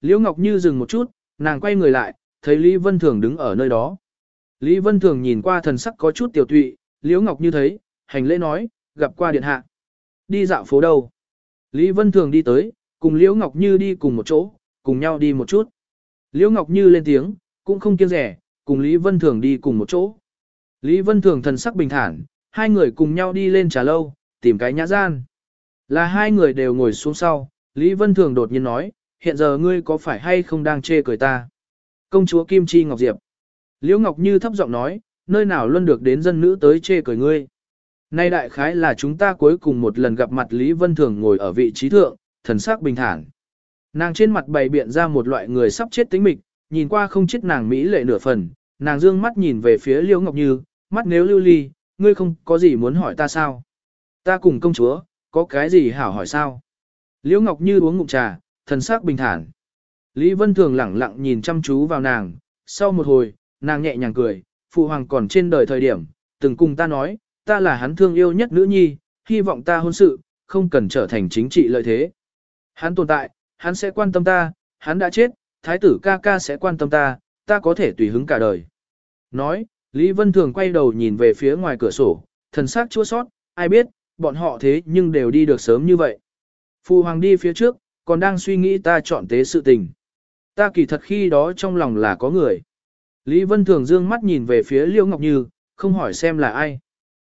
Liễu Ngọc Như dừng một chút, nàng quay người lại, thấy Lý Vân Thường đứng ở nơi đó. Lý Vân Thường nhìn qua thần sắc có chút tiểu tụy, Liễu Ngọc Như thấy, hành lễ nói, gặp qua điện hạ. Đi dạo phố đâu? Lý Vân Thường đi tới, cùng Liễu Ngọc Như đi cùng một chỗ, cùng nhau đi một chút. Liễu Ngọc Như lên tiếng, cũng không kiêng rẻ, cùng Lý Vân Thường đi cùng một chỗ. Lý Vân Thường thần sắc bình thản, hai người cùng nhau đi lên trà lâu, tìm cái nhã gian. Là hai người đều ngồi xuống sau, Lý Vân Thường đột nhiên nói, hiện giờ ngươi có phải hay không đang chê cười ta? Công chúa Kim Chi Ngọc Diệp. Liễu Ngọc Như thấp giọng nói, nơi nào luôn được đến dân nữ tới chê cười ngươi. Nay đại khái là chúng ta cuối cùng một lần gặp mặt Lý Vân Thường ngồi ở vị trí thượng, thần sắc bình thản. Nàng trên mặt bày biện ra một loại người sắp chết tính mịch, nhìn qua không chết nàng mỹ lệ nửa phần, nàng dương mắt nhìn về phía Liễu Ngọc Như, mắt nếu lưu ly, ngươi không có gì muốn hỏi ta sao? Ta cùng công chúa, có cái gì hảo hỏi sao? Liễu Ngọc Như uống ngụm trà, thần sắc bình thản. Lý Vân Thường lẳng lặng nhìn chăm chú vào nàng, sau một hồi, nàng nhẹ nhàng cười, phụ hoàng còn trên đời thời điểm, từng cùng ta nói, ta là hắn thương yêu nhất nữ nhi, hy vọng ta hôn sự, không cần trở thành chính trị lợi thế. Hắn tồn tại, hắn sẽ quan tâm ta, hắn đã chết, thái tử ca ca sẽ quan tâm ta, ta có thể tùy hứng cả đời. Nói, Lý Vân Thường quay đầu nhìn về phía ngoài cửa sổ, thần sắc chua sót, ai biết, bọn họ thế nhưng đều đi được sớm như vậy. Phu hoàng đi phía trước, còn đang suy nghĩ ta chọn tế sự tình. Ta kỳ thật khi đó trong lòng là có người. Lý Vân Thường dương mắt nhìn về phía Liễu Ngọc Như, không hỏi xem là ai.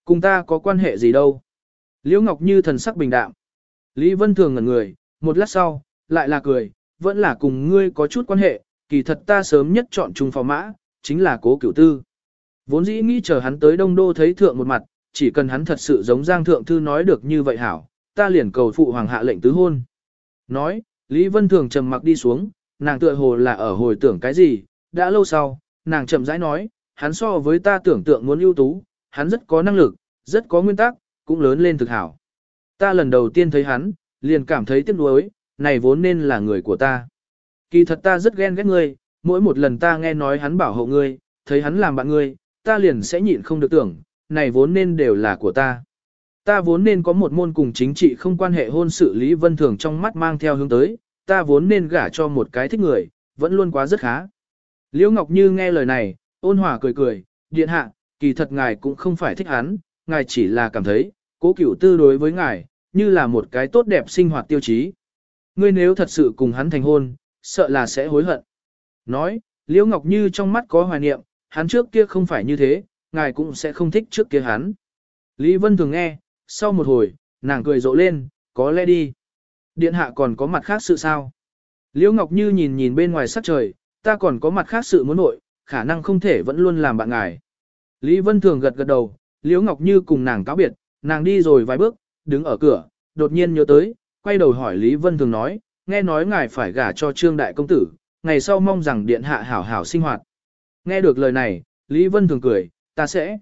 Cùng ta có quan hệ gì đâu. Liễu Ngọc Như thần sắc bình đạm. Lý Vân Thường ngẩn người, một lát sau, lại là cười, vẫn là cùng ngươi có chút quan hệ, kỳ thật ta sớm nhất chọn trung phò mã, chính là cố cửu tư. Vốn dĩ nghĩ chờ hắn tới Đông Đô thấy thượng một mặt, chỉ cần hắn thật sự giống Giang Thượng Thư nói được như vậy hảo, ta liền cầu phụ hoàng hạ lệnh tứ hôn. Nói, Lý Vân Thường trầm mặc đi xuống, nàng tựa hồ là ở hồi tưởng cái gì, đã lâu sau, nàng chậm rãi nói, hắn so với ta tưởng tượng muốn ưu tú, hắn rất có năng lực, rất có nguyên tắc, cũng lớn lên thực hảo. Ta lần đầu tiên thấy hắn, liền cảm thấy tiếc nuối, này vốn nên là người của ta. Kỳ thật ta rất ghen ghét ngươi, mỗi một lần ta nghe nói hắn bảo hộ ngươi, thấy hắn làm bạn ngươi, ta liền sẽ nhịn không được tưởng, này vốn nên đều là của ta. Ta vốn nên có một môn cùng chính trị không quan hệ hôn sự Lý Vân Thường trong mắt mang theo hướng tới, ta vốn nên gả cho một cái thích người, vẫn luôn quá rất khá. Liễu Ngọc Như nghe lời này, ôn hòa cười cười, điện hạ, kỳ thật ngài cũng không phải thích hắn, ngài chỉ là cảm thấy, cố cửu tư đối với ngài, như là một cái tốt đẹp sinh hoạt tiêu chí. Ngươi nếu thật sự cùng hắn thành hôn, sợ là sẽ hối hận. Nói, Liễu Ngọc Như trong mắt có hoài niệm, hắn trước kia không phải như thế, ngài cũng sẽ không thích trước kia hắn. Lý Vân thường nghe, sau một hồi, nàng cười rộ lên, có lẽ đi. Điện hạ còn có mặt khác sự sao? Liễu Ngọc Như nhìn nhìn bên ngoài sắc trời, ta còn có mặt khác sự muốn nội, khả năng không thể vẫn luôn làm bạn ngài. Lý Vân Thường gật gật đầu, Liễu Ngọc Như cùng nàng cáo biệt, nàng đi rồi vài bước, đứng ở cửa, đột nhiên nhớ tới, quay đầu hỏi Lý Vân Thường nói, nghe nói ngài phải gả cho Trương Đại Công Tử, ngày sau mong rằng điện hạ hảo hảo sinh hoạt. Nghe được lời này, Lý Vân Thường cười, ta sẽ.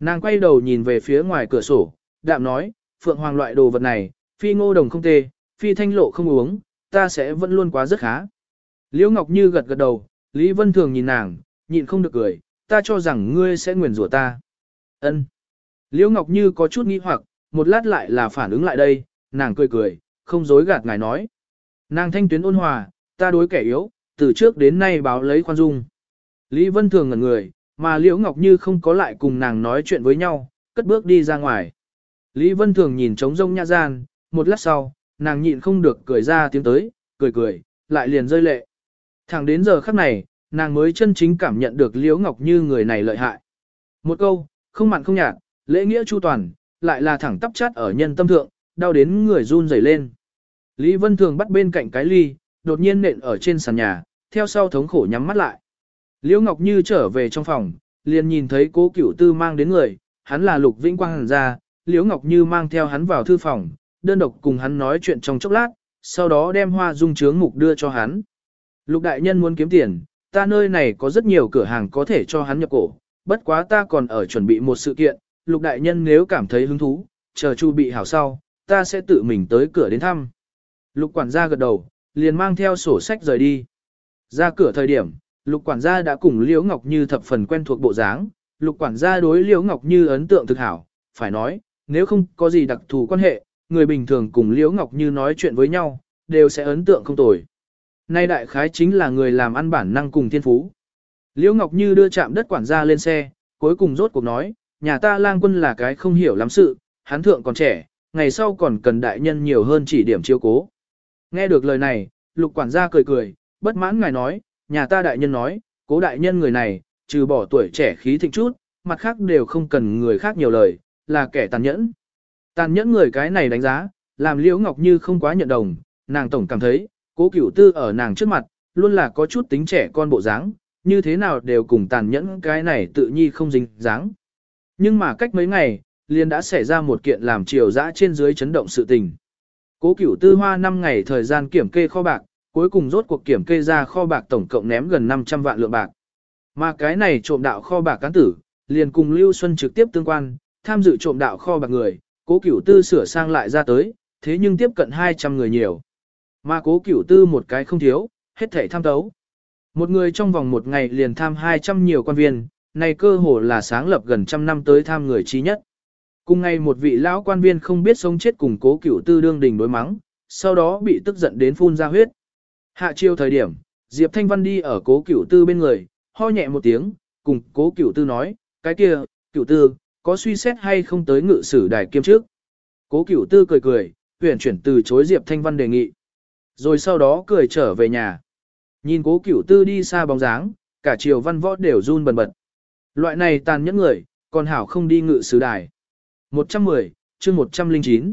Nàng quay đầu nhìn về phía ngoài cửa sổ, đạm nói, phượng hoàng loại đồ vật này, phi ngô đồng không tê, phi thanh lộ không uống, ta sẽ vẫn luôn quá rất khá. Liễu Ngọc Như gật gật đầu, Lý Vân Thường nhìn nàng, nhịn không được cười, ta cho rằng ngươi sẽ nguyền rủa ta. Ân. Liễu Ngọc Như có chút nghi hoặc, một lát lại là phản ứng lại đây, nàng cười cười, không dối gạt ngài nói. Nàng thanh tuyến ôn hòa, ta đối kẻ yếu, từ trước đến nay báo lấy khoan dung. Lý Vân Thường ngẩn người, mà Liễu Ngọc Như không có lại cùng nàng nói chuyện với nhau, cất bước đi ra ngoài. Lý Vân Thường nhìn trống rông nhã gian, một lát sau, nàng nhịn không được cười ra tiếng tới, cười cười, lại liền rơi lệ. Thẳng đến giờ khắc này, nàng mới chân chính cảm nhận được Liễu Ngọc Như người này lợi hại. Một câu, không mặn không nhạt, lễ nghĩa chu toàn, lại là thẳng tắp chát ở nhân tâm thượng, đau đến người run rẩy lên. Lý Vân Thường bắt bên cạnh cái ly, đột nhiên nện ở trên sàn nhà, theo sau thống khổ nhắm mắt lại. Liễu Ngọc Như trở về trong phòng, liền nhìn thấy cố cửu tư mang đến người, hắn là Lục Vĩnh Quang hàn ra, Liễu Ngọc Như mang theo hắn vào thư phòng, đơn độc cùng hắn nói chuyện trong chốc lát, sau đó đem hoa dung chướng mục đưa cho hắn. Lục đại nhân muốn kiếm tiền, ta nơi này có rất nhiều cửa hàng có thể cho hắn nhập cổ, bất quá ta còn ở chuẩn bị một sự kiện, lục đại nhân nếu cảm thấy hứng thú, chờ chu bị hảo sau, ta sẽ tự mình tới cửa đến thăm. Lục quản gia gật đầu, liền mang theo sổ sách rời đi. Ra cửa thời điểm, lục quản gia đã cùng Liễu Ngọc Như thập phần quen thuộc bộ dáng, lục quản gia đối Liễu Ngọc Như ấn tượng thực hảo, phải nói, nếu không có gì đặc thù quan hệ, người bình thường cùng Liễu Ngọc Như nói chuyện với nhau, đều sẽ ấn tượng không tồi. Nay đại khái chính là người làm ăn bản năng cùng thiên phú. Liễu Ngọc Như đưa chạm đất quản gia lên xe, cuối cùng rốt cuộc nói, nhà ta lang quân là cái không hiểu lắm sự, hắn thượng còn trẻ, ngày sau còn cần đại nhân nhiều hơn chỉ điểm chiêu cố. Nghe được lời này, lục quản gia cười cười, bất mãn ngài nói, nhà ta đại nhân nói, cố đại nhân người này, trừ bỏ tuổi trẻ khí thịnh chút, mặt khác đều không cần người khác nhiều lời, là kẻ tàn nhẫn. Tàn nhẫn người cái này đánh giá, làm Liễu Ngọc Như không quá nhận đồng, nàng tổng cảm thấy, cố cửu tư ở nàng trước mặt, luôn là có chút tính trẻ con bộ dáng, như thế nào đều cùng tàn nhẫn cái này tự nhi không dính dáng. Nhưng mà cách mấy ngày, liền đã xảy ra một kiện làm triều dã trên dưới chấn động sự tình. Cố cửu tư hoa 5 ngày thời gian kiểm kê kho bạc, cuối cùng rốt cuộc kiểm kê ra kho bạc tổng cộng ném gần 500 vạn lượng bạc. Mà cái này trộm đạo kho bạc cán tử, liền cùng Lưu Xuân trực tiếp tương quan, tham dự trộm đạo kho bạc người, cố cửu tư sửa sang lại ra tới, thế nhưng tiếp cận 200 người nhiều. Mà cố cửu tư một cái không thiếu, hết thể tham tấu. Một người trong vòng một ngày liền tham 200 nhiều quan viên, này cơ hồ là sáng lập gần trăm năm tới tham người chi nhất. Cùng ngày một vị lão quan viên không biết sống chết cùng cố cửu tư đương đình đối mắng, sau đó bị tức giận đến phun ra huyết. Hạ chiêu thời điểm, Diệp Thanh Văn đi ở cố cửu tư bên người, ho nhẹ một tiếng, cùng cố cửu tư nói, cái kia, cửu tư, có suy xét hay không tới ngự sử đài kiêm trước. Cố cửu tư cười cười, tuyển chuyển từ chối Diệp Thanh Văn đề nghị. Rồi sau đó cười trở về nhà. Nhìn cố cửu tư đi xa bóng dáng, cả triều văn võ đều run bần bật. Loại này tàn nhẫn người, còn hảo không đi ngự sử đài. 110, chương 109.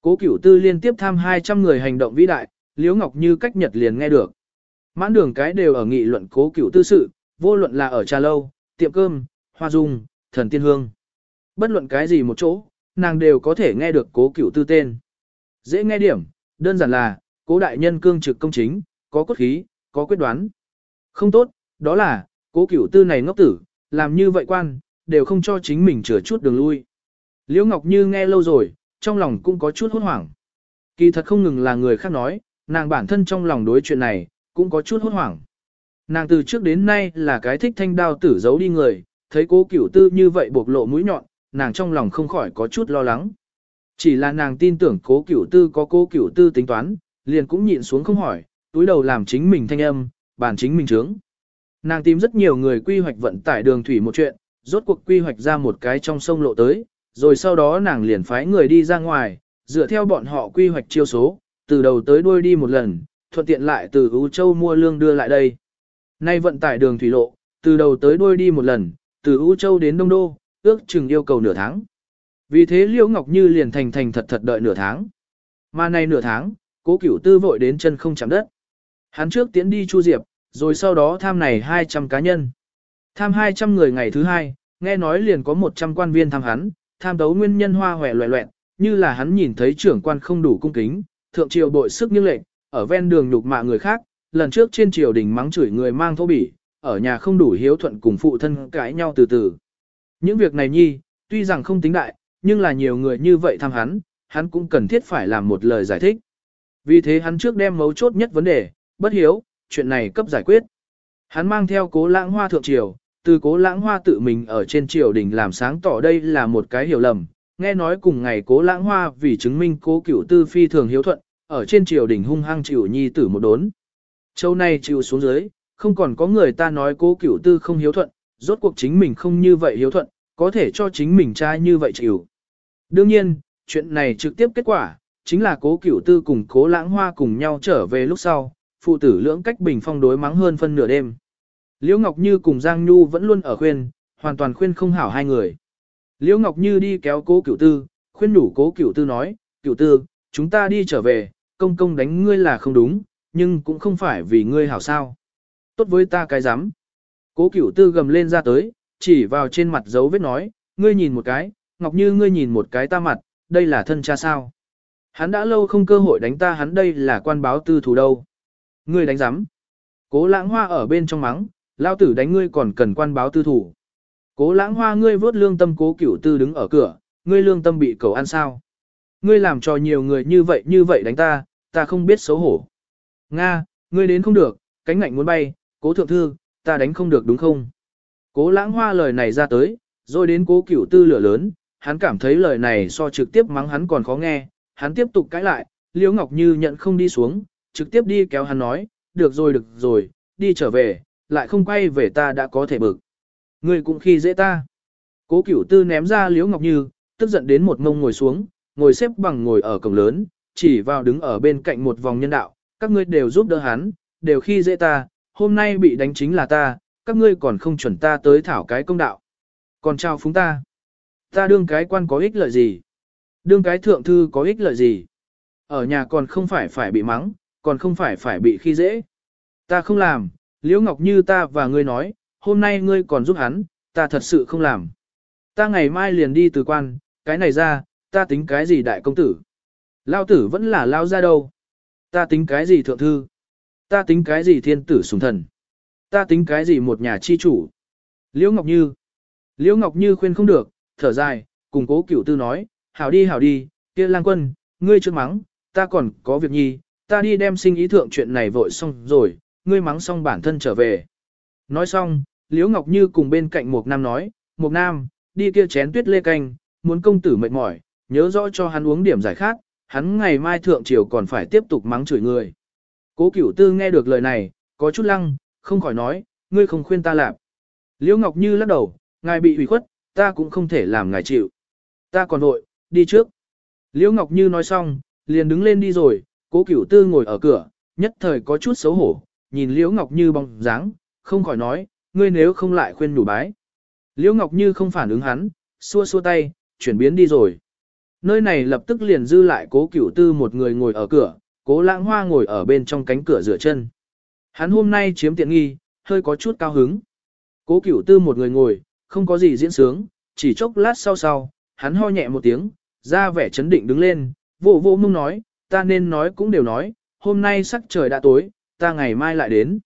Cố cửu tư liên tiếp tham 200 người hành động vĩ đại, Liễu Ngọc Như cách nhật liền nghe được. Mãn đường cái đều ở nghị luận cố cửu tư sự, vô luận là ở trà lâu, tiệm cơm, hoa dung, thần tiên hương. Bất luận cái gì một chỗ, nàng đều có thể nghe được cố cửu tư tên. Dễ nghe điểm, đơn giản là, cố đại nhân cương trực công chính, có cốt khí, có quyết đoán. Không tốt, đó là, cố cửu tư này ngốc tử, làm như vậy quan, đều không cho chính mình chừa chút đường lui. Liễu Ngọc Như nghe lâu rồi, trong lòng cũng có chút hốt hoảng. Kỳ thật không ngừng là người khác nói, nàng bản thân trong lòng đối chuyện này, cũng có chút hốt hoảng. Nàng từ trước đến nay là cái thích thanh đao tử giấu đi người, thấy cố cửu tư như vậy bộc lộ mũi nhọn, nàng trong lòng không khỏi có chút lo lắng. Chỉ là nàng tin tưởng cố cửu tư có cố cửu tư tính toán, liền cũng nhịn xuống không hỏi, túi đầu làm chính mình thanh âm, bản chính mình trướng. Nàng tìm rất nhiều người quy hoạch vận tải đường thủy một chuyện, rốt cuộc quy hoạch ra một cái trong sông lộ tới, rồi sau đó nàng liền phái người đi ra ngoài, dựa theo bọn họ quy hoạch chiêu số, từ đầu tới đuôi đi một lần, thuận tiện lại từ Ú Châu mua lương đưa lại đây. Nay vận tải đường thủy lộ, từ đầu tới đuôi đi một lần, từ Ú Châu đến Đông Đô, ước chừng yêu cầu nửa tháng. Vì thế Liễu Ngọc Như liền thành thành thật thật đợi nửa tháng. Mà nay nửa tháng, cố cửu tư vội đến chân không chạm đất. Hắn trước tiến đi Chu Diệp, rồi sau đó tham này 200 cá nhân. Tham 200 người ngày thứ hai, nghe nói liền có 100 quan viên tham hắn, tham tấu nguyên nhân hoa hòe loẹ loẹn, như là hắn nhìn thấy trưởng quan không đủ cung kính, thượng triều bội sức như lệnh, ở ven đường nhục mạ người khác, lần trước trên triều đình mắng chửi người mang thô bỉ, ở nhà không đủ hiếu thuận cùng phụ thân cãi nhau từ từ. Những việc này nhi, tuy rằng không tính đại, nhưng là nhiều người như vậy tham hắn, hắn cũng cần thiết phải làm một lời giải thích. Vì thế hắn trước đem mấu chốt nhất vấn đề, bất hiếu, chuyện này cấp giải quyết. Hắn mang theo cố lãng hoa thượng triều, từ cố lãng hoa tự mình ở trên triều đình làm sáng tỏ đây là một cái hiểu lầm. Nghe nói cùng ngày cố lãng hoa vì chứng minh cố cửu tư phi thường hiếu thuận, ở trên triều đình hung hăng chịu nhi tử một đốn. Châu này chịu xuống dưới, không còn có người ta nói cố cửu tư không hiếu thuận, rốt cuộc chính mình không như vậy hiếu thuận, có thể cho chính mình trai như vậy chịu. Đương nhiên, chuyện này trực tiếp kết quả, chính là cố cửu tư cùng cố lãng hoa cùng nhau trở về lúc sau, phụ tử lưỡng cách bình phong đối mắng hơn phân nửa đêm. Liễu Ngọc Như cùng Giang Nhu vẫn luôn ở khuyên, hoàn toàn khuyên không hảo hai người. Liễu Ngọc Như đi kéo cố cửu tư, khuyên đủ cố cửu tư nói, cửu tư, chúng ta đi trở về, công công đánh ngươi là không đúng, nhưng cũng không phải vì ngươi hảo sao. Tốt với ta cái dám. Cố cửu tư gầm lên ra tới, chỉ vào trên mặt dấu vết nói, ngươi nhìn một cái, Ngọc Như ngươi nhìn một cái ta mặt, đây là thân cha sao. Hắn đã lâu không cơ hội đánh ta hắn đây là quan báo tư thủ đâu. Ngươi đánh giám. Cố lãng hoa ở bên trong mắng, lao tử đánh ngươi còn cần quan báo tư thủ. Cố lãng hoa ngươi vớt lương tâm cố cửu tư đứng ở cửa, ngươi lương tâm bị cầu ăn sao. Ngươi làm cho nhiều người như vậy như vậy đánh ta, ta không biết xấu hổ. Nga, ngươi đến không được, cánh ngạnh muốn bay, cố thượng thư, ta đánh không được đúng không? Cố lãng hoa lời này ra tới, rồi đến cố cửu tư lửa lớn, hắn cảm thấy lời này so trực tiếp mắng hắn còn khó nghe, hắn tiếp tục cãi lại, Liễu Ngọc Như nhận không đi xuống, trực tiếp đi kéo hắn nói, được rồi được rồi, đi trở về, lại không quay về ta đã có thể bực. Ngươi cũng khi dễ ta. Cố cửu tư ném ra Liễu Ngọc Như, tức giận đến một mông ngồi xuống, ngồi xếp bằng ngồi ở cổng lớn, chỉ vào đứng ở bên cạnh một vòng nhân đạo, các ngươi đều giúp đỡ hắn, đều khi dễ ta, hôm nay bị đánh chính là ta, các ngươi còn không chuẩn ta tới thảo cái công đạo. Còn trao phúng ta. Ta đương cái quan có ích lợi gì? Đương cái thượng thư có ích lợi gì? Ở nhà còn không phải phải bị mắng, còn không phải phải bị khi dễ. Ta không làm, Liễu Ngọc Như ta và ngươi nói, hôm nay ngươi còn giúp hắn, ta thật sự không làm. Ta ngày mai liền đi từ quan, cái này ra, ta tính cái gì đại công tử. Lao tử vẫn là lao ra đâu. Ta tính cái gì thượng thư. Ta tính cái gì thiên tử sùng thần. Ta tính cái gì một nhà chi chủ. Liễu Ngọc Như. Liễu Ngọc Như khuyên không được, thở dài, cùng cố cửu tư nói, hảo đi hảo đi, kia lang quân, ngươi chưa mắng, ta còn có việc nhi, ta đi đem sinh ý thượng chuyện này vội xong rồi, ngươi mắng xong bản thân trở về. Nói xong, Liễu Ngọc Như cùng bên cạnh một Nam nói, một Nam, đi kia chén tuyết lê canh, muốn công tử mệt mỏi, nhớ rõ cho hắn uống điểm giải khát, hắn ngày mai thượng triều còn phải tiếp tục mắng chửi người. Cố Cửu Tư nghe được lời này, có chút lăng, không khỏi nói, ngươi không khuyên ta làm. Liễu Ngọc Như lắc đầu, ngài bị ủy khuất, ta cũng không thể làm ngài chịu. Ta còn vội, đi trước. Liễu Ngọc Như nói xong, liền đứng lên đi rồi, Cố Cửu Tư ngồi ở cửa, nhất thời có chút xấu hổ, nhìn Liễu Ngọc Như bóng dáng, không khỏi nói, ngươi nếu không lại khuyên đủ bái. Liễu Ngọc Như không phản ứng hắn, xua xua tay, chuyển biến đi rồi. Nơi này lập tức liền dư lại cố cửu tư một người ngồi ở cửa, cố lãng hoa ngồi ở bên trong cánh cửa rửa chân. Hắn hôm nay chiếm tiện nghi, hơi có chút cao hứng. Cố cửu tư một người ngồi, không có gì diễn sướng, chỉ chốc lát sau sau, hắn ho nhẹ một tiếng, ra vẻ chấn định đứng lên, vô vô mông nói, ta nên nói cũng đều nói, hôm nay sắc trời đã tối, ta ngày mai lại đến.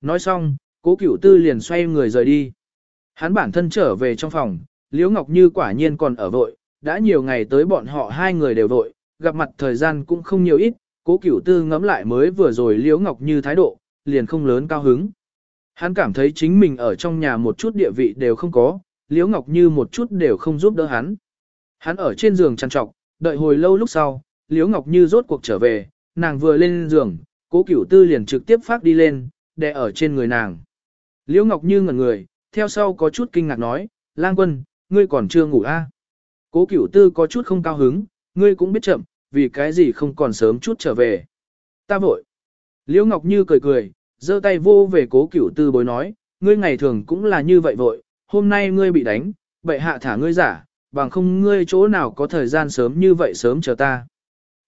Nói xong, cố cửu tư liền xoay người rời đi. Hắn bản thân trở về trong phòng, Liễu Ngọc Như quả nhiên còn ở vội, đã nhiều ngày tới bọn họ hai người đều vội, gặp mặt thời gian cũng không nhiều ít, cố cửu tư ngẫm lại mới vừa rồi Liễu Ngọc Như thái độ, liền không lớn cao hứng. Hắn cảm thấy chính mình ở trong nhà một chút địa vị đều không có, Liễu Ngọc Như một chút đều không giúp đỡ hắn. Hắn ở trên giường chăn trọc, đợi hồi lâu lúc sau, Liễu Ngọc Như rốt cuộc trở về, nàng vừa lên giường, cố cửu tư liền trực tiếp phát đi lên, đè ở trên người nàng. Liễu Ngọc Như ngẩn người, theo sau có chút kinh ngạc nói, lang quân, ngươi còn chưa ngủ a? À? Cố cửu tư có chút không cao hứng, ngươi cũng biết chậm, vì cái gì không còn sớm chút trở về. Ta vội. Liễu Ngọc Như cười cười, giơ tay vô về cố cửu tư bối nói, ngươi ngày thường cũng là như vậy vội, hôm nay ngươi bị đánh, bệ hạ thả ngươi giả, bằng không ngươi chỗ nào có thời gian sớm như vậy sớm chờ ta.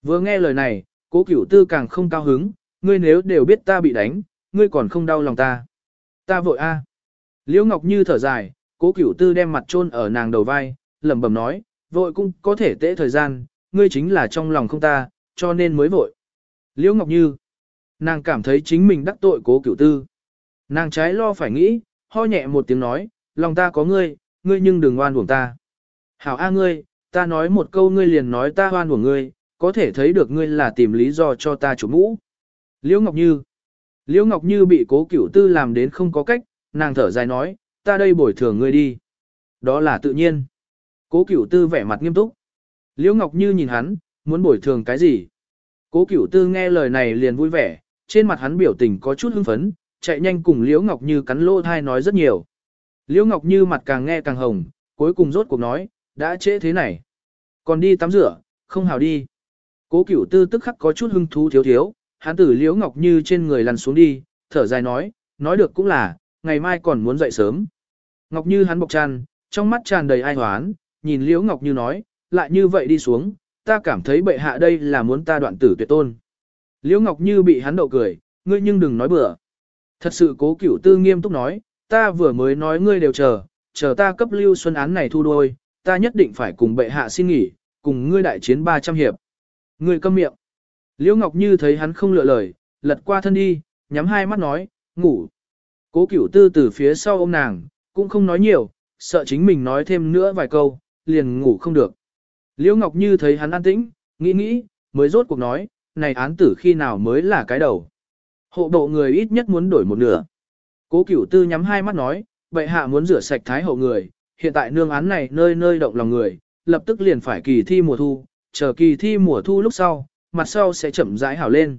Vừa nghe lời này, cố cửu tư càng không cao hứng, ngươi nếu đều biết ta bị đánh, ngươi còn không đau lòng ta. Ta vội a. Liễu Ngọc Như thở dài, cố cửu tư đem mặt chôn ở nàng đầu vai, lẩm bẩm nói, vội cũng có thể tễ thời gian, ngươi chính là trong lòng không ta, cho nên mới vội. Liễu Ngọc Như, nàng cảm thấy chính mình đắc tội cố cửu tư. Nàng trái lo phải nghĩ, ho nhẹ một tiếng nói, lòng ta có ngươi, ngươi nhưng đừng oan uổng ta. Hảo A ngươi, ta nói một câu ngươi liền nói ta oan uổng ngươi, có thể thấy được ngươi là tìm lý do cho ta chủ mũ. Liễu Ngọc Như Liễu Ngọc Như bị cố cửu tư làm đến không có cách, nàng thở dài nói, ta đây bồi thường ngươi đi. Đó là tự nhiên. Cố cửu tư vẻ mặt nghiêm túc. Liễu Ngọc Như nhìn hắn, muốn bồi thường cái gì? Cố cửu tư nghe lời này liền vui vẻ, trên mặt hắn biểu tình có chút hưng phấn, chạy nhanh cùng Liễu Ngọc Như cắn lỗ thai nói rất nhiều. Liễu Ngọc Như mặt càng nghe càng hồng, cuối cùng rốt cuộc nói, đã trễ thế này. Còn đi tắm rửa, không hào đi. Cố cửu tư tức khắc có chút hưng thú thiếu thiếu, hắn tử Liễu Ngọc Như trên người lăn xuống đi, thở dài nói, nói được cũng là, ngày mai còn muốn dậy sớm. Ngọc Như hắn bọc tràn, trong mắt tràn đầy ai hoán, nhìn Liễu Ngọc Như nói, lại như vậy đi xuống, ta cảm thấy bệ hạ đây là muốn ta đoạn tử tuyệt tôn. Liễu Ngọc Như bị hắn đậu cười, ngươi nhưng đừng nói bừa. Thật sự cố cửu tư nghiêm túc nói, ta vừa mới nói ngươi đều chờ, chờ ta cấp lưu xuân án này thu đôi, ta nhất định phải cùng bệ hạ xin nghỉ, cùng ngươi đại chiến 300 hiệp. Ngươi câm miệng. Liễu Ngọc Như thấy hắn không lựa lời, lật qua thân đi, nhắm hai mắt nói, ngủ. Cố cửu tư từ phía sau ôm nàng, cũng không nói nhiều, sợ chính mình nói thêm nữa vài câu, liền ngủ không được. Liễu Ngọc Như thấy hắn an tĩnh, nghĩ nghĩ, mới rốt cuộc nói, này án tử khi nào mới là cái đầu. Hộ bộ người ít nhất muốn đổi một nửa. Cố cửu tư nhắm hai mắt nói, bệ hạ muốn rửa sạch thái hậu người, hiện tại nương án này nơi nơi động lòng người, lập tức liền phải kỳ thi mùa thu, chờ kỳ thi mùa thu lúc sau, mặt sau sẽ chậm rãi hảo lên.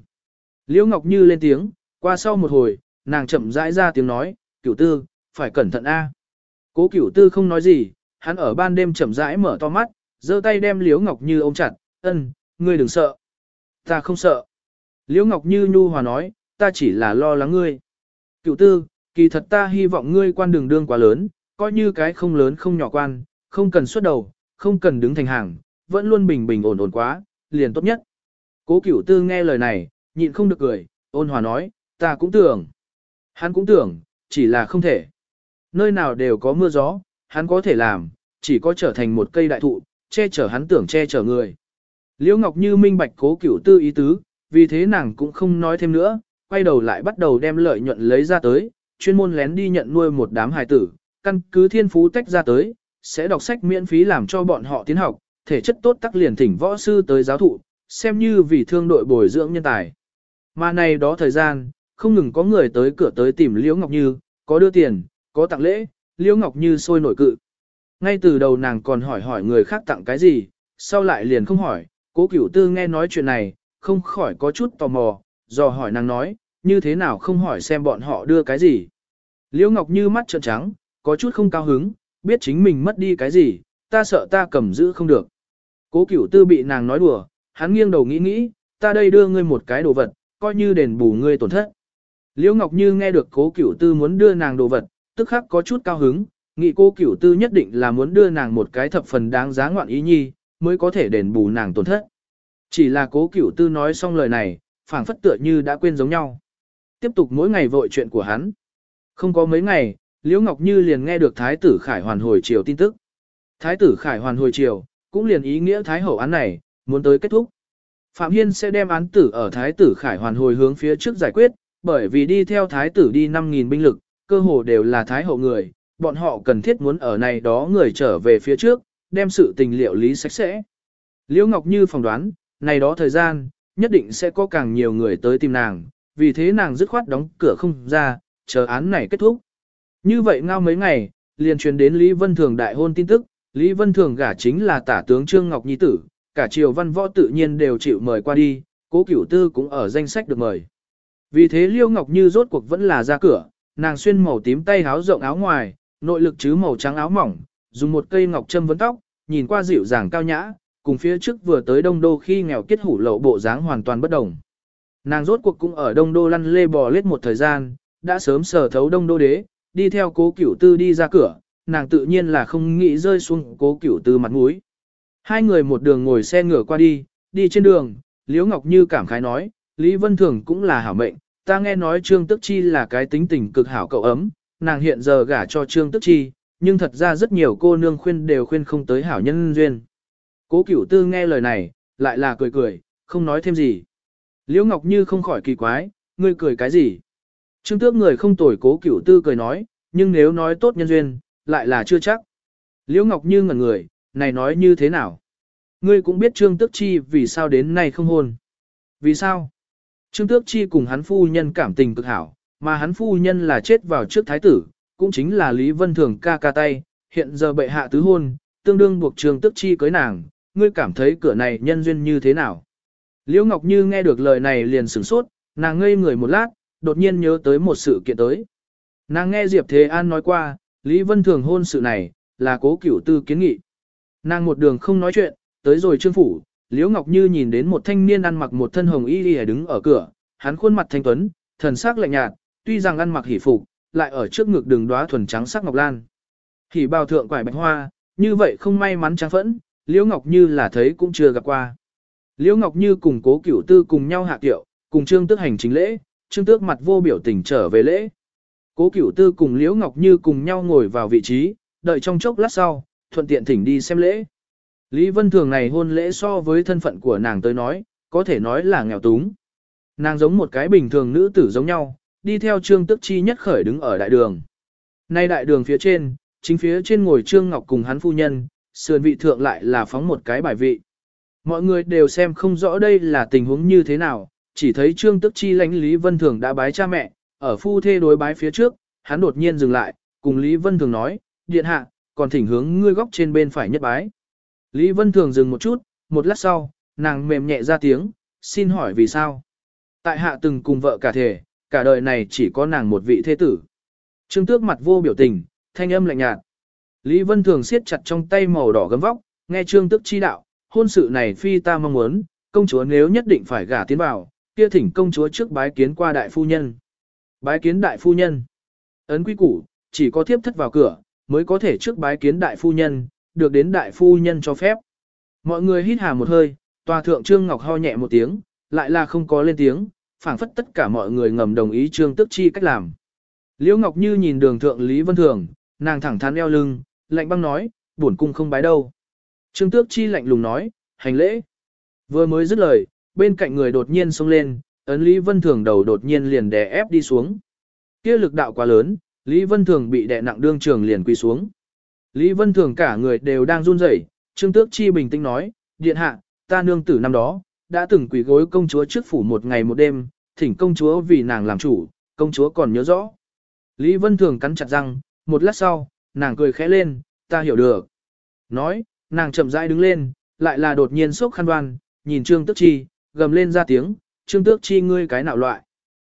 Liễu Ngọc Như lên tiếng, Qua sau một hồi, nàng chậm rãi ra tiếng nói, cửu tư, phải cẩn thận a. Cố cửu tư không nói gì, hắn ở ban đêm chậm rãi mở to mắt, giơ tay đem Liễu Ngọc Như ôm chặt, ân, ngươi đừng sợ. Ta không sợ. Liễu Ngọc Như nhu hòa nói, ta chỉ là lo lắng ngươi. Cửu tư, kỳ thật ta hy vọng ngươi quan đường đương quá lớn, coi như cái không lớn không nhỏ quan, không cần xuất đầu, không cần đứng thành hàng, vẫn luôn bình bình ổn ổn quá, liền tốt nhất. Cố cửu tư nghe lời này, nhịn không được cười, ôn hòa nói, ta cũng tưởng. Hắn cũng tưởng, chỉ là không thể. Nơi nào đều có mưa gió, hắn có thể làm, chỉ có trở thành một cây đại thụ, che chở hắn tưởng che chở người. Liễu Ngọc Như minh bạch cố cửu tư ý tứ, vì thế nàng cũng không nói thêm nữa, quay đầu lại bắt đầu đem lợi nhuận lấy ra tới, chuyên môn lén đi nhận nuôi một đám hài tử, căn cứ thiên phú tách ra tới, sẽ đọc sách miễn phí làm cho bọn họ tiến học, thể chất tốt tắc liền thỉnh võ sư tới giáo thụ, xem như vì thương đội bồi dưỡng nhân tài. Mà này đó thời gian, không ngừng có người tới cửa tới tìm Liễu Ngọc Như, có đưa tiền, có tặng lễ, Liễu Ngọc Như sôi nổi cự. Ngay từ đầu nàng còn hỏi hỏi người khác tặng cái gì, sau lại liền không hỏi, cố cửu tư nghe nói chuyện này, không khỏi có chút tò mò, dò hỏi nàng nói, như thế nào không hỏi xem bọn họ đưa cái gì. Liễu Ngọc Như mắt trợn trắng, có chút không cao hứng, biết chính mình mất đi cái gì, ta sợ ta cầm giữ không được. Cố cửu tư bị nàng nói đùa, hắn nghiêng đầu nghĩ nghĩ, ta đây đưa ngươi một cái đồ vật, coi như đền bù ngươi tổn thất. Liễu Ngọc Như nghe được cố cửu tư muốn đưa nàng đồ vật, tức khắc có chút cao hứng, Nghị cô cửu tư nhất định là muốn đưa nàng một cái thập phần đáng giá ngoạn ý nhi, mới có thể đền bù nàng tổn thất. Chỉ là cố cửu tư nói xong lời này, phảng phất tựa như đã quên giống nhau. Tiếp tục mỗi ngày vội chuyện của hắn. Không có mấy ngày, Liễu Ngọc Như liền nghe được Thái tử Khải hoàn hồi triều tin tức. Thái tử Khải hoàn hồi triều cũng liền ý nghĩa Thái hậu án này, muốn tới kết thúc. Phạm Hiên sẽ đem án tử ở Thái tử Khải hoàn hồi hướng phía trước giải quyết, bởi vì đi theo Thái tử đi 5.000 binh lực, cơ hồ đều là Thái hậu người, bọn họ cần thiết muốn ở này đó người trở về phía trước, đem sự tình liệu lý sạch sẽ. Liễu Ngọc Như phỏng đoán, này đó thời gian, nhất định sẽ có càng nhiều người tới tìm nàng, vì thế nàng dứt khoát đóng cửa không ra, chờ án này kết thúc. Như vậy ngao mấy ngày, liền truyền đến Lý Vân Thường đại hôn tin tức, Lý Vân Thường gả chính là tả tướng Trương Ngọc Nhi tử, cả triều văn võ tự nhiên đều chịu mời qua đi, cố cửu tư cũng ở danh sách được mời. Vì thế Liêu Ngọc Như rốt cuộc vẫn là ra cửa, nàng xuyên màu tím tay háo rộng áo ngoài, nội lực chứ màu trắng áo mỏng, dùng một cây ngọc châm vấn tóc, nhìn qua dịu dàng cao nhã, cùng phía trước vừa tới Đông Đô khi nghèo kết hủ lậu bộ dáng hoàn toàn bất đồng. Nàng rốt cuộc cũng ở Đông Đô lăn lê bò lết một thời gian, đã sớm sở thấu Đông Đô đế, đi theo cố cửu tư đi ra cửa, nàng tự nhiên là không nghĩ rơi xuống cố cửu tư mặt mũi. Hai người một đường ngồi xe ngựa qua đi, đi trên đường, Liễu Ngọc Như cảm khái nói, Lý Vân Thường cũng là hảo mệnh, ta nghe nói Trương Tức Chi là cái tính tình cực hảo cậu ấm, nàng hiện giờ gả cho Trương Tức Chi, nhưng thật ra rất nhiều cô nương khuyên đều khuyên không tới hảo nhân duyên. Cố Cửu Tư nghe lời này, lại là cười cười, không nói thêm gì. Liễu Ngọc Như không khỏi kỳ quái, ngươi cười cái gì? Trương Tước người không tồi Cố Cửu Tư cười nói, nhưng nếu nói tốt nhân duyên, lại là chưa chắc. Liễu Ngọc Như ngẩn người, này nói như thế nào? Ngươi cũng biết Trương Tước Chi vì sao đến nay không hôn. Vì sao? Trương Tước Chi cùng hắn phu nhân cảm tình cực hảo, mà hắn phu nhân là chết vào trước thái tử, cũng chính là Lý Vân Thường ca ca tay, hiện giờ bệ hạ tứ hôn, tương đương buộc Trương Tước Chi cưới nàng, ngươi cảm thấy cửa này nhân duyên như thế nào? Liễu Ngọc Như nghe được lời này liền sửng sốt, nàng ngây người một lát, đột nhiên nhớ tới một sự kiện tới. Nàng nghe Diệp Thế An nói qua, Lý Vân Thường hôn sự này, là cố cửu tư kiến nghị. Nàng một đường không nói chuyện, tới rồi trương phủ, Liễu Ngọc Như nhìn đến một thanh niên ăn mặc một thân hồng y y đứng ở cửa, hắn khuôn mặt thanh tuấn, thần sắc lạnh nhạt, tuy rằng ăn mặc hỉ phục, lại ở trước ngực đường đóa thuần trắng sắc ngọc lan. Hỉ bào thượng quải bạch hoa, như vậy không may mắn trắng phẫn, Liễu Ngọc Như là thấy cũng chưa gặp qua. Liễu Ngọc Như cùng Cố Cửu Tư cùng nhau hạ tiệu, cùng Trương Tước hành chính lễ, Trương Tước mặt vô biểu tình trở về lễ. Cố Cửu Tư cùng Liễu Ngọc Như cùng nhau ngồi vào vị trí, đợi trong chốc lát sau, thuận tiện thỉnh đi xem lễ. Lý Vân Thường này hôn lễ so với thân phận của nàng tới nói, có thể nói là nghèo túng. Nàng giống một cái bình thường nữ tử giống nhau, đi theo Trương Tức Chi nhất khởi đứng ở đại đường. Nay đại đường phía trên, chính phía trên ngồi Trương Ngọc cùng hắn phu nhân, sườn vị thượng lại là phóng một cái bài vị. Mọi người đều xem không rõ đây là tình huống như thế nào, chỉ thấy Trương Tức Chi lãnh Lý Vân Thường đã bái cha mẹ, ở phu thê đối bái phía trước, hắn đột nhiên dừng lại, cùng Lý Vân Thường nói, điện hạ, còn thỉnh hướng ngươi góc trên bên phải nhất bái. Lý Vân Thường dừng một chút, một lát sau, nàng mềm nhẹ ra tiếng, xin hỏi vì sao. Tại hạ từng cùng vợ cả thể, cả đời này chỉ có nàng một vị thế tử. Trương Tước mặt vô biểu tình, thanh âm lạnh nhạt. Lý Vân Thường siết chặt trong tay màu đỏ gấm vóc, nghe Trương Tước chi đạo, hôn sự này phi ta mong muốn, công chúa nếu nhất định phải gả tiến vào, kia thỉnh công chúa trước bái kiến qua đại phu nhân. Bái kiến đại phu nhân. Ấn quy củ, chỉ có thiếp thất vào cửa, mới có thể trước bái kiến đại phu nhân, được đến đại phu nhân cho phép. Mọi người hít hà một hơi, tòa thượng Trương Ngọc ho nhẹ một tiếng, lại là không có lên tiếng, phảng phất tất cả mọi người ngầm đồng ý Trương Tức Chi cách làm. Liễu Ngọc Như nhìn đường thượng Lý Vân Thường, nàng thẳng thắn eo lưng, lạnh băng nói, buồn cung không bái đâu. Trương Tước Chi lạnh lùng nói, hành lễ. Vừa mới dứt lời, bên cạnh người đột nhiên xông lên, ấn Lý Vân Thường đầu đột nhiên liền đè ép đi xuống. Kia lực đạo quá lớn, Lý Vân Thường bị đè nặng đương trường liền quỳ xuống. Lý Vân Thường cả người đều đang run rẩy, Trương Tước Chi bình tĩnh nói, điện hạ, ta nương tử năm đó, đã từng quỳ gối công chúa trước phủ một ngày một đêm, thỉnh công chúa vì nàng làm chủ, công chúa còn nhớ rõ. Lý Vân Thường cắn chặt răng, một lát sau, nàng cười khẽ lên, ta hiểu được. Nói, nàng chậm rãi đứng lên, lại là đột nhiên sốc khăn đoan, nhìn Trương Tước Chi, gầm lên ra tiếng, Trương Tước Chi ngươi cái nào loại.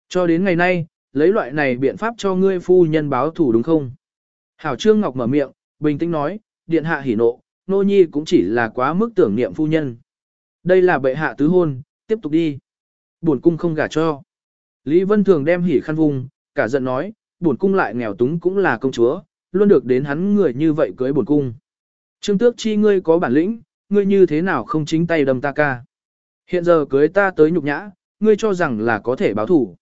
Cho đến ngày nay, lấy loại này biện pháp cho ngươi phu nhân báo thủ đúng không? Hảo Trương Ngọc mở miệng, bình tĩnh nói, điện hạ hỉ nộ, nô nhi cũng chỉ là quá mức tưởng niệm phu nhân. Đây là bệ hạ tứ hôn, tiếp tục đi. Buồn cung không gả cho. Lý Vân Thường đem hỉ khăn vùng, cả giận nói, buồn cung lại nghèo túng cũng là công chúa, luôn được đến hắn người như vậy cưới buồn cung. Trương tước chi ngươi có bản lĩnh, ngươi như thế nào không chính tay đâm ta ca. Hiện giờ cưới ta tới nhục nhã, ngươi cho rằng là có thể báo thủ.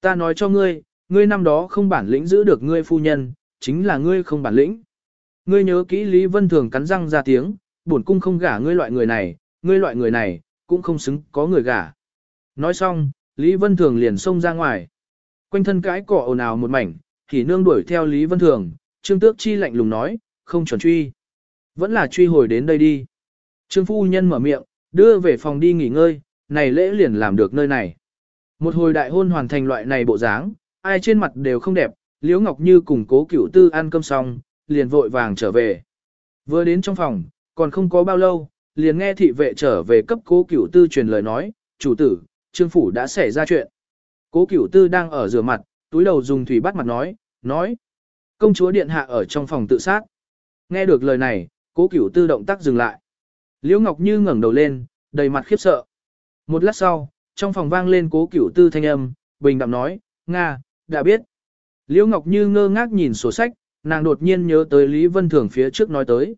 Ta nói cho ngươi, ngươi năm đó không bản lĩnh giữ được ngươi phu nhân, chính là ngươi không bản lĩnh. Ngươi nhớ kỹ Lý Vân Thường cắn răng ra tiếng, bổn cung không gả ngươi loại người này, ngươi loại người này, cũng không xứng có người gả. Nói xong, Lý Vân Thường liền xông ra ngoài. Quanh thân cái cỏ ồn ào một mảnh, thì nương đuổi theo Lý Vân Thường, Trương Tước Chi lạnh lùng nói, không chuẩn truy. Vẫn là truy hồi đến đây đi. Trương Phu Nhân mở miệng, đưa về phòng đi nghỉ ngơi, này lễ liền làm được nơi này. Một hồi đại hôn hoàn thành loại này bộ dáng, ai trên mặt đều không đẹp, Liễu Ngọc Như cùng cố cửu tư ăn cơm xong, liền vội vàng trở về. Vừa đến trong phòng, còn không có bao lâu, liền nghe thị vệ trở về cấp cố cửu tư truyền lời nói, chủ tử, trương phủ đã xảy ra chuyện. Cố cửu tư đang ở rửa mặt, túi đầu dùng thủy bắt mặt nói, nói. Công chúa điện hạ ở trong phòng tự sát. Nghe được lời này, cố cửu tư động tác dừng lại. Liễu Ngọc Như ngẩng đầu lên, đầy mặt khiếp sợ. Một lát sau, trong phòng vang lên cố cửu tư thanh âm, bình đạm nói, Nga, đã biết. Liễu Ngọc Như ngơ ngác nhìn sổ sách, nàng đột nhiên nhớ tới Lý Vân Thường phía trước nói tới.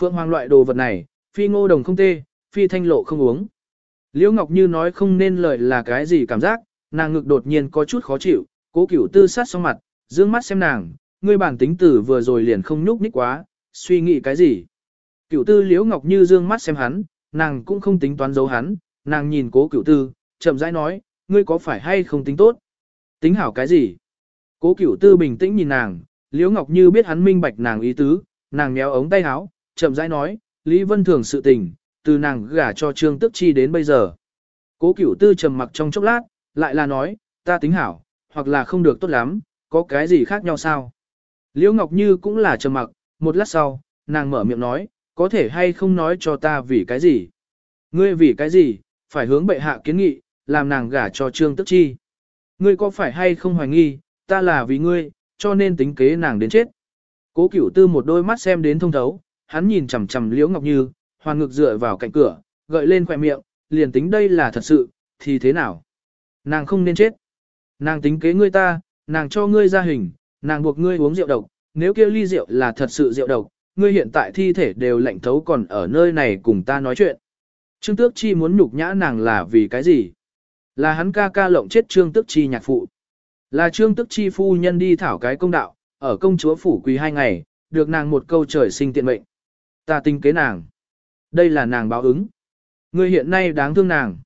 Phượng hoàng loại đồ vật này, phi ngô đồng không tê, phi thanh lộ không uống. Liễu Ngọc Như nói không nên lời là cái gì cảm giác, nàng ngực đột nhiên có chút khó chịu, cố cửu tư sát xong mặt, dương mắt xem nàng, ngươi bản tính tử vừa rồi liền không nhúc nhích quá, suy nghĩ cái gì. Cửu tư Liễu Ngọc Như dương mắt xem hắn, nàng cũng không tính toán giấu hắn, nàng nhìn cố cửu tư, chậm rãi nói, ngươi có phải hay không tính tốt? Tính hảo cái gì? Cố cửu tư bình tĩnh nhìn nàng, Liễu Ngọc Như biết hắn minh bạch nàng ý tứ, nàng méo ống tay áo, chậm rãi nói, Lý Vân Thường sự tình, từ nàng gả cho Trương Tức Chi đến bây giờ. Cố Cửu Tư trầm mặc trong chốc lát, lại là nói, ta tính hảo, hoặc là không được tốt lắm, có cái gì khác nhau sao? Liễu Ngọc Như cũng là trầm mặc, một lát sau, nàng mở miệng nói, có thể hay không nói cho ta vì cái gì? Ngươi vì cái gì, phải hướng bệ hạ kiến nghị, làm nàng gả cho Trương Tức Chi. Ngươi có phải hay không hoài nghi, ta là vì ngươi, cho nên tính kế nàng đến chết. Cố Cửu Tư một đôi mắt xem đến thông thấu, hắn nhìn chằm chằm Liễu Ngọc Như, hoàn ngực dựa vào cạnh cửa, gợi lên khỏe miệng, liền tính đây là thật sự, thì thế nào? Nàng không nên chết. Nàng tính kế ngươi ta, nàng cho ngươi ra hình, nàng buộc ngươi uống rượu độc, nếu kia ly rượu là thật sự rượu độc, ngươi hiện tại thi thể đều lạnh thấu còn ở nơi này cùng ta nói chuyện. Trương Tước Chi muốn nhục nhã nàng là vì cái gì? Là hắn ca ca lộng chết Trương Tước Chi nhạc phụ. Là Trương Tước Chi phu nhân đi thảo cái công đạo, ở công chúa phủ quỳ hai ngày, được nàng một câu trời sinh tiện mệnh. Ta tính kế nàng. Đây là nàng báo ứng. Ngươi hiện nay đáng thương nàng.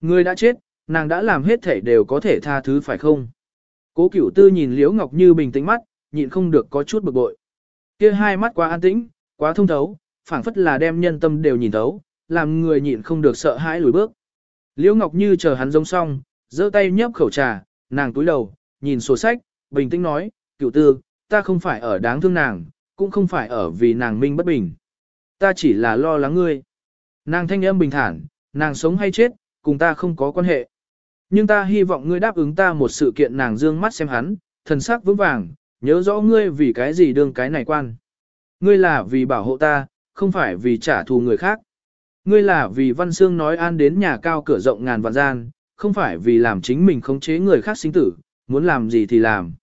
Ngươi đã chết, nàng đã làm hết thể đều có thể tha thứ phải không? Cố cửu tư nhìn Liễu Ngọc Như bình tĩnh mắt, nhịn không được có chút bực bội. Kia hai mắt quá an tĩnh, quá thông thấu, phảng phất là đem nhân tâm đều nhìn thấu, làm người nhịn không được sợ hãi lùi bước. Liễu Ngọc Như chờ hắn giống xong, giơ tay nhấp khẩu trà, nàng túi đầu, nhìn sổ sách, bình tĩnh nói, cửu tư, ta không phải ở đáng thương nàng, cũng không phải ở vì nàng minh bất bình. Ta chỉ là lo lắng ngươi. Nàng thanh âm bình thản, nàng sống hay chết, cùng ta không có quan hệ. Nhưng ta hy vọng ngươi đáp ứng ta một sự kiện nàng dương mắt xem hắn, thần sắc vững vàng, nhớ rõ ngươi vì cái gì đương cái này quan. Ngươi là vì bảo hộ ta, không phải vì trả thù người khác. Ngươi là vì Văn Sương nói an đến nhà cao cửa rộng ngàn vạn gian, không phải vì làm chính mình khống chế người khác sinh tử, muốn làm gì thì làm.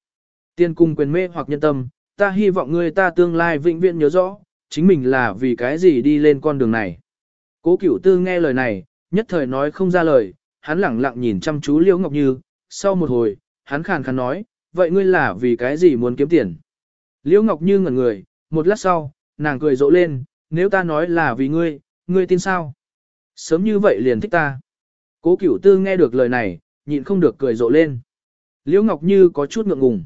Tiên cung quyền mê hoặc nhân tâm, ta hy vọng ngươi ta tương lai vĩnh viễn nhớ rõ, chính mình là vì cái gì đi lên con đường này. Cố cửu tư nghe lời này, nhất thời nói không ra lời, hắn lẳng lặng nhìn chăm chú Liễu Ngọc Như, sau một hồi, hắn khàn khàn nói, vậy ngươi là vì cái gì muốn kiếm tiền? Liễu Ngọc Như ngẩn người, một lát sau, nàng cười rộ lên, nếu ta nói là vì ngươi, ngươi tin sao? Sớm như vậy liền thích ta. Cố cửu tư nghe được lời này, nhịn không được cười rộ lên. Liễu Ngọc Như có chút ngượng ngùng.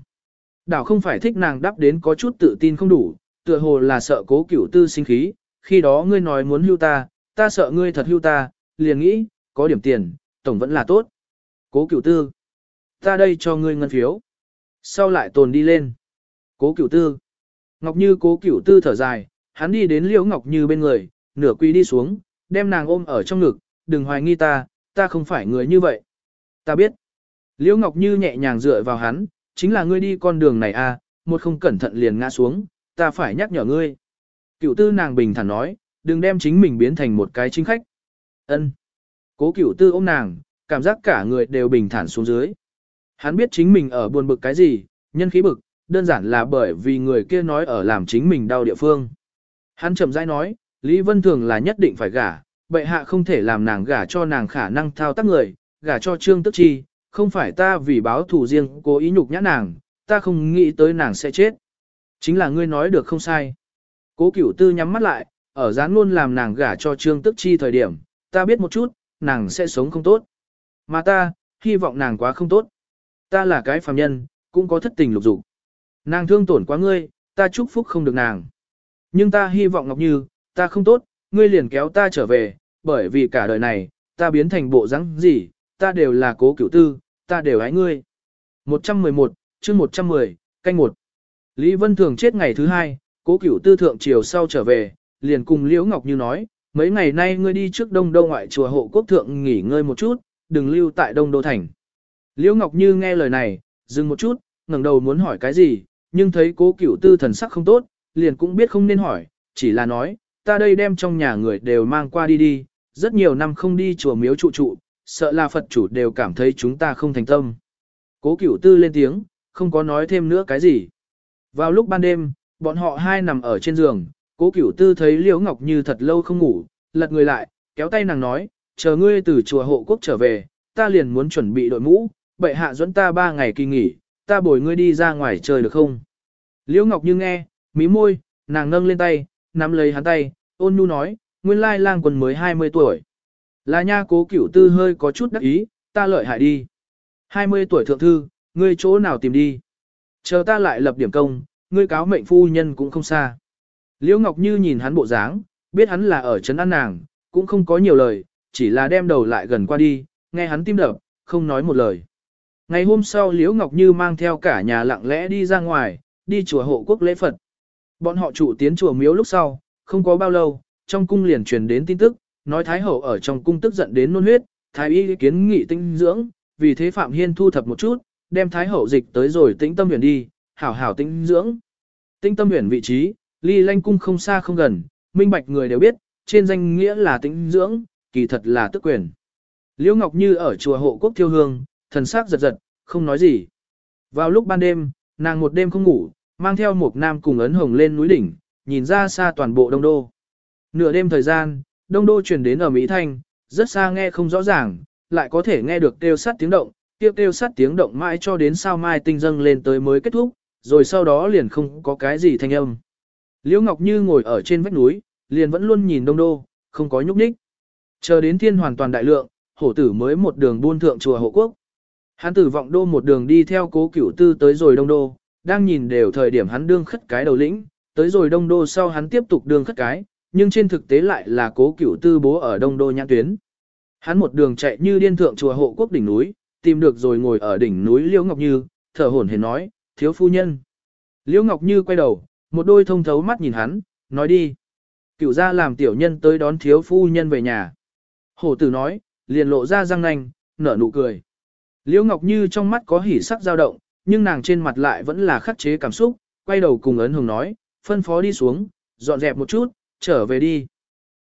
Đảo không phải thích nàng đáp đến có chút tự tin không đủ, tựa hồ là sợ cố cửu tư sinh khí, khi đó ngươi nói muốn hưu ta, ta sợ ngươi thật hưu ta, liền nghĩ, có điểm tiền, tổng vẫn là tốt. Cố cửu tư, ta đây cho ngươi ngân phiếu. Sau lại tồn đi lên. Cố cửu tư. Ngọc Như cố cửu tư thở dài, hắn đi đến Liễu Ngọc Như bên người, nửa quỳ đi xuống, đem nàng ôm ở trong ngực, đừng hoài nghi ta, ta không phải người như vậy. Ta biết. Liễu Ngọc Như nhẹ nhàng dựa vào hắn, chính là ngươi đi con đường này à, một không cẩn thận liền ngã xuống, ta phải nhắc nhở ngươi. Cửu tư nàng bình thản nói, đừng đem chính mình biến thành một cái chính khách. Ân. Cố cửu tư ôm nàng, cảm giác cả người đều bình thản xuống dưới. Hắn biết chính mình ở buồn bực cái gì, nhân khí bực, đơn giản là bởi vì người kia nói ở làm chính mình đau địa phương. Hắn chậm rãi nói, Lý Vân Thường là nhất định phải gả, bệ hạ không thể làm nàng gả cho nàng khả năng thao tác người, gả cho Trương Tức Chi, không phải ta vì báo thù riêng cố ý nhục nhã nàng, ta không nghĩ tới nàng sẽ chết. Chính là ngươi nói được không sai. Cố cửu tư nhắm mắt lại, ở gián luôn làm nàng gả cho Trương Tức Chi thời điểm, ta biết một chút, nàng sẽ sống không tốt. Mà ta, hy vọng nàng quá không tốt. Ta là cái phàm nhân, cũng có thất tình lục dục. Nàng thương tổn quá ngươi, ta chúc phúc không được nàng. Nhưng ta hy vọng Ngọc Như, ta không tốt, ngươi liền kéo ta trở về, bởi vì cả đời này, ta biến thành bộ rắn gì, ta đều là cố cửu tư, ta đều ái ngươi. 111, chương 110, canh 1. Lý Vân Thường chết ngày thứ hai, cố cửu tư thượng chiều sau trở về, liền cùng Liễu Ngọc Như nói, mấy ngày nay ngươi đi trước đông đô ngoại chùa hộ quốc thượng nghỉ ngơi một chút, đừng lưu tại đông đô thành. Liễu Ngọc Như nghe lời này, dừng một chút, ngẩng đầu muốn hỏi cái gì, nhưng thấy cố cửu tư thần sắc không tốt, liền cũng biết không nên hỏi, chỉ là nói, ta đây đem trong nhà người đều mang qua đi đi, rất nhiều năm không đi chùa miếu trụ trụ, sợ là Phật chủ đều cảm thấy chúng ta không thành tâm. Cố cửu tư lên tiếng, không có nói thêm nữa cái gì. Vào lúc ban đêm, bọn họ hai nằm ở trên giường, cố cửu tư thấy Liễu Ngọc Như thật lâu không ngủ, lật người lại, kéo tay nàng nói, chờ ngươi từ chùa hộ quốc trở về, ta liền muốn chuẩn bị đội mũ, bệ hạ dẫn ta ba ngày kỳ nghỉ, ta bồi ngươi đi ra ngoài chơi được không? Liễu Ngọc Như nghe, mí môi, nàng nâng lên tay, nắm lấy hắn tay, ôn nhu nói, nguyên lai lang quân mới 20 tuổi. Là nha cố cửu tư hơi có chút đắc ý, ta lợi hại đi. 20 tuổi thượng thư, ngươi chỗ nào tìm đi? Chờ ta lại lập điểm công, ngươi cáo mệnh phu nhân cũng không xa. Liễu Ngọc Như nhìn hắn bộ dáng, biết hắn là ở trấn an nàng, cũng không có nhiều lời, chỉ là đem đầu lại gần qua đi, nghe hắn tim đập, không nói một lời. Ngày hôm sau Liễu Ngọc Như mang theo cả nhà lặng lẽ đi ra ngoài, đi chùa hộ quốc lễ Phật. Bọn họ chủ tiến chùa miếu lúc sau, không có bao lâu, trong cung liền truyền đến tin tức, nói Thái Hậu ở trong cung tức giận đến nôn huyết, Thái Y kiến nghị tinh dưỡng, vì thế Phạm Hiên thu thập một chút, đem Thái Hậu dịch tới rồi tĩnh tâm huyền đi, hảo hảo tĩnh dưỡng. Tĩnh tâm huyền vị trí, ly lanh cung không xa không gần, minh bạch người đều biết, trên danh nghĩa là tĩnh dưỡng, kỳ thật là tức quyền. Liễu Ngọc Như ở chùa hộ quốc thiêu hương, thần sắc giật giật, không nói gì. Vào lúc ban đêm, nàng một đêm không ngủ, mang theo một nam cùng ấn hồng lên núi đỉnh, nhìn ra xa toàn bộ đông đô. Nửa đêm thời gian, đông đô truyền đến ở Mỹ Thanh, rất xa nghe không rõ ràng, lại có thể nghe được kêu sắt tiếng động, kêu kêu sát tiếng động mãi cho đến sao mai tinh dâng lên tới mới kết thúc, rồi sau đó liền không có cái gì thanh âm. Liễu Ngọc Như ngồi ở trên vách núi, liền vẫn luôn nhìn đông đô, không có nhúc nhích. Chờ đến thiên hoàn toàn đại lượng, hổ tử mới một đường buôn thượng chùa hộ quốc. Hắn tử vọng đô một đường đi theo cố cửu tư tới rồi đông đô, đang nhìn đều thời điểm hắn đương khất cái đầu lĩnh, tới rồi đông đô sau hắn tiếp tục đương khất cái, nhưng trên thực tế lại là cố cửu tư bố ở đông đô nhãn tuyến. Hắn một đường chạy như điên thượng chùa hộ quốc đỉnh núi, tìm được rồi ngồi ở đỉnh núi Liễu Ngọc Như, thở hổn hển nói, thiếu phu nhân. Liễu Ngọc Như quay đầu, một đôi thông thấu mắt nhìn hắn, nói đi. Cửu ra làm tiểu nhân tới đón thiếu phu nhân về nhà. Hổ tử nói, liền lộ ra răng nanh, nở nụ cười. Liễu Ngọc Như trong mắt có hỉ sắc dao động, nhưng nàng trên mặt lại vẫn là khắc chế cảm xúc, quay đầu cùng ấn hùng nói, phân phó đi xuống, dọn dẹp một chút, trở về đi.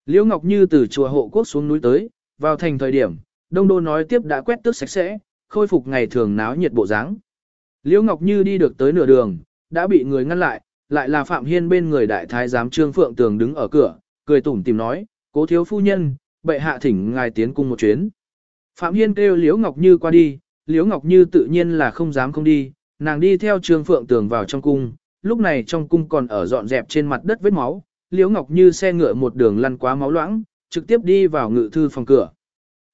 Liễu Ngọc Như từ chùa hộ quốc xuống núi tới, vào thành thời điểm, Đông Đô nói tiếp đã quét tước sạch sẽ, khôi phục ngày thường náo nhiệt bộ dáng. Liễu Ngọc Như đi được tới nửa đường, đã bị người ngăn lại, lại là Phạm Hiên bên người đại thái giám Trương Phượng Tường đứng ở cửa, cười tủm tìm nói, cố thiếu phu nhân, bệ hạ thỉnh ngài tiến cung một chuyến. Phạm Hiên kêu Liễu Ngọc Như qua đi, Liễu Ngọc Như tự nhiên là không dám không đi, nàng đi theo Trương Phượng Tường vào trong cung, lúc này trong cung còn ở dọn dẹp trên mặt đất vết máu, Liễu Ngọc Như xe ngựa một đường lăn quá máu loãng, trực tiếp đi vào ngự thư phòng cửa.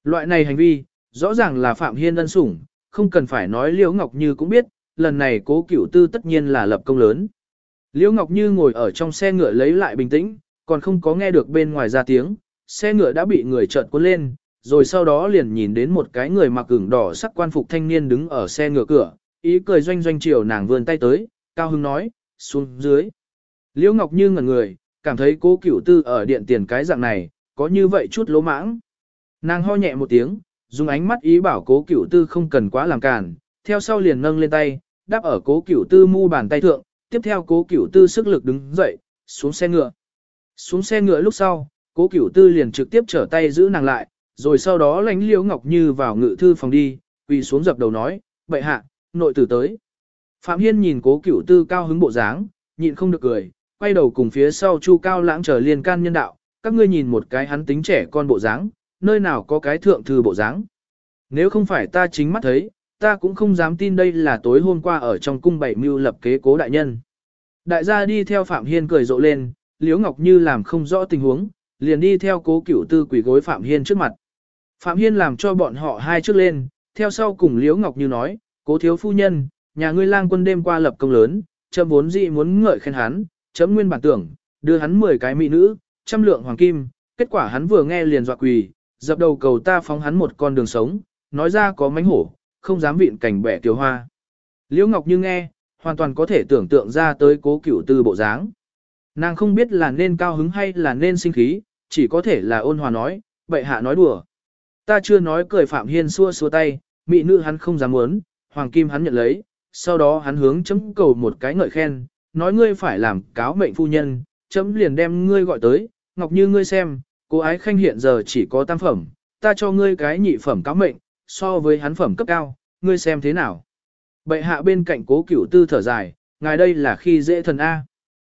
Loại này hành vi, rõ ràng là Phạm Hiên ân sủng, không cần phải nói Liễu Ngọc Như cũng biết, lần này cố cửu tư tất nhiên là lập công lớn. Liễu Ngọc Như ngồi ở trong xe ngựa lấy lại bình tĩnh, còn không có nghe được bên ngoài ra tiếng, xe ngựa đã bị người chợt cuốn lên, rồi sau đó liền nhìn đến một cái người mặc ửng đỏ sắc quan phục thanh niên đứng ở xe ngựa cửa, ý cười doanh doanh chiều nàng vươn tay tới, cao hưng nói, xuống dưới. Liễu Ngọc Như ngẩn người, cảm thấy cố cửu tư ở điện tiền cái dạng này, có như vậy chút lỗ mãng. Nàng ho nhẹ một tiếng, dùng ánh mắt ý bảo cố cửu tư không cần quá làm cản, theo sau liền nâng lên tay, đáp ở cố cửu tư mu bàn tay thượng, tiếp theo cố cửu tư sức lực đứng dậy, xuống xe ngựa. Xuống xe ngựa lúc sau, cố cửu tư liền trực tiếp trở tay giữ nàng lại, rồi sau đó lánh liễu ngọc như vào ngự thư phòng đi, quỳ xuống dập đầu nói, bệ hạ, nội tử tới. Phạm Hiên nhìn cố cửu tư cao hứng bộ dáng, nhịn không được cười, quay đầu cùng phía sau chu cao lãng trở liên can nhân đạo, các ngươi nhìn một cái hắn tính trẻ con bộ dáng, nơi nào có cái thượng thư bộ dáng. Nếu không phải ta chính mắt thấy, ta cũng không dám tin đây là tối hôm qua ở trong cung bảy mưu lập kế cố đại nhân. Đại gia đi theo Phạm Hiên cười rộ lên, Liễu Ngọc Như làm không rõ tình huống, liền đi theo cố cửu tư quỷ gối Phạm Hiên trước mặt. Phạm Hiên làm cho bọn họ hai trước lên, theo sau cùng Liễu Ngọc Như nói, cố thiếu phu nhân, nhà ngươi lang quân đêm qua lập công lớn, chấm vốn dị muốn ngợi khen hắn, chấm nguyên bản tưởng, đưa hắn 10 cái mỹ nữ, trăm lượng hoàng kim, kết quả hắn vừa nghe liền dọa quỳ, dập đầu cầu ta phóng hắn một con đường sống, nói ra có mánh hổ, không dám vịn cảnh bẻ tiểu hoa. Liễu Ngọc Như nghe, hoàn toàn có thể tưởng tượng ra tới cố cửu tư bộ dáng. Nàng không biết là nên cao hứng hay là nên sinh khí, chỉ có thể là ôn hòa nói, bệ hạ nói đùa. Ta chưa nói cười Phạm Hiên xua xua tay, mỹ nữ hắn không dám muốn, hoàng kim hắn nhận lấy, sau đó hắn hướng chấm cầu một cái ngợi khen, nói ngươi phải làm cáo mệnh phu nhân, chấm liền đem ngươi gọi tới, ngọc như ngươi xem, cô ái khanh hiện giờ chỉ có tam phẩm, ta cho ngươi cái nhị phẩm cáo mệnh, so với hắn phẩm cấp cao, ngươi xem thế nào. Bệ hạ bên cạnh cố cửu tư thở dài, ngài đây là khi dễ thần A.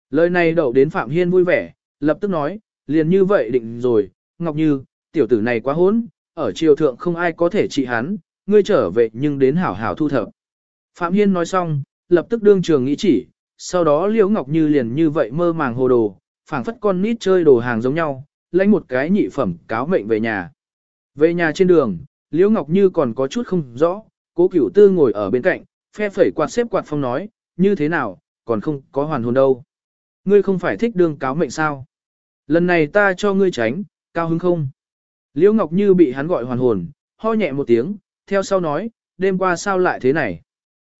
Lời này đậu đến Phạm Hiên vui vẻ, lập tức nói, liền như vậy định rồi, Ngọc Như, tiểu tử này quá hốn, ở triều thượng không ai có thể trị hắn, ngươi trở về nhưng đến hảo hảo thu thập. Phạm Hiên nói xong, lập tức đương trường nghĩ chỉ, sau đó Liễu Ngọc Như liền như vậy mơ màng hồ đồ, phảng phất con nít chơi đồ hàng giống nhau, lấy một cái nhị phẩm cáo mệnh về nhà. Về nhà trên đường, Liễu Ngọc Như còn có chút không rõ, cố cửu tư ngồi ở bên cạnh, phe phẩy quạt xếp quạt phong nói, như thế nào, còn không có hoàn hồn đâu. Ngươi không phải thích đương cáo mệnh sao? Lần này ta cho ngươi tránh, cao hứng không? Liễu Ngọc Như bị hắn gọi hoàn hồn, ho nhẹ một tiếng, theo sau nói, đêm qua sao lại thế này?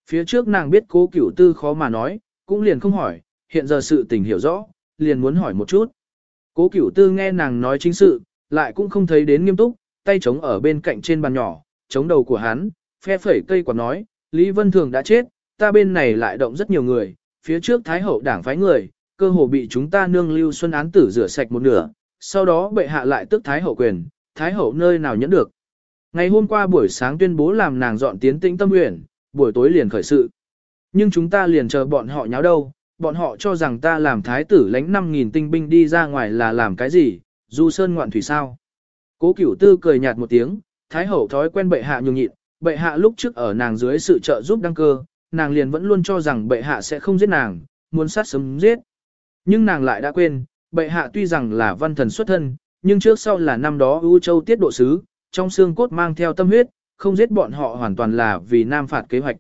Phía trước nàng biết cố cửu tư khó mà nói, cũng liền không hỏi, hiện giờ sự tình hiểu rõ, liền muốn hỏi một chút. Cố cửu tư nghe nàng nói chính sự, lại cũng không thấy đến nghiêm túc, tay chống ở bên cạnh trên bàn nhỏ, chống đầu của hắn, phe phẩy cây quả nói, Lý Vân Thường đã chết, ta bên này lại động rất nhiều người, phía trước Thái Hậu đảng phái người, cơ hồ bị chúng ta nương lưu xuân án tử rửa sạch một nửa, sau đó bệ hạ lại tức Thái Hậu quyền, Thái Hậu nơi nào nhẫn được. Ngày hôm qua buổi sáng tuyên bố làm nàng dọn tiến tĩnh tâm nguyện, buổi tối liền khởi sự. Nhưng chúng ta liền chờ bọn họ nháo đâu, bọn họ cho rằng ta làm thái tử lãnh 5.000 tinh binh đi ra ngoài là làm cái gì, du sơn ngoạn thủy sao. Cố cửu tư cười nhạt một tiếng, thái hậu thói quen bệ hạ nhường nhịn, bệ hạ lúc trước ở nàng dưới sự trợ giúp đăng cơ, nàng liền vẫn luôn cho rằng bệ hạ sẽ không giết nàng, muốn sát sớm giết. Nhưng nàng lại đã quên, bệ hạ tuy rằng là văn thần xuất thân, nhưng trước sau là năm đó ưu châu tiết độ sứ, trong xương cốt mang theo tâm huyết, không giết bọn họ hoàn toàn là vì Nam phạt kế hoạch.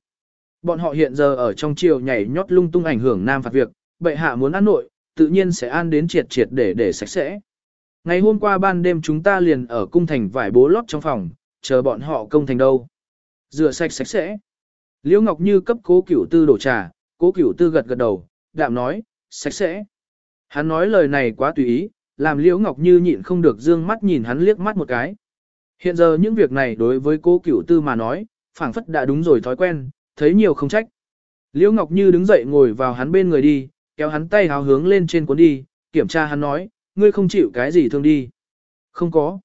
Bọn họ hiện giờ ở trong triều nhảy nhót lung tung ảnh hưởng Nam phạt việc, bệ hạ muốn ăn nội, tự nhiên sẽ ăn đến triệt triệt để để sạch sẽ. Ngày hôm qua ban đêm chúng ta liền ở cung thành vải bố lót trong phòng, chờ bọn họ công thành đâu. Rửa sạch sạch sẽ. Liễu Ngọc Như cấp cố cửu tư đổ trà, cố cửu tư gật gật đầu, đạm nói, sạch sẽ. Hắn nói lời này quá tùy ý, làm Liễu Ngọc Như nhịn không được dương mắt nhìn hắn liếc mắt một cái. Hiện giờ những việc này đối với cố cửu tư mà nói, phảng phất đã đúng rồi thói quen, thấy nhiều không trách. Liễu Ngọc Như đứng dậy ngồi vào hắn bên người đi, kéo hắn tay háo hướng lên trên cuốn đi, kiểm tra hắn nói, ngươi không chịu cái gì thương đi. Không có.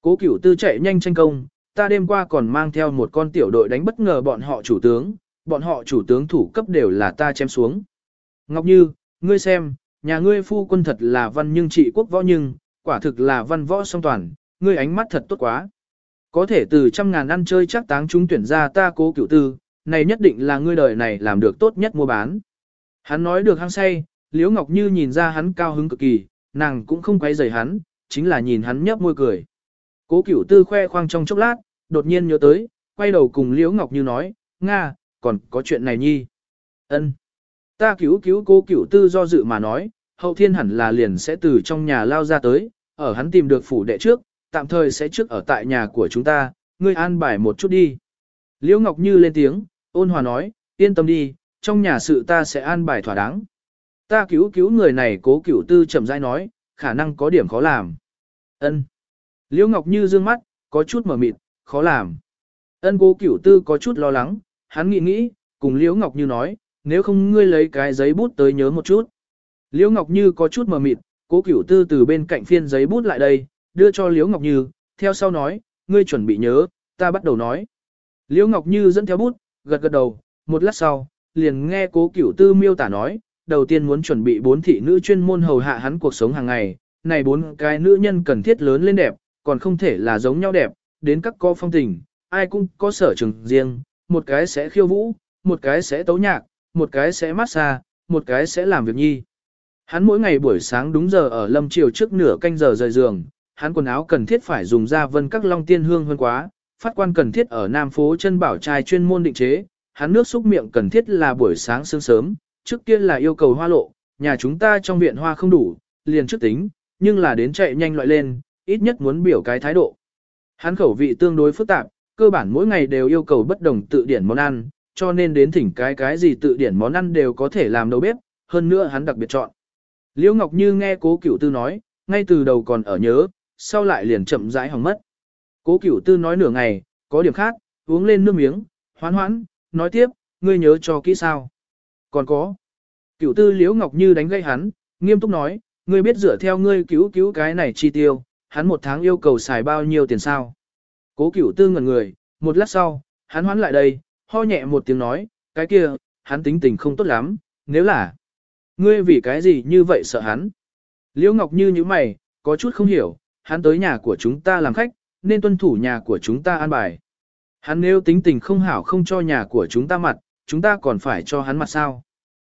Cố cửu tư chạy nhanh tranh công, ta đêm qua còn mang theo một con tiểu đội đánh bất ngờ bọn họ chủ tướng, bọn họ chủ tướng thủ cấp đều là ta chém xuống. Ngọc Như, ngươi xem, nhà ngươi phu quân thật là văn nhưng trị quốc võ nhưng, quả thực là văn võ song toàn, ngươi ánh mắt thật tốt quá. Có thể từ trăm ngàn ăn chơi chắc táng chúng tuyển ra ta cố cửu tư, này nhất định là ngươi đời này làm được tốt nhất mua bán. Hắn nói được hăng say, Liễu Ngọc Như nhìn ra hắn cao hứng cực kỳ, nàng cũng không quay rời hắn, chính là nhìn hắn nhấp môi cười. Cố cửu tư khoe khoang trong chốc lát, đột nhiên nhớ tới, quay đầu cùng Liễu Ngọc Như nói, Nga, còn có chuyện này nhi. ân Ta cứu cứu cố cửu tư do dự mà nói, hậu thiên hẳn là liền sẽ từ trong nhà lao ra tới, ở hắn tìm được phủ đệ trước, tạm thời sẽ trước ở tại nhà của chúng ta, ngươi an bài một chút đi. Liễu Ngọc Như lên tiếng, ôn hòa nói, yên tâm đi, trong nhà sự ta sẽ an bài thỏa đáng. Ta cứu cứu người này cố cửu tư chậm rãi nói, khả năng có điểm khó làm. Ân. Liễu Ngọc Như dương mắt, có chút mở mịt, khó làm. Ân cố cửu tư có chút lo lắng, hắn nghĩ nghĩ, cùng Liễu Ngọc Như nói, nếu không ngươi lấy cái giấy bút tới nhớ một chút. Liễu Ngọc Như có chút mở mịt, cố cửu tư từ bên cạnh phiên giấy bút lại đây, đưa cho Liễu Ngọc Như, theo sau nói, ngươi chuẩn bị nhớ, ta bắt đầu nói. Liễu Ngọc Như dẫn theo bút, gật gật đầu, một lát sau, liền nghe cố cửu tư miêu tả nói, đầu tiên muốn chuẩn bị bốn thị nữ chuyên môn hầu hạ hắn cuộc sống hàng ngày, này bốn cái nữ nhân cần thiết lớn lên đẹp, còn không thể là giống nhau đẹp, đến các co phong tình, ai cũng có sở trường riêng, một cái sẽ khiêu vũ, một cái sẽ tấu nhạc, một cái sẽ massage, một cái sẽ làm việc nhi. Hắn mỗi ngày buổi sáng đúng giờ ở lâm chiều trước nửa canh giờ rời giường, hắn quần áo cần thiết phải dùng ra vân các long tiên hương hơn quá, phát quan cần thiết ở Nam phố chân bảo trai chuyên môn định chế, hắn nước xúc miệng cần thiết là buổi sáng sương sớm, trước kia là yêu cầu hoa lộ, nhà chúng ta trong viện hoa không đủ, liền trước tính, nhưng là đến chạy nhanh loại lên, ít nhất muốn biểu cái thái độ. Hắn khẩu vị tương đối phức tạp, cơ bản mỗi ngày đều yêu cầu bất đồng tự điển món ăn, cho nên đến thỉnh cái cái gì tự điển món ăn đều có thể làm đầu bếp, hơn nữa hắn đặc biệt chọn. Liễu Ngọc Như nghe cố cửu tư nói, ngay từ đầu còn ở nhớ, sau lại liền chậm rãi hỏng mất. Cố cửu tư nói nửa ngày, có điểm khác, uống lên nước miếng, hoán hoãn, nói tiếp, ngươi nhớ cho kỹ sao. Còn có. Cửu tư Liễu Ngọc Như đánh gây hắn, nghiêm túc nói, ngươi biết dựa theo ngươi cứu cứu cái này chi tiêu, hắn một tháng yêu cầu xài bao nhiêu tiền sao. Cố cửu tư ngẩn người, một lát sau, hắn hoán lại đây, ho nhẹ một tiếng nói, cái kia, hắn tính tình không tốt lắm, nếu là, ngươi vì cái gì như vậy sợ hắn. Liễu Ngọc Như như mày, có chút không hiểu, hắn tới nhà của chúng ta làm khách, nên tuân thủ nhà của chúng ta an bài. Hắn nếu tính tình không hảo không cho nhà của chúng ta mặt, chúng ta còn phải cho hắn mặt sao.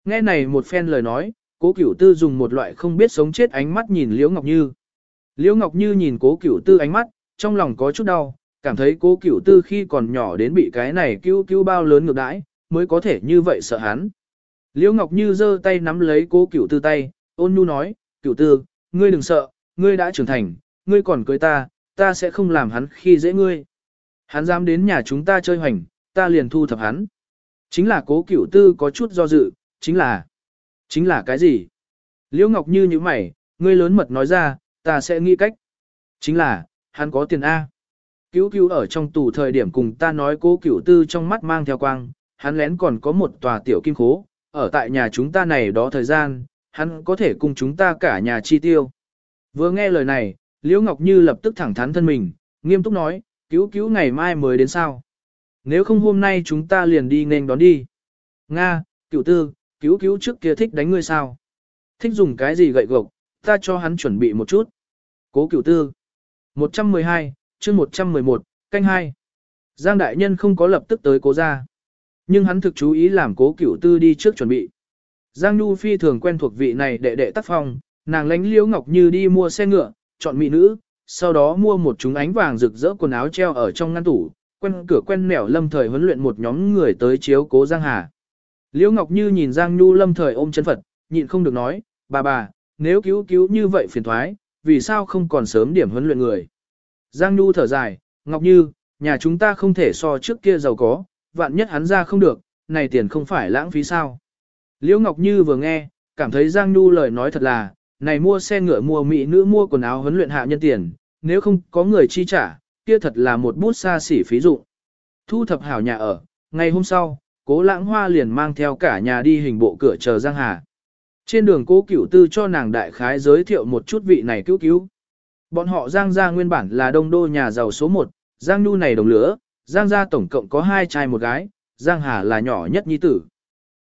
Nghe này một phen lời nói, cố cửu tư dùng một loại không biết sống chết ánh mắt nhìn Liễu Ngọc Như. Liễu Ngọc Như nhìn cố cửu tư ánh mắt, trong lòng có chút đau, cảm thấy cố cửu tư khi còn nhỏ đến bị cái này cứu cứu bao lớn ngược đãi, mới có thể như vậy sợ hắn. Liễu Ngọc Như giơ tay nắm lấy cố cửu tư tay, ôn nhu nói, cửu tư, ngươi đừng sợ, ngươi đã trưởng thành, ngươi còn cưới ta, ta sẽ không làm hắn khi dễ ngươi. Hắn dám đến nhà chúng ta chơi hoành, ta liền thu thập hắn. Chính là cố cửu tư có chút do dự, chính là, chính là cái gì? Liễu Ngọc Như như mày, ngươi lớn mật nói ra, ta sẽ nghĩ cách. Chính là, hắn có tiền A. Cứu cứu ở trong tù thời điểm cùng ta nói cố cửu tư trong mắt mang theo quang, hắn lén còn có một tòa tiểu kim khố, ở tại nhà chúng ta này đó thời gian, hắn có thể cùng chúng ta cả nhà chi tiêu. Vừa nghe lời này, Liễu Ngọc Như lập tức thẳng thắn thân mình, nghiêm túc nói, cứu cứu ngày mai mới đến sao. Nếu không hôm nay chúng ta liền đi nên đón đi. Nga, cửu tư, cứu cứu trước kia thích đánh ngươi sao? Thích dùng cái gì gậy gộc, ta cho hắn chuẩn bị một chút. Cố cửu tư. 112, chương 111, canh 2. Giang đại nhân không có lập tức tới cố ra. Nhưng hắn thực chú ý làm cố cửu tư đi trước chuẩn bị. Giang Nhu phi thường quen thuộc vị này đệ đệ tác phong, nàng lánh liễu ngọc như đi mua xe ngựa, chọn mỹ nữ, sau đó mua một chúng ánh vàng rực rỡ quần áo treo ở trong ngăn tủ, quen cửa quen nẻo lâm thời huấn luyện một nhóm người tới chiếu cố Giang Hà. Liễu Ngọc Như nhìn Giang Nhu lâm thời ôm chân Phật, nhịn không được nói, bà bà, nếu cứu cứu như vậy phiền thoái, vì sao không còn sớm điểm huấn luyện người. Giang Nhu thở dài, Ngọc Như, nhà chúng ta không thể so trước kia giàu có, vạn nhất hắn ra không được, này tiền không phải lãng phí sao. Liễu Ngọc Như vừa nghe, cảm thấy Giang Nhu lời nói thật là, này mua xe ngựa mua mỹ nữ mua quần áo huấn luyện hạ nhân tiền, nếu không có người chi trả, kia thật là một bút xa xỉ phí dụng. Thu thập hảo nhà ở, ngày hôm sau, cố lãng hoa liền mang theo cả nhà đi hình bộ cửa chờ Giang Hà. Trên đường cố cửu tư cho nàng đại khái giới thiệu một chút vị này cứu cứu. Bọn họ Giang gia nguyên bản là đông đô nhà giàu số 1, Giang Nhu này đồng lửa, Giang gia tổng cộng có hai trai một gái, Giang Hà là nhỏ nhất nhi tử.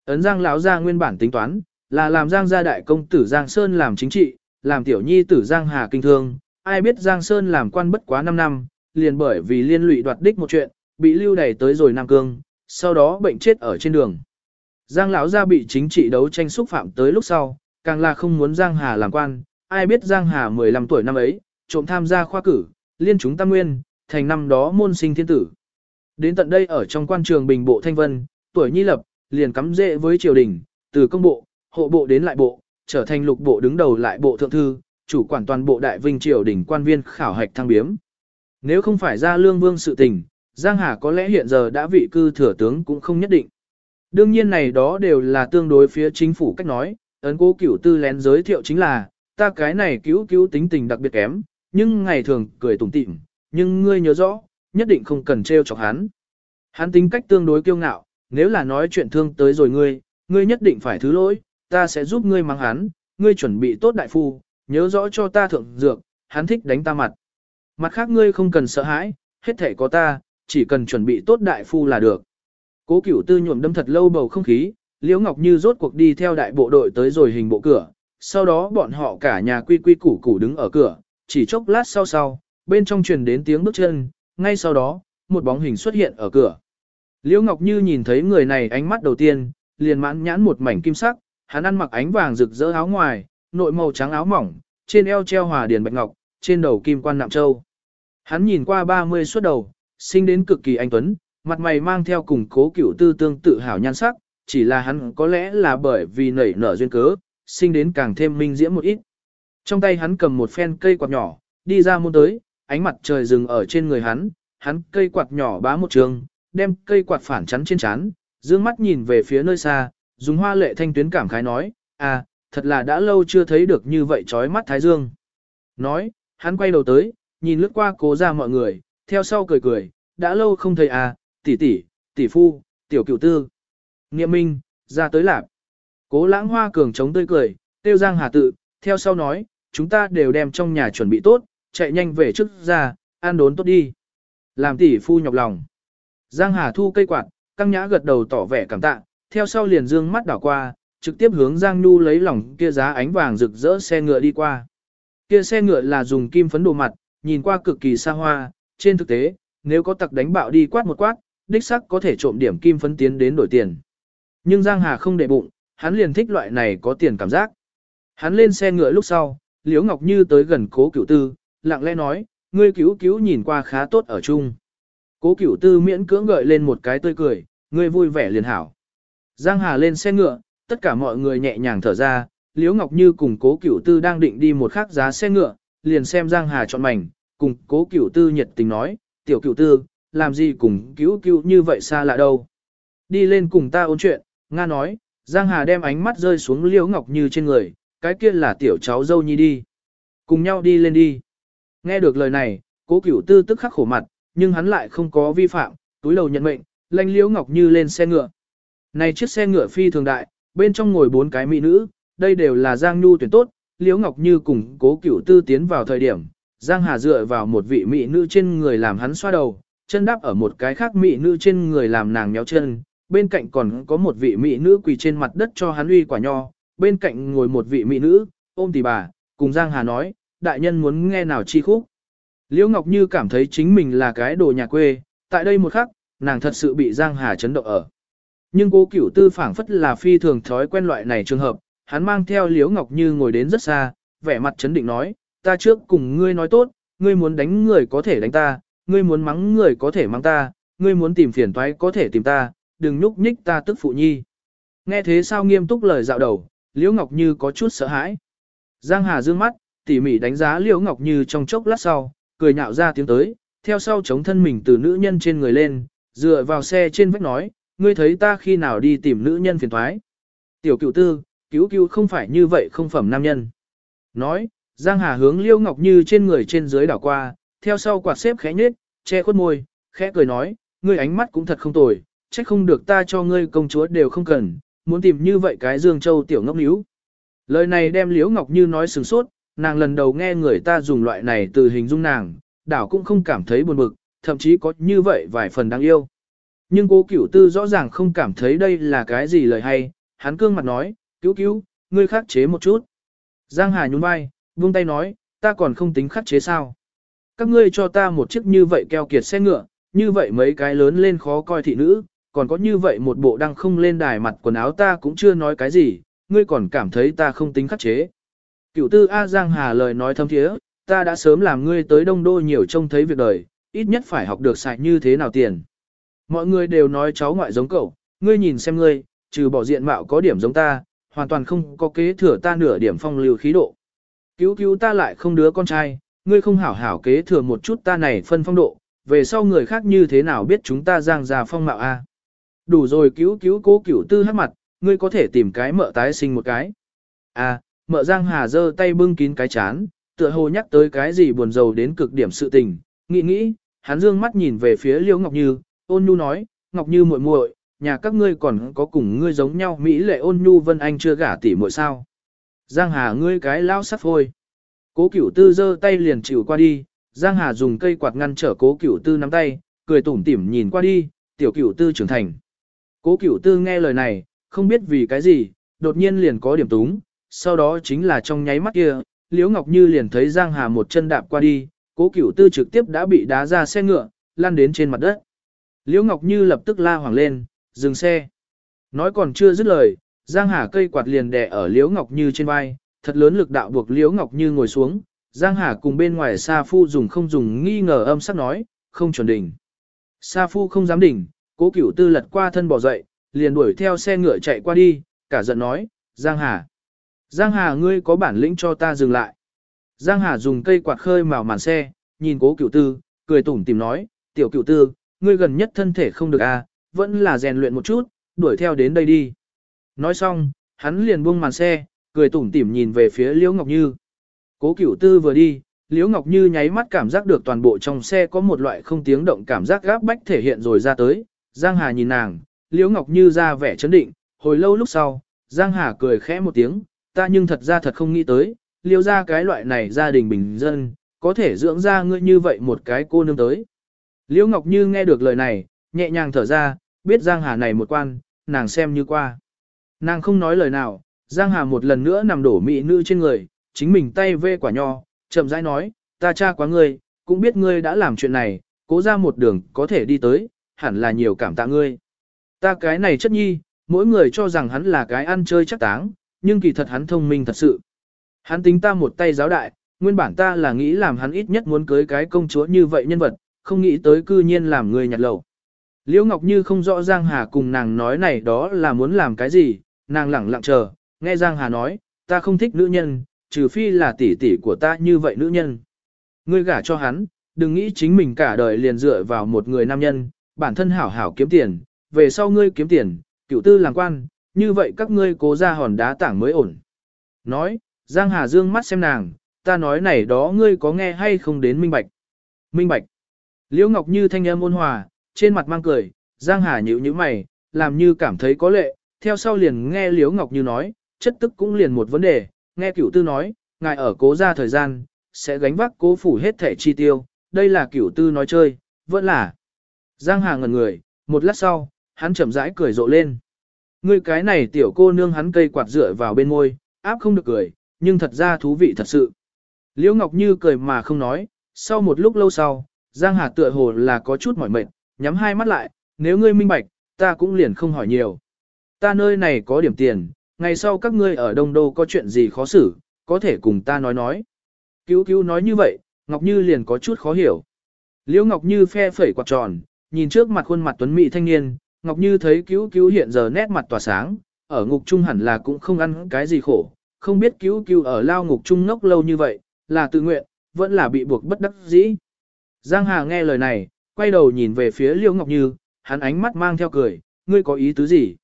Ấn Giang lão gia nguyên bản tính toán, là làm Giang gia đại công tử Giang Sơn làm chính trị, làm tiểu nhi tử Giang Hà kinh thương, ai biết Giang Sơn làm quan bất quá 5 năm, liền bởi vì liên lụy đoạt đích một chuyện, bị lưu đày tới rồi Nam Cương, sau đó bệnh chết ở trên đường. Giang lão gia bị chính trị đấu tranh xúc phạm tới lúc sau, càng là không muốn Giang Hà làm quan, ai biết Giang Hà 15 tuổi năm ấy, trộm tham gia khoa cử, liên chúng tam nguyên, thành năm đó môn sinh thiên tử. Đến tận đây ở trong quan trường Bình Bộ Thanh Vân, tuổi nhi lập, liền cắm rễ với triều đình, từ công bộ, hộ bộ đến lại bộ, trở thành lục bộ đứng đầu lại bộ thượng thư, chủ quản toàn bộ đại vinh triều đỉnh quan viên khảo hạch thăng biếm. Nếu không phải ra lương vương sự tình, Giang Hà có lẽ hiện giờ đã vị cư thừa tướng cũng không nhất định. Đương nhiên này đó đều là tương đối phía chính phủ cách nói, ấn cố cửu tư lén giới thiệu chính là, ta cái này cứu cứu tính tình đặc biệt kém, nhưng ngày thường cười tủm tỉm, nhưng ngươi nhớ rõ, nhất định không cần trêu chọc hắn. Hắn tính cách tương đối kiêu ngạo, nếu là nói chuyện thương tới rồi ngươi, ngươi nhất định phải thứ lỗi, ta sẽ giúp ngươi mang hắn, ngươi chuẩn bị tốt đại phu, nhớ rõ cho ta thượng dược, hắn thích đánh ta mặt. Mặt khác ngươi không cần sợ hãi, hết thể có ta, chỉ cần chuẩn bị tốt đại phu là được. Cố cửu tư nhuộm đâm thật lâu bầu không khí, Liễu Ngọc Như rốt cuộc đi theo đại bộ đội tới rồi hình bộ cửa, sau đó bọn họ cả nhà quy quy củ củ đứng ở cửa, chỉ chốc lát sau sau, bên trong truyền đến tiếng bước chân, ngay sau đó, một bóng hình xuất hiện ở cửa. Liễu Ngọc Như nhìn thấy người này ánh mắt đầu tiên, liền mãn nhãn một mảnh kim sắc, hắn ăn mặc ánh vàng rực rỡ áo ngoài, nội màu trắng áo mỏng, trên eo treo hòa điền bạch ngọc, trên đầu kim quan nạm châu. Hắn nhìn qua 30 suốt đầu, sinh đến cực kỳ anh tuấn, mặt mày mang theo cùng cố cửu tư tương tự hảo nhan sắc, chỉ là hắn có lẽ là bởi vì nảy nở duyên cớ, sinh đến càng thêm minh diễm một ít. Trong tay hắn cầm một phen cây quạt nhỏ, đi ra môn tới, ánh mặt trời dừng ở trên người hắn, hắn cây quạt nhỏ bá một trường, đem cây quạt phản chắn trên chán, dương mắt nhìn về phía nơi xa, dùng hoa lệ thanh tuyến cảm khái nói, à, thật là đã lâu chưa thấy được như vậy trói mắt thái dương. Nói, hắn quay đầu tới, nhìn lướt qua cố ra mọi người, theo sau cười cười, đã lâu không thấy à, tỷ tỷ, tỷ phu, tiểu cựu tư. Nghiệm minh, ra tới lạp. Cố lãng hoa cường chống tươi cười, tiêu giang hà tự, theo sau nói, chúng ta đều đem trong nhà chuẩn bị tốt, chạy nhanh về trước ra, ăn đốn tốt đi. Làm tỷ phu nhọc lòng. Giang Hà thu cây quạt, căng nhã gật đầu tỏ vẻ cảm tạ, theo sau liền dương mắt đảo qua, trực tiếp hướng Giang Nhu lấy lòng kia giá ánh vàng rực rỡ xe ngựa đi qua. Kia xe ngựa là dùng kim phấn đồ mặt, nhìn qua cực kỳ xa hoa, trên thực tế, nếu có tặc đánh bạo đi quát một quát, đích sắc có thể trộm điểm kim phấn tiến đến đổi tiền. Nhưng Giang Hà không để bụng, hắn liền thích loại này có tiền cảm giác. Hắn lên xe ngựa lúc sau, Liễu Ngọc Như tới gần cố cửu tư, lặng lẽ nói, ngươi cứu cứu nhìn qua khá tốt ở chung. Cố cửu tư miễn cưỡng gợi lên một cái tươi cười, ngươi vui vẻ liền hảo. Giang Hà lên xe ngựa, tất cả mọi người nhẹ nhàng thở ra, Liễu Ngọc Như cùng cố cửu tư đang định đi một khắc giá xe ngựa, liền xem Giang Hà chọn mảnh, cùng cố cửu tư nhiệt tình nói, tiểu cửu tư, làm gì cùng cứu cứu như vậy xa lạ đâu. Đi lên cùng ta ôn chuyện, Nga nói, Giang Hà đem ánh mắt rơi xuống Liễu Ngọc Như trên người, cái kia là tiểu cháu dâu nhi đi. Cùng nhau đi lên đi. Nghe được lời này, cố cửu tư tức khắc khổ mặt, nhưng hắn lại không có vi phạm, túi đầu nhận mệnh, lanh Liễu Ngọc Như lên xe ngựa. Này chiếc xe ngựa phi thường đại, bên trong ngồi bốn cái mỹ nữ, đây đều là Giang Nhu tuyển tốt, Liễu Ngọc Như cùng cố cửu tư tiến vào thời điểm, Giang Hà dựa vào một vị mỹ nữ trên người làm hắn xoa đầu, chân đáp ở một cái khác mỹ nữ trên người làm nàng nhéo chân, bên cạnh còn có một vị mỹ nữ quỳ trên mặt đất cho hắn uy quả nho, bên cạnh ngồi một vị mỹ nữ, ôm tỷ bà, cùng Giang Hà nói, đại nhân muốn nghe nào chi khúc. Liễu Ngọc Như cảm thấy chính mình là cái đồ nhà quê, tại đây một khắc, nàng thật sự bị Giang Hà chấn động ở. Nhưng cố cửu tư phảng phất là phi thường thói quen loại này trường hợp, hắn mang theo Liễu Ngọc Như ngồi đến rất xa, vẻ mặt chấn định nói, ta trước cùng ngươi nói tốt, ngươi muốn đánh người có thể đánh ta, ngươi muốn mắng người có thể mắng ta, ngươi muốn tìm phiền toái có thể tìm ta, đừng nhúc nhích ta tức phụ nhi. Nghe thế sao nghiêm túc lời dạo đầu, Liễu Ngọc Như có chút sợ hãi. Giang Hà dương mắt, tỉ mỉ đánh giá Liễu Ngọc Như trong chốc lát sau, cười nhạo ra tiếng tới, theo sau chống thân mình từ nữ nhân trên người lên, dựa vào xe trên vách nói, ngươi thấy ta khi nào đi tìm nữ nhân phiền thoái. Tiểu cựu tư, cứu cứu không phải như vậy không phẩm nam nhân. Nói, Giang Hà hướng Liêu Ngọc Như trên người trên dưới đảo qua, theo sau quạt xếp khẽ nhếch, che khuất môi, khẽ cười nói, ngươi ánh mắt cũng thật không tồi, trách không được ta cho ngươi công chúa đều không cần, muốn tìm như vậy cái Dương Châu tiểu ngốc níu. Lời này đem Liễu Ngọc Như nói sừng sốt, nàng lần đầu nghe người ta dùng loại này từ hình dung nàng, đảo cũng không cảm thấy buồn bực, thậm chí có như vậy vài phần đáng yêu. Nhưng cố cửu tư rõ ràng không cảm thấy đây là cái gì lời hay, hắn cương mặt nói, cứu cứu, ngươi khắc chế một chút. Giang Hà nhún vai, vung tay nói, ta còn không tính khắc chế sao. Các ngươi cho ta một chiếc như vậy keo kiệt xe ngựa, như vậy mấy cái lớn lên khó coi thị nữ, còn có như vậy một bộ đang không lên đài mặt quần áo ta cũng chưa nói cái gì, ngươi còn cảm thấy ta không tính khắc chế. cửu tư A Giang Hà lời nói thâm thiế, ta đã sớm làm ngươi tới đông đô nhiều trông thấy việc đời, ít nhất phải học được xài như thế nào tiền. Mọi người đều nói cháu ngoại giống cậu, ngươi nhìn xem ngươi, trừ bỏ diện mạo có điểm giống ta, hoàn toàn không có kế thừa ta nửa điểm phong lưu khí độ. Cứu cứu ta lại không đứa con trai, ngươi không hảo hảo kế thừa một chút ta này phân phong độ, về sau người khác như thế nào biết chúng ta giang già phong mạo a? Đủ rồi cứu cứu cố cửu tư hát mặt, ngươi có thể tìm cái mợ tái sinh một cái. À, mợ giang hà giơ tay bưng kín cái chán, tựa hồ nhắc tới cái gì buồn rầu đến cực điểm sự tình, nghĩ nghĩ, hắn dương mắt nhìn về phía liêu ngọc như, ôn nhu nói, ngọc như muội muội, nhà các ngươi còn có cùng ngươi giống nhau mỹ lệ ôn nhu vân anh chưa gả tỷ muội sao. Giang hà ngươi cái lao sắp phôi. Cố cửu tư giơ tay liền chịu qua đi, Giang Hà dùng cây quạt ngăn trở cố cửu tư nắm tay, cười tủm tỉm nhìn qua đi, tiểu cửu tư trưởng thành. Cố cửu tư nghe lời này, không biết vì cái gì, đột nhiên liền có điểm túng, sau đó chính là trong nháy mắt kia, Liễu Ngọc Như liền thấy Giang Hà một chân đạp qua đi, cố cửu tư trực tiếp đã bị đá ra xe ngựa, lăn đến trên mặt đất. Liễu Ngọc Như lập tức la hoảng lên, dừng xe. Nói còn chưa dứt lời, Giang Hà cây quạt liền đè ở Liễu Ngọc Như trên vai, thật lớn lực đạo buộc Liễu Ngọc Như ngồi xuống, Giang Hà cùng bên ngoài Sa Phu dùng không dùng nghi ngờ âm sắc nói, không chuẩn đỉnh. Sa Phu không dám đỉnh, cố cửu tư lật qua thân bỏ dậy, liền đuổi theo xe ngựa chạy qua đi, cả giận nói, Giang Hà. Giang Hà ngươi có bản lĩnh cho ta dừng lại. Giang Hà dùng cây quạt khơi màu màn xe, nhìn cố cửu tư, cười tủm tìm nói, tiểu cửu tư, ngươi gần nhất thân thể không được à, vẫn là rèn luyện một chút, đuổi theo đến đây đi. Nói xong, hắn liền buông màn xe, cười tủm tỉm nhìn về phía Liễu Ngọc Như. Cố Cửu Tư vừa đi, Liễu Ngọc Như nháy mắt cảm giác được toàn bộ trong xe có một loại không tiếng động cảm giác gáp bách thể hiện rồi ra tới. Giang Hà nhìn nàng, Liễu Ngọc Như ra vẻ chấn định, hồi lâu lúc sau, Giang Hà cười khẽ một tiếng, ta nhưng thật ra thật không nghĩ tới, Liễu ra cái loại này gia đình bình dân, có thể dưỡng ra ngươi như vậy một cái cô nương tới. Liễu Ngọc Như nghe được lời này, nhẹ nhàng thở ra, biết Giang Hà này một quan, nàng xem như qua. Nàng không nói lời nào, Giang Hà một lần nữa nằm đổ mỹ nữ trên người, chính mình tay vê quả nho, chậm rãi nói, ta cha quá ngươi, cũng biết ngươi đã làm chuyện này, cố ra một đường có thể đi tới, hẳn là nhiều cảm tạ ngươi. Ta cái này chất nhi, mỗi người cho rằng hắn là cái ăn chơi chắc táng, nhưng kỳ thật hắn thông minh thật sự. Hắn tính ta một tay giáo đại, nguyên bản ta là nghĩ làm hắn ít nhất muốn cưới cái công chúa như vậy nhân vật, không nghĩ tới cư nhiên làm người nhặt lầu. Liễu Ngọc Như không rõ Giang Hà cùng nàng nói này đó là muốn làm cái gì, nàng lẳng lặng chờ, nghe Giang Hà nói, ta không thích nữ nhân, trừ phi là tỷ tỷ của ta như vậy nữ nhân. Ngươi gả cho hắn, đừng nghĩ chính mình cả đời liền dựa vào một người nam nhân, bản thân hảo hảo kiếm tiền, về sau ngươi kiếm tiền, cựu tư làm quan, như vậy các ngươi cố ra hòn đá tảng mới ổn. Nói, Giang Hà dương mắt xem nàng, ta nói này đó ngươi có nghe hay không đến minh bạch. Minh bạch. Liễu Ngọc Như thanh âm ôn hòa, trên mặt mang cười, Giang Hà nhíu nhíu mày, làm như cảm thấy có lệ, theo sau liền nghe Liễu Ngọc Như nói, chất tức cũng liền một vấn đề, nghe cửu tư nói, ngài ở cố ra thời gian, sẽ gánh vác cố phủ hết thẻ chi tiêu, đây là cửu tư nói chơi, vẫn là. Giang Hà ngẩn người, một lát sau, hắn chậm rãi cười rộ lên. Ngươi cái này tiểu cô nương hắn cây quạt dựa vào bên môi, áp không được cười, nhưng thật ra thú vị thật sự. Liễu Ngọc Như cười mà không nói, sau một lúc lâu sau, Giang Hà tựa hồ là có chút mỏi mệt, nhắm hai mắt lại, nếu ngươi minh bạch, ta cũng liền không hỏi nhiều. Ta nơi này có điểm tiền, ngày sau các ngươi ở Đông Đô có chuyện gì khó xử, có thể cùng ta nói nói. Cứu cứu nói như vậy, Ngọc Như liền có chút khó hiểu. Liễu Ngọc Như phe phẩy quạt tròn, nhìn trước mặt khuôn mặt tuấn mỹ thanh niên, Ngọc Như thấy cứu cứu hiện giờ nét mặt tỏa sáng, ở ngục trung hẳn là cũng không ăn cái gì khổ, không biết cứu cứu ở lao ngục trung ngốc lâu như vậy, là tự nguyện, vẫn là bị buộc bất đắc dĩ. Giang Hà nghe lời này, quay đầu nhìn về phía Liễu Ngọc Như, hắn ánh mắt mang theo cười, ngươi có ý tứ gì?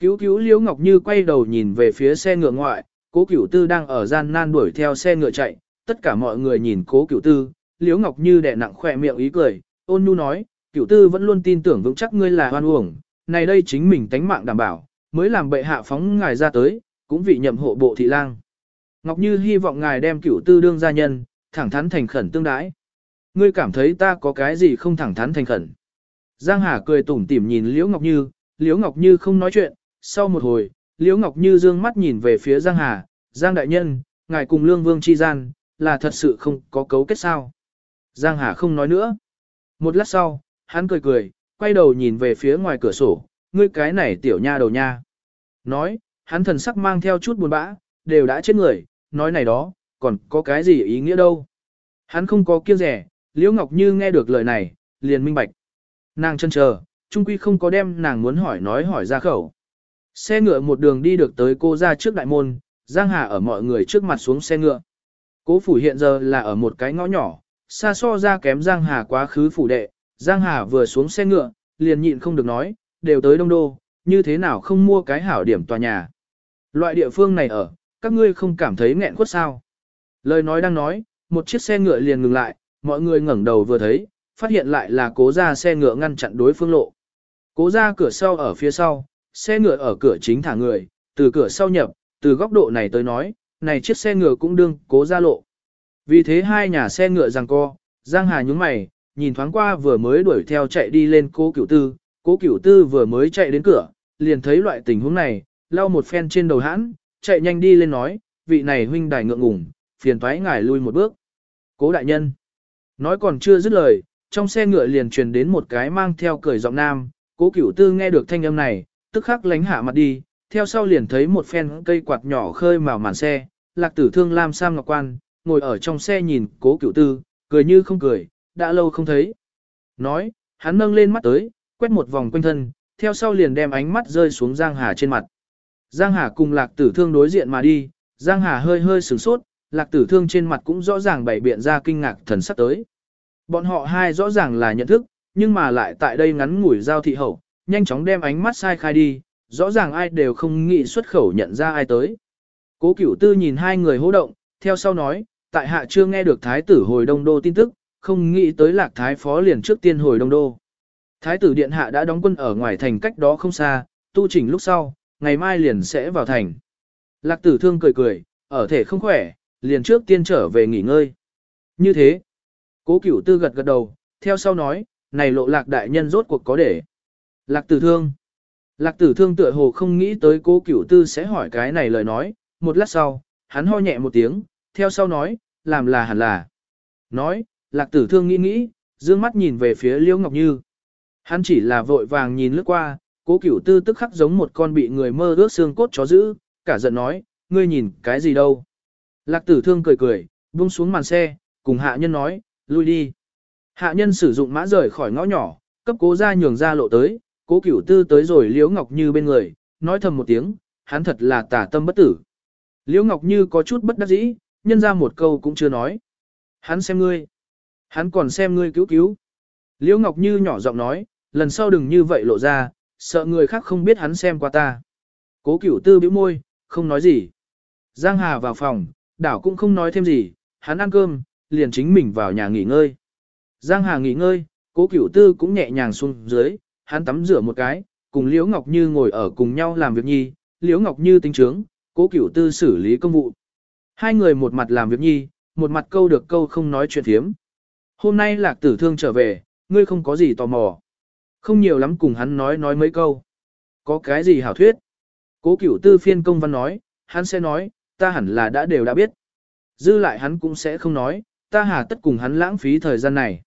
Cứu cứu Liễu Ngọc Như quay đầu nhìn về phía xe ngựa ngoại, cố cửu tư đang ở gian nan đuổi theo xe ngựa chạy, tất cả mọi người nhìn cố cửu tư, Liễu Ngọc Như đè nặng khỏe miệng ý cười, ôn nhu nói, cửu tư vẫn luôn tin tưởng vững chắc ngươi là hoan uổng, này đây chính mình tánh mạng đảm bảo, mới làm bệ hạ phóng ngài ra tới, cũng vị nhậm hộ bộ thị lang. Ngọc Như hy vọng ngài đem cửu tư đương gia nhân, thẳng thắn thành khẩn tương đái. Ngươi cảm thấy ta có cái gì không thẳng thắn thành khẩn. Giang Hà cười tủm tỉm nhìn Liễu Ngọc Như, Liễu Ngọc Như không nói chuyện, sau một hồi, Liễu Ngọc Như dương mắt nhìn về phía Giang Hà, Giang Đại Nhân, ngài cùng Lương Vương chi gian, là thật sự không có cấu kết sao. Giang Hà không nói nữa. Một lát sau, hắn cười cười, quay đầu nhìn về phía ngoài cửa sổ, ngươi cái này tiểu nha đầu nha. Nói, hắn thần sắc mang theo chút buồn bã, đều đã chết người, nói này đó, còn có cái gì ý nghĩa đâu. Hắn không có kiêng rẻ, Liễu Ngọc Như nghe được lời này, liền minh bạch. Nàng chân chờ, trung quy không có đem nàng muốn hỏi nói hỏi ra khẩu. Xe ngựa một đường đi được tới cô ra trước đại môn, Giang Hà ở mọi người trước mặt xuống xe ngựa. Cố phủ hiện giờ là ở một cái ngõ nhỏ, xa so ra kém Giang Hà quá khứ phủ đệ. Giang Hà vừa xuống xe ngựa, liền nhịn không được nói, đều tới Đông Đô, như thế nào không mua cái hảo điểm tòa nhà. Loại địa phương này ở, các ngươi không cảm thấy nghẹn quất sao. Lời nói đang nói, một chiếc xe ngựa liền ngừng lại, mọi người ngẩng đầu vừa thấy, phát hiện lại là cố ra xe ngựa ngăn chặn đối phương lộ. Cố ra cửa sau ở phía sau, xe ngựa ở cửa chính thả người, từ cửa sau nhập, từ góc độ này tới nói, này chiếc xe ngựa cũng đương cố ra lộ. Vì thế hai nhà xe ngựa giằng co, Giang Hà nhúng mày, nhìn thoáng qua vừa mới đuổi theo chạy đi lên cố cửu tư, cố cửu tư vừa mới chạy đến cửa, liền thấy loại tình huống này, lau một phen trên đầu hãn, chạy nhanh đi lên nói, vị này huynh đài ngượng ngùng, phiền thoái ngài lui một bước. Cố đại nhân, nói còn chưa dứt lời, trong xe ngựa liền truyền đến một cái mang theo cười giọng nam, cố cửu tư nghe được thanh âm này, tức khắc lánh hạ mặt đi, theo sau liền thấy một phen cây quạt nhỏ khơi màu màn xe, lạc tử thương lam sam ngọc quan, ngồi ở trong xe nhìn cố cửu tư, cười như không cười, đã lâu không thấy. Nói, hắn nâng lên mắt tới, quét một vòng quanh thân, theo sau liền đem ánh mắt rơi xuống Giang Hà trên mặt. Giang Hà cùng lạc tử thương đối diện mà đi, Giang Hà hơi hơi sửng sốt, lạc tử thương trên mặt cũng rõ ràng bày biện ra kinh ngạc thần sắc tới. Bọn họ hai rõ ràng là nhận thức, nhưng mà lại tại đây ngắn ngủi giao thị hậu, nhanh chóng đem ánh mắt sai khai đi, rõ ràng ai đều không nghĩ xuất khẩu nhận ra ai tới. Cố cửu tư nhìn hai người hô động, theo sau nói, tại hạ chưa nghe được thái tử hồi đông đô tin tức, không nghĩ tới lạc thái phó liền trước tiên hồi đông đô. Thái tử điện hạ đã đóng quân ở ngoài thành cách đó không xa, tu chỉnh lúc sau, ngày mai liền sẽ vào thành. Lạc tử thương cười cười, ở thể không khỏe, liền trước tiên trở về nghỉ ngơi. Như thế, cố cửu tư gật gật đầu, theo sau nói, này lộ lạc đại nhân rốt cuộc có để. Lạc tử thương. Lạc tử thương tựa hồ không nghĩ tới cố cửu tư sẽ hỏi cái này lời nói, một lát sau, hắn ho nhẹ một tiếng, theo sau nói, làm là hẳn là. Nói, lạc tử thương nghĩ nghĩ, dương mắt nhìn về phía Liễu Ngọc Như. Hắn chỉ là vội vàng nhìn lướt qua, cố cửu tư tức khắc giống một con bị người mơ ước xương cốt chó giữ, cả giận nói, ngươi nhìn cái gì đâu. Lạc tử thương cười cười, buông xuống màn xe, cùng hạ nhân nói, lui đi. Hạ nhân sử dụng mã rời khỏi ngõ nhỏ, cấp cố ra nhường ra lộ tới, cố cửu tư tới rồi Liễu Ngọc Như bên người, nói thầm một tiếng, hắn thật là tả tâm bất tử. Liễu Ngọc Như có chút bất đắc dĩ, nhân ra một câu cũng chưa nói. Hắn xem ngươi. Hắn còn xem ngươi cứu cứu. Liễu Ngọc Như nhỏ giọng nói, lần sau đừng như vậy lộ ra, sợ người khác không biết hắn xem qua ta. Cố cửu tư bĩu môi, không nói gì. Giang Hà vào phòng, đảo cũng không nói thêm gì, hắn ăn cơm, liền chính mình vào nhà nghỉ ngơi. Giang Hà nghỉ ngơi, cố cửu tư cũng nhẹ nhàng xuống dưới, hắn tắm rửa một cái, cùng Liễu Ngọc Như ngồi ở cùng nhau làm việc nhi, Liễu Ngọc Như tính trướng, cố cửu tư xử lý công vụ. Hai người một mặt làm việc nhi, một mặt câu được câu không nói chuyện thiếm. Hôm nay lạc tử thương trở về, ngươi không có gì tò mò. Không nhiều lắm cùng hắn nói nói mấy câu. Có cái gì hảo thuyết? Cố cửu tư phiên công văn nói, hắn sẽ nói, ta hẳn là đã đều đã biết. Dư lại hắn cũng sẽ không nói, ta hà tất cùng hắn lãng phí thời gian này.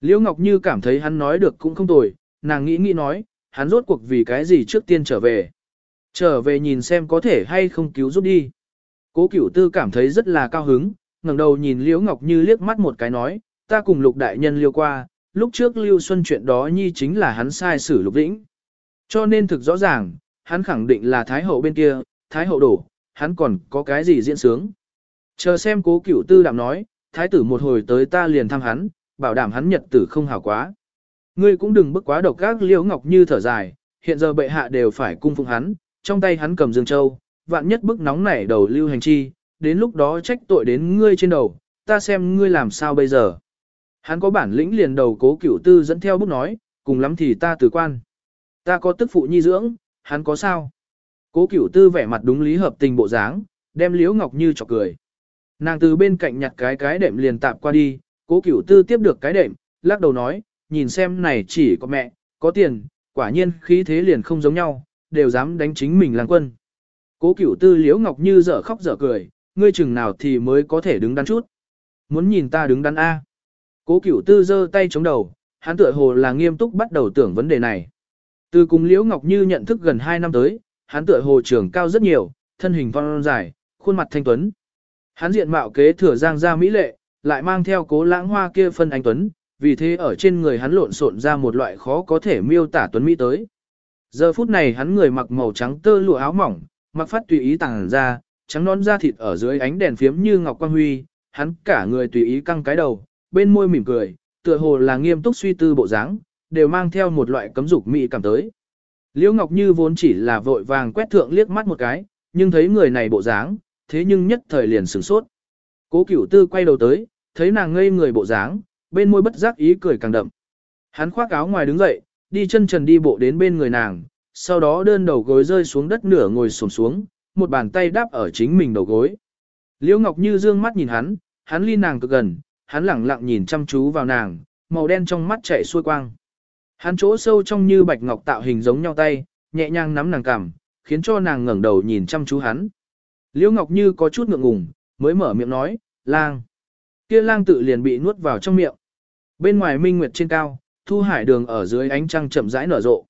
Liễu Ngọc Như cảm thấy hắn nói được cũng không tồi, nàng nghĩ nghĩ nói, hắn rốt cuộc vì cái gì trước tiên trở về. Trở về nhìn xem có thể hay không cứu giúp đi. Cố cửu tư cảm thấy rất là cao hứng, ngẩng đầu nhìn Liễu Ngọc Như liếc mắt một cái nói, ta cùng lục đại nhân liêu qua, lúc trước Lưu Xuân chuyện đó nhi chính là hắn sai xử lục Vĩnh, Cho nên thực rõ ràng, hắn khẳng định là Thái Hậu bên kia, Thái Hậu đổ, hắn còn có cái gì diễn sướng. Chờ xem cố cửu tư đạm nói, Thái tử một hồi tới ta liền thăm hắn, bảo đảm hắn nhật tử không hảo quá. Ngươi cũng đừng bức quá độc các Liễu Ngọc Như thở dài, hiện giờ bệ hạ đều phải cung phụng hắn, trong tay hắn cầm Dương Châu, vạn nhất bức nóng nảy đầu lưu hành chi, đến lúc đó trách tội đến ngươi trên đầu, ta xem ngươi làm sao bây giờ. Hắn có bản lĩnh liền đầu cố cửu tư dẫn theo bút nói, cùng lắm thì ta từ quan. Ta có tức phụ nhi dưỡng, hắn có sao? Cố cửu tư vẻ mặt đúng lý hợp tình bộ dáng, đem liễu ngọc như chọc cười. Nàng từ bên cạnh nhặt cái cái đệm liền tạp qua đi, cố cửu tư tiếp được cái đệm, lắc đầu nói, nhìn xem này chỉ có mẹ, có tiền, quả nhiên khí thế liền không giống nhau, đều dám đánh chính mình làng quân. Cố cửu tư liễu ngọc như dở khóc dở cười, ngươi chừng nào thì mới có thể đứng đắn chút. Muốn nhìn ta đứng đắn A. Cố cửu tư giơ tay chống đầu, hắn tựa hồ là nghiêm túc bắt đầu tưởng vấn đề này. Từ cùng liễu ngọc như nhận thức gần 2 năm tới, hắn tựa hồ trưởng cao rất nhiều, thân hình phong dài, khuôn mặt thanh tuấn. Hắn diện mạo kế thừa giang gia mỹ lệ, lại mang theo cố lãng hoa kia phân anh tuấn, vì thế ở trên người hắn lộn xộn ra một loại khó có thể miêu tả tuấn mỹ tới. Giờ phút này hắn người mặc màu trắng tơ lụa áo mỏng, mặc phát tùy ý tàng ra, trắng non da thịt ở dưới ánh đèn phiếm như ngọc quang huy, hắn cả người tùy ý căng cái đầu, bên môi mỉm cười, tựa hồ là nghiêm túc suy tư bộ dáng, đều mang theo một loại cấm dục mỹ cảm tới. Liễu Ngọc Như vốn chỉ là vội vàng quét thượng liếc mắt một cái, nhưng thấy người này bộ dáng, thế nhưng nhất thời liền sửng sốt. Cố Cửu Tư quay đầu tới, thấy nàng ngây người bộ dáng, bên môi bất giác ý cười càng đậm. Hắn khoác áo ngoài đứng dậy, đi chân trần đi bộ đến bên người nàng, sau đó đơn đầu gối rơi xuống đất nửa ngồi xổm xuống, một bàn tay đáp ở chính mình đầu gối. Liễu Ngọc Như dương mắt nhìn hắn, hắn ly nàng cực gần, hắn lẳng lặng nhìn chăm chú vào nàng, màu đen trong mắt chảy xuôi quang. Hắn chỗ sâu trong như bạch ngọc tạo hình giống nhau tay, nhẹ nhàng nắm nàng cằm, khiến cho nàng ngẩng đầu nhìn chăm chú hắn. Liễu Ngọc Như có chút ngượng ngùng, mới mở miệng nói, lang. Kia lang tự liền bị nuốt vào trong miệng. Bên ngoài minh nguyệt trên cao, thu hải đường ở dưới ánh trăng chậm rãi nở rộ.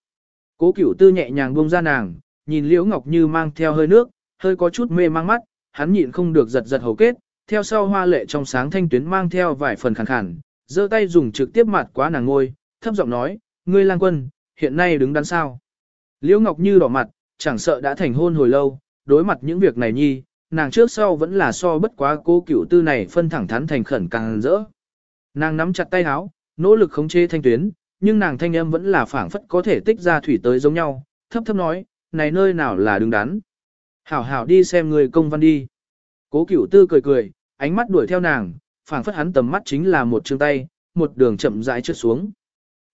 Cố cửu tư nhẹ nhàng buông ra nàng, nhìn Liễu Ngọc Như mang theo hơi nước, hơi có chút mê mang mắt, hắn nhịn không được giật giật hầu kết, theo sau hoa lệ trong sáng thanh tuyến mang theo vài phần khàn khàn, giơ tay dùng trực tiếp mặt quá nàng ngôi, thấp giọng nói, ngươi lang quân, hiện nay đứng đắn sao. Liễu Ngọc Như đỏ mặt, chẳng sợ đã thành hôn hồi lâu, đối mặt những việc này nhi, nàng trước sau vẫn là so bất quá cô cửu tư này phân thẳng thắn thành khẩn càng rỡ. Nàng nắm chặt tay áo, nỗ lực khống chế thanh tuyến, nhưng nàng thanh âm vẫn là phảng phất có thể tích ra thủy tới giống nhau, thấp thấp nói, này nơi nào là đứng đắn. Hảo hảo đi xem người công văn đi. Cố cửu tư cười cười, ánh mắt đuổi theo nàng, phảng phất hắn tầm mắt chính là một chương tay, một đường chậm rãi trượt xuống.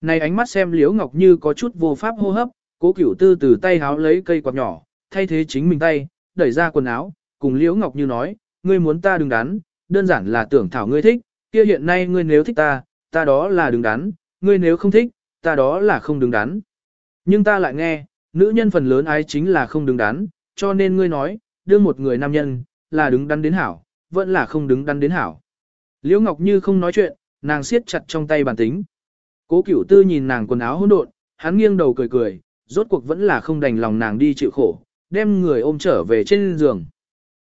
Này ánh mắt xem Liễu Ngọc Như có chút vô pháp hô hấp, cố cửu tư từ tay háo lấy cây quạt nhỏ, thay thế chính mình tay, đẩy ra quần áo, cùng Liễu Ngọc Như nói, ngươi muốn ta đừng đắn, đơn giản là tưởng thảo ngươi thích, kia hiện nay ngươi nếu thích ta, ta đó là đừng đắn, ngươi nếu không thích, ta đó là không đứng đắn. Nhưng ta lại nghe, nữ nhân phần lớn ái chính là không đứng đắn, cho nên ngươi nói, đưa một người nam nhân, là đứng đắn đến hảo, vẫn là không đứng đắn đến hảo. Liễu Ngọc Như không nói chuyện, nàng siết chặt trong tay bàn tính. Cố Cửu Tư nhìn nàng quần áo hỗn độn, hắn nghiêng đầu cười cười, rốt cuộc vẫn là không đành lòng nàng đi chịu khổ, đem người ôm trở về trên giường.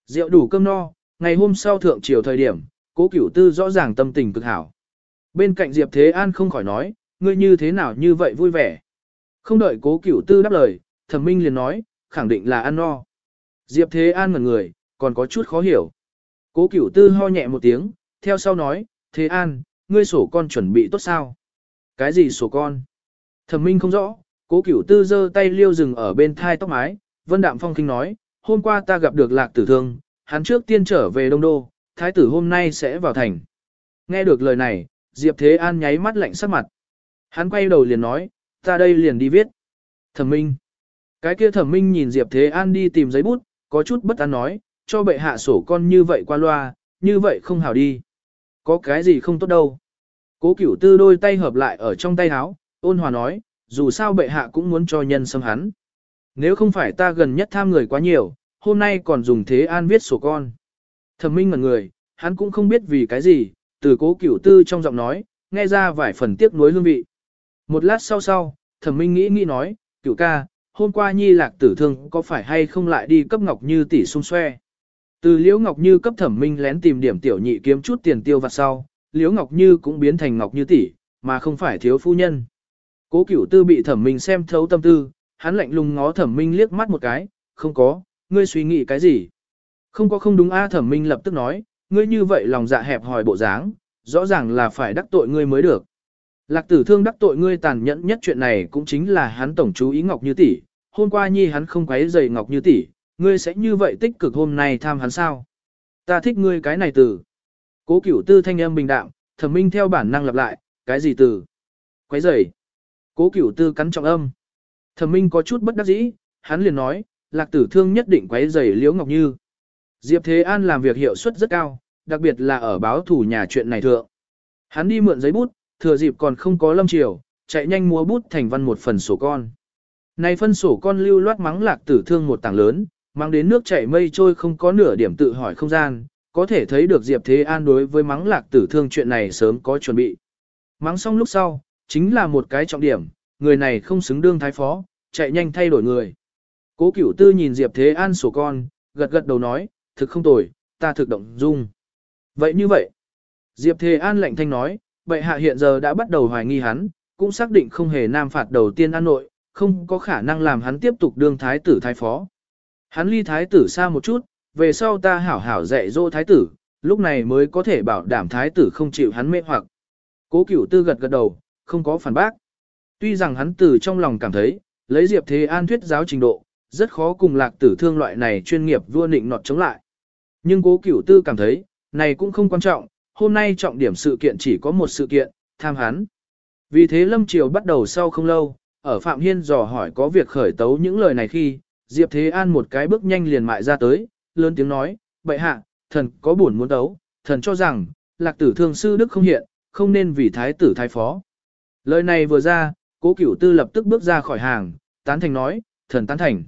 Rượu đủ cơm no, ngày hôm sau thượng chiều thời điểm, Cố Cửu Tư rõ ràng tâm tình cực hảo. Bên cạnh Diệp Thế An không khỏi nói, ngươi như thế nào như vậy vui vẻ. Không đợi Cố Cửu Tư đáp lời, Thẩm Minh liền nói, khẳng định là ăn no. Diệp Thế An ngẩn người, còn có chút khó hiểu. Cố Cửu Tư ho nhẹ một tiếng, theo sau nói, Thế An, ngươi sổ con chuẩn bị tốt sao? Cái gì sổ con? Thẩm Minh không rõ, Cố Cửu Tư giơ tay liêu rừng ở bên thai tóc mái, Vân Đạm Phong kinh nói, hôm qua ta gặp được Lạc Tử Thương, hắn trước tiên trở về Đông Đô, thái tử hôm nay sẽ vào thành. Nghe được lời này, Diệp Thế An nháy mắt lạnh sắc mặt. Hắn quay đầu liền nói, ta đây liền đi viết. Thẩm Minh. Cái kia Thẩm Minh nhìn Diệp Thế An đi tìm giấy bút, có chút bất an nói, cho bệ hạ sổ con như vậy qua loa, như vậy không hảo đi. Có cái gì không tốt đâu. Cố cửu tư đôi tay hợp lại ở trong tay áo, ôn hòa nói, dù sao bệ hạ cũng muốn cho nhân xâm hắn. Nếu không phải ta gần nhất tham người quá nhiều, hôm nay còn dùng thế an viết sổ con. Thẩm minh ngẩn người, hắn cũng không biết vì cái gì, từ cố cửu tư trong giọng nói, nghe ra vài phần tiếc nuối hương vị. Một lát sau sau, thẩm minh nghĩ nghĩ nói, cửu ca, hôm qua nhi lạc tử thương có phải hay không lại đi cấp ngọc như tỷ xung xoe. Từ liễu ngọc như cấp thẩm minh lén tìm điểm tiểu nhị kiếm chút tiền tiêu vặt sau, liễu ngọc như cũng biến thành ngọc như tỷ, mà không phải thiếu phu nhân. Cố cửu tư bị thẩm minh xem thấu tâm tư, hắn lạnh lùng ngó thẩm minh liếc mắt một cái, không có, ngươi suy nghĩ cái gì. Không có không đúng a thẩm minh lập tức nói, ngươi như vậy lòng dạ hẹp hòi bộ dáng, rõ ràng là phải đắc tội ngươi mới được. Lạc tử thương đắc tội ngươi tàn nhẫn nhất chuyện này cũng chính là hắn tổng chú ý Ngọc Như tỷ. hôm qua nhi hắn không quấy rầy Ngọc Như tỷ, ngươi sẽ như vậy tích cực hôm nay tham hắn sao? Ta thích ngươi cái này từ. Cố cửu tư thanh âm bình đạm, thẩm minh theo bản năng lặp lại, cái gì từ? Quấy rầy. Cố cửu tư cắn trọng âm. Thẩm minh có chút bất đắc dĩ, hắn liền nói, lạc tử thương nhất định quấy rầy liễu ngọc như. Diệp Thế An làm việc hiệu suất rất cao, đặc biệt là ở báo thủ nhà chuyện này thượng. Hắn đi mượn giấy bút, thừa dịp còn không có lâm chiều, chạy nhanh mua bút thành văn một phần sổ con. Này phân sổ con lưu loát mắng lạc tử thương một tảng lớn, mang đến nước chảy mây trôi không có nửa điểm tự hỏi không gian, có thể thấy được Diệp Thế An đối với mắng lạc tử thương chuyện này sớm có chuẩn bị. Mắng xong lúc sau, chính là một cái trọng điểm, người này không xứng đương thái phó, chạy nhanh thay đổi người. Cố cửu tư nhìn Diệp Thế An sổ con, gật gật đầu nói, thực không tồi, ta thực động dung. Vậy như vậy, Diệp Thế An lạnh thanh nói, bệ hạ hiện giờ đã bắt đầu hoài nghi hắn, cũng xác định không hề nam phạt đầu tiên an nội, không có khả năng làm hắn tiếp tục đương thái tử thái phó. Hắn ly thái tử xa một chút, về sau ta hảo hảo dạy dỗ thái tử, lúc này mới có thể bảo đảm thái tử không chịu hắn mê hoặc. Cố cửu tư gật gật đầu, không có phản bác. Tuy rằng hắn từ trong lòng cảm thấy, lấy Diệp Thế An thuyết giáo trình độ, rất khó cùng lạc tử thương loại này chuyên nghiệp vua nịnh nọt chống lại. Nhưng cố cửu tư cảm thấy, này cũng không quan trọng, hôm nay trọng điểm sự kiện chỉ có một sự kiện, tham hắn. Vì thế Lâm Triều bắt đầu sau không lâu, ở Phạm Hiên dò hỏi có việc khởi tấu những lời này khi, Diệp Thế An một cái bước nhanh liền mại ra tới, lớn tiếng nói, bệ hạ, thần có buồn muốn tấu, thần cho rằng, lạc tử thương sư đức không hiện, không nên vì thái tử thái phó. Lời này vừa ra, cố cửu tư lập tức bước ra khỏi hàng, tán thành nói, thần tán thành.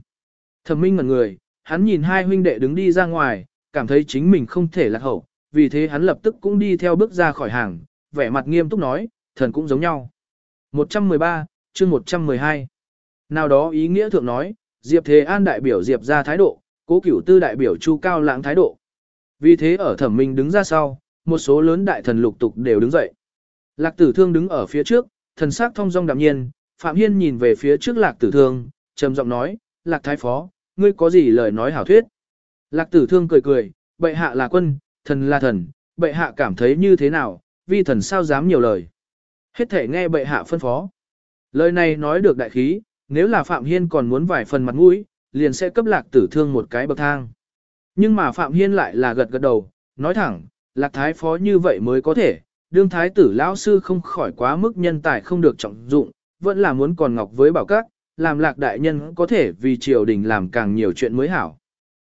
Thẩm minh ngẩn người, hắn nhìn hai huynh đệ đứng đi ra ngoài, cảm thấy chính mình không thể lạc hậu, vì thế hắn lập tức cũng đi theo bước ra khỏi hàng, vẻ mặt nghiêm túc nói, thần cũng giống nhau. 113, chương 112. Nào đó ý nghĩa thượng nói, Diệp Thế An đại biểu Diệp ra thái độ, cố cửu tư đại biểu Chu Cao lãng thái độ. Vì thế ở thẩm minh đứng ra sau, một số lớn đại thần lục tục đều đứng dậy. Lạc tử thương đứng ở phía trước, thần sắc thông dong đạm nhiên, Phạm Hiên nhìn về phía trước lạc tử thương, trầm giọng nói, lạc thái phó, ngươi có gì lời nói hảo thuyết. Lạc tử thương cười cười, bệ hạ là quân, thần là thần, bệ hạ cảm thấy như thế nào, vi thần sao dám nhiều lời. Hết thể nghe bệ hạ phân phó. Lời này nói được đại khí, nếu là Phạm Hiên còn muốn vài phần mặt mũi, liền sẽ cấp lạc tử thương một cái bậc thang. Nhưng mà Phạm Hiên lại là gật gật đầu, nói thẳng, lạc thái phó như vậy mới có thể, đương thái tử lão sư không khỏi quá mức nhân tài không được trọng dụng, vẫn là muốn còn ngọc với bảo các, làm lạc đại nhân có thể vì triều đình làm càng nhiều chuyện mới hảo.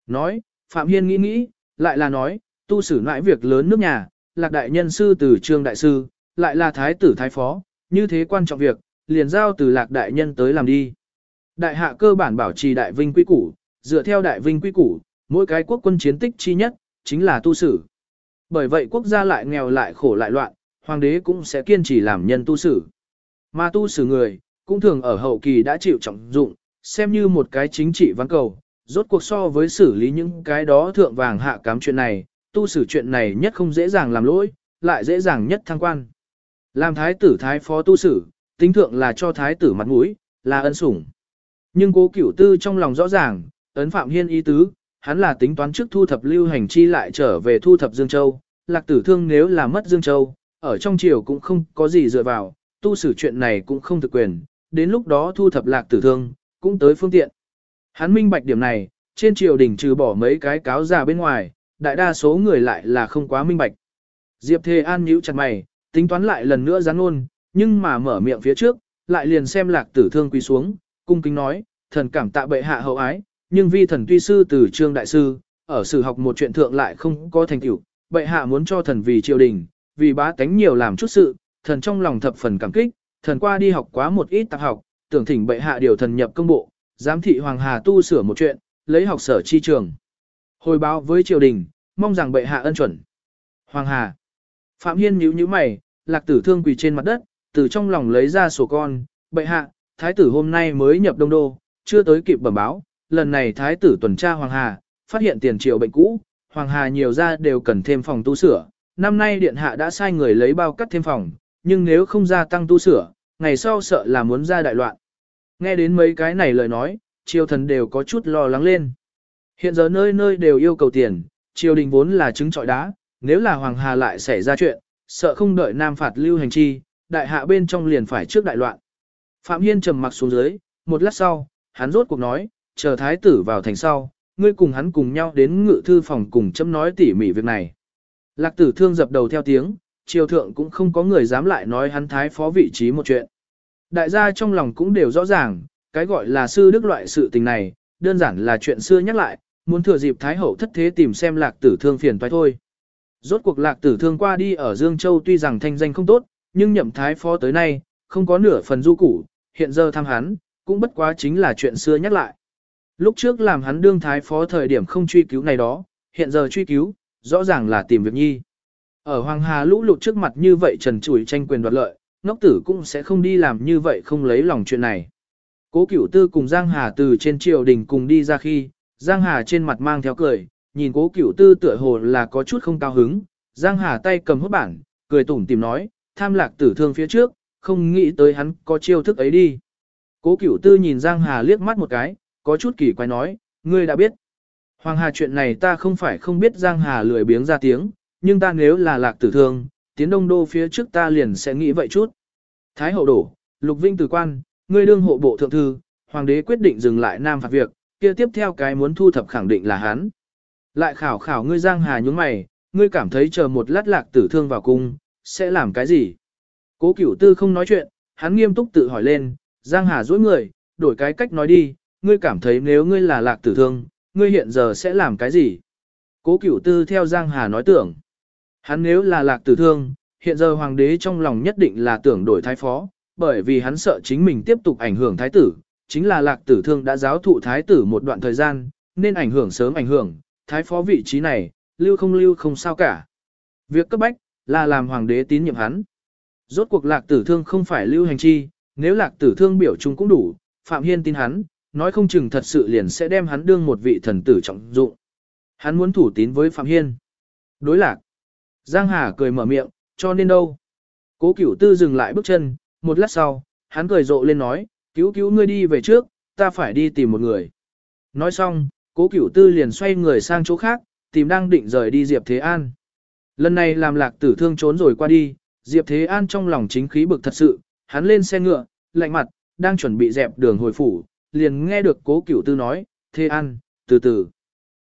Nói, Phạm Hiên nghĩ nghĩ, lại là nói, tu sử nãi việc lớn nước nhà, lạc đại nhân sư từ trương đại sư, lại là thái tử thái phó, như thế quan trọng việc, liền giao từ lạc đại nhân tới làm đi. Đại hạ cơ bản bảo trì đại vinh quy củ, dựa theo đại vinh quy củ, mỗi cái quốc quân chiến tích chi nhất, chính là tu sử. Bởi vậy quốc gia lại nghèo lại khổ lại loạn, hoàng đế cũng sẽ kiên trì làm nhân tu sử. Mà tu sử người, cũng thường ở hậu kỳ đã chịu trọng dụng, xem như một cái chính trị văn cầu, rốt cuộc so với xử lý những cái đó thượng vàng hạ cám chuyện này, tu sử chuyện này nhất không dễ dàng làm lỗi, lại dễ dàng nhất thăng quan. Làm thái tử thái phó tu sử, tính thượng là cho thái tử mặt mũi, là ân sủng. Nhưng cố cửu tư trong lòng rõ ràng, ấn phạm hiên ý tứ, hắn là tính toán trước thu thập lưu hành chi lại trở về thu thập Dương Châu, lạc tử thương nếu là mất Dương Châu, ở trong triều cũng không có gì dựa vào, tu sử chuyện này cũng không thực quyền, đến lúc đó thu thập lạc tử thương, cũng tới phương tiện. Hắn minh bạch điểm này, trên triều đình trừ bỏ mấy cái cáo già bên ngoài, đại đa số người lại là không quá minh bạch. Diệp Thề An nhíu chặt mày, tính toán lại lần nữa gián ôn, nhưng mà mở miệng phía trước, lại liền xem lạc tử thương quỳ xuống, cung kính nói, thần cảm tạ bệ hạ hậu ái, nhưng vi thần tuy sư từ trương đại sư, ở sử học một chuyện thượng lại không có thành tựu, bệ hạ muốn cho thần vì triều đình, vì bá tánh nhiều làm chút sự, thần trong lòng thập phần cảm kích, thần qua đi học quá một ít tạp học, tưởng thỉnh bệ hạ điều thần nhập công bộ, giám thị hoàng hà tu sửa một chuyện, lấy học sở chi trường. Hồi báo với triều đình, mong rằng bệ hạ ân chuẩn. Hoàng hà. Phạm Hiên nhíu nhíu mày, lạc tử thương quỳ trên mặt đất, từ trong lòng lấy ra sổ con, bệ hạ, thái tử hôm nay mới nhập đông đô, chưa tới kịp bẩm báo, lần này thái tử tuần tra Hoàng Hà, phát hiện tiền triệu bệnh cũ, Hoàng Hà nhiều ra đều cần thêm phòng tu sửa, năm nay điện hạ đã sai người lấy bao cắt thêm phòng, nhưng nếu không gia tăng tu sửa, ngày sau sợ là muốn ra đại loạn. Nghe đến mấy cái này lời nói, triều thần đều có chút lo lắng lên. Hiện giờ nơi nơi đều yêu cầu tiền, triều đình vốn là trứng trọi đá, nếu là Hoàng Hà lại xảy ra chuyện, sợ không đợi Nam phạt lưu hành chi, đại hạ bên trong liền phải trước đại loạn. Phạm Hiên trầm mặc xuống dưới, một lát sau, hắn rốt cuộc nói, chờ thái tử vào thành sau, ngươi cùng hắn cùng nhau đến ngự thư phòng cùng chấm nói tỉ mỉ việc này. Lạc tử thương dập đầu theo tiếng, triều thượng cũng không có người dám lại nói hắn thái phó vị trí một chuyện. Đại gia trong lòng cũng đều rõ ràng, cái gọi là sư đức loại sự tình này, đơn giản là chuyện xưa nhắc lại, muốn thừa dịp thái hậu thất thế tìm xem lạc tử thương phiền toái thôi. Rốt cuộc lạc tử thương qua đi ở Dương Châu tuy rằng thanh danh không tốt, nhưng nhậm thái phó tới nay, không có nửa phần du củ, hiện giờ thăm hắn, cũng bất quá chính là chuyện xưa nhắc lại. Lúc trước làm hắn đương thái phó thời điểm không truy cứu này đó, hiện giờ truy cứu, rõ ràng là tìm việc nhi. Ở Hoàng Hà lũ lụt trước mặt như vậy trần trùi tranh quyền đoạt lợi, ngốc tử cũng sẽ không đi làm như vậy không lấy lòng chuyện này. Cố cửu tư cùng Giang Hà từ trên triều đình cùng đi ra khi, Giang Hà trên mặt mang theo cười, nhìn cố cửu tư tựa hồ là có chút không cao hứng, Giang Hà tay cầm hốt bản, cười tủm tìm nói, tham lạc tử thương phía trước, không nghĩ tới hắn có chiêu thức ấy đi. Cố cửu tư nhìn Giang Hà liếc mắt một cái, có chút kỳ quái nói, ngươi đã biết. Hoàng Hà chuyện này ta không phải không biết Giang Hà lười biếng ra tiếng, nhưng ta nếu là lạc tử thương, tiến đông đô phía trước ta liền sẽ nghĩ vậy chút. Thái hậu đổ, lục vinh tử quan, ngươi đương hộ bộ thượng thư, hoàng đế quyết định dừng lại nam phạt việc, kia tiếp theo cái muốn thu thập khẳng định là hắn. Lại khảo khảo ngươi Giang Hà nhúng mày, ngươi cảm thấy chờ một lát lạc tử thương vào cung, sẽ làm cái gì? Cố cửu tư không nói chuyện, hắn nghiêm túc tự hỏi lên, Giang Hà dối người, đổi cái cách nói đi, ngươi cảm thấy nếu ngươi là lạc tử thương, ngươi hiện giờ sẽ làm cái gì? Cố cửu tư theo Giang Hà nói tưởng. Hắn nếu là lạc tử thương, hiện giờ hoàng đế trong lòng nhất định là tưởng đổi thái phó, bởi vì hắn sợ chính mình tiếp tục ảnh hưởng thái tử, chính là lạc tử thương đã giáo thụ thái tử một đoạn thời gian, nên ảnh hưởng sớm ảnh hưởng, thái phó vị trí này, lưu không lưu không sao cả. Việc cấp bách, là làm hoàng đế tín nhiệm hắn. Rốt cuộc lạc tử thương không phải lưu hành chi, nếu lạc tử thương biểu trung cũng đủ, Phạm Hiên tin hắn, nói không chừng thật sự liền sẽ đem hắn đương một vị thần tử trọng dụng. Hắn muốn thủ tín với Phạm Hiên. Đối lạc. Giang Hà cười mở miệng, cho nên đâu. Cố cửu tư dừng lại bước chân, một lát sau, hắn cười rộ lên nói, cứu cứu ngươi đi về trước, ta phải đi tìm một người. Nói xong, cố cửu tư liền xoay người sang chỗ khác, tìm đang định rời đi Diệp Thế An. Lần này làm lạc tử thương trốn rồi qua đi, Diệp Thế An trong lòng chính khí bực thật sự, hắn lên xe ngựa, lạnh mặt, đang chuẩn bị dẹp đường hồi phủ, liền nghe được cố cửu tư nói, Thế An, từ từ.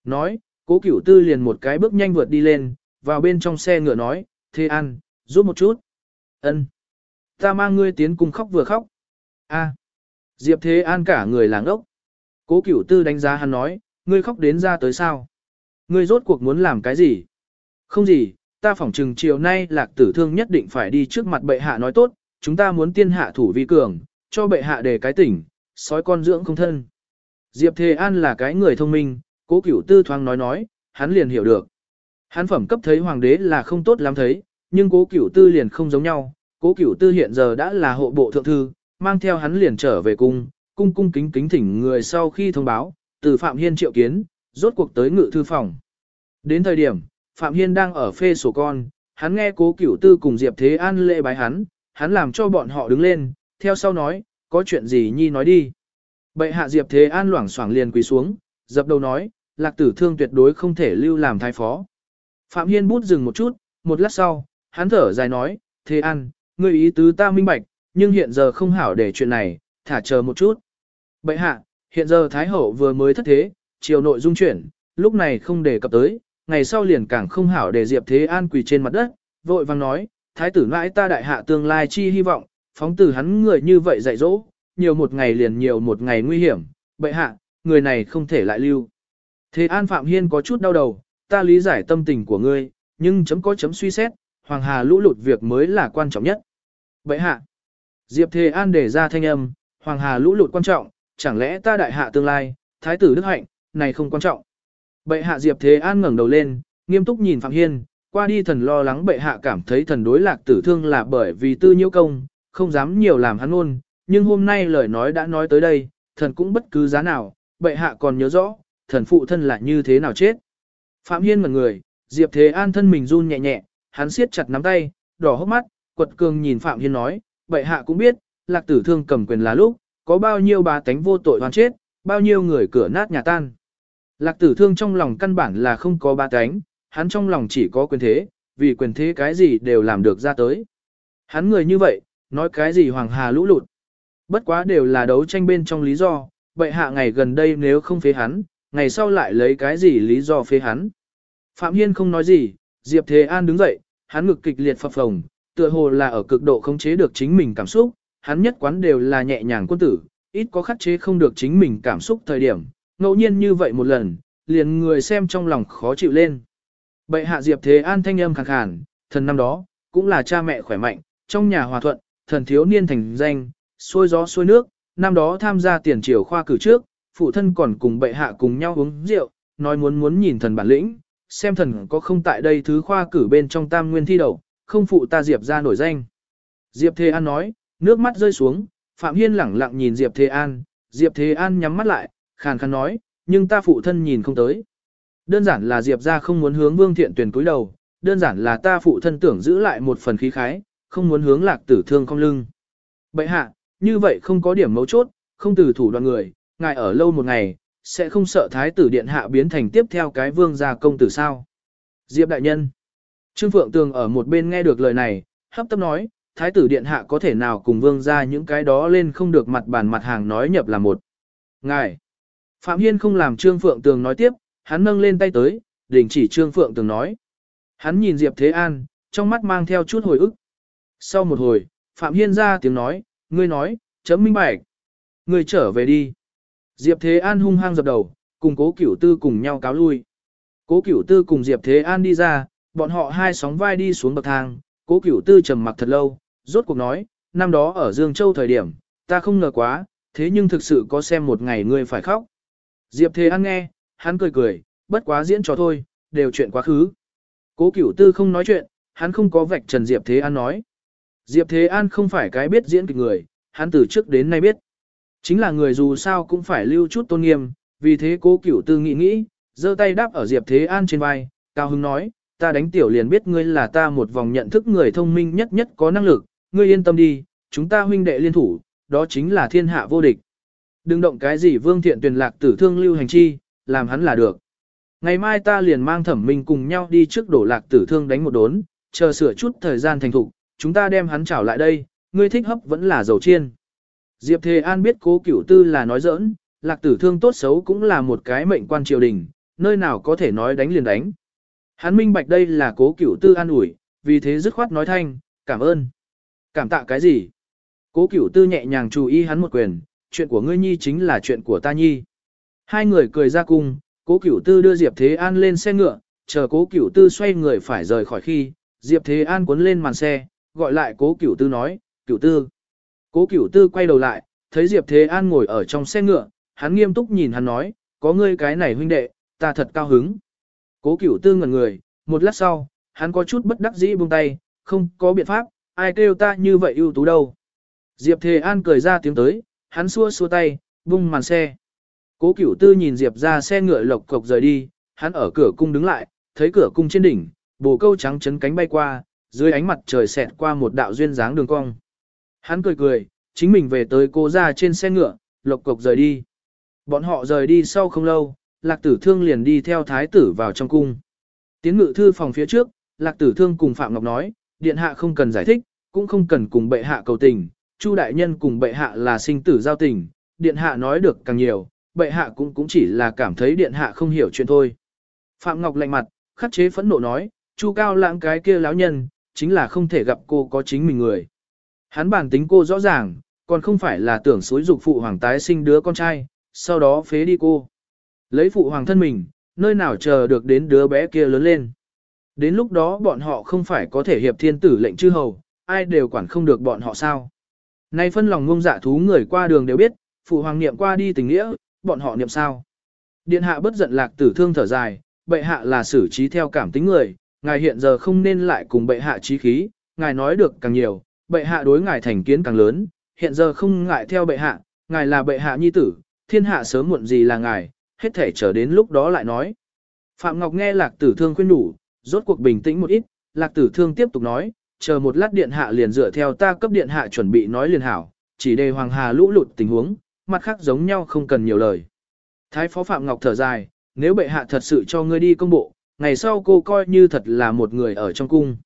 Nói, cố cửu tư liền một cái bước nhanh vượt đi lên, vào bên trong xe ngựa nói, Thế An, giúp một chút. ân Ta mang ngươi tiến cùng khóc vừa khóc. a Diệp Thế An cả người làng ốc. Cố cửu tư đánh giá hắn nói, ngươi khóc đến ra tới sao? Ngươi rốt cuộc muốn làm cái gì? Không gì, ta phỏng chừng chiều nay lạc tử thương nhất định phải đi trước mặt bệ hạ nói tốt, chúng ta muốn tiên hạ thủ vi cường, cho bệ hạ đề cái tỉnh, sói con dưỡng không thân. Diệp Thề An là cái người thông minh, cố cửu tư thoáng nói nói, hắn liền hiểu được. Hắn phẩm cấp thấy hoàng đế là không tốt lắm thấy, nhưng cố cửu tư liền không giống nhau, cố cửu tư hiện giờ đã là hộ bộ thượng thư, mang theo hắn liền trở về cung, cung cung kính kính thỉnh người sau khi thông báo, từ Phạm Hiên triệu kiến, rốt cuộc tới ngự thư phòng. Đến thời điểm, Phạm Hiên đang ở phê sổ con, hắn nghe cố cửu tư cùng Diệp Thế An lễ bái hắn, hắn làm cho bọn họ đứng lên, theo sau nói, có chuyện gì nhi nói đi. Bệ hạ Diệp Thế An loảng xoảng liền quỳ xuống, dập đầu nói, lạc tử thương tuyệt đối không thể lưu làm thái phó. Phạm Hiên bút dừng một chút, một lát sau, hắn thở dài nói, Thế An, ngươi ý tứ ta minh bạch, nhưng hiện giờ không hảo để chuyện này, thả chờ một chút. Bệ hạ, hiện giờ Thái Hậu vừa mới thất thế, chiều nội dung chuyển, lúc này không đề cập tới, ngày sau liền càng không hảo để Diệp Thế An quỳ trên mặt đất, vội vang nói, Thái tử nãi ta đại hạ tương lai chi hy vọng, phóng tử hắn người như vậy dạy dỗ, nhiều một ngày liền nhiều một ngày nguy hiểm, bệ hạ, người này không thể lại lưu. Thế An Phạm Hiên có chút đau đầu, ta lý giải tâm tình của ngươi, nhưng chấm có chấm suy xét, Hoàng Hà lũ lụt việc mới là quan trọng nhất. Bệ hạ, Diệp Thế An để ra thanh âm, Hoàng Hà lũ lụt quan trọng, chẳng lẽ ta đại hạ tương lai, thái tử đức hạnh, này không quan trọng. Bệ hạ Diệp Thế An ngẩng đầu lên, nghiêm túc nhìn Phạm Hiên, qua đi thần lo lắng bệ hạ cảm thấy thần đối lạc tử thương là bởi vì tư nhiễu công, không dám nhiều làm hắn ôn, nhưng hôm nay lời nói đã nói tới đây, thần cũng bất cứ giá nào, bệ hạ còn nhớ rõ, thần phụ thân là như thế nào chết. Phạm Hiên ngẩn người, Diệp Thế An thân mình run nhẹ nhẹ, hắn siết chặt nắm tay, đỏ hốc mắt, quật cường nhìn Phạm Hiên nói, bệ hạ cũng biết, lạc tử thương cầm quyền là lúc, có bao nhiêu bà tánh vô tội hoàn chết, bao nhiêu người cửa nát nhà tan. Lạc tử thương trong lòng căn bản là không có ba cánh, hắn trong lòng chỉ có quyền thế, vì quyền thế cái gì đều làm được ra tới. Hắn người như vậy, nói cái gì hoàng hà lũ lụt. Bất quá đều là đấu tranh bên trong lý do, vậy hạ ngày gần đây nếu không phế hắn, ngày sau lại lấy cái gì lý do phế hắn. Phạm Hiên không nói gì, Diệp Thế An đứng dậy, Hắn ngực kịch liệt phập phồng, tựa hồ là ở cực độ khống chế được chính mình cảm xúc, hắn nhất quán đều là nhẹ nhàng quân tử, ít có khắc chế không được chính mình cảm xúc thời điểm, ngẫu nhiên như vậy một lần, liền người xem trong lòng khó chịu lên. Bệ hạ Diệp Thế An thanh âm khàn khàn, thần năm đó, cũng là cha mẹ khỏe mạnh, trong nhà hòa thuận, thần thiếu niên thành danh, xôi gió xôi nước, năm đó tham gia tiền triều khoa cử trước, phụ thân còn cùng bệ hạ cùng nhau uống rượu, nói muốn muốn nhìn thần bản lĩnh, xem thần có không tại đây thứ khoa cử bên trong tam nguyên thi đầu, không phụ ta Diệp ra nổi danh. Diệp Thế An nói, nước mắt rơi xuống, Phạm Hiên lẳng lặng nhìn Diệp Thế An, Diệp Thế An nhắm mắt lại, khàn khàn nói, nhưng ta phụ thân nhìn không tới. Đơn giản là Diệp ra không muốn hướng Vương Thiện Tuyền cúi đầu, đơn giản là ta phụ thân tưởng giữ lại một phần khí khái, không muốn hướng lạc tử thương không lưng. Bậy hạ, như vậy không có điểm mấu chốt, không từ thủ đoàn người, ngài ở lâu một ngày, sẽ không sợ thái tử điện hạ biến thành tiếp theo cái vương gia công tử sao. Diệp đại nhân. Trương Phượng Tường ở một bên nghe được lời này, hấp tấp nói, thái tử điện hạ có thể nào cùng vương gia những cái đó lên không được mặt bàn mặt hàng nói nhập là một. Ngài. Phạm Hiên không làm Trương Phượng Tường nói tiếp, hắn nâng lên tay tới, đình chỉ Trương Phượng Tường nói. Hắn nhìn Diệp Thế An, trong mắt mang theo chút hồi ức. Sau một hồi, Phạm Hiên ra tiếng nói, ngươi nói, chấm minh bạch. Ngươi trở về đi. Diệp Thế An hung hăng dập đầu, cùng cố cửu tư cùng nhau cáo lui. Cố cửu tư cùng Diệp Thế An đi ra, bọn họ hai sóng vai đi xuống bậc thang, cố cửu tư trầm mặc thật lâu, rốt cuộc nói, năm đó ở Dương Châu thời điểm, ta không ngờ quá, thế nhưng thực sự có xem một ngày ngươi phải khóc. Diệp Thế An nghe, hắn cười cười, bất quá diễn trò thôi, đều chuyện quá khứ. Cố cửu tư không nói chuyện, hắn không có vạch trần Diệp Thế An nói. Diệp Thế An không phải cái biết diễn kịch người, hắn từ trước đến nay biết. Chính là người dù sao cũng phải lưu chút tôn nghiêm, vì thế cố cửu tư nghĩ nghĩ, giơ tay đáp ở Diệp Thế An trên vai, cao hứng nói, ta đánh tiểu liền biết ngươi là ta một vòng nhận thức người thông minh nhất nhất có năng lực, ngươi yên tâm đi, chúng ta huynh đệ liên thủ, đó chính là thiên hạ vô địch. Đừng động cái gì vương thiện tuyển lạc tử thương lưu hành chi, làm hắn là được. Ngày mai ta liền mang thẩm minh cùng nhau đi trước đổ lạc tử thương đánh một đốn, chờ sửa chút thời gian thành thục, chúng ta đem hắn trảo lại đây, ngươi thích hấp vẫn là dầu chiên. Diệp Thề An biết cố cửu tư là nói giỡn, lạc tử thương tốt xấu cũng là một cái mệnh quan triều đình, nơi nào có thể nói đánh liền đánh. Hắn minh bạch đây là cố cửu tư an ủi, vì thế dứt khoát nói thanh, cảm ơn. Cảm tạ cái gì? Cố cửu tư nhẹ nhàng chú ý hắn một quyền, chuyện của ngươi nhi chính là chuyện của ta nhi. Hai người cười ra cùng. cố cửu tư đưa Diệp Thế An lên xe ngựa, chờ cố cửu tư xoay người phải rời khỏi khi, Diệp Thế An cuốn lên màn xe, gọi lại cố cửu tư nói, cửu tư. Cố cửu tư quay đầu lại, thấy Diệp Thế An ngồi ở trong xe ngựa, hắn nghiêm túc nhìn hắn nói, có ngươi cái này huynh đệ, ta thật cao hứng. Cố cửu tư ngẩn người, một lát sau, hắn có chút bất đắc dĩ buông tay, không có biện pháp, ai kêu ta như vậy ưu tú đâu. Diệp Thế An cười ra tiếng tới, hắn xua xua tay, bung màn xe. Cố cửu tư nhìn Diệp ra xe ngựa lộc cộc rời đi, hắn ở cửa cung đứng lại, thấy cửa cung trên đỉnh, bồ câu trắng chấn cánh bay qua, dưới ánh mặt trời xẹt qua một đạo duyên dáng đường cong. Hắn cười cười, chính mình về tới cô ra trên xe ngựa, lộc cộc rời đi. Bọn họ rời đi sau không lâu, lạc tử thương liền đi theo thái tử vào trong cung. Tiến ngự thư phòng phía trước, lạc tử thương cùng Phạm Ngọc nói, điện hạ không cần giải thích, cũng không cần cùng bệ hạ cầu tình, Chu đại nhân cùng bệ hạ là sinh tử giao tình, điện hạ nói được càng nhiều, bệ hạ cũng cũng chỉ là cảm thấy điện hạ không hiểu chuyện thôi. Phạm Ngọc lạnh mặt, khắc chế phẫn nộ nói, Chu cao lãng cái kia lão nhân, chính là không thể gặp cô có chính mình người. Hắn bản tính cô rõ ràng, còn không phải là tưởng xối dục phụ hoàng tái sinh đứa con trai, sau đó phế đi cô. Lấy phụ hoàng thân mình, nơi nào chờ được đến đứa bé kia lớn lên. Đến lúc đó bọn họ không phải có thể hiệp thiên tử lệnh chư hầu, ai đều quản không được bọn họ sao. Nay phân lòng ngông dạ thú người qua đường đều biết, phụ hoàng niệm qua đi tình nghĩa, bọn họ niệm sao. Điện hạ bất giận lạc tử thương thở dài, bệ hạ là xử trí theo cảm tính người, ngài hiện giờ không nên lại cùng bệ hạ trí khí, ngài nói được càng nhiều, bệ hạ đối ngài thành kiến càng lớn, hiện giờ không ngại theo bệ hạ, ngài là bệ hạ nhi tử, thiên hạ sớm muộn gì là ngài, hết thể chờ đến lúc đó lại nói. Phạm Ngọc nghe lạc tử thương khuyên đủ, rốt cuộc bình tĩnh một ít, lạc tử thương tiếp tục nói, chờ một lát điện hạ liền dựa theo ta cấp điện hạ chuẩn bị nói liền hảo, chỉ đề hoàng hà lũ lụt tình huống, mặt khác giống nhau không cần nhiều lời. Thái phó Phạm Ngọc thở dài, nếu bệ hạ thật sự cho ngươi đi công bộ, ngày sau cô coi như thật là một người ở trong cung.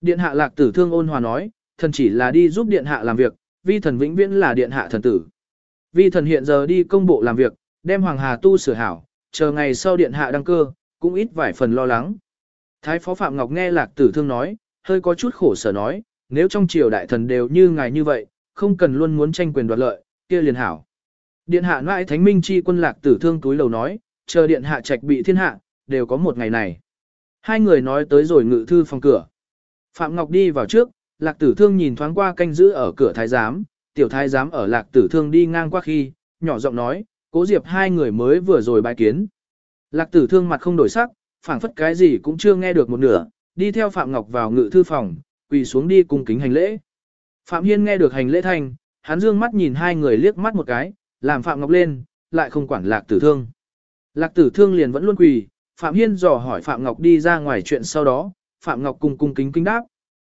Điện hạ lạc tử thương ôn hòa nói, thần chỉ là đi giúp điện hạ làm việc, vi thần vĩnh viễn là điện hạ thần tử. Vi thần hiện giờ đi công bộ làm việc, đem hoàng hà tu sửa hảo, chờ ngày sau điện hạ đăng cơ, cũng ít vài phần lo lắng. Thái phó Phạm Ngọc nghe lạc tử thương nói, hơi có chút khổ sở nói, nếu trong triều đại thần đều như ngài như vậy, không cần luôn muốn tranh quyền đoạt lợi, kia liền hảo. Điện hạ ngoại thánh minh chi quân lạc tử thương túi lầu nói, chờ điện hạ trạch bị thiên hạ, đều có một ngày này. Hai người nói tới rồi ngự thư phòng cửa. Phạm Ngọc đi vào trước, lạc tử thương nhìn thoáng qua canh giữ ở cửa thái giám, tiểu thái giám ở lạc tử thương đi ngang qua khi, nhỏ giọng nói, cố diệp hai người mới vừa rồi bài kiến. Lạc tử thương mặt không đổi sắc, phảng phất cái gì cũng chưa nghe được một nửa, đi theo Phạm Ngọc vào ngự thư phòng, quỳ xuống đi cung kính hành lễ. Phạm Hiên nghe được hành lễ thành hắn dương mắt nhìn hai người liếc mắt một cái, làm Phạm Ngọc lên, lại không quản lạc tử thương. Lạc tử thương liền vẫn luôn quỳ, Phạm Hiên dò hỏi Phạm Ngọc đi ra ngoài chuyện sau đó, Phạm Ngọc cung cung kính kính đáp.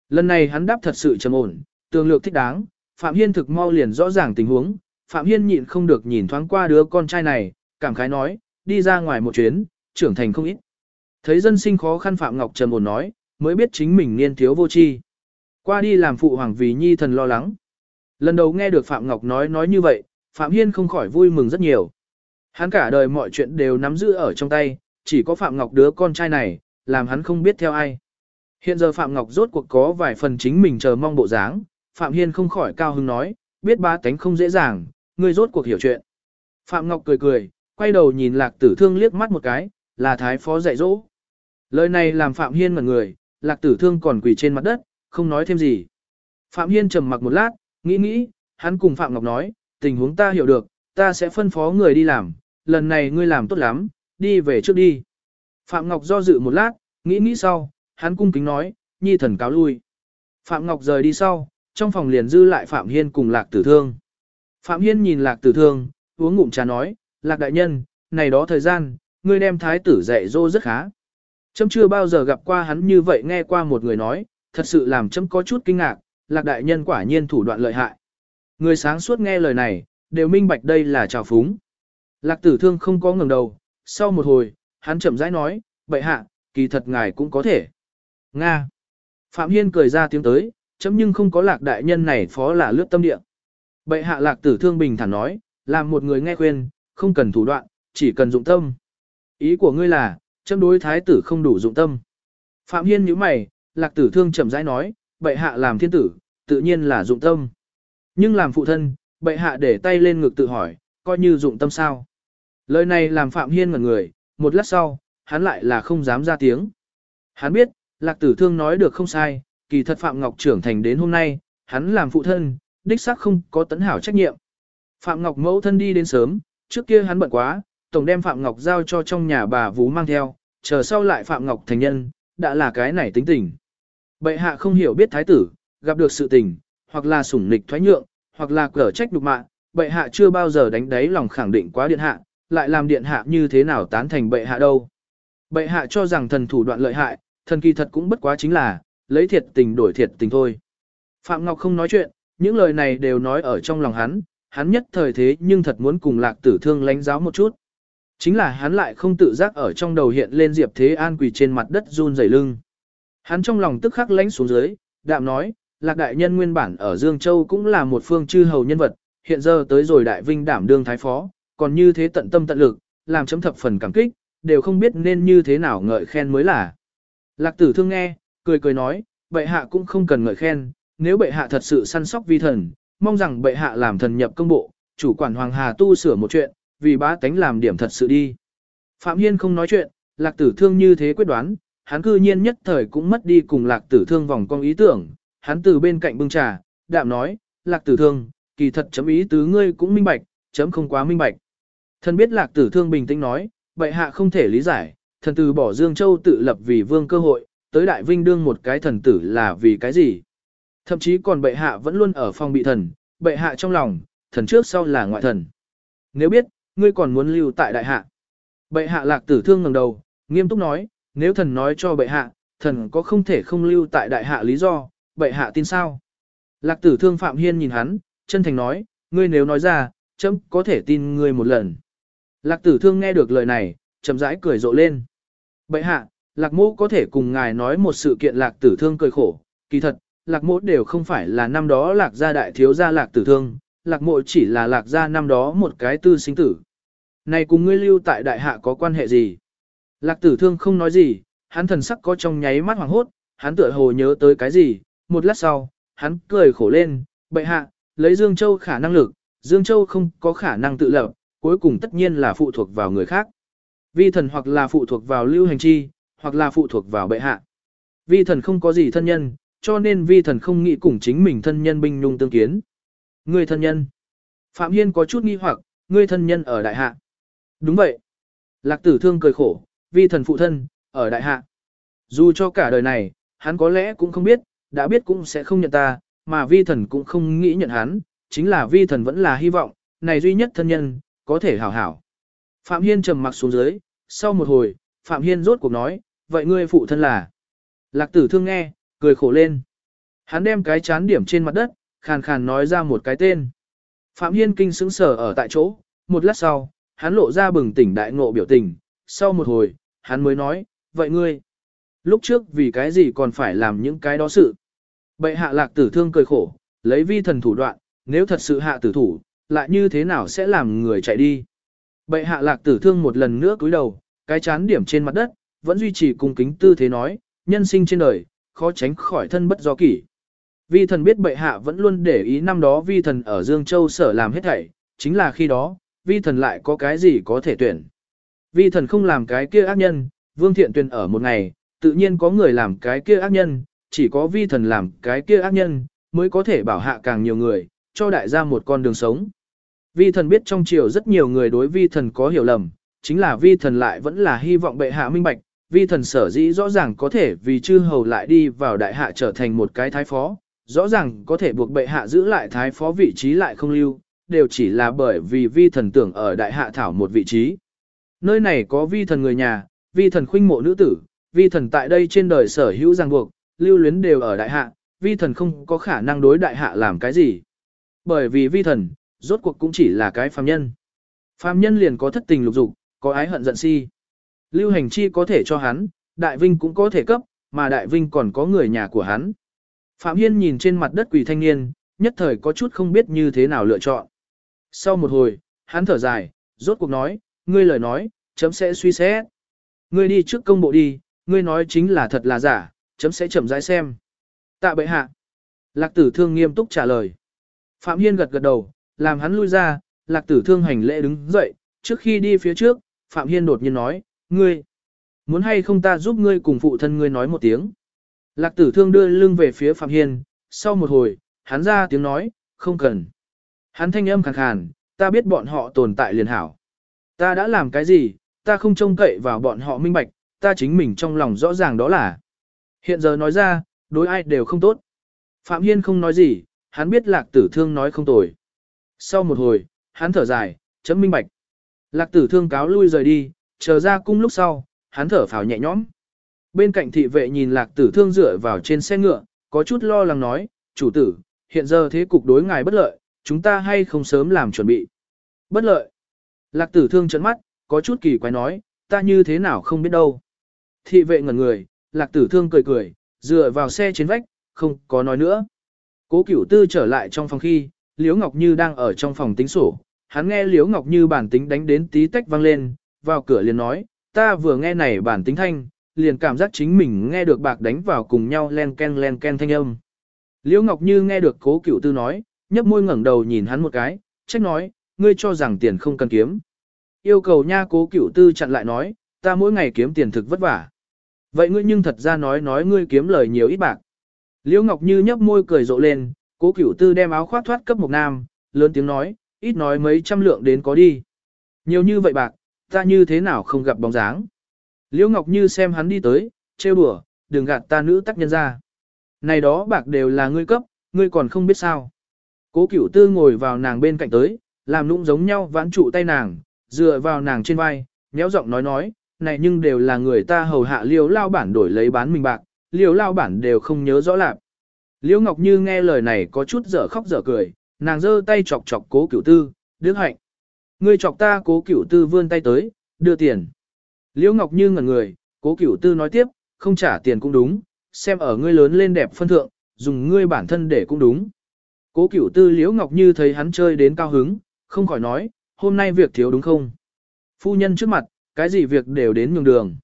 Lần này hắn đáp thật sự trầm ổn, tương lược thích đáng, Phạm Hiên thực mau liền rõ ràng tình huống, Phạm Hiên nhịn không được nhìn thoáng qua đứa con trai này, cảm khái nói, đi ra ngoài một chuyến, trưởng thành không ít. Thấy dân sinh khó khăn Phạm Ngọc trầm ổn nói, mới biết chính mình niên thiếu vô tri. Qua đi làm phụ hoàng vì nhi thần lo lắng. Lần đầu nghe được Phạm Ngọc nói nói như vậy, Phạm Hiên không khỏi vui mừng rất nhiều. Hắn cả đời mọi chuyện đều nắm giữ ở trong tay, chỉ có Phạm Ngọc đứa con trai này, làm hắn không biết theo ai. Hiện giờ Phạm Ngọc rốt cuộc có vài phần chính mình chờ mong bộ dáng, Phạm Hiên không khỏi cao hứng nói, biết ba tánh không dễ dàng, ngươi rốt cuộc hiểu chuyện. Phạm Ngọc cười cười, quay đầu nhìn lạc tử thương liếc mắt một cái, là thái phó dạy dỗ. Lời này làm Phạm Hiên mặt người, lạc tử thương còn quỳ trên mặt đất, không nói thêm gì. Phạm Hiên trầm mặc một lát, nghĩ nghĩ, hắn cùng Phạm Ngọc nói, tình huống ta hiểu được, ta sẽ phân phó người đi làm, lần này ngươi làm tốt lắm, đi về trước đi. Phạm Ngọc do dự một lát, nghĩ nghĩ sau, hắn cung kính nói, nhi thần cáo lui. Phạm Ngọc rời đi sau, trong phòng liền dư lại Phạm Hiên cùng Lạc Tử Thương. Phạm Hiên nhìn Lạc Tử Thương, uống ngụm trà nói, Lạc Đại Nhân, này đó thời gian, ngươi đem thái tử dạy dỗ rất khá. Chấm chưa bao giờ gặp qua hắn như vậy nghe qua một người nói, thật sự làm chấm có chút kinh ngạc, Lạc Đại Nhân quả nhiên thủ đoạn lợi hại. Người sáng suốt nghe lời này, đều minh bạch đây là trào phúng. Lạc Tử Thương không có ngừng đầu, sau một hồi, hắn chậm rãi nói, bệ hạ, kỳ thật ngài cũng có thể. Nga. Phạm Hiên cười ra tiếng tới, chấm nhưng không có lạc đại nhân này phó là lướt tâm địa. Bệ hạ lạc tử thương bình thản nói, làm một người nghe khuyên, không cần thủ đoạn, chỉ cần dụng tâm. Ý của ngươi là, châm đối thái tử không đủ dụng tâm. Phạm Hiên nhíu mày, lạc tử thương chậm rãi nói, bệ hạ làm thiên tử, tự nhiên là dụng tâm. Nhưng làm phụ thân, bệ hạ để tay lên ngực tự hỏi, coi như dụng tâm sao. Lời này làm Phạm Hiên ngẩn người, một lát sau, hắn lại là không dám ra tiếng. Hắn biết, lạc tử thương nói được không sai, kỳ thật Phạm Ngọc trưởng thành đến hôm nay, hắn làm phụ thân, đích xác không có tấn hảo trách nhiệm. Phạm Ngọc mẫu thân đi đến sớm, trước kia hắn bận quá, tổng đem Phạm Ngọc giao cho trong nhà bà vú mang theo, chờ sau lại Phạm Ngọc thành nhân, đã là cái này tính tình. Bệ hạ không hiểu biết thái tử, gặp được sự tình, hoặc là sủng nịch thoái nhượng, hoặc là cở trách đục mạng, bệ hạ chưa bao giờ đánh đáy lòng khẳng định quá điện hạ, lại làm điện hạ như thế nào tán thành bệ hạ đâu. Bệ hạ cho rằng thần thủ đoạn lợi hại, thần kỳ thật cũng bất quá chính là, lấy thiệt tình đổi thiệt tình thôi. Phạm Ngọc không nói chuyện, những lời này đều nói ở trong lòng hắn, hắn nhất thời thế nhưng thật muốn cùng lạc tử thương lánh giáo một chút. Chính là hắn lại không tự giác ở trong đầu hiện lên Diệp Thế An quỳ trên mặt đất run rẩy lưng. Hắn trong lòng tức khắc lánh xuống dưới, đạm nói, lạc đại nhân nguyên bản ở Dương Châu cũng là một phương chư hầu nhân vật, hiện giờ tới rồi đại vinh đảm đương thái phó, còn như thế tận tâm tận lực, làm chấm thập phần cảm kích, đều không biết nên như thế nào ngợi khen mới là. Lạc tử thương nghe, cười cười nói, bệ hạ cũng không cần ngợi khen, nếu bệ hạ thật sự săn sóc vi thần, mong rằng bệ hạ làm thần nhập công bộ, chủ quản Hoàng Hà tu sửa một chuyện, vì bá tánh làm điểm thật sự đi. Phạm Hiên không nói chuyện, lạc tử thương như thế quyết đoán, hắn cư nhiên nhất thời cũng mất đi cùng lạc tử thương vòng cong ý tưởng, hắn từ bên cạnh bưng trà, đạm nói, lạc tử thương, kỳ thật chấm ý tứ ngươi cũng minh bạch, chấm không quá minh bạch. Thần biết lạc tử thương bình tĩnh nói, bệ hạ không thể lý giải, thần từ bỏ Dương Châu tự lập vì vương cơ hội, tới đại vinh đương một cái thần tử là vì cái gì. Thậm chí còn bệ hạ vẫn luôn ở phòng bị thần, bệ hạ trong lòng, thần trước sau là ngoại thần. Nếu biết, ngươi còn muốn lưu tại đại hạ. Bệ hạ lạc tử thương ngẩng đầu, nghiêm túc nói, nếu thần nói cho bệ hạ, thần có không thể không lưu tại đại hạ lý do, bệ hạ tin sao? Lạc tử thương Phạm Hiên nhìn hắn, chân thành nói, ngươi nếu nói ra, chấm có thể tin ngươi một lần. Lạc tử thương nghe được lời này, chậm rãi cười rộ lên. Bệ hạ, lạc mô có thể cùng ngài nói một sự kiện lạc tử thương cười khổ, kỳ thật, lạc mô đều không phải là năm đó lạc gia đại thiếu gia lạc tử thương, lạc mộ chỉ là lạc gia năm đó một cái tư sinh tử. Này cùng ngươi lưu tại đại hạ có quan hệ gì? Lạc tử thương không nói gì, hắn thần sắc có trong nháy mắt hoàng hốt, hắn tựa hồ nhớ tới cái gì, một lát sau, hắn cười khổ lên, bệ hạ, lấy Dương Châu khả năng lực, Dương Châu không có khả năng tự lập, cuối cùng tất nhiên là phụ thuộc vào người khác. Vi thần hoặc là phụ thuộc vào lưu hành chi, hoặc là phụ thuộc vào bệ hạ. Vi thần không có gì thân nhân, cho nên vi thần không nghĩ cùng chính mình thân nhân binh nhung tương kiến. Người thân nhân. Phạm Hiên có chút nghi hoặc, ngươi thân nhân ở đại hạ. Đúng vậy. Lạc tử thương cười khổ, vi thần phụ thân, ở đại hạ. Dù cho cả đời này, hắn có lẽ cũng không biết, đã biết cũng sẽ không nhận ta, mà vi thần cũng không nghĩ nhận hắn, chính là vi thần vẫn là hy vọng, này duy nhất thân nhân, có thể hảo hảo. Phạm Hiên trầm mặc xuống dưới, sau một hồi, Phạm Hiên rốt cuộc nói, vậy ngươi phụ thân là. Lạc tử thương nghe, cười khổ lên. Hắn đem cái chán điểm trên mặt đất, khàn khàn nói ra một cái tên. Phạm Hiên kinh sững sờ ở tại chỗ, một lát sau, hắn lộ ra bừng tỉnh đại ngộ biểu tình, sau một hồi, hắn mới nói, vậy ngươi, lúc trước vì cái gì còn phải làm những cái đó sự. Bệ hạ lạc tử thương cười khổ, lấy vi thần thủ đoạn, nếu thật sự hạ tử thủ, lại như thế nào sẽ làm người chạy đi. Bệ hạ lạc tử thương một lần nữa cúi đầu, cái chán điểm trên mặt đất, vẫn duy trì cung kính tư thế nói, nhân sinh trên đời, khó tránh khỏi thân bất do kỷ. Vi thần biết bệ hạ vẫn luôn để ý năm đó vi thần ở Dương Châu sở làm hết thảy, chính là khi đó, vi thần lại có cái gì có thể tuyển. Vi thần không làm cái kia ác nhân, vương thiện tuyển ở một ngày, tự nhiên có người làm cái kia ác nhân, chỉ có vi thần làm cái kia ác nhân, mới có thể bảo hạ càng nhiều người, cho đại gia một con đường sống. Vi thần biết trong triều rất nhiều người đối vi thần có hiểu lầm, chính là vi thần lại vẫn là hy vọng bệ hạ minh bạch, vi thần sở dĩ rõ ràng có thể vì chư hầu lại đi vào đại hạ trở thành một cái thái phó, rõ ràng có thể buộc bệ hạ giữ lại thái phó vị trí lại không lưu, đều chỉ là bởi vì vi thần tưởng ở đại hạ thảo một vị trí. Nơi này có vi thần người nhà, vi thần khuynh mộ nữ tử, vi thần tại đây trên đời sở hữu ràng buộc, lưu luyến đều ở đại hạ, vi thần không có khả năng đối đại hạ làm cái gì. Bởi vì vi thần, rốt cuộc cũng chỉ là cái phàm nhân. Phàm nhân liền có thất tình lục dục, có ái hận giận si. Lưu hành chi có thể cho hắn, đại vinh cũng có thể cấp, mà đại vinh còn có người nhà của hắn. Phạm Hiên nhìn trên mặt đất quỷ thanh niên, nhất thời có chút không biết như thế nào lựa chọn. Sau một hồi, hắn thở dài, rốt cuộc nói, ngươi lời nói, chấm sẽ suy xét. Ngươi đi trước công bộ đi, ngươi nói chính là thật là giả, chấm sẽ chậm rãi xem. Tạ bệ hạ. Lạc tử thương nghiêm túc trả lời. Phạm Hiên gật gật đầu, làm hắn lui ra, lạc tử thương hành lễ đứng dậy, trước khi đi phía trước, Phạm Hiên đột nhiên nói, ngươi, muốn hay không ta giúp ngươi cùng phụ thân ngươi nói một tiếng. Lạc tử thương đưa lưng về phía Phạm Hiên, sau một hồi, hắn ra tiếng nói, không cần. Hắn thanh âm khàn khàn, ta biết bọn họ tồn tại liền hảo. Ta đã làm cái gì, ta không trông cậy vào bọn họ minh bạch, ta chính mình trong lòng rõ ràng đó là. Hiện giờ nói ra, đối ai đều không tốt. Phạm Hiên không nói gì, hắn biết lạc tử thương nói không tồi. Sau một hồi, hắn thở dài, chấm minh bạch. Lạc tử thương cáo lui rời đi, chờ ra cung lúc sau, hắn thở phào nhẹ nhõm. Bên cạnh thị vệ nhìn lạc tử thương dựa vào trên xe ngựa, có chút lo lắng nói, chủ tử, hiện giờ thế cục đối ngài bất lợi, chúng ta hay không sớm làm chuẩn bị. Bất lợi. Lạc tử thương chấn mắt, có chút kỳ quái nói, ta như thế nào không biết đâu. Thị vệ ngẩn người, lạc tử thương cười cười, dựa vào xe trên vách, không có nói nữa. Cố cửu tư trở lại trong phòng khi, Liễu Ngọc Như đang ở trong phòng tính sổ, hắn nghe Liễu Ngọc Như bản tính đánh đến tí tách vang lên, vào cửa liền nói, ta vừa nghe này bản tính thanh, liền cảm giác chính mình nghe được bạc đánh vào cùng nhau len ken len ken thanh âm. Liễu Ngọc Như nghe được cố cửu tư nói, nhấp môi ngẩng đầu nhìn hắn một cái, trách nói, ngươi cho rằng tiền không cần kiếm. Yêu cầu nha cố cửu tư chặn lại nói, ta mỗi ngày kiếm tiền thực vất vả. Vậy ngươi nhưng thật ra nói nói ngươi kiếm lời nhiều ít bạc. Liễu Ngọc Như nhấp môi cười rộ lên, cố cửu tư đem áo khoác thoát cấp một nam, lớn tiếng nói, ít nói mấy trăm lượng đến có đi. Nhiều như vậy bạc, ta như thế nào không gặp bóng dáng. Liễu Ngọc Như xem hắn đi tới, trêu đùa, đừng gạt ta nữ tác nhân ra. Này đó bạc đều là ngươi cấp, ngươi còn không biết sao. Cố cửu tư ngồi vào nàng bên cạnh tới, làm nũng giống nhau vãn trụ tay nàng, dựa vào nàng trên vai, nhéo giọng nói nói, này nhưng đều là người ta hầu hạ liều lao bản đổi lấy bán mình bạc, liều lao bản đều không nhớ rõ lạc. Liễu Ngọc Như nghe lời này có chút dở khóc dở cười, nàng giơ tay chọc chọc cố cửu tư, đức hạnh. Ngươi chọc ta cố cửu tư vươn tay tới, đưa tiền. Liễu Ngọc Như ngẩn người, cố cửu tư nói tiếp, không trả tiền cũng đúng, xem ở ngươi lớn lên đẹp phân thượng, dùng ngươi bản thân để cũng đúng. Cố cửu tư Liễu Ngọc Như thấy hắn chơi đến cao hứng, không khỏi nói, hôm nay việc thiếu đúng không? Phu nhân trước mặt, cái gì việc đều đến nhường đường.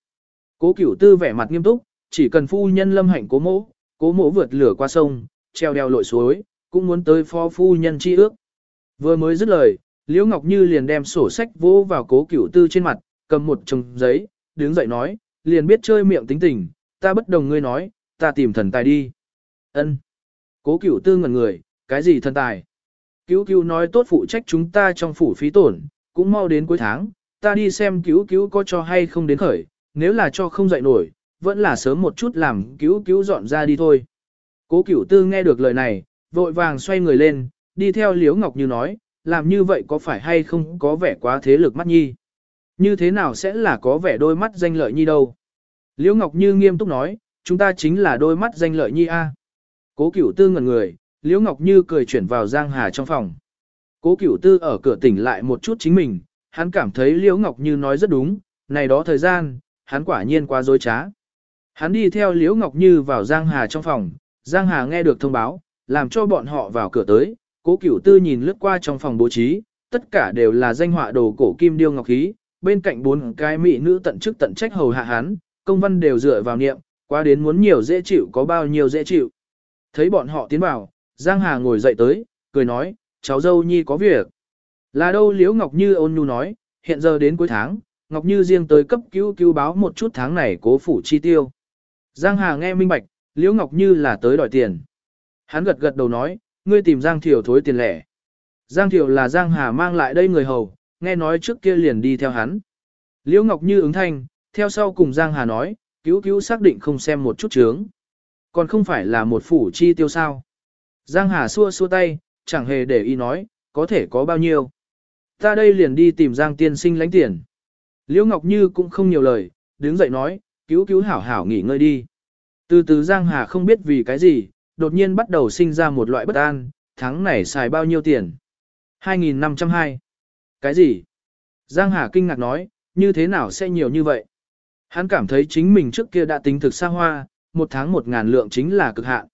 Cố cửu tư vẻ mặt nghiêm túc, Chỉ cần phu nhân lâm hạnh cố mỗ, cố mỗ vượt lửa qua sông, treo đeo lội suối, cũng muốn tới phó phu nhân chi ước. Vừa mới dứt lời, Liễu Ngọc Như liền đem sổ sách vỗ vào cố cửu tư trên mặt, cầm một chồng giấy, đứng dậy nói, liền biết chơi miệng tính tình, ta bất đồng ngươi nói, ta tìm thần tài đi. Ân. Cố cửu tư ngẩn người, cái gì thần tài? Cứu cứu nói tốt phụ trách chúng ta trong phủ phí tổn, cũng mau đến cuối tháng, ta đi xem cứu cứu có cho hay không đến khởi, nếu là cho không dậy nổi, vẫn là sớm một chút làm cứu cứu dọn ra đi thôi. Cố cửu tư nghe được lời này, vội vàng xoay người lên, đi theo Liễu Ngọc Như nói, làm như vậy có phải hay không có vẻ quá thế lực mắt nhi. Như thế nào sẽ là có vẻ đôi mắt danh lợi nhi đâu. Liễu Ngọc Như nghiêm túc nói, chúng ta chính là đôi mắt danh lợi nhi a. Cố cửu tư ngẩn người, Liễu Ngọc Như cười chuyển vào Giang Hà trong phòng. Cố cửu tư ở cửa tỉnh lại một chút chính mình, hắn cảm thấy Liễu Ngọc Như nói rất đúng, này đó thời gian, hắn quả nhiên quá dối trá. Hắn đi theo Liễu Ngọc Như vào Giang Hà trong phòng, Giang Hà nghe được thông báo, làm cho bọn họ vào cửa tới, cố cửu tư nhìn lướt qua trong phòng bố trí, tất cả đều là danh họa đồ cổ kim điêu ngọc khí, bên cạnh bốn cái mỹ nữ tận chức tận trách hầu hạ hắn, công văn đều dựa vào niệm, quá đến muốn nhiều dễ chịu có bao nhiêu dễ chịu. Thấy bọn họ tiến vào, Giang Hà ngồi dậy tới, cười nói, cháu dâu nhi có việc. Là đâu Liễu Ngọc Như ôn nhu nói, hiện giờ đến cuối tháng, Ngọc Như riêng tới cấp cứu cứu báo một chút tháng này cố phủ chi tiêu. Giang Hà nghe minh bạch, Liễu Ngọc Như là tới đòi tiền. Hắn gật gật đầu nói, ngươi tìm Giang Thiều thối tiền lẻ. Giang Thiều là Giang Hà mang lại đây người hầu, nghe nói trước kia liền đi theo hắn. Liễu Ngọc Như ứng thanh, theo sau cùng Giang Hà nói, cứu cứu xác định không xem một chút chướng. Còn không phải là một phủ chi tiêu sao. Giang Hà xua xua tay, chẳng hề để ý nói, có thể có bao nhiêu. Ta đây liền đi tìm Giang tiên sinh lãnh tiền. Liễu Ngọc Như cũng không nhiều lời, đứng dậy nói, cứu cứu hảo hảo nghỉ ngơi đi. Từ từ Giang Hà không biết vì cái gì, đột nhiên bắt đầu sinh ra một loại bất an, tháng này xài bao nhiêu tiền? 2.502. Cái gì? Giang Hà kinh ngạc nói, như thế nào sẽ nhiều như vậy? Hắn cảm thấy chính mình trước kia đã tính thực xa hoa, một tháng một ngàn lượng chính là cực hạn.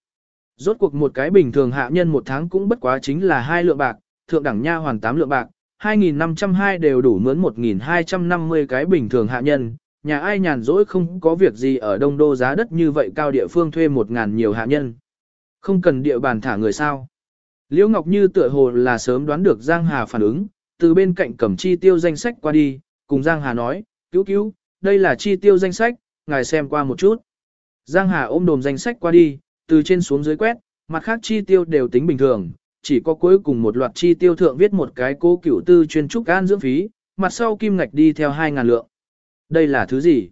Rốt cuộc một cái bình thường hạ nhân một tháng cũng bất quá chính là hai lượng bạc, thượng đẳng nha hoàn tám lượng bạc, 2.502 đều đủ mướn 1.250 cái bình thường hạ nhân, nhà ai nhàn rỗi không có việc gì ở đông đô giá đất như vậy cao địa phương thuê 1.000 nhiều hạ nhân. Không cần địa bàn thả người sao. Liễu Ngọc Như tựa hồ là sớm đoán được Giang Hà phản ứng, từ bên cạnh cầm chi tiêu danh sách qua đi, cùng Giang Hà nói, cứu cứu, đây là chi tiêu danh sách, ngài xem qua một chút. Giang Hà ôm đồm danh sách qua đi, từ trên xuống dưới quét, mặt khác chi tiêu đều tính bình thường, chỉ có cuối cùng một loạt chi tiêu thượng viết một cái cố cửu tư chuyên trúc an dưỡng phí, mặt sau kim ngạch đi theo 2.000 lượng. Đây là thứ gì?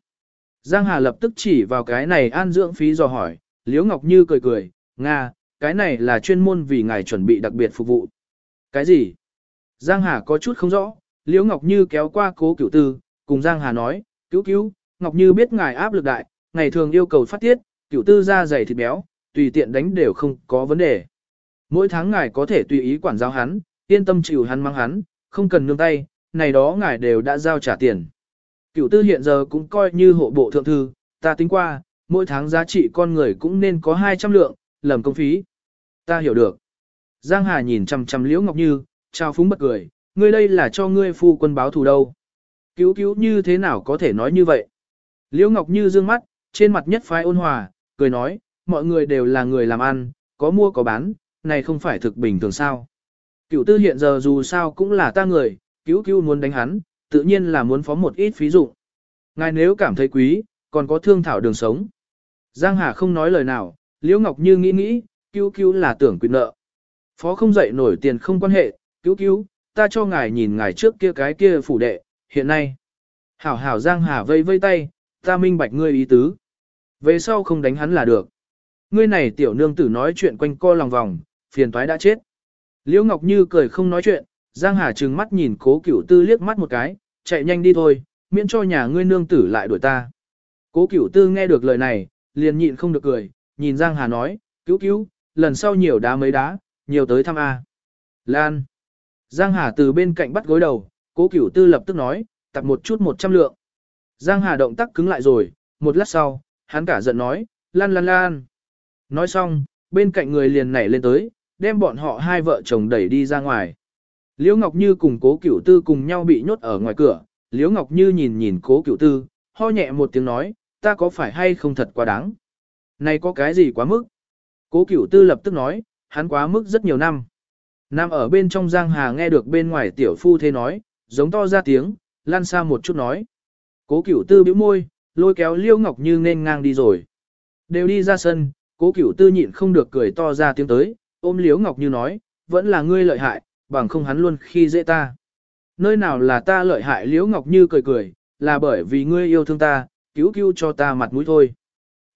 Giang Hà lập tức chỉ vào cái này an dưỡng phí dò hỏi, Liễu Ngọc Như cười cười, Nga, cái này là chuyên môn vì ngài chuẩn bị đặc biệt phục vụ. Cái gì? Giang Hà có chút không rõ, Liễu Ngọc Như kéo qua cố cửu tư, cùng Giang Hà nói, cứu cứu, Ngọc Như biết ngài áp lực đại, ngày thường yêu cầu phát tiết, cửu tư da dày thịt béo, tùy tiện đánh đều không có vấn đề. Mỗi tháng ngài có thể tùy ý quản giáo hắn, yên tâm chịu hắn mang hắn, không cần nương tay, này đó ngài đều đã giao trả tiền. Cửu tư hiện giờ cũng coi như hộ bộ thượng thư, ta tính qua, mỗi tháng giá trị con người cũng nên có 200 lượng, lầm công phí. Ta hiểu được. Giang Hà nhìn chằm chằm Liễu Ngọc Như, trao phúng bật cười, ngươi đây là cho ngươi phu quân báo thù đâu. Cứu cứu như thế nào có thể nói như vậy? Liễu Ngọc Như dương mắt, trên mặt nhất phái ôn hòa, cười nói, mọi người đều là người làm ăn, có mua có bán, này không phải thực bình thường sao. Cửu tư hiện giờ dù sao cũng là ta người, cứu cứu muốn đánh hắn, tự nhiên là muốn phó một ít phí dụ. Ngài nếu cảm thấy quý, còn có thương thảo đường sống. Giang Hà không nói lời nào, Liễu Ngọc Như nghĩ nghĩ, cứu cứu là tưởng quyền nợ. Phó không dậy nổi tiền không quan hệ, cứu cứu, ta cho ngài nhìn ngài trước kia cái kia phủ đệ, hiện nay. Hảo hảo Giang Hà vây vây tay, ta minh bạch ngươi ý tứ. Về sau không đánh hắn là được. Ngươi này tiểu nương tử nói chuyện quanh co lòng vòng, phiền toái đã chết. Liễu Ngọc Như cười không nói chuyện, Giang Hà trừng mắt nhìn cố cửu tư liếc mắt một cái, chạy nhanh đi thôi, miễn cho nhà ngươi nương tử lại đuổi ta. Cố cửu tư nghe được lời này, liền nhịn không được cười, nhìn Giang Hà nói, cứu cứu, lần sau nhiều đá mấy đá, nhiều tới thăm A. Lan. Giang Hà từ bên cạnh bắt gối đầu, cố cửu tư lập tức nói, tập một chút một trăm lượng. Giang Hà động tác cứng lại rồi, một lát sau, hắn cả giận nói, lan lan lan. Nói xong, bên cạnh người liền nảy lên tới, đem bọn họ hai vợ chồng đẩy đi ra ngoài. Liễu Ngọc Như cùng cố cửu tư cùng nhau bị nhốt ở ngoài cửa, Liễu Ngọc Như nhìn nhìn cố cửu tư, ho nhẹ một tiếng nói, ta có phải hay không thật quá đáng? Này có cái gì quá mức? Cố cửu tư lập tức nói, hắn quá mức rất nhiều năm. Nam ở bên trong Giang Hà nghe được bên ngoài tiểu phu thế nói, giống to ra tiếng, lan xa một chút nói. Cố cửu tư bĩu môi, lôi kéo Liễu Ngọc Như nên ngang đi rồi. Đều đi ra sân, cố cửu tư nhịn không được cười to ra tiếng tới, ôm liếu Ngọc Như nói, vẫn là ngươi lợi hại, bằng không hắn luôn khi dễ ta. Nơi nào là ta lợi hại Liễu Ngọc Như cười cười, là bởi vì ngươi yêu thương ta, cứu cứu cho ta mặt mũi thôi.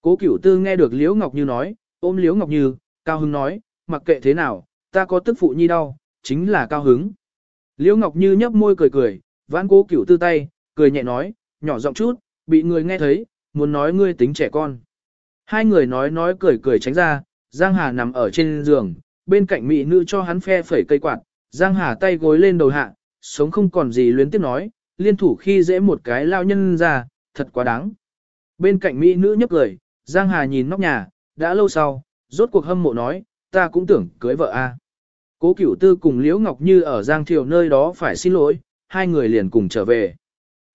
Cố cửu tư nghe được Liễu Ngọc Như nói, ôm Liễu Ngọc Như, cao hứng nói, mặc kệ thế nào, ta có tức phụ nhi đau, chính là cao hứng. Liễu Ngọc Như nhấp môi cười cười, vãn cố cửu tư tay, cười nhẹ nói, nhỏ giọng chút, bị người nghe thấy, muốn nói ngươi tính trẻ con. Hai người nói nói cười cười tránh ra, Giang Hà nằm ở trên giường, bên cạnh mỹ nữ cho hắn phe phẩy cây quạt, Giang Hà tay gối lên đầu hạ, sống không còn gì luyến tiếp nói, liên thủ khi dễ một cái lao nhân ra, thật quá đáng. Bên cạnh mỹ nữ nhấp cười, Giang Hà nhìn nóc nhà, đã lâu sau, rốt cuộc hâm mộ nói, ta cũng tưởng cưới vợ a. Cố Cửu Tư cùng Liễu Ngọc Như ở Giang Thiều nơi đó phải xin lỗi, hai người liền cùng trở về.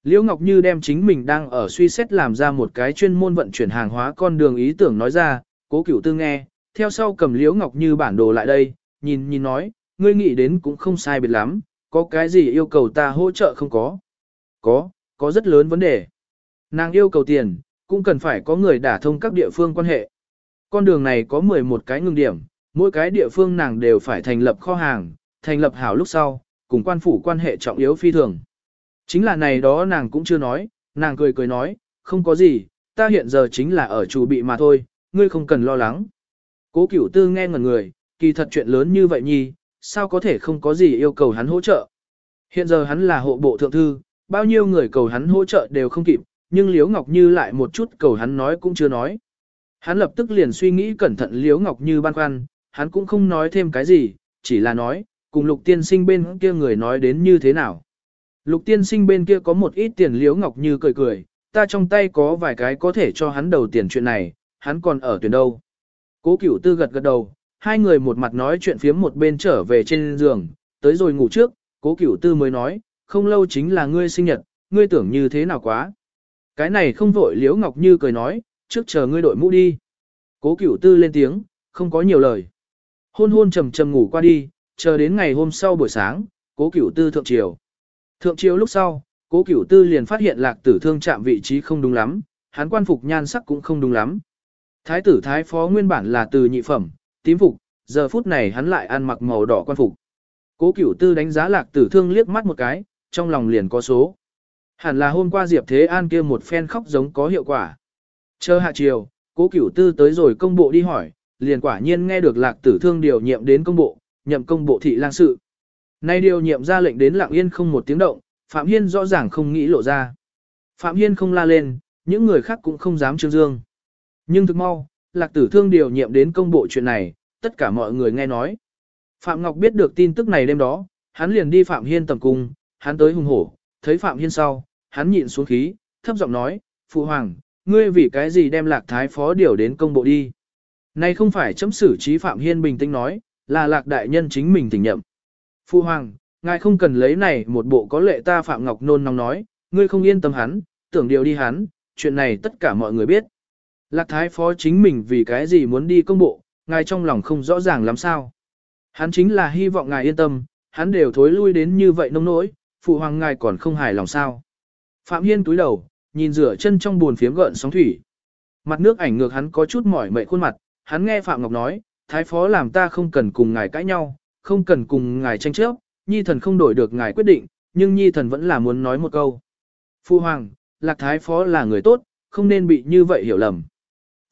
Liễu Ngọc Như đem chính mình đang ở suy xét làm ra một cái chuyên môn vận chuyển hàng hóa con đường ý tưởng nói ra, Cố Cửu Tư nghe, theo sau cầm Liễu Ngọc Như bản đồ lại đây, nhìn nhìn nói, ngươi nghĩ đến cũng không sai biệt lắm, có cái gì yêu cầu ta hỗ trợ không có? Có, có rất lớn vấn đề. Nàng yêu cầu tiền, cũng cần phải có người đả thông các địa phương quan hệ. Con đường này có 11 cái ngừng điểm, mỗi cái địa phương nàng đều phải thành lập kho hàng, thành lập hảo lúc sau, cùng quan phủ quan hệ trọng yếu phi thường. Chính là này đó nàng cũng chưa nói, nàng cười cười nói, không có gì, ta hiện giờ chính là ở chủ bị mà thôi, ngươi không cần lo lắng. Cố cửu tư nghe ngẩn người, kỳ thật chuyện lớn như vậy nhi, sao có thể không có gì yêu cầu hắn hỗ trợ. Hiện giờ hắn là hộ bộ thượng thư, bao nhiêu người cầu hắn hỗ trợ đều không kịp, nhưng Liễu Ngọc Như lại một chút cầu hắn nói cũng chưa nói. Hắn lập tức liền suy nghĩ cẩn thận Liễu Ngọc Như băn khoăn, hắn cũng không nói thêm cái gì, chỉ là nói, cùng lục tiên sinh bên kia người nói đến như thế nào. Lục tiên sinh bên kia có một ít tiền liếu Ngọc Như cười cười, ta trong tay có vài cái có thể cho hắn đầu tiền chuyện này, hắn còn ở tuyển đâu. Cố cửu tư gật gật đầu, hai người một mặt nói chuyện phiếm một bên trở về trên giường, tới rồi ngủ trước, cố cửu tư mới nói, không lâu chính là ngươi sinh nhật, ngươi tưởng như thế nào quá. Cái này không vội Liếu ngọc như cười nói, trước chờ ngươi đội mũ đi. Cố cửu tư lên tiếng, không có nhiều lời. Hôn hôn trầm trầm ngủ qua đi, chờ đến ngày hôm sau buổi sáng, cố cửu tư thượng triều. Thượng triều lúc sau, cố cửu tư liền phát hiện lạc tử thương chạm vị trí không đúng lắm, hắn quan phục nhan sắc cũng không đúng lắm. Thái tử thái phó nguyên bản là từ nhị phẩm, tím phục, giờ phút này hắn lại ăn mặc màu đỏ quan phục. Cố cửu tư đánh giá lạc tử thương liếc mắt một cái, trong lòng liền có số. Hẳn là hôm qua Diệp Thế An kia một phen khóc giống có hiệu quả. Chờ hạ chiều, cố cửu tư tới rồi công bộ đi hỏi, liền quả nhiên nghe được lạc tử thương điều nhiệm đến công bộ, nhậm công bộ thị lang sự. Nay điều nhiệm ra lệnh đến lặng yên không một tiếng động, Phạm Hiên rõ ràng không nghĩ lộ ra. Phạm Hiên không la lên, những người khác cũng không dám trương dương. Nhưng thực mau, lạc tử thương điều nhiệm đến công bộ chuyện này, tất cả mọi người nghe nói. Phạm Ngọc biết được tin tức này đêm đó, hắn liền đi Phạm Hiên tầm cung, hắn tới hùng hổ, thấy Phạm Hiên sau, hắn nhịn xuống khí, thấp giọng nói, Phụ Hoàng, ngươi vì cái gì đem lạc thái phó điều đến công bộ đi. Này không phải chấm xử trí Phạm Hiên bình tĩnh nói, là lạc đại nhân chính mình tỉnh nhậm. Phu Hoàng, ngài không cần lấy này một bộ có lệ ta Phạm Ngọc nôn nóng nói, ngươi không yên tâm hắn, tưởng điều đi hắn, chuyện này tất cả mọi người biết. Lạc thái phó chính mình vì cái gì muốn đi công bộ, ngài trong lòng không rõ ràng lắm sao. Hắn chính là hy vọng ngài yên tâm, hắn đều thối lui đến như vậy nông nỗi, phụ hoàng ngài còn không hài lòng sao. Phạm Hiên túi đầu, nhìn rửa chân trong buồn phiếm gợn sóng thủy. Mặt nước ảnh ngược hắn có chút mỏi mệt khuôn mặt, hắn nghe Phạm Ngọc nói, thái phó làm ta không cần cùng ngài cãi nhau, không cần cùng ngài tranh chấp, nhi thần không đổi được ngài quyết định, nhưng nhi thần vẫn là muốn nói một câu. Phu hoàng, lạc thái phó là người tốt, không nên bị như vậy hiểu lầm.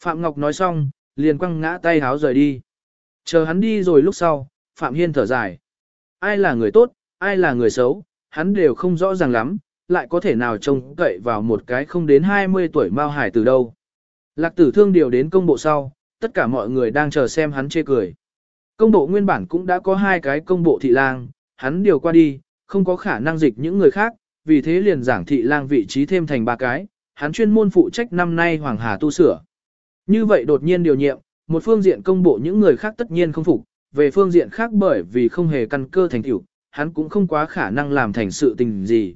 Phạm Ngọc nói xong, liền quăng ngã tay háo rời đi. Chờ hắn đi rồi lúc sau, Phạm Hiên thở dài. Ai là người tốt, ai là người xấu, hắn đều không rõ ràng lắm, lại có thể nào trông cậy vào một cái không đến 20 tuổi mao hải từ đâu. Lạc tử thương điều đến công bộ sau, tất cả mọi người đang chờ xem hắn chê cười. Công bộ nguyên bản cũng đã có hai cái công bộ thị lang, hắn điều qua đi, không có khả năng dịch những người khác, vì thế liền giảng thị lang vị trí thêm thành ba cái, hắn chuyên môn phụ trách năm nay Hoàng Hà tu sửa. Như vậy đột nhiên điều nhiệm, một phương diện công bộ những người khác tất nhiên không phục, về phương diện khác bởi vì không hề căn cơ thành tiểu, hắn cũng không quá khả năng làm thành sự tình gì.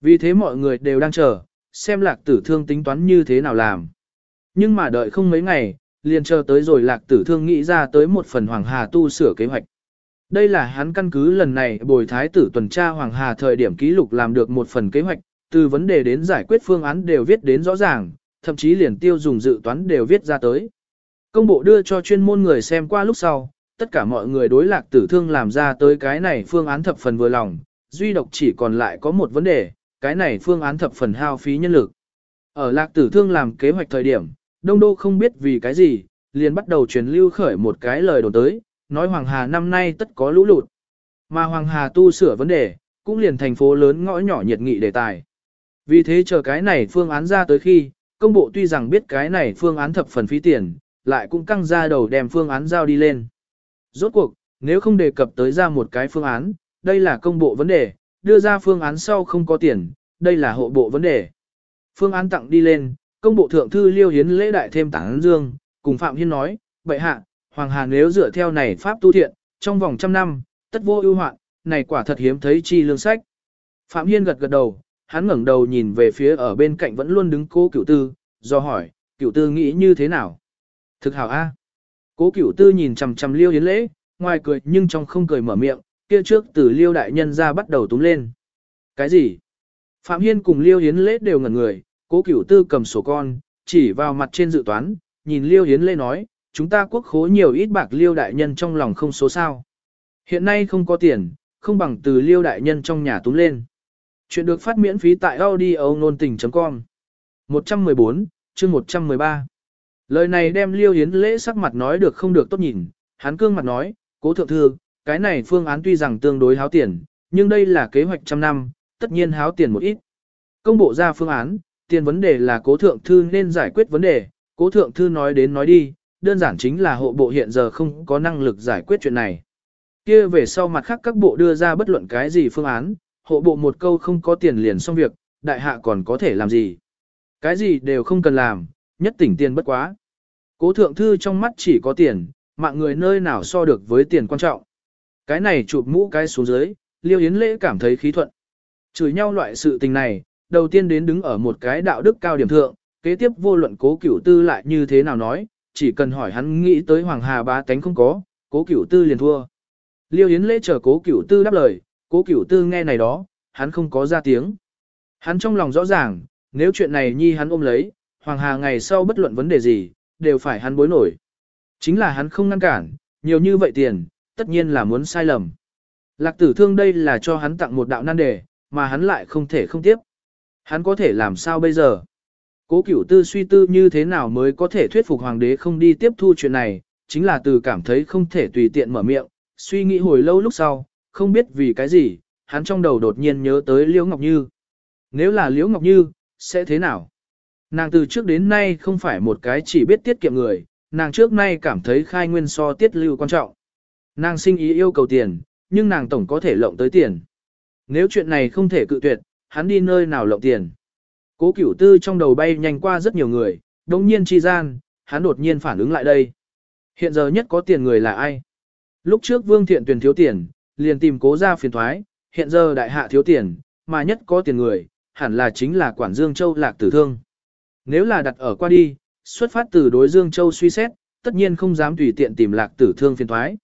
Vì thế mọi người đều đang chờ, xem lạc tử thương tính toán như thế nào làm. Nhưng mà đợi không mấy ngày, liền chờ tới rồi lạc tử thương nghĩ ra tới một phần Hoàng Hà tu sửa kế hoạch. Đây là hắn căn cứ lần này bồi thái tử tuần tra Hoàng Hà thời điểm ký lục làm được một phần kế hoạch, từ vấn đề đến giải quyết phương án đều viết đến rõ ràng, thậm chí liền tiêu dùng dự toán đều viết ra tới. Công bộ đưa cho chuyên môn người xem qua lúc sau, tất cả mọi người đối lạc tử thương làm ra tới cái này phương án thập phần vừa lòng, duy độc chỉ còn lại có một vấn đề, cái này phương án thập phần hao phí nhân lực. Ở lạc tử thương làm kế hoạch thời điểm, Đông Đô không biết vì cái gì, liền bắt đầu truyền lưu khởi một cái lời đồn tới, nói Hoàng Hà năm nay tất có lũ lụt. Mà Hoàng Hà tu sửa vấn đề, cũng liền thành phố lớn ngõ nhỏ nhiệt nghị đề tài. Vì thế chờ cái này phương án ra tới khi, công bộ tuy rằng biết cái này phương án thập phần phí tiền, lại cũng căng ra đầu đem phương án giao đi lên. Rốt cuộc, nếu không đề cập tới ra một cái phương án, đây là công bộ vấn đề, đưa ra phương án sau không có tiền, đây là hộ bộ vấn đề. Phương án tặng đi lên, công bộ thượng thư liêu hiến lễ đại thêm tán dương, cùng Phạm Hiên nói, bệ hạ, Hoàng Hà nếu dựa theo này pháp tu thiện, trong vòng trăm năm, tất vô ưu hoạn, này quả thật hiếm thấy chi lương sách. Phạm Hiên gật gật đầu, hắn ngẩng đầu nhìn về phía ở bên cạnh vẫn luôn đứng cố cửu tư, do hỏi, cửu tư nghĩ như thế nào? Thực hảo A. Cố cửu tư nhìn chằm chằm liêu hiến lễ, ngoài cười nhưng trong không cười mở miệng, kia trước từ liêu đại nhân ra bắt đầu túm lên. Cái gì? Phạm Hiên cùng liêu hiến lễ đều ngẩn người, cố cửu tư cầm sổ con, chỉ vào mặt trên dự toán, nhìn liêu hiến Lê nói, chúng ta quốc khố nhiều ít bạc liêu đại nhân trong lòng không số sao. Hiện nay không có tiền, không bằng từ liêu đại nhân trong nhà túm lên. Chuyện được phát miễn phí tại audio nôn tình.com 114, chương 113 Lời này đem Liêu Yến lễ sắc mặt nói được không được tốt nhìn, hắn cương mặt nói, cố thượng thư, cái này phương án tuy rằng tương đối háo tiền, nhưng đây là kế hoạch trăm năm, tất nhiên háo tiền một ít. Công bộ ra phương án, tiền vấn đề là cố thượng thư nên giải quyết vấn đề, cố thượng thư nói đến nói đi, đơn giản chính là hộ bộ hiện giờ không có năng lực giải quyết chuyện này. kia về sau mặt khác các bộ đưa ra bất luận cái gì phương án, hộ bộ một câu không có tiền liền xong việc, đại hạ còn có thể làm gì. Cái gì đều không cần làm, nhất tỉnh tiền bất quá. Cố thượng thư trong mắt chỉ có tiền, mạng người nơi nào so được với tiền quan trọng. Cái này chụp mũ cái xuống dưới, liêu yến lễ cảm thấy khí thuận. Chửi nhau loại sự tình này, đầu tiên đến đứng ở một cái đạo đức cao điểm thượng, kế tiếp vô luận cố cửu tư lại như thế nào nói, chỉ cần hỏi hắn nghĩ tới Hoàng Hà bá tánh không có, cố cửu tư liền thua. Liêu Yến lễ chờ cố cửu tư đáp lời, cố cửu tư nghe này đó, hắn không có ra tiếng. Hắn trong lòng rõ ràng, nếu chuyện này nhi hắn ôm lấy, Hoàng Hà ngày sau bất luận vấn đề gì, đều phải hắn bối nổi. Chính là hắn không ngăn cản, nhiều như vậy tiền, tất nhiên là muốn sai lầm. Lạc tử thương đây là cho hắn tặng một đạo nan đề, mà hắn lại không thể không tiếp. Hắn có thể làm sao bây giờ? Cố cửu tư suy tư như thế nào mới có thể thuyết phục hoàng đế không đi tiếp thu chuyện này, chính là từ cảm thấy không thể tùy tiện mở miệng, suy nghĩ hồi lâu lúc sau, không biết vì cái gì, hắn trong đầu đột nhiên nhớ tới Liễu Ngọc Như. Nếu là Liễu Ngọc Như, sẽ thế nào? Nàng từ trước đến nay không phải một cái chỉ biết tiết kiệm người, nàng trước nay cảm thấy khai nguyên so tiết lưu quan trọng. Nàng sinh ý yêu cầu tiền, nhưng nàng tổng có thể lộng tới tiền. Nếu chuyện này không thể cự tuyệt, hắn đi nơi nào lộng tiền. Cố cửu tư trong đầu bay nhanh qua rất nhiều người, đồng nhiên chi gian, hắn đột nhiên phản ứng lại đây. Hiện giờ nhất có tiền người là ai? Lúc trước vương thiện tuyển thiếu tiền, liền tìm cố ra phiền thoái, hiện giờ đại hạ thiếu tiền, mà nhất có tiền người, hẳn là chính là quản Dương Châu lạc tử thương. Nếu là đặt ở qua đi, xuất phát từ đối Dương Châu suy xét, tất nhiên không dám tùy tiện tìm lạc tử thương phiền thoái.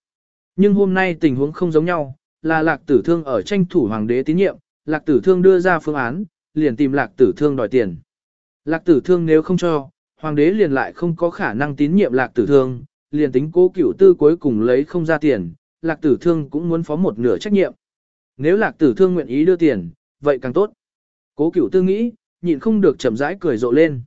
Nhưng hôm nay tình huống không giống nhau, là lạc tử thương ở tranh thủ hoàng đế tín nhiệm, lạc tử thương đưa ra phương án, liền tìm lạc tử thương đòi tiền. Lạc tử thương nếu không cho, hoàng đế liền lại không có khả năng tín nhiệm lạc tử thương, liền tính cố cửu tư cuối cùng lấy không ra tiền, lạc tử thương cũng muốn phó một nửa trách nhiệm. Nếu lạc tử thương nguyện ý đưa tiền, vậy càng tốt. Cố cửu tư nghĩ, nhịn không được chậm rãi cười rộ lên.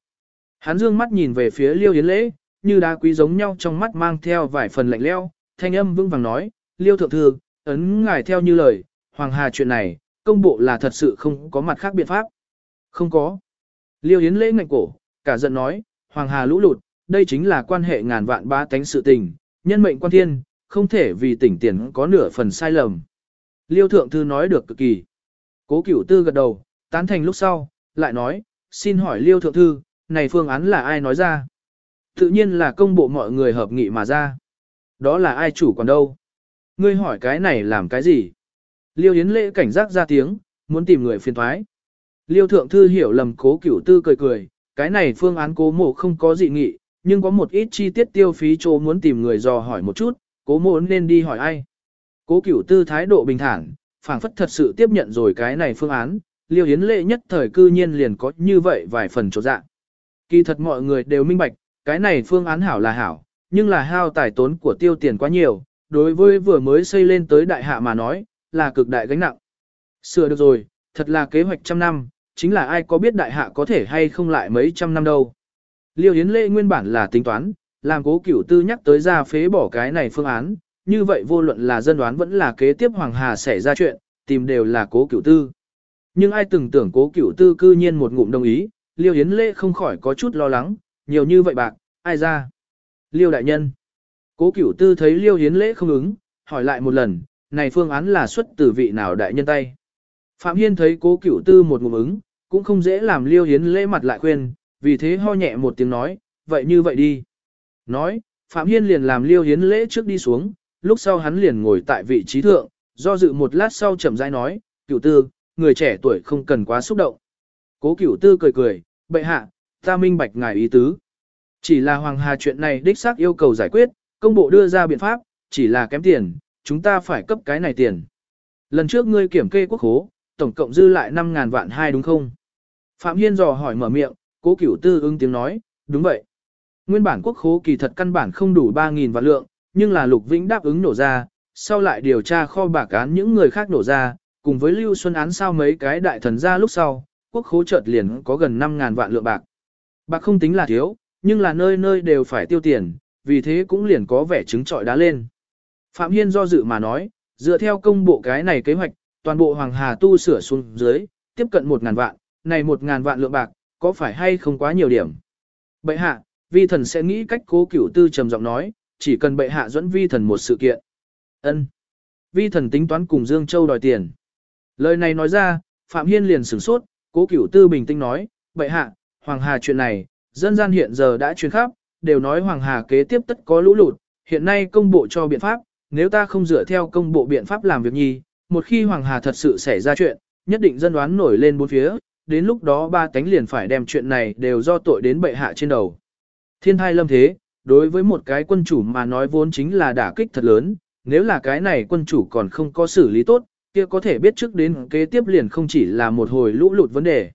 Hắn dương mắt nhìn về phía liêu yến lễ, như đá quý giống nhau trong mắt mang theo vài phần lạnh leo, thanh âm vững vàng nói, liêu thượng thư, ấn ngài theo như lời, hoàng hà chuyện này, công bộ là thật sự không có mặt khác biện pháp. Không có. Liêu Yến lễ ngạnh cổ, cả giận nói, Hoàng Hà lũ lụt, đây chính là quan hệ ngàn vạn ba tánh sự tình, nhân mệnh quan thiên, không thể vì tỉnh tiền có nửa phần sai lầm. Liêu Thượng Thư nói được cực kỳ. Cố cửu tư gật đầu, tán thành lúc sau, lại nói, xin hỏi Liêu Thượng Thư, này phương án là ai nói ra? Tự nhiên là công bộ mọi người hợp nghị mà ra. Đó là ai chủ còn đâu? Ngươi hỏi cái này làm cái gì? Liêu Yến lễ cảnh giác ra tiếng, muốn tìm người phiền thoái. Liêu thượng thư hiểu lầm cố cửu tư cười cười, cái này phương án cố mộ không có dị nghị, nhưng có một ít chi tiết tiêu phí chỗ muốn tìm người dò hỏi một chút, cố mộ nên đi hỏi ai. Cố cửu tư thái độ bình thản, phảng phất thật sự tiếp nhận rồi cái này phương án, liêu Yến lệ nhất thời cư nhiên liền có như vậy vài phần chỗ dạng. Kỳ thật mọi người đều minh bạch, cái này phương án hảo là hảo, nhưng là hao tài tốn của tiêu tiền quá nhiều, đối với vừa mới xây lên tới đại hạ mà nói, là cực đại gánh nặng. Sửa được rồi, thật là kế hoạch trăm năm, chính là ai có biết đại hạ có thể hay không lại mấy trăm năm đâu. Liêu Yến Lệ nguyên bản là tính toán, làm cố cửu tư nhắc tới ra phế bỏ cái này phương án, như vậy vô luận là dân đoán vẫn là kế tiếp Hoàng Hà xảy ra chuyện, tìm đều là cố cửu tư. Nhưng ai từng tưởng cố cửu tư cư nhiên một ngụm đồng ý, Liêu Yến Lệ không khỏi có chút lo lắng, nhiều như vậy bạc, ai ra? Liêu đại nhân. Cố cửu tư thấy Liêu Yến Lễ không ứng, hỏi lại một lần, này phương án là xuất từ vị nào đại nhân tay. Phạm Hiên thấy cố cửu tư một ngụm ứng, cũng không dễ làm Liêu hiến Lễ mặt lại khuyên, vì thế ho nhẹ một tiếng nói, vậy như vậy đi. Nói, Phạm Hiên liền làm Liêu hiến Lễ trước đi xuống, lúc sau hắn liền ngồi tại vị trí thượng, do dự một lát sau chậm rãi nói, cửu tư, người trẻ tuổi không cần quá xúc động. Cố cửu tư cười cười, bệ hạ, ta minh bạch ngài ý tứ. Chỉ là Hoàng Hà chuyện này đích xác yêu cầu giải quyết, công bộ đưa ra biện pháp, chỉ là kém tiền, chúng ta phải cấp cái này tiền. Lần trước ngươi kiểm kê quốc khố, tổng cộng dư lại 5.000 vạn hai đúng không? Phạm Hiên dò hỏi mở miệng, cố cửu tư ứng tiếng nói, đúng vậy. Nguyên bản quốc khố kỳ thật căn bản không đủ 3.000 vạn lượng, nhưng là Lục Vĩnh đáp ứng nổ ra, sau lại điều tra kho bạc án những người khác nổ ra, cùng với Lưu Xuân án sao mấy cái đại thần ra lúc sau, quốc khố chợt liền có gần 5.000 vạn lượng bạc. Bạc không tính là thiếu, nhưng là nơi nơi đều phải tiêu tiền, vì thế cũng liền có vẻ trứng trọi đá lên. Phạm Hiên do dự mà nói, dựa theo công bộ cái này kế hoạch, toàn bộ Hoàng Hà tu sửa xuống dưới, tiếp cận 1.000 vạn, này 1.000 vạn lượng bạc, có phải hay không quá nhiều điểm? Bệ hạ, vi thần sẽ nghĩ cách cố cửu tư trầm giọng nói, chỉ cần bệ hạ dẫn vi thần một sự kiện. ân Vi thần tính toán cùng Dương Châu đòi tiền. Lời này nói ra, Phạm Hiên liền sửng sốt, cố cửu tư bình tĩnh nói, bệ hạ, Hoàng Hà chuyện này, dân gian hiện giờ đã truyền khắp, đều nói Hoàng Hà kế tiếp tất có lũ lụt, hiện nay công bộ cho biện pháp, nếu ta không dựa theo công bộ biện pháp làm việc nhi, một khi Hoàng Hà thật sự xảy ra chuyện, nhất định dân đoán nổi lên bốn phía, đến lúc đó ba cánh liền phải đem chuyện này đều do tội đến bệ hạ trên đầu. Thiên thai lâm thế, đối với một cái quân chủ mà nói vốn chính là đả kích thật lớn, nếu là cái này quân chủ còn không có xử lý tốt, kia có thể biết trước đến kế tiếp liền không chỉ là một hồi lũ lụt vấn đề.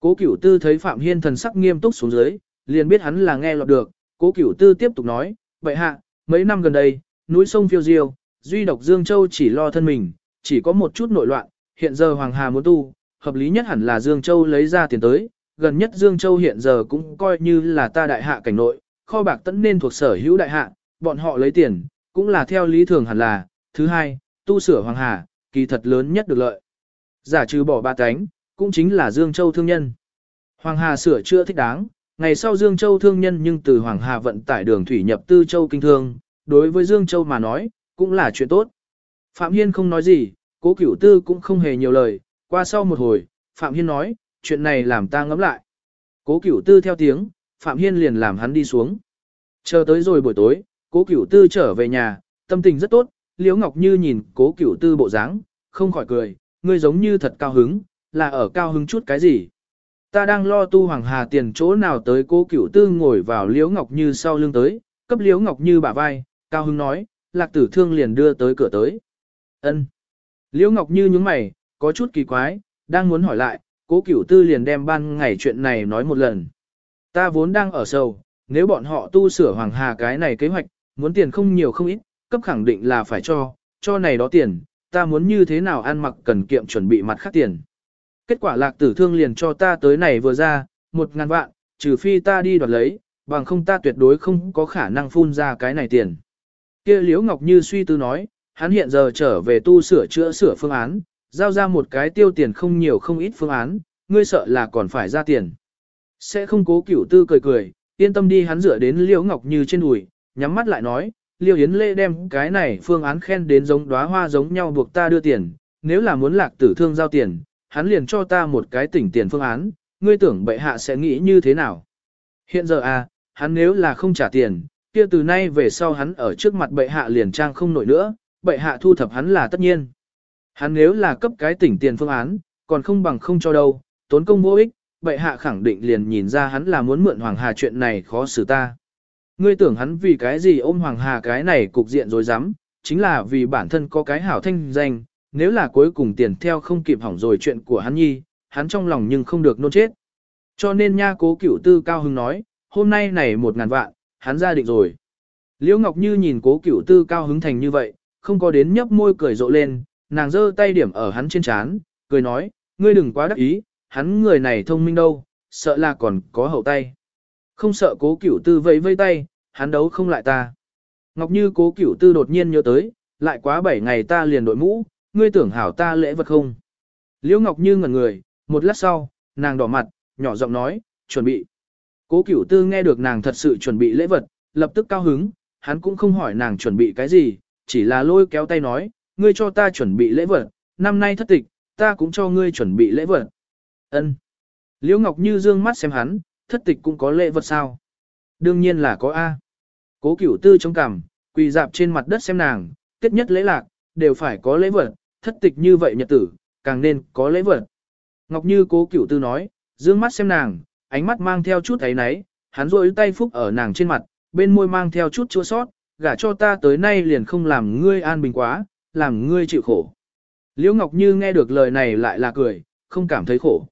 Cố Cửu Tư thấy Phạm Hiên thần sắc nghiêm túc xuống dưới, liền biết hắn là nghe lọt được, Cố Cửu Tư tiếp tục nói, "Vậy hạ, mấy năm gần đây, núi sông phiêu diêu, duy độc Dương Châu chỉ lo thân mình, chỉ có một chút nội loạn, hiện giờ Hoàng Hà muốn tu, hợp lý nhất hẳn là Dương Châu lấy ra tiền tới, gần nhất Dương Châu hiện giờ cũng coi như là ta đại hạ cảnh nội, kho bạc tẫn nên thuộc sở hữu đại hạ, bọn họ lấy tiền, cũng là theo lý thường hẳn là, thứ hai, tu sửa Hoàng Hà, kỳ thật lớn nhất được lợi. Giả trừ bỏ ba cánh, cũng chính là Dương Châu thương nhân. Hoàng Hà sửa chữa thích đáng, ngày sau Dương Châu thương nhân nhưng từ Hoàng Hà vận tải đường thủy nhập Tư Châu kinh thương, đối với Dương Châu mà nói, cũng là chuyện tốt. Phạm Hiên không nói gì, cố cửu tư cũng không hề nhiều lời, qua sau một hồi, Phạm Hiên nói, chuyện này làm ta ngẫm lại. Cố cửu tư theo tiếng, Phạm Hiên liền làm hắn đi xuống. Chờ tới rồi buổi tối, cố cửu tư trở về nhà, tâm tình rất tốt, Liễu Ngọc Như nhìn cố cửu tư bộ dáng, không khỏi cười, ngươi giống như thật cao hứng, là ở cao hứng chút cái gì. Ta đang lo tu Hoàng Hà tiền chỗ nào tới cố cửu tư ngồi vào Liễu Ngọc Như sau lưng tới, cấp Liễu Ngọc Như bả vai, cao Hưng nói, lạc tử thương liền đưa tới cửa tới. ân Liễu Ngọc Như nhướng mày, có chút kỳ quái, đang muốn hỏi lại, cố cửu tư liền đem ban ngày chuyện này nói một lần. Ta vốn đang ở sầu, nếu bọn họ tu sửa Hoàng Hà cái này kế hoạch, muốn tiền không nhiều không ít, cấp khẳng định là phải cho, cho này đó tiền, ta muốn như thế nào ăn mặc cần kiệm chuẩn bị mặt khác tiền. Kết quả lạc tử thương liền cho ta tới này vừa ra, một ngàn vạn, trừ phi ta đi đoạt lấy, bằng không ta tuyệt đối không có khả năng phun ra cái này tiền kia Liễu Ngọc Như suy tư nói, hắn hiện giờ trở về tu sửa chữa sửa phương án, giao ra một cái tiêu tiền không nhiều không ít phương án, ngươi sợ là còn phải ra tiền. Sẽ không cố cửu tư cười cười, yên tâm đi hắn dựa đến Liễu Ngọc Như trên đùi, nhắm mắt lại nói, Liêu Yến Lê đem cái này phương án khen đến giống đóa hoa giống nhau buộc ta đưa tiền, nếu là muốn lạc tử thương giao tiền, hắn liền cho ta một cái tỉnh tiền phương án, ngươi tưởng bệ hạ sẽ nghĩ như thế nào. Hiện giờ à, hắn nếu là không trả tiền, kia từ nay về sau hắn ở trước mặt bệ hạ liền trang không nổi nữa, bệ hạ thu thập hắn là tất nhiên. Hắn nếu là cấp cái tỉnh tiền phương án, còn không bằng không cho đâu, tốn công vô ích, bệ hạ khẳng định liền nhìn ra hắn là muốn mượn Hoàng Hà chuyện này khó xử ta. Ngươi tưởng hắn vì cái gì ôm Hoàng Hà cái này cục diện rồi dám, chính là vì bản thân có cái hảo thanh danh, nếu là cuối cùng tiền theo không kịp hỏng rồi chuyện của hắn nhi, hắn trong lòng nhưng không được nôn chết. Cho nên nha cố cửu tư cao hưng nói, hôm nay này một ngàn vạn, hắn ra định rồi. Liễu Ngọc Như nhìn cố cửu tư cao hứng thành như vậy, không có đến nhấp môi cười rộ lên, nàng giơ tay điểm ở hắn trên trán, cười nói, ngươi đừng quá đắc ý, hắn người này thông minh đâu, sợ là còn có hậu tay. Không sợ cố cửu tư vẫy vây tay, hắn đấu không lại ta. Ngọc Như cố cửu tư đột nhiên nhớ tới, lại quá 7 ngày ta liền đội mũ, ngươi tưởng hảo ta lễ vật không. Liễu Ngọc Như ngẩn người, một lát sau, nàng đỏ mặt, nhỏ giọng nói, chuẩn bị. Cố cửu tư nghe được nàng thật sự chuẩn bị lễ vật, lập tức cao hứng, hắn cũng không hỏi nàng chuẩn bị cái gì, chỉ là lôi kéo tay nói, ngươi cho ta chuẩn bị lễ vật, năm nay thất tịch, ta cũng cho ngươi chuẩn bị lễ vật. Ân. Liễu Ngọc Như dương mắt xem hắn, thất tịch cũng có lễ vật sao? Đương nhiên là có A. Cố cửu tư trong cằm, quỳ dạp trên mặt đất xem nàng, tiết nhất lễ lạc, đều phải có lễ vật, thất tịch như vậy nhật tử, càng nên có lễ vật. Ngọc Như cố cửu tư nói, dương mắt xem nàng, ánh mắt mang theo chút ấy náy, hắn rôi tay phúc ở nàng trên mặt, bên môi mang theo chút chua sót, gả cho ta tới nay liền không làm ngươi an bình quá, làm ngươi chịu khổ. Liễu Ngọc Như nghe được lời này lại là cười, không cảm thấy khổ.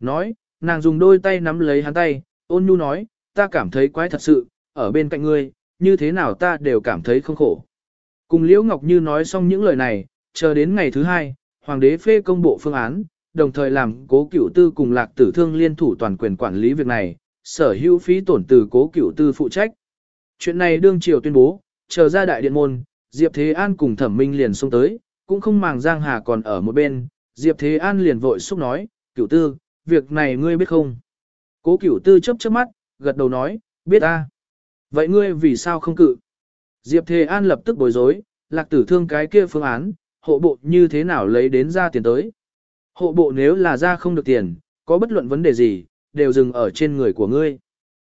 Nói, nàng dùng đôi tay nắm lấy hắn tay, ôn nhu nói, ta cảm thấy quái thật sự, ở bên cạnh ngươi, như thế nào ta đều cảm thấy không khổ. Cùng Liễu Ngọc Như nói xong những lời này, chờ đến ngày thứ hai, Hoàng đế phê công bộ phương án, đồng thời làm cố cửu tư cùng lạc tử thương liên thủ toàn quyền quản lý việc này, sở hữu phí tổn từ cố cửu tư phụ trách. Chuyện này đương triều tuyên bố, chờ ra đại điện môn, Diệp Thế An cùng thẩm minh liền xông tới, cũng không màng Giang Hà còn ở một bên, Diệp Thế An liền vội xúc nói, cửu tư, việc này ngươi biết không? Cố cửu tư chấp chớp mắt, gật đầu nói, biết a. Vậy ngươi vì sao không cự? Diệp Thế An lập tức bối rối, lạc tử thương cái kia phương án, hộ bộ như thế nào lấy đến ra tiền tới? Hộ bộ nếu là ra không được tiền, có bất luận vấn đề gì, đều dừng ở trên người của ngươi.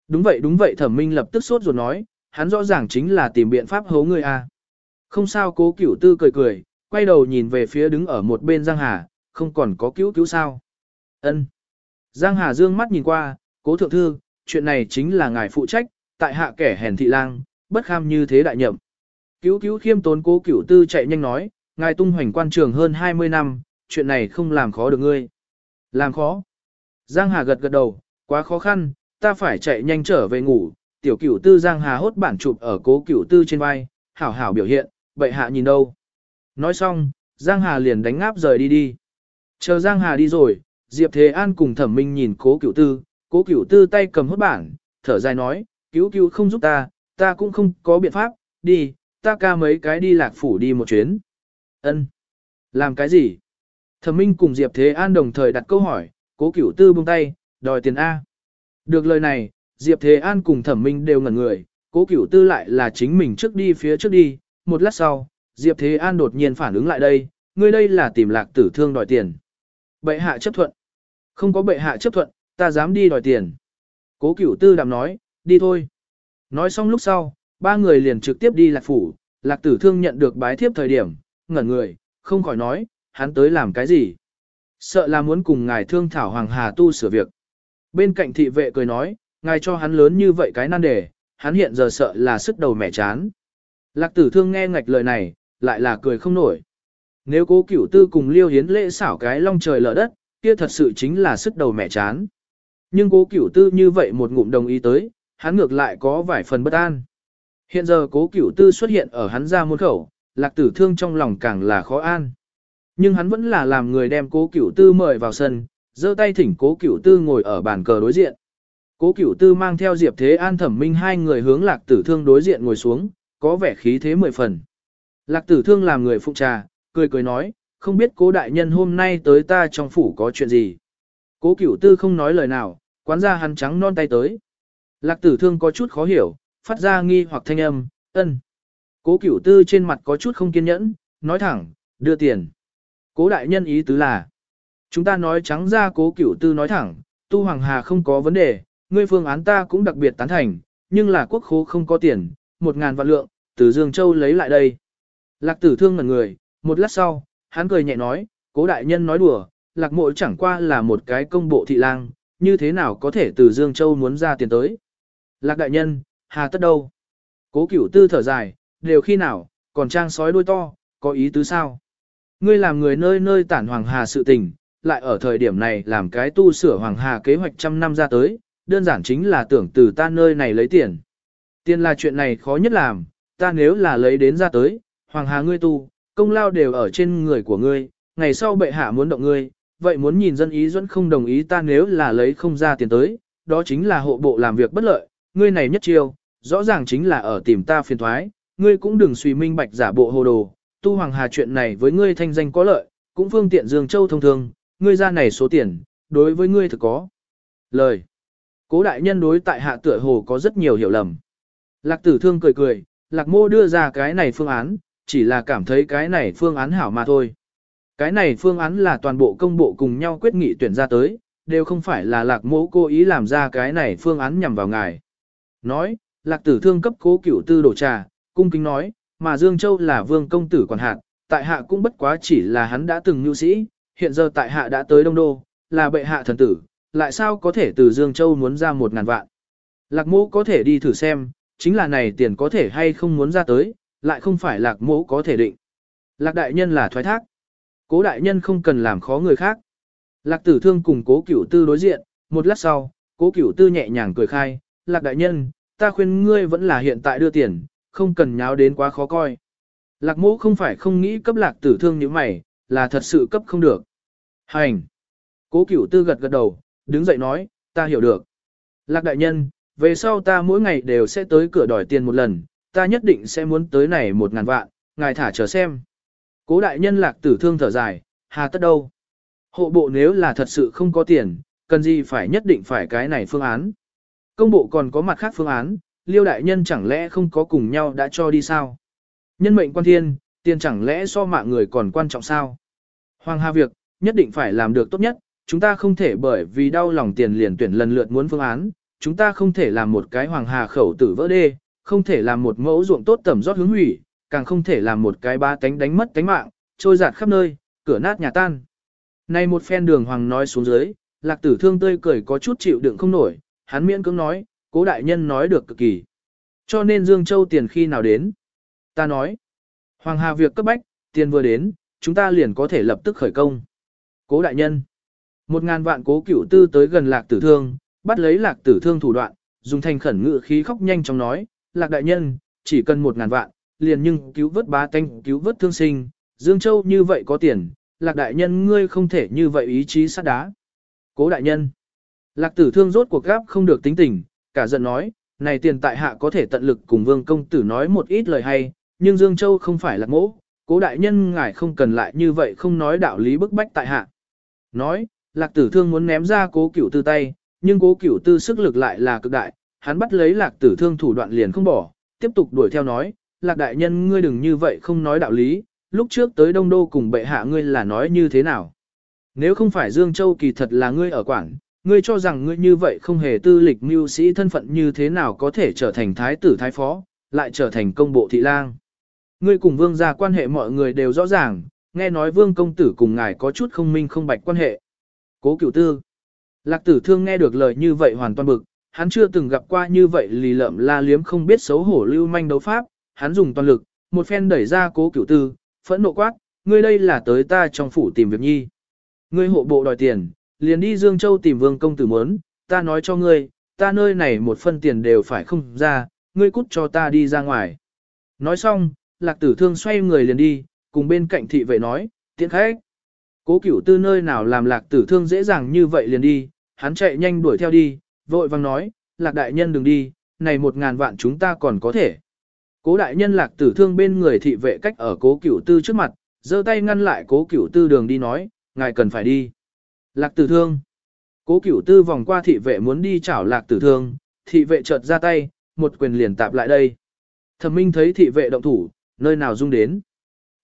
Đúng vậy đúng vậy thẩm minh lập tức sốt ruột nói, hắn rõ ràng chính là tìm biện pháp hố ngươi a. Không sao cố cửu tư cười cười, quay đầu nhìn về phía đứng ở một bên Giang Hà, không còn có cứu cứu sao. ân Giang Hà dương mắt nhìn qua, cố thượng thư, chuyện này chính là ngài phụ trách, tại hạ kẻ hèn thị lang, bất kham như thế đại nhậm. Cứu cứu khiêm tốn cố cửu tư chạy nhanh nói, ngài tung hoành quan trường hơn 20 năm, chuyện này không làm khó được ngươi. Làm khó. Giang Hà gật gật đầu, quá khó khăn, ta phải chạy nhanh trở về ngủ, tiểu cửu tư Giang Hà hốt bản chụp ở cố cửu tư trên vai, hảo hảo biểu hiện, Bệ hạ nhìn đâu. Nói xong, Giang Hà liền đánh ngáp rời đi đi. Chờ Giang Hà đi rồi, Diệp Thế An cùng thẩm minh nhìn cố cửu tư, cố cửu tư tay cầm hốt bản, thở dài nói, cứu cứu không giúp ta, ta cũng không có biện pháp, đi, ta ca mấy cái đi lạc phủ đi một chuyến. Ân, Làm cái gì? Thẩm minh cùng Diệp Thế An đồng thời đặt câu hỏi, cố cửu tư buông tay, đòi tiền A. Được lời này, Diệp Thế An cùng thẩm minh đều ngẩn người, cố cửu tư lại là chính mình trước đi phía trước đi, một lát sau, Diệp Thế An đột nhiên phản ứng lại đây, ngươi đây là tìm lạc tử thương đòi tiền. Bệ hạ chấp thuận. Không có bệ hạ chấp thuận, ta dám đi đòi tiền. Cố cửu tư đàm nói, đi thôi. Nói xong lúc sau, ba người liền trực tiếp đi lạc phủ, lạc tử thương nhận được bái thiếp thời điểm, ngẩn người, không khỏi nói, hắn tới làm cái gì. Sợ là muốn cùng ngài thương thảo Hoàng Hà tu sửa việc. Bên cạnh thị vệ cười nói, ngài cho hắn lớn như vậy cái nan đề, hắn hiện giờ sợ là sức đầu mẻ chán. Lạc tử thương nghe ngạch lời này, lại là cười không nổi. Nếu cố cửu tư cùng liêu hiến lễ xảo cái long trời lở đất, kia thật sự chính là sức đầu mẻ chán. Nhưng cố cửu tư như vậy một ngụm đồng ý tới, hắn ngược lại có vài phần bất an. Hiện giờ cố cửu tư xuất hiện ở hắn ra môn khẩu, lạc tử thương trong lòng càng là khó an. Nhưng hắn vẫn là làm người đem cố cửu tư mời vào sân, giơ tay thỉnh cố cửu tư ngồi ở bàn cờ đối diện. Cố cửu tư mang theo Diệp Thế An thẩm minh hai người hướng lạc tử thương đối diện ngồi xuống, có vẻ khí thế mười phần. Lạc tử thương làm người phụ trà, cười cười nói, không biết cố đại nhân hôm nay tới ta trong phủ có chuyện gì. Cố cửu tư không nói lời nào, quán ra hắn trắng non tay tới. Lạc tử thương có chút khó hiểu, phát ra nghi hoặc thanh âm, ân. Cố cửu tư trên mặt có chút không kiên nhẫn, nói thẳng, đưa tiền. Cố đại nhân ý tứ là, chúng ta nói trắng ra cố cửu tư nói thẳng, tu hoàng hà không có vấn đề, ngươi phương án ta cũng đặc biệt tán thành, nhưng là quốc khố không có tiền, một ngàn vạn lượng, từ Dương Châu lấy lại đây. Lạc tử thương ngẩn người, một lát sau, hắn cười nhẹ nói, cố đại nhân nói đùa, lạc mộ chẳng qua là một cái công bộ thị lang, như thế nào có thể từ Dương Châu muốn ra tiền tới. Lạc đại nhân, hà tất đâu? Cố cửu tư thở dài, đều khi nào, còn trang sói đuôi to, có ý tứ sao? Ngươi làm người nơi nơi tản hoàng hà sự tình, lại ở thời điểm này làm cái tu sửa hoàng hà kế hoạch trăm năm ra tới, đơn giản chính là tưởng từ ta nơi này lấy tiền. Tiền là chuyện này khó nhất làm, ta nếu là lấy đến ra tới, hoàng hà ngươi tu, công lao đều ở trên người của ngươi, ngày sau bệ hạ muốn động ngươi, vậy muốn nhìn dân ý dẫn không đồng ý ta nếu là lấy không ra tiền tới, đó chính là hộ bộ làm việc bất lợi, ngươi này nhất chiêu, rõ ràng chính là ở tìm ta phiền thoái, ngươi cũng đừng suy minh bạch giả bộ hồ đồ, tu hoàng hà chuyện này với ngươi thanh danh có lợi, cũng phương tiện Dương Châu thông thường, ngươi ra này số tiền, đối với ngươi thực có. Lời. Cố đại nhân đối tại hạ tựa hồ có rất nhiều hiểu lầm. Lạc tử thương cười cười, lạc mô đưa ra cái này phương án, chỉ là cảm thấy cái này phương án hảo mà thôi. Cái này phương án là toàn bộ công bộ cùng nhau quyết nghị tuyển ra tới, đều không phải là lạc mô cố ý làm ra cái này phương án nhằm vào ngài. Nói, lạc tử thương cấp cố cửu tư đổ trà, cung kính nói, mà Dương Châu là vương công tử quản hạt, tại hạ cũng bất quá chỉ là hắn đã từng nhu sĩ, hiện giờ tại hạ đã tới Đông Đô, là bệ hạ thần tử, lại sao có thể từ Dương Châu muốn ra một ngàn vạn. Lạc mô có thể đi thử xem, chính là này tiền có thể hay không muốn ra tới, lại không phải lạc mô có thể định. Lạc đại nhân là thoái thác. Cố đại nhân không cần làm khó người khác. Lạc tử thương cùng cố cửu tư đối diện, một lát sau, cố cửu tư nhẹ nhàng cười khai, lạc đại nhân, ta khuyên ngươi vẫn là hiện tại đưa tiền, không cần nháo đến quá khó coi. Lạc mũ không phải không nghĩ cấp lạc tử thương như mày, là thật sự cấp không được. Hành! Cố cửu tư gật gật đầu, đứng dậy nói, ta hiểu được. Lạc đại nhân, về sau ta mỗi ngày đều sẽ tới cửa đòi tiền một lần, ta nhất định sẽ muốn tới này một ngàn vạn, ngài thả chờ xem. Cố đại nhân lạc tử thương thở dài, hà tất đâu. Hộ bộ nếu là thật sự không có tiền, cần gì phải nhất định phải cái này phương án. Công bộ còn có mặt khác phương án, liêu đại nhân chẳng lẽ không có cùng nhau đã cho đi sao? Nhân mệnh quan thiên, tiền chẳng lẽ so mạng người còn quan trọng sao? Hoàng Hà việc, nhất định phải làm được tốt nhất, chúng ta không thể bởi vì đau lòng tiền liền tuyển lần lượt muốn phương án, chúng ta không thể làm một cái Hoàng Hà khẩu tử vỡ đê, không thể làm một mẫu ruộng tốt tẩm rót hướng hủy, càng không thể làm một cái ba cánh đánh mất cánh mạng, trôi giạt khắp nơi, cửa nát nhà tan. Này một phen đường hoàng nói xuống dưới, lạc tử thương tươi cười có chút chịu đựng không nổi, hắn miễn cưỡng nói, cố đại nhân nói được cực kỳ. Cho nên Dương Châu tiền khi nào đến? Ta nói, Hoàng Hà việc cấp bách, tiền vừa đến, chúng ta liền có thể lập tức khởi công. Cố đại nhân, một ngàn vạn cố cửu tư tới gần lạc tử thương, bắt lấy lạc tử thương thủ đoạn, dùng thành khẩn ngự khí khóc nhanh chóng nói, lạc đại nhân, chỉ cần một ngàn vạn, liền nhưng cứu vớt bá tanh, cứu vớt thương sinh, Dương Châu như vậy có tiền, lạc đại nhân ngươi không thể như vậy ý chí sát đá. Cố đại nhân, lạc tử thương rốt cuộc gáp không được tính tình, cả giận nói, này tiền tại hạ có thể tận lực cùng vương công tử nói một ít lời hay, nhưng Dương Châu không phải là mỗ, cố đại nhân ngài không cần lại như vậy không nói đạo lý bức bách tại hạ. Nói, lạc tử thương muốn ném ra cố cửu tư tay, nhưng cố cửu tư sức lực lại là cực đại, hắn bắt lấy lạc tử thương thủ đoạn liền không bỏ, tiếp tục đuổi theo nói, lạc đại nhân ngươi đừng như vậy không nói đạo lý, lúc trước tới Đông Đô cùng bệ hạ ngươi là nói như thế nào. Nếu không phải Dương Châu kỳ thật là ngươi ở quảng, ngươi cho rằng ngươi như vậy không hề tư lịch mưu sĩ thân phận như thế nào có thể trở thành thái tử thái phó, lại trở thành công bộ thị lang. Ngươi cùng vương gia quan hệ mọi người đều rõ ràng, nghe nói vương công tử cùng ngài có chút không minh không bạch quan hệ. Cố cửu tư. Lạc tử thương nghe được lời như vậy hoàn toàn bực, hắn chưa từng gặp qua như vậy lì lợm la liếm không biết xấu hổ lưu manh đấu pháp, hắn dùng toàn lực, một phen đẩy ra cố cửu tư, phẫn nộ quát, ngươi đây là tới ta trong phủ tìm việc nhi. Ngươi hộ bộ đòi tiền, liền đi Dương Châu tìm vương công tử muốn, ta nói cho ngươi, ta nơi này một phân tiền đều phải không ra, ngươi cút cho ta đi ra ngoài. Nói xong, lạc tử thương xoay người liền đi, cùng bên cạnh thị vệ nói, tiện khách. Cố cửu tư nơi nào làm lạc tử thương dễ dàng như vậy liền đi, hắn chạy nhanh đuổi theo đi, vội vang nói, lạc đại nhân đừng đi, này một ngàn vạn chúng ta còn có thể. Cố đại nhân lạc tử thương bên người thị vệ cách ở cố cửu tư trước mặt, giơ tay ngăn lại cố cửu tư đường đi nói, ngài cần phải đi. Lạc tử thương. Cố cửu tư vòng qua thị vệ muốn đi chảo lạc tử thương, thị vệ chợt ra tay, một quyền liền tạp lại đây. Thẩm minh thấy thị vệ động thủ, nơi nào dung đến.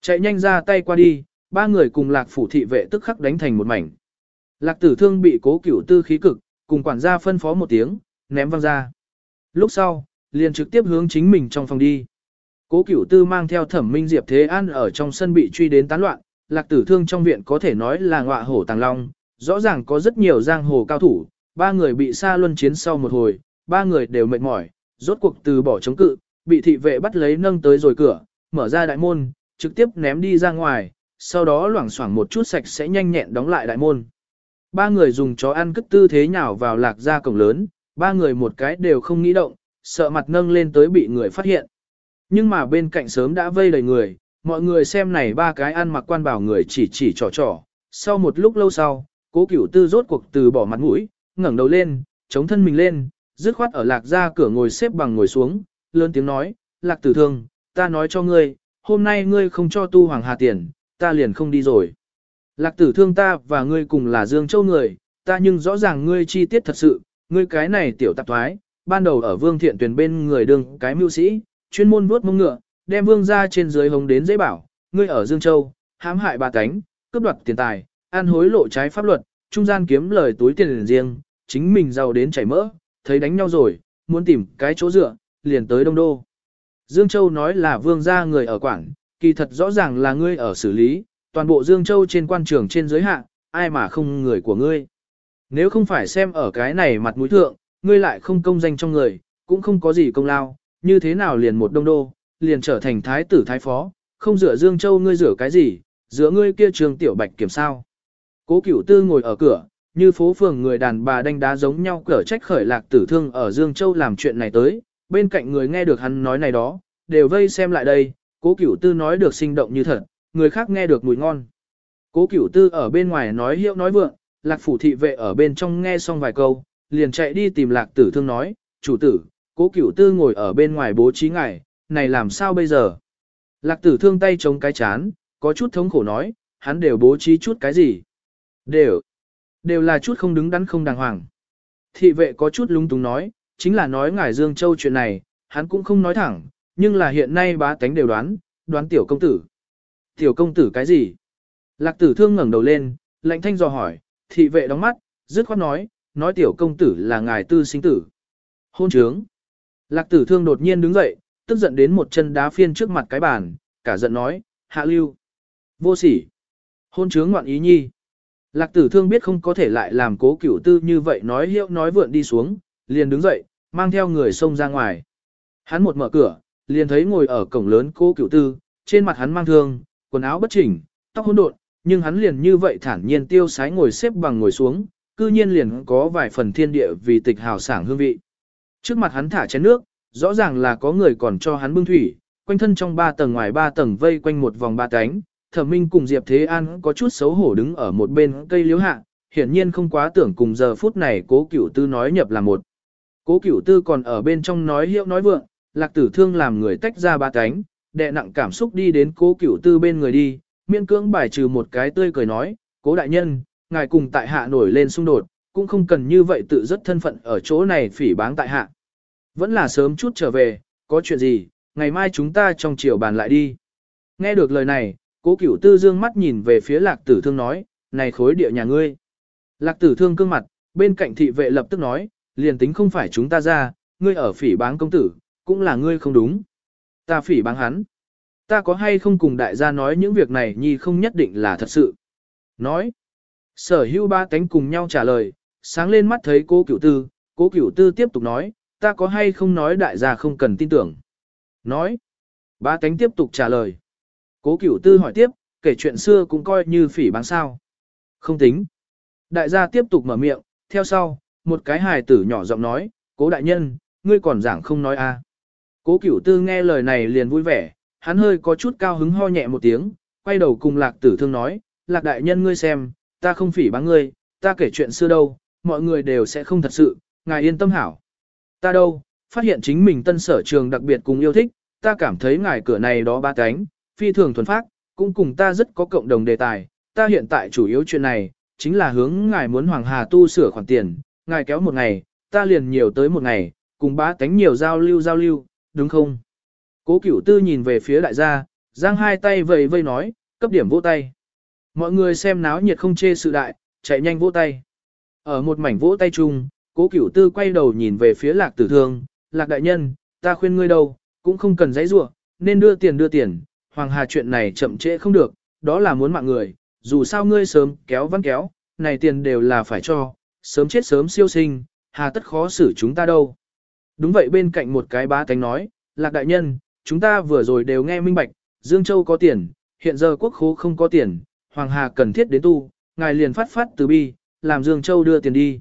Chạy nhanh ra tay qua đi, ba người cùng lạc phủ thị vệ tức khắc đánh thành một mảnh. Lạc tử thương bị cố cửu tư khí cực, cùng quản gia phân phó một tiếng, ném văng ra. Lúc sau, liền trực tiếp hướng chính mình trong phòng đi. Cố cửu tư mang theo thẩm minh Diệp Thế An ở trong sân bị truy đến tán loạn, lạc tử thương trong viện có thể nói là ngọa hổ tàng long, rõ ràng có rất nhiều giang hồ cao thủ, ba người bị xa luân chiến sau một hồi, ba người đều mệt mỏi, rốt cuộc từ bỏ chống cự, bị thị vệ bắt lấy nâng tới rồi cửa, mở ra đại môn, trực tiếp ném đi ra ngoài, sau đó loảng xoảng một chút sạch sẽ nhanh nhẹn đóng lại đại môn. Ba người dùng chó ăn cất tư thế nhào vào lạc ra cổng lớn, ba người một cái đều không nghĩ động, sợ mặt nâng lên tới bị người phát hiện. Nhưng mà bên cạnh sớm đã vây đầy người, mọi người xem này ba cái ăn mặc quan bảo người chỉ chỉ trò trò. Sau một lúc lâu sau, cố cửu tư rốt cuộc từ bỏ mặt mũi, ngẩng đầu lên, chống thân mình lên, dứt khoát ở lạc ra cửa ngồi xếp bằng ngồi xuống, lớn tiếng nói, lạc tử thương, ta nói cho ngươi, hôm nay ngươi không cho tu hoàng hà tiền, ta liền không đi rồi. Lạc tử thương ta và ngươi cùng là Dương Châu người, ta nhưng rõ ràng ngươi chi tiết thật sự, ngươi cái này tiểu tạp thoái, ban đầu ở vương thiện tuyển bên người đương cái mưu sĩ, chuyên môn vuốt mông ngựa, đem vương ra trên dưới hống đến dễ bảo, ngươi ở Dương Châu, hãm hại bà tánh, cướp đoạt tiền tài, ăn hối lộ trái pháp luật, trung gian kiếm lời túi tiền riêng, chính mình giàu đến chảy mỡ, thấy đánh nhau rồi, muốn tìm cái chỗ dựa, liền tới Đông Đô. Dương Châu nói là vương gia người ở quảng, kỳ thật rõ ràng là ngươi ở xử lý, toàn bộ Dương Châu trên quan trường trên giới hạ, ai mà không người của ngươi. Nếu không phải xem ở cái này mặt mũi thượng, ngươi lại không công danh trong người, cũng không có gì công lao, như thế nào liền một đông đô, liền trở thành thái tử thái phó, không rửa Dương Châu ngươi rửa cái gì, giữa ngươi kia trường tiểu bạch kiểm sao. Cố cửu tư ngồi ở cửa, như phố phường người đàn bà đánh đá giống nhau cở trách khởi lạc tử thương ở Dương Châu làm chuyện này tới, bên cạnh người nghe được hắn nói này đó, đều vây xem lại đây, cố cửu tư nói được sinh động như thật, người khác nghe được mùi ngon. Cố cửu tư ở bên ngoài nói hiệu nói vượng, lạc phủ thị vệ ở bên trong nghe xong vài câu, liền chạy đi tìm lạc tử thương nói, chủ tử, cố cửu tư ngồi ở bên ngoài bố trí ngài, này làm sao bây giờ? Lạc tử thương tay chống cái chán, có chút thống khổ nói, hắn đều bố trí chút cái gì? Đều, đều là chút không đứng đắn không đàng hoàng. Thị vệ có chút lung túng nói, chính là nói ngài Dương Châu chuyện này, hắn cũng không nói thẳng, nhưng là hiện nay bá tánh đều đoán, đoán tiểu công tử. Tiểu công tử cái gì? Lạc tử thương ngẩng đầu lên, lạnh thanh dò hỏi, thị vệ đóng mắt, dứt khoát nói, nói tiểu công tử là ngài tư sinh tử. Hôn trướng. Lạc tử thương đột nhiên đứng dậy, tức giận đến một chân đá phiên trước mặt cái bàn, cả giận nói, hạ lưu. Vô sỉ. Hôn trướng ngoạn ý nhi. Lạc tử thương biết không có thể lại làm cố cửu tư như vậy nói hiệu nói vượn đi xuống, liền đứng dậy, mang theo người xông ra ngoài. Hắn một mở cửa, liền thấy ngồi ở cổng lớn cố cửu tư, trên mặt hắn mang thương, quần áo bất chỉnh, tóc hỗn độn, nhưng hắn liền như vậy thản nhiên tiêu sái ngồi xếp bằng ngồi xuống, cư nhiên liền có vài phần thiên địa vì tịch hào sảng hương vị. Trước mặt hắn thả chén nước, rõ ràng là có người còn cho hắn bưng thủy, quanh thân trong ba tầng ngoài ba tầng vây quanh một vòng ba cánh. Thẩm Minh cùng Diệp Thế An có chút xấu hổ đứng ở một bên cây liễu hạ, hiển nhiên không quá tưởng cùng giờ phút này Cố Cửu Tư nói nhập là một. Cố Cửu Tư còn ở bên trong nói hiệu nói vượng, Lạc Tử Thương làm người tách ra ba cánh, đệ nặng cảm xúc đi đến Cố Cửu Tư bên người đi, miễn cưỡng bài trừ một cái tươi cười nói, "Cố đại nhân, ngài cùng tại hạ nổi lên xung đột, cũng không cần như vậy tự rất thân phận ở chỗ này phỉ báng tại hạ." Vẫn là sớm chút trở về, có chuyện gì, ngày mai chúng ta trong chiều bàn lại đi. Nghe được lời này, cố cửu tư dương mắt nhìn về phía lạc tử thương nói, này khối địa nhà ngươi. Lạc tử thương cương mặt, bên cạnh thị vệ lập tức nói, liền tính không phải chúng ta ra, ngươi ở phỉ báng công tử, cũng là ngươi không đúng. Ta phỉ báng hắn. Ta có hay không cùng đại gia nói những việc này nhi không nhất định là thật sự. Nói. Sở hữu ba cánh cùng nhau trả lời, sáng lên mắt thấy cố cửu tư, cố cửu tư tiếp tục nói, ta có hay không nói đại gia không cần tin tưởng. Nói. Ba cánh tiếp tục trả lời. Cố cửu tư hỏi tiếp, kể chuyện xưa cũng coi như phỉ báng sao. Không tính. Đại gia tiếp tục mở miệng, theo sau, một cái hài tử nhỏ giọng nói, cố đại nhân, ngươi còn giảng không nói a. Cố cửu tư nghe lời này liền vui vẻ, hắn hơi có chút cao hứng ho nhẹ một tiếng, quay đầu cùng lạc tử thương nói, lạc đại nhân ngươi xem, ta không phỉ báng ngươi, ta kể chuyện xưa đâu, mọi người đều sẽ không thật sự, ngài yên tâm hảo. Ta đâu, phát hiện chính mình tân sở trường đặc biệt cùng yêu thích, ta cảm thấy ngài cửa này đó ba cánh, phi thường thuần phát, cũng cùng ta rất có cộng đồng đề tài. Ta hiện tại chủ yếu chuyện này, chính là hướng ngài muốn Hoàng Hà tu sửa khoản tiền, ngài kéo một ngày, ta liền nhiều tới một ngày, cùng bá tánh nhiều giao lưu giao lưu, đúng không? Cố cửu tư nhìn về phía đại gia, giang hai tay vầy vây nói, cấp điểm vỗ tay. Mọi người xem náo nhiệt không chê sự đại, chạy nhanh vỗ tay. Ở một mảnh vỗ tay chung, cố cửu tư quay đầu nhìn về phía lạc tử thương, lạc đại nhân, ta khuyên ngươi đâu, cũng không cần giấy rủa nên đưa tiền đưa tiền, hoàng hà chuyện này chậm trễ không được, đó là muốn mạng người, dù sao ngươi sớm kéo văn kéo, này tiền đều là phải cho, sớm chết sớm siêu sinh, hà tất khó xử chúng ta đâu. Đúng vậy bên cạnh một cái bá tánh nói, lạc đại nhân, chúng ta vừa rồi đều nghe minh bạch, Dương Châu có tiền, hiện giờ quốc khố không có tiền, Hoàng Hà cần thiết đến tu, ngài liền phát phát từ bi, làm Dương Châu đưa tiền đi.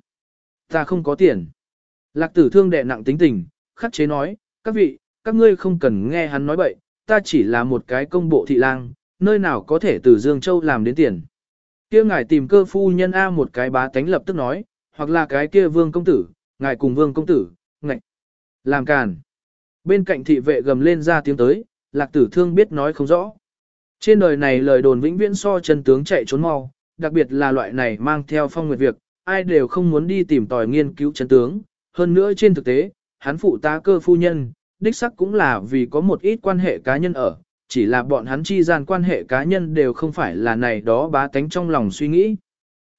Ta không có tiền. Lạc tử thương đệ nặng tính tình, khắc chế nói, các vị, các ngươi không cần nghe hắn nói bậy, ta chỉ là một cái công bộ thị lang, nơi nào có thể từ Dương Châu làm đến tiền. kia ngài tìm cơ phu nhân A một cái bá tánh lập tức nói, hoặc là cái kia vương công tử, ngài cùng vương công tử, ngạch, làm càn. Bên cạnh thị vệ gầm lên ra tiếng tới, lạc tử thương biết nói không rõ. Trên đời này lời đồn vĩnh viễn so chân tướng chạy trốn mau, đặc biệt là loại này mang theo phong nguyệt việc, ai đều không muốn đi tìm tòi nghiên cứu chân tướng. Hơn nữa trên thực tế, hắn phụ tá cơ phu nhân, đích sắc cũng là vì có một ít quan hệ cá nhân ở, chỉ là bọn hắn chi gian quan hệ cá nhân đều không phải là này đó bá tánh trong lòng suy nghĩ.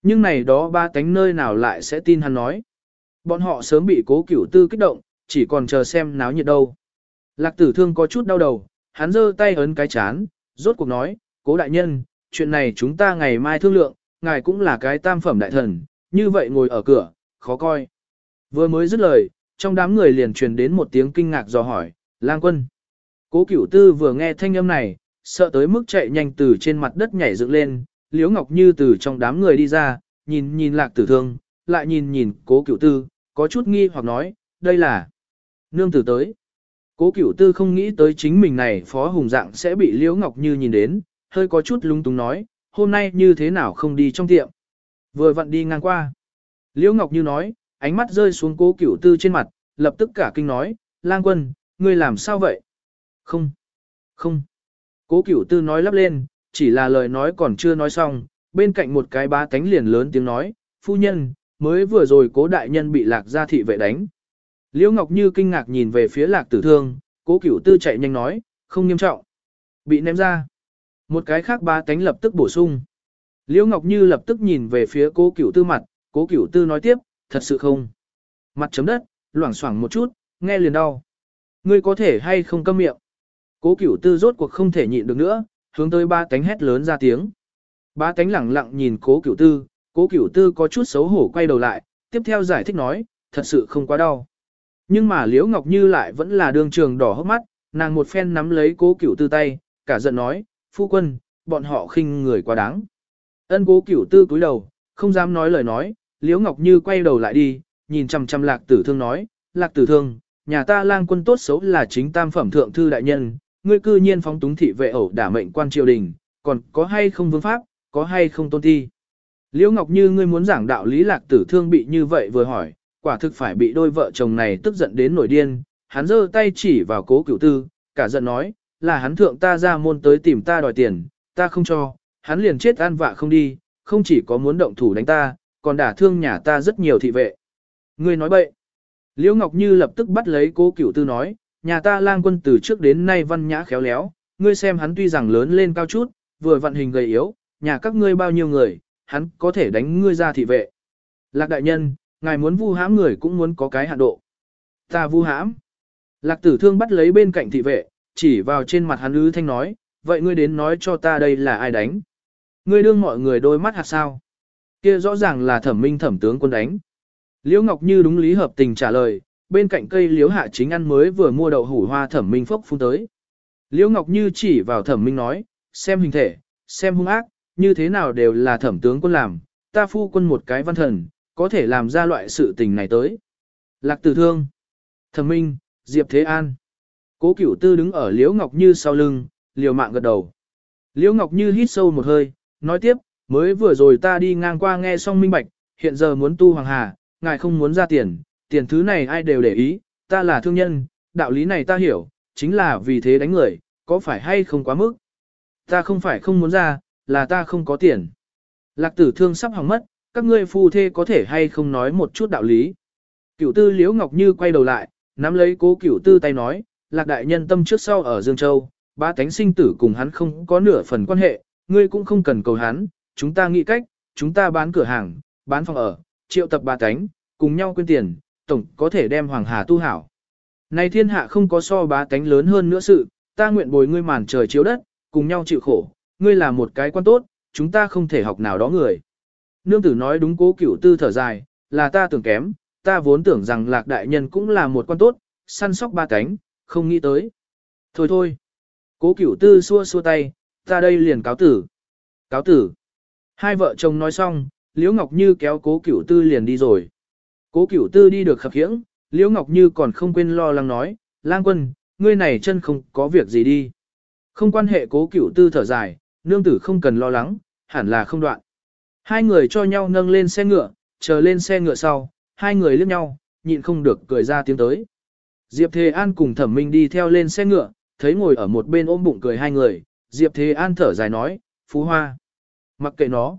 Nhưng này đó ba tánh nơi nào lại sẽ tin hắn nói. Bọn họ sớm bị cố cửu tư kích động, chỉ còn chờ xem náo nhiệt đâu. Lạc tử thương có chút đau đầu, hắn giơ tay ấn cái chán, rốt cuộc nói, cố đại nhân, chuyện này chúng ta ngày mai thương lượng, ngài cũng là cái tam phẩm đại thần, như vậy ngồi ở cửa, khó coi. Vừa mới dứt lời, trong đám người liền truyền đến một tiếng kinh ngạc dò hỏi, lang quân. Cố cửu tư vừa nghe thanh âm này, sợ tới mức chạy nhanh từ trên mặt đất nhảy dựng lên, liễu ngọc như từ trong đám người đi ra, nhìn nhìn lạc tử thương, lại nhìn nhìn cố cửu tư, có chút nghi hoặc nói, đây là nương tử tới. Cố cửu tư không nghĩ tới chính mình này phó hùng dạng sẽ bị liễu ngọc như nhìn đến, hơi có chút lung túng nói, hôm nay như thế nào không đi trong tiệm. Vừa vặn đi ngang qua. Liễu ngọc như nói, ánh mắt rơi xuống cố cửu tư trên mặt, lập tức cả kinh nói, lang quân, ngươi làm sao vậy? Không, không. Cố cửu tư nói lắp lên, chỉ là lời nói còn chưa nói xong, bên cạnh một cái bá tánh liền lớn tiếng nói, phu nhân, mới vừa rồi cố đại nhân bị lạc gia thị vệ đánh. Liễu Ngọc Như kinh ngạc nhìn về phía lạc tử thương, cố cửu tư chạy nhanh nói, không nghiêm trọng. Bị ném ra. Một cái khác ba tánh lập tức bổ sung. Liễu Ngọc Như lập tức nhìn về phía cố cửu tư mặt, cố cửu tư nói tiếp, thật sự không. Mặt chấm đất, loảng xoảng một chút, nghe liền đau. Ngươi có thể hay không câm miệng. Cố cửu tư rốt cuộc không thể nhịn được nữa, hướng tới ba tánh hét lớn ra tiếng. Ba tánh lẳng lặng nhìn cố cửu tư, cố cửu tư có chút xấu hổ quay đầu lại, tiếp theo giải thích nói, thật sự không quá đau. Nhưng mà Liễu Ngọc Như lại vẫn là đường trường đỏ hốc mắt, nàng một phen nắm lấy cố cửu tư tay, cả giận nói, phu quân, bọn họ khinh người quá đáng. Ân cố cửu tư cúi đầu, không dám nói lời nói, Liễu Ngọc Như quay đầu lại đi, nhìn chằm chằm lạc tử thương nói, lạc tử thương, nhà ta lang quân tốt xấu là chính tam phẩm thượng thư đại nhân, ngươi cư nhiên phóng túng thị vệ ẩu đả mệnh quan triều đình, còn có hay không vương pháp, có hay không tôn thi. Liễu Ngọc Như ngươi muốn giảng đạo lý lạc tử thương bị như vậy vừa hỏi, quả thực phải bị đôi vợ chồng này tức giận đến nổi điên, hắn giơ tay chỉ vào cố cửu tư, cả giận nói, là hắn thượng ta ra môn tới tìm ta đòi tiền, ta không cho, hắn liền chết an vạ không đi, không chỉ có muốn động thủ đánh ta, còn đả thương nhà ta rất nhiều thị vệ. Ngươi nói bậy. Liễu Ngọc Như lập tức bắt lấy cố cửu tư nói, nhà ta lang quân từ trước đến nay văn nhã khéo léo, ngươi xem hắn tuy rằng lớn lên cao chút, vừa vận hình gầy yếu, nhà các ngươi bao nhiêu người, hắn có thể đánh ngươi ra thị vệ. Lạc đại nhân, ngài muốn vu hãm người cũng muốn có cái hạn độ. Ta vu hãm. Lạc tử thương bắt lấy bên cạnh thị vệ, chỉ vào trên mặt hắn ư thanh nói, vậy ngươi đến nói cho ta đây là ai đánh. Ngươi đương mọi người đôi mắt hạt sao. Kia rõ ràng là thẩm minh thẩm tướng quân đánh. Liễu Ngọc Như đúng lý hợp tình trả lời, bên cạnh cây liễu hạ chính ăn mới vừa mua đậu hủ hoa thẩm minh phốc phun tới. Liễu Ngọc Như chỉ vào thẩm minh nói, xem hình thể, xem hung ác, như thế nào đều là thẩm tướng quân làm, ta phu quân một cái văn thần, có thể làm ra loại sự tình này tới. Lạc tử thương, thẩm minh, Diệp Thế An. Cố cửu tư đứng ở Liễu Ngọc Như sau lưng, liều mạng gật đầu. Liễu Ngọc Như hít sâu một hơi, nói tiếp, mới vừa rồi ta đi ngang qua nghe xong minh bạch, hiện giờ muốn tu hoàng hà, ngài không muốn ra tiền, tiền thứ này ai đều để ý, ta là thương nhân, đạo lý này ta hiểu, chính là vì thế đánh người, có phải hay không quá mức. Ta không phải không muốn ra, là ta không có tiền. Lạc tử thương sắp hỏng mất, các ngươi phu thê có thể hay không nói một chút đạo lý. Cửu tư liễu ngọc như quay đầu lại, nắm lấy cố cửu tư tay nói, lạc đại nhân tâm trước sau ở Dương Châu, ba tánh sinh tử cùng hắn không có nửa phần quan hệ, ngươi cũng không cần cầu hắn, chúng ta nghĩ cách, chúng ta bán cửa hàng, bán phòng ở, triệu tập bà cánh, cùng nhau quyên tiền, tổng có thể đem Hoàng Hà tu hảo. Này thiên hạ không có so bá tánh lớn hơn nữa sự, ta nguyện bồi ngươi màn trời chiếu đất, cùng nhau chịu khổ, ngươi là một cái quan tốt, chúng ta không thể học nào đó người. Nương tử nói đúng cố cửu tư thở dài, là ta tưởng kém, ta vốn tưởng rằng lạc đại nhân cũng là một quan tốt, săn sóc ba cánh, không nghĩ tới. Thôi thôi. Cố cửu tư xua xua tay, ta đây liền cáo tử. Cáo tử. Hai vợ chồng nói xong, Liễu Ngọc Như kéo cố cửu tư liền đi rồi. Cố cửu tư đi được khập khiễng, Liễu Ngọc Như còn không quên lo lắng nói, lang quân, ngươi này chân không có việc gì đi. Không quan hệ cố cửu tư thở dài, nương tử không cần lo lắng, hẳn là không đoạn. Hai người cho nhau nâng lên xe ngựa, chờ lên xe ngựa sau, hai người liếc nhau, nhịn không được cười ra tiếng tới. Diệp Thế An cùng Thẩm Minh đi theo lên xe ngựa, thấy ngồi ở một bên ôm bụng cười hai người, Diệp Thế An thở dài nói, Phú Hoa. Mặc kệ nó.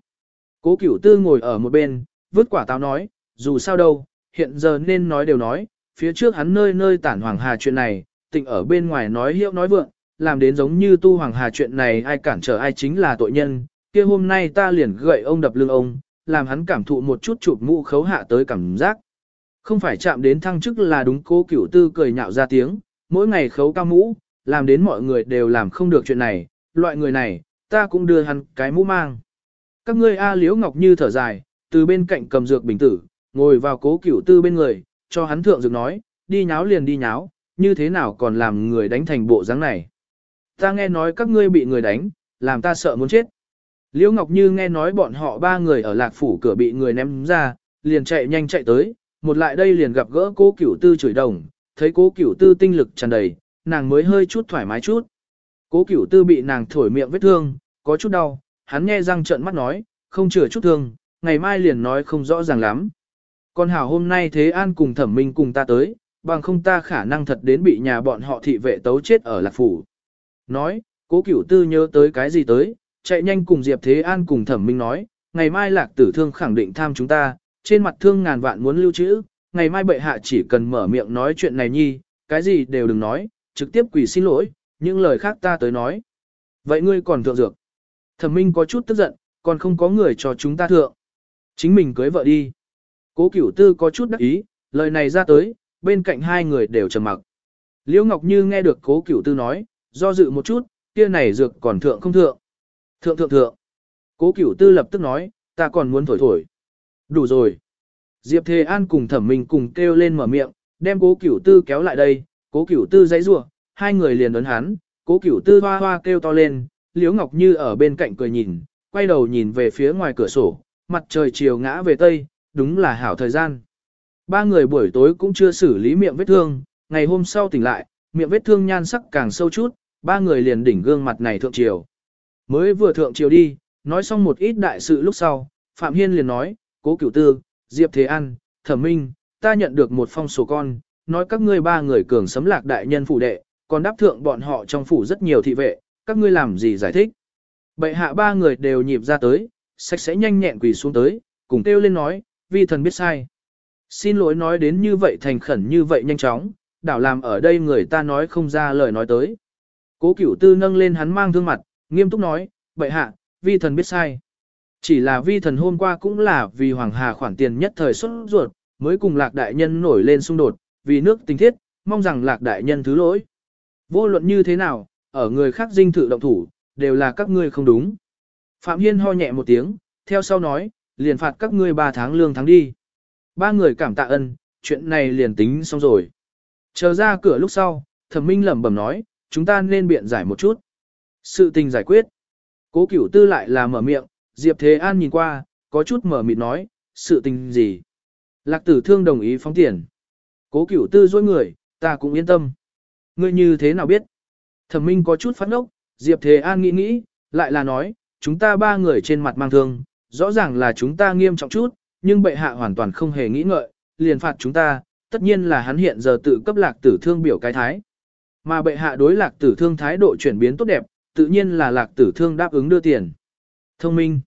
Cố Cửu Tư ngồi ở một bên, vứt quả táo nói, dù sao đâu, hiện giờ nên nói đều nói, phía trước hắn nơi nơi tản Hoàng Hà chuyện này, tịnh ở bên ngoài nói hiệu nói vượng, làm đến giống như tu Hoàng Hà chuyện này ai cản trở ai chính là tội nhân, kia hôm nay ta liền gậy ông đập lưng ông, làm hắn cảm thụ một chút chụp mũ khấu hạ tới cảm giác. Không phải chạm đến thăng chức là đúng cố cửu tư cười nhạo ra tiếng, mỗi ngày khấu cao mũ, làm đến mọi người đều làm không được chuyện này, loại người này, ta cũng đưa hắn cái mũ mang. Các ngươi A Liễu Ngọc Như thở dài, từ bên cạnh cầm dược bình tử, ngồi vào cố cửu tư bên người, cho hắn thượng dược nói, đi nháo liền đi nháo, như thế nào còn làm người đánh thành bộ dáng này. Ta nghe nói các ngươi bị người đánh, làm ta sợ muốn chết. Liễu Ngọc Như nghe nói bọn họ ba người ở lạc phủ cửa bị người ném ra, liền chạy nhanh chạy tới, một lại đây liền gặp gỡ cố cửu tư chửi đồng, thấy cố cửu tư tinh lực tràn đầy, nàng mới hơi chút thoải mái chút. Cố cửu tư bị nàng thổi miệng vết thương, có chút đau, hắn nghe răng trợn mắt nói, không chữa chút thương, ngày mai liền nói không rõ ràng lắm. Còn hảo hôm nay thế an cùng thẩm minh cùng ta tới, bằng không ta khả năng thật đến bị nhà bọn họ thị vệ tấu chết ở lạc phủ. Nói, cố cửu tư nhớ tới cái gì tới, chạy nhanh cùng Diệp Thế An cùng thẩm minh nói, ngày mai lạc tử thương khẳng định tham chúng ta, trên mặt thương ngàn vạn muốn lưu trữ, ngày mai bệ hạ chỉ cần mở miệng nói chuyện này nhi, cái gì đều đừng nói, trực tiếp quỳ xin lỗi, những lời khác ta tới nói. Vậy ngươi còn thượng dược. Thẩm minh có chút tức giận, còn không có người cho chúng ta thượng. Chính mình cưới vợ đi. Cố cửu tư có chút đắc ý, lời này ra tới, bên cạnh hai người đều trầm mặc. Liễu Ngọc Như nghe được cố cửu tư nói, do dự một chút, kia này dược còn thượng không thượng. Thượng thượng thượng. Cố cửu tư lập tức nói, ta còn muốn thổi thổi. Đủ rồi. Diệp Thề An cùng thẩm minh cùng kêu lên mở miệng, đem cố cửu tư kéo lại đây, cố cửu tư giãy rủa hai người liền ấn hắn, cố cửu tư hoa hoa kêu to lên, Liễu Ngọc Như ở bên cạnh cười nhìn, quay đầu nhìn về phía ngoài cửa sổ, mặt trời chiều ngã về tây, đúng là hảo thời gian. Ba người buổi tối cũng chưa xử lý miệng vết thương, ngày hôm sau tỉnh lại, miệng vết thương nhan sắc càng sâu chút, ba người liền đỉnh gương mặt này thượng chiều. Mới vừa thượng chiều đi, nói xong một ít đại sự lúc sau, Phạm Hiên liền nói, cố cửu tư, Diệp Thế An, Thẩm Minh, ta nhận được một phong sổ con, nói các ngươi ba người cường sấm lạc đại nhân phủ đệ, còn đáp thượng bọn họ trong phủ rất nhiều thị vệ, các ngươi làm gì giải thích. Bệ hạ ba người đều nhịp ra tới, sạch sẽ nhanh nhẹn quỳ xuống tới, cùng kêu lên nói, vi thần biết sai. Xin lỗi nói đến như vậy thành khẩn như vậy nhanh chóng, đảo làm ở đây người ta nói không ra lời nói tới. Cố cửu tư nâng lên hắn mang thương mặt, nghiêm túc nói, bệ hạ, vi thần biết sai. Chỉ là vi thần hôm qua cũng là vì Hoàng Hà khoản tiền nhất thời xuất ruột, mới cùng lạc đại nhân nổi lên xung đột, vì nước tình thiết, mong rằng lạc đại nhân thứ lỗi. Vô luận như thế nào, ở người khác dinh thự động thủ, đều là các ngươi không đúng. Phạm Hiên ho nhẹ một tiếng, theo sau nói, liền phạt các ngươi ba tháng lương tháng đi. Ba người cảm tạ ân, chuyện này liền tính xong rồi. Chờ ra cửa lúc sau, thẩm minh lẩm bẩm nói, chúng ta nên biện giải một chút. Sự tình giải quyết. Cố cửu tư lại là mở miệng, Diệp Thế An nhìn qua, có chút mở mịt nói, sự tình gì? Lạc tử thương đồng ý phóng tiền. Cố cửu tư dối người, ta cũng yên tâm. Ngươi như thế nào biết? Thẩm minh có chút phát ốc, Diệp Thế An nghĩ nghĩ, lại là nói, chúng ta ba người trên mặt mang thương, rõ ràng là chúng ta nghiêm trọng chút, nhưng bệ hạ hoàn toàn không hề nghĩ ngợi, liền phạt chúng ta, tất nhiên là hắn hiện giờ tự cấp lạc tử thương biểu cái thái. Mà bệ hạ đối lạc tử thương thái độ chuyển biến tốt đẹp, tự nhiên là lạc tử thương đáp ứng đưa tiền. Thông minh.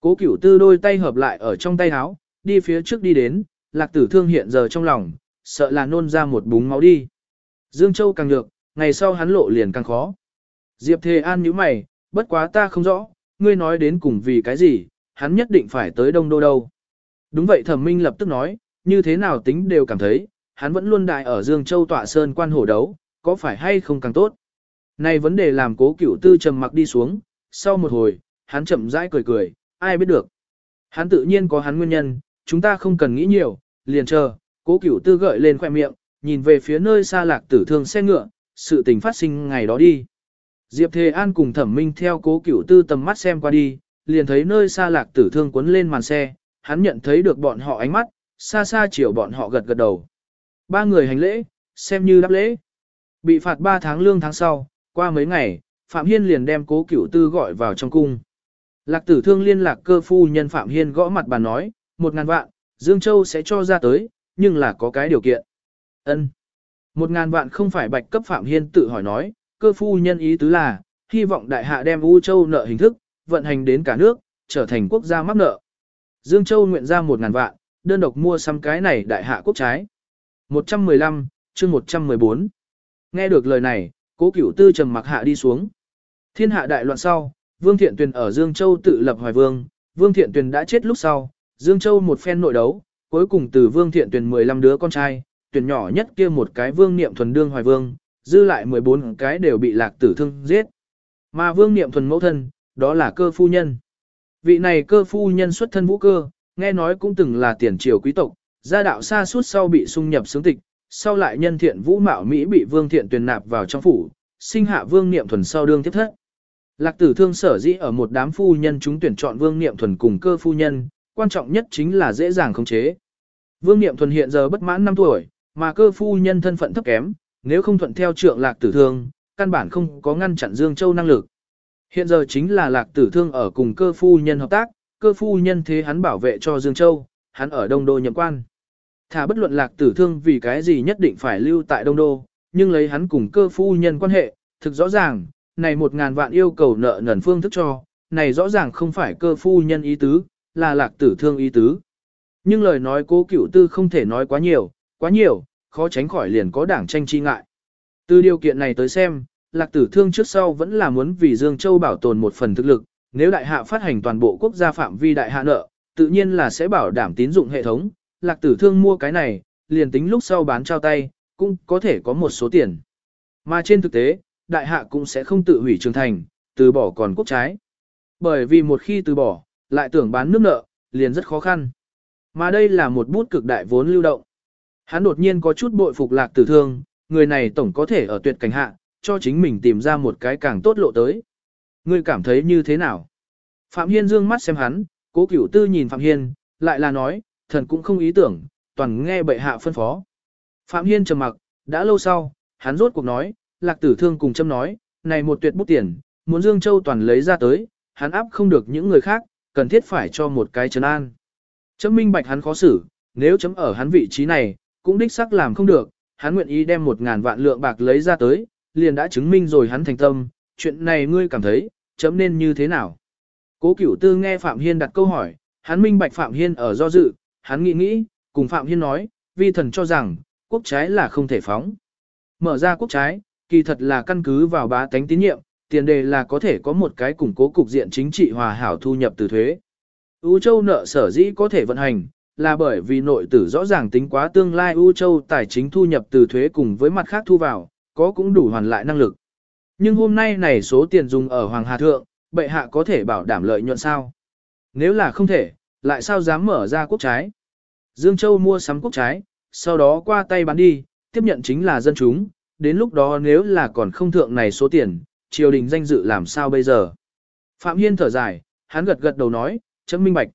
Cố cửu tư đôi tay hợp lại ở trong tay áo, đi phía trước đi đến, lạc tử thương hiện giờ trong lòng, sợ là nôn ra một búng máu đi. Dương Châu càng nhược, ngày sau hắn lộ liền càng khó. Diệp Thề An nhíu mày, bất quá ta không rõ, ngươi nói đến cùng vì cái gì, hắn nhất định phải tới Đông Đô đâu. Đúng vậy thẩm minh lập tức nói, như thế nào tính đều cảm thấy, hắn vẫn luôn đại ở Dương Châu tọa sơn quan hổ đấu, có phải hay không càng tốt. Này vấn đề làm cố cửu tư trầm mặc đi xuống, sau một hồi, hắn chậm rãi cười cười, ai biết được. Hắn tự nhiên có hắn nguyên nhân, chúng ta không cần nghĩ nhiều, liền chờ, cố cửu tư gợi lên khoẻ miệng, nhìn về phía nơi xa lạc tử thương xe ngựa, sự tình phát sinh ngày đó đi. Diệp Thề An cùng thẩm minh theo cố cửu tư tầm mắt xem qua đi, liền thấy nơi xa lạc tử thương cuốn lên màn xe, hắn nhận thấy được bọn họ ánh mắt, xa xa chiều bọn họ gật gật đầu. Ba người hành lễ, xem như đáp lễ. Bị phạt 3 tháng lương tháng sau, qua mấy ngày, Phạm Hiên liền đem cố cửu tư gọi vào trong cung. Lạc tử thương liên lạc cơ phu nhân Phạm Hiên gõ mặt bà nói, một ngàn vạn, Dương Châu sẽ cho ra tới, nhưng là có cái điều kiện. ân một ngàn vạn không phải bạch cấp Phạm Hiên tự hỏi nói, cơ phu nhân ý tứ là, hy vọng đại hạ đem U Châu nợ hình thức, vận hành đến cả nước, trở thành quốc gia mắc nợ. Dương Châu nguyện ra một ngàn vạn, đơn độc mua xăm cái này đại hạ quốc trái. 115, chương 114. Nghe được lời này, cố cửu tư trầm mặc hạ đi xuống. Thiên hạ đại loạn sau, Vương Thiện Tuyền ở Dương Châu tự lập hoài vương, Vương Thiện Tuyền đã chết lúc sau, Dương Châu một phen nội đấu, cuối cùng từ Vương Thiện Tuyền 15 đứa con trai, tuyển nhỏ nhất kia một cái Vương Niệm Thuần đương hoài vương, dư lại 14 cái đều bị lạc tử thương giết. Mà Vương Niệm Thuần mẫu thân, đó là cơ phu nhân. Vị này cơ phu nhân xuất thân vũ cơ, nghe nói cũng từng là tiền triều quý tộc, gia đạo xa suốt sau bị xung nhập xướng tịch, sau lại nhân thiện vũ mạo Mỹ bị Vương Thiện tuyển nạp vào trong phủ, sinh hạ Vương Niệm Thuần sau đương tiếp thất. Lạc tử thương sở dĩ ở một đám phu nhân chúng tuyển chọn Vương Niệm Thuần cùng cơ phu nhân, quan trọng nhất chính là dễ dàng khống chế. Vương Niệm Thuần hiện giờ bất mãn 5 tuổi, mà cơ phu nhân thân phận thấp kém, nếu không thuận theo trượng Lạc tử thương, căn bản không có ngăn chặn Dương Châu năng lực. Hiện giờ chính là Lạc tử thương ở cùng cơ phu nhân hợp tác, cơ phu nhân thế hắn bảo vệ cho Dương Châu, hắn ở Đông Đô nhậm quan. Thả bất luận Lạc tử thương vì cái gì nhất định phải lưu tại Đông Đô, nhưng lấy hắn cùng cơ phu nhân quan hệ, thực rõ ràng, này một ngàn vạn yêu cầu nợ nần phương thức cho, này rõ ràng không phải cơ phu nhân ý tứ, là lạc tử thương ý tứ. Nhưng lời nói cố cửu tư không thể nói quá nhiều, quá nhiều, khó tránh khỏi liền có đảng tranh chi ngại. Từ điều kiện này tới xem, lạc tử thương trước sau vẫn là muốn vì Dương Châu bảo tồn một phần thực lực, nếu đại hạ phát hành toàn bộ quốc gia phạm vi đại hạ nợ, tự nhiên là sẽ bảo đảm tín dụng hệ thống, lạc tử thương mua cái này, liền tính lúc sau bán trao tay, cũng có thể có một số tiền. Mà trên thực tế, đại hạ cũng sẽ không tự hủy trường thành, từ bỏ còn quốc trái. Bởi vì một khi từ bỏ, lại tưởng bán nước nợ, liền rất khó khăn. Mà đây là một bút cực đại vốn lưu động. Hắn đột nhiên có chút bội phục lạc tử thương, người này tổng có thể ở tuyệt cảnh hạ, cho chính mình tìm ra một cái càng tốt lộ tới. Ngươi cảm thấy như thế nào? Phạm Hiên dương mắt xem hắn, cố cửu tư nhìn Phạm Hiên, lại là nói, thần cũng không ý tưởng, toàn nghe bệ hạ phân phó. Phạm Hiên trầm mặc, đã lâu sau, hắn rốt cuộc nói, lạc tử thương cùng châm nói, này một tuyệt bút tiền, muốn Dương Châu toàn lấy ra tới, hắn áp không được những người khác, cần thiết phải cho một cái trấn an. Chấm minh bạch hắn khó xử, nếu chấm ở hắn vị trí này, cũng đích xác làm không được, hắn nguyện ý đem một ngàn vạn lượng bạc lấy ra tới, liền đã chứng minh rồi hắn thành tâm, chuyện này ngươi cảm thấy, chấm nên như thế nào? Cố cửu tư nghe Phạm Hiên đặt câu hỏi, hắn minh bạch Phạm Hiên ở do dự, hắn nghĩ nghĩ, cùng Phạm Hiên nói, vi thần cho rằng, quốc trái là không thể phóng. Mở ra quốc trái, kỳ thật là căn cứ vào bá tánh tín nhiệm, tiền đề là có thể có một cái củng cố cục diện chính trị hòa hảo thu nhập từ thuế. U châu nợ sở dĩ có thể vận hành, là bởi vì nội tử rõ ràng tính quá tương lai U châu tài chính thu nhập từ thuế cùng với mặt khác thu vào, có cũng đủ hoàn lại năng lực. Nhưng hôm nay này số tiền dùng ở Hoàng Hà Thượng, bệ hạ có thể bảo đảm lợi nhuận sao? Nếu là không thể, lại sao dám mở ra quốc trái? Dương Châu mua sắm quốc trái, sau đó qua tay bán đi, tiếp nhận chính là dân chúng, đến lúc đó nếu là còn không thượng này số tiền, triều đình danh dự làm sao bây giờ? Phạm Hiên thở dài, hắn gật gật đầu nói, chấm minh bạch.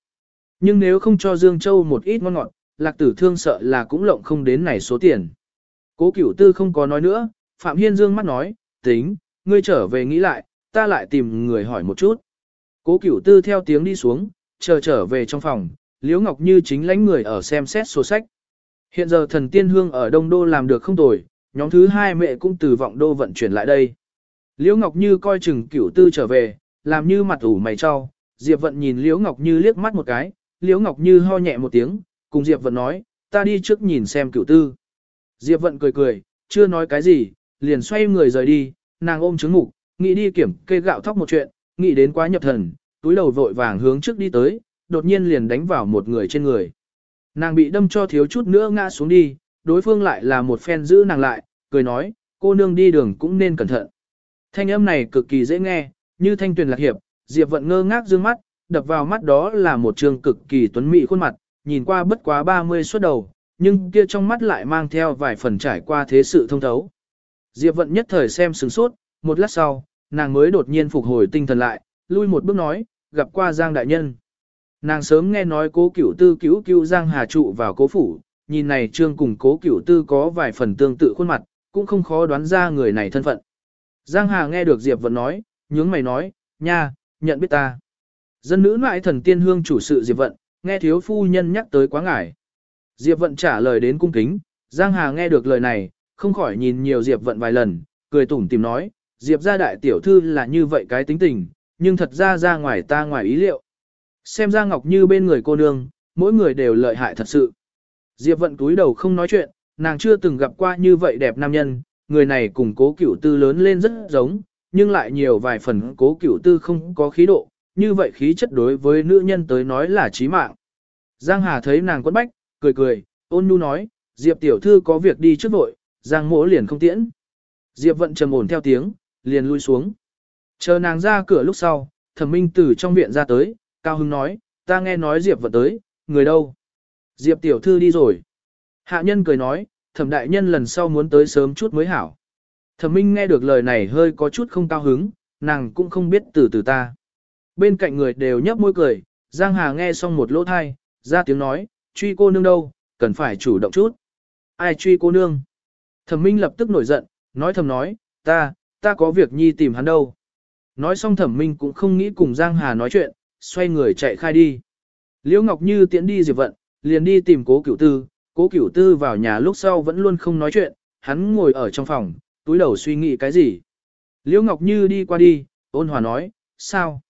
Nhưng nếu không cho Dương Châu một ít ngon ngọt, lạc tử thương sợ là cũng lộng không đến này số tiền. Cố cửu tư không có nói nữa, Phạm Hiên dương mắt nói, tính, ngươi trở về nghĩ lại, ta lại tìm người hỏi một chút. Cố cửu tư theo tiếng đi xuống, chờ trở về trong phòng, Liễu Ngọc Như chính lãnh người ở xem xét sổ sách. Hiện giờ thần tiên hương ở Đông Đô làm được không tồi, nhóm thứ hai mẹ cũng từ vọng đô vận chuyển lại đây. Liễu Ngọc Như coi chừng cửu tư trở về, làm như mặt ủ mày cho, Diệp Vận nhìn Liễu Ngọc Như liếc mắt một cái, Liễu Ngọc Như ho nhẹ một tiếng, cùng Diệp Vận nói, ta đi trước nhìn xem cửu tư. Diệp Vận cười cười, chưa nói cái gì, liền xoay người rời đi, nàng ôm trứng ngục, nghĩ đi kiểm kê gạo thóc một chuyện, nghĩ đến quá nhập thần, túi đầu vội vàng hướng trước đi tới, đột nhiên liền đánh vào một người trên người. Nàng bị đâm cho thiếu chút nữa ngã xuống đi, đối phương lại là một phen giữ nàng lại, cười nói, cô nương đi đường cũng nên cẩn thận. Thanh âm này cực kỳ dễ nghe, như thanh tuyền lạc hiệp, Diệp Vận ngơ ngác dương mắt, đập vào mắt đó là một trường cực kỳ tuấn mỹ khuôn mặt, nhìn qua bất quá 30 suốt đầu, nhưng kia trong mắt lại mang theo vài phần trải qua thế sự thông thấu. Diệp Vận nhất thời xem sửng sốt, một lát sau, nàng mới đột nhiên phục hồi tinh thần lại, lui một bước nói, gặp qua Giang Đại Nhân. Nàng sớm nghe nói cố cửu tư cứu cứu Giang Hà trụ vào cố phủ, nhìn này trương cùng cố cửu tư có vài phần tương tự khuôn mặt, cũng không khó đoán ra người này thân phận. Giang Hà nghe được Diệp Vận nói, nhướng mày nói, nha, nhận biết ta. Dân nữ ngoại thần tiên hương chủ sự Diệp Vận, nghe thiếu phu nhân nhắc tới quá ngải. Diệp Vận trả lời đến cung kính, Giang Hà nghe được lời này, không khỏi nhìn nhiều Diệp Vận vài lần, cười tủm tìm nói, Diệp gia đại tiểu thư là như vậy cái tính tình, nhưng thật ra ra ngoài ta ngoài ý liệu. Xem ra Ngọc Như bên người cô nương, mỗi người đều lợi hại thật sự. Diệp Vận cúi đầu không nói chuyện, nàng chưa từng gặp qua như vậy đẹp nam nhân, người này cùng cố cửu tư lớn lên rất giống, nhưng lại nhiều vài phần cố cửu tư không có khí độ, như vậy khí chất đối với nữ nhân tới nói là chí mạng. Giang Hà thấy nàng quấn bách, cười cười, ôn nhu nói, Diệp tiểu thư có việc đi trước vội, Giang mỗ liền không tiễn. Diệp vận trầm ổn theo tiếng, liền lui xuống. Chờ nàng ra cửa lúc sau, thẩm minh từ trong viện ra tới, Cao Hưng nói, ta nghe nói Diệp vận tới, người đâu? Diệp tiểu thư đi rồi. Hạ nhân cười nói, thẩm đại nhân lần sau muốn tới sớm chút mới hảo. Thẩm minh nghe được lời này hơi có chút không cao hứng, nàng cũng không biết từ từ ta. Bên cạnh người đều nhấp môi cười, Giang Hà nghe xong một lỗ thai, ra tiếng nói, truy cô nương đâu, cần phải chủ động chút. Ai truy cô nương? Thẩm minh lập tức nổi giận, nói thầm nói, ta, ta có việc nhi tìm hắn đâu. Nói xong thẩm minh cũng không nghĩ cùng Giang Hà nói chuyện, xoay người chạy khai đi. Liễu Ngọc Như tiễn đi Diệp Vận, liền đi tìm cố cửu tư, cố cửu tư vào nhà lúc sau vẫn luôn không nói chuyện, hắn ngồi ở trong phòng, túi đầu suy nghĩ cái gì. Liễu Ngọc Như đi qua đi, ôn hòa nói, sao?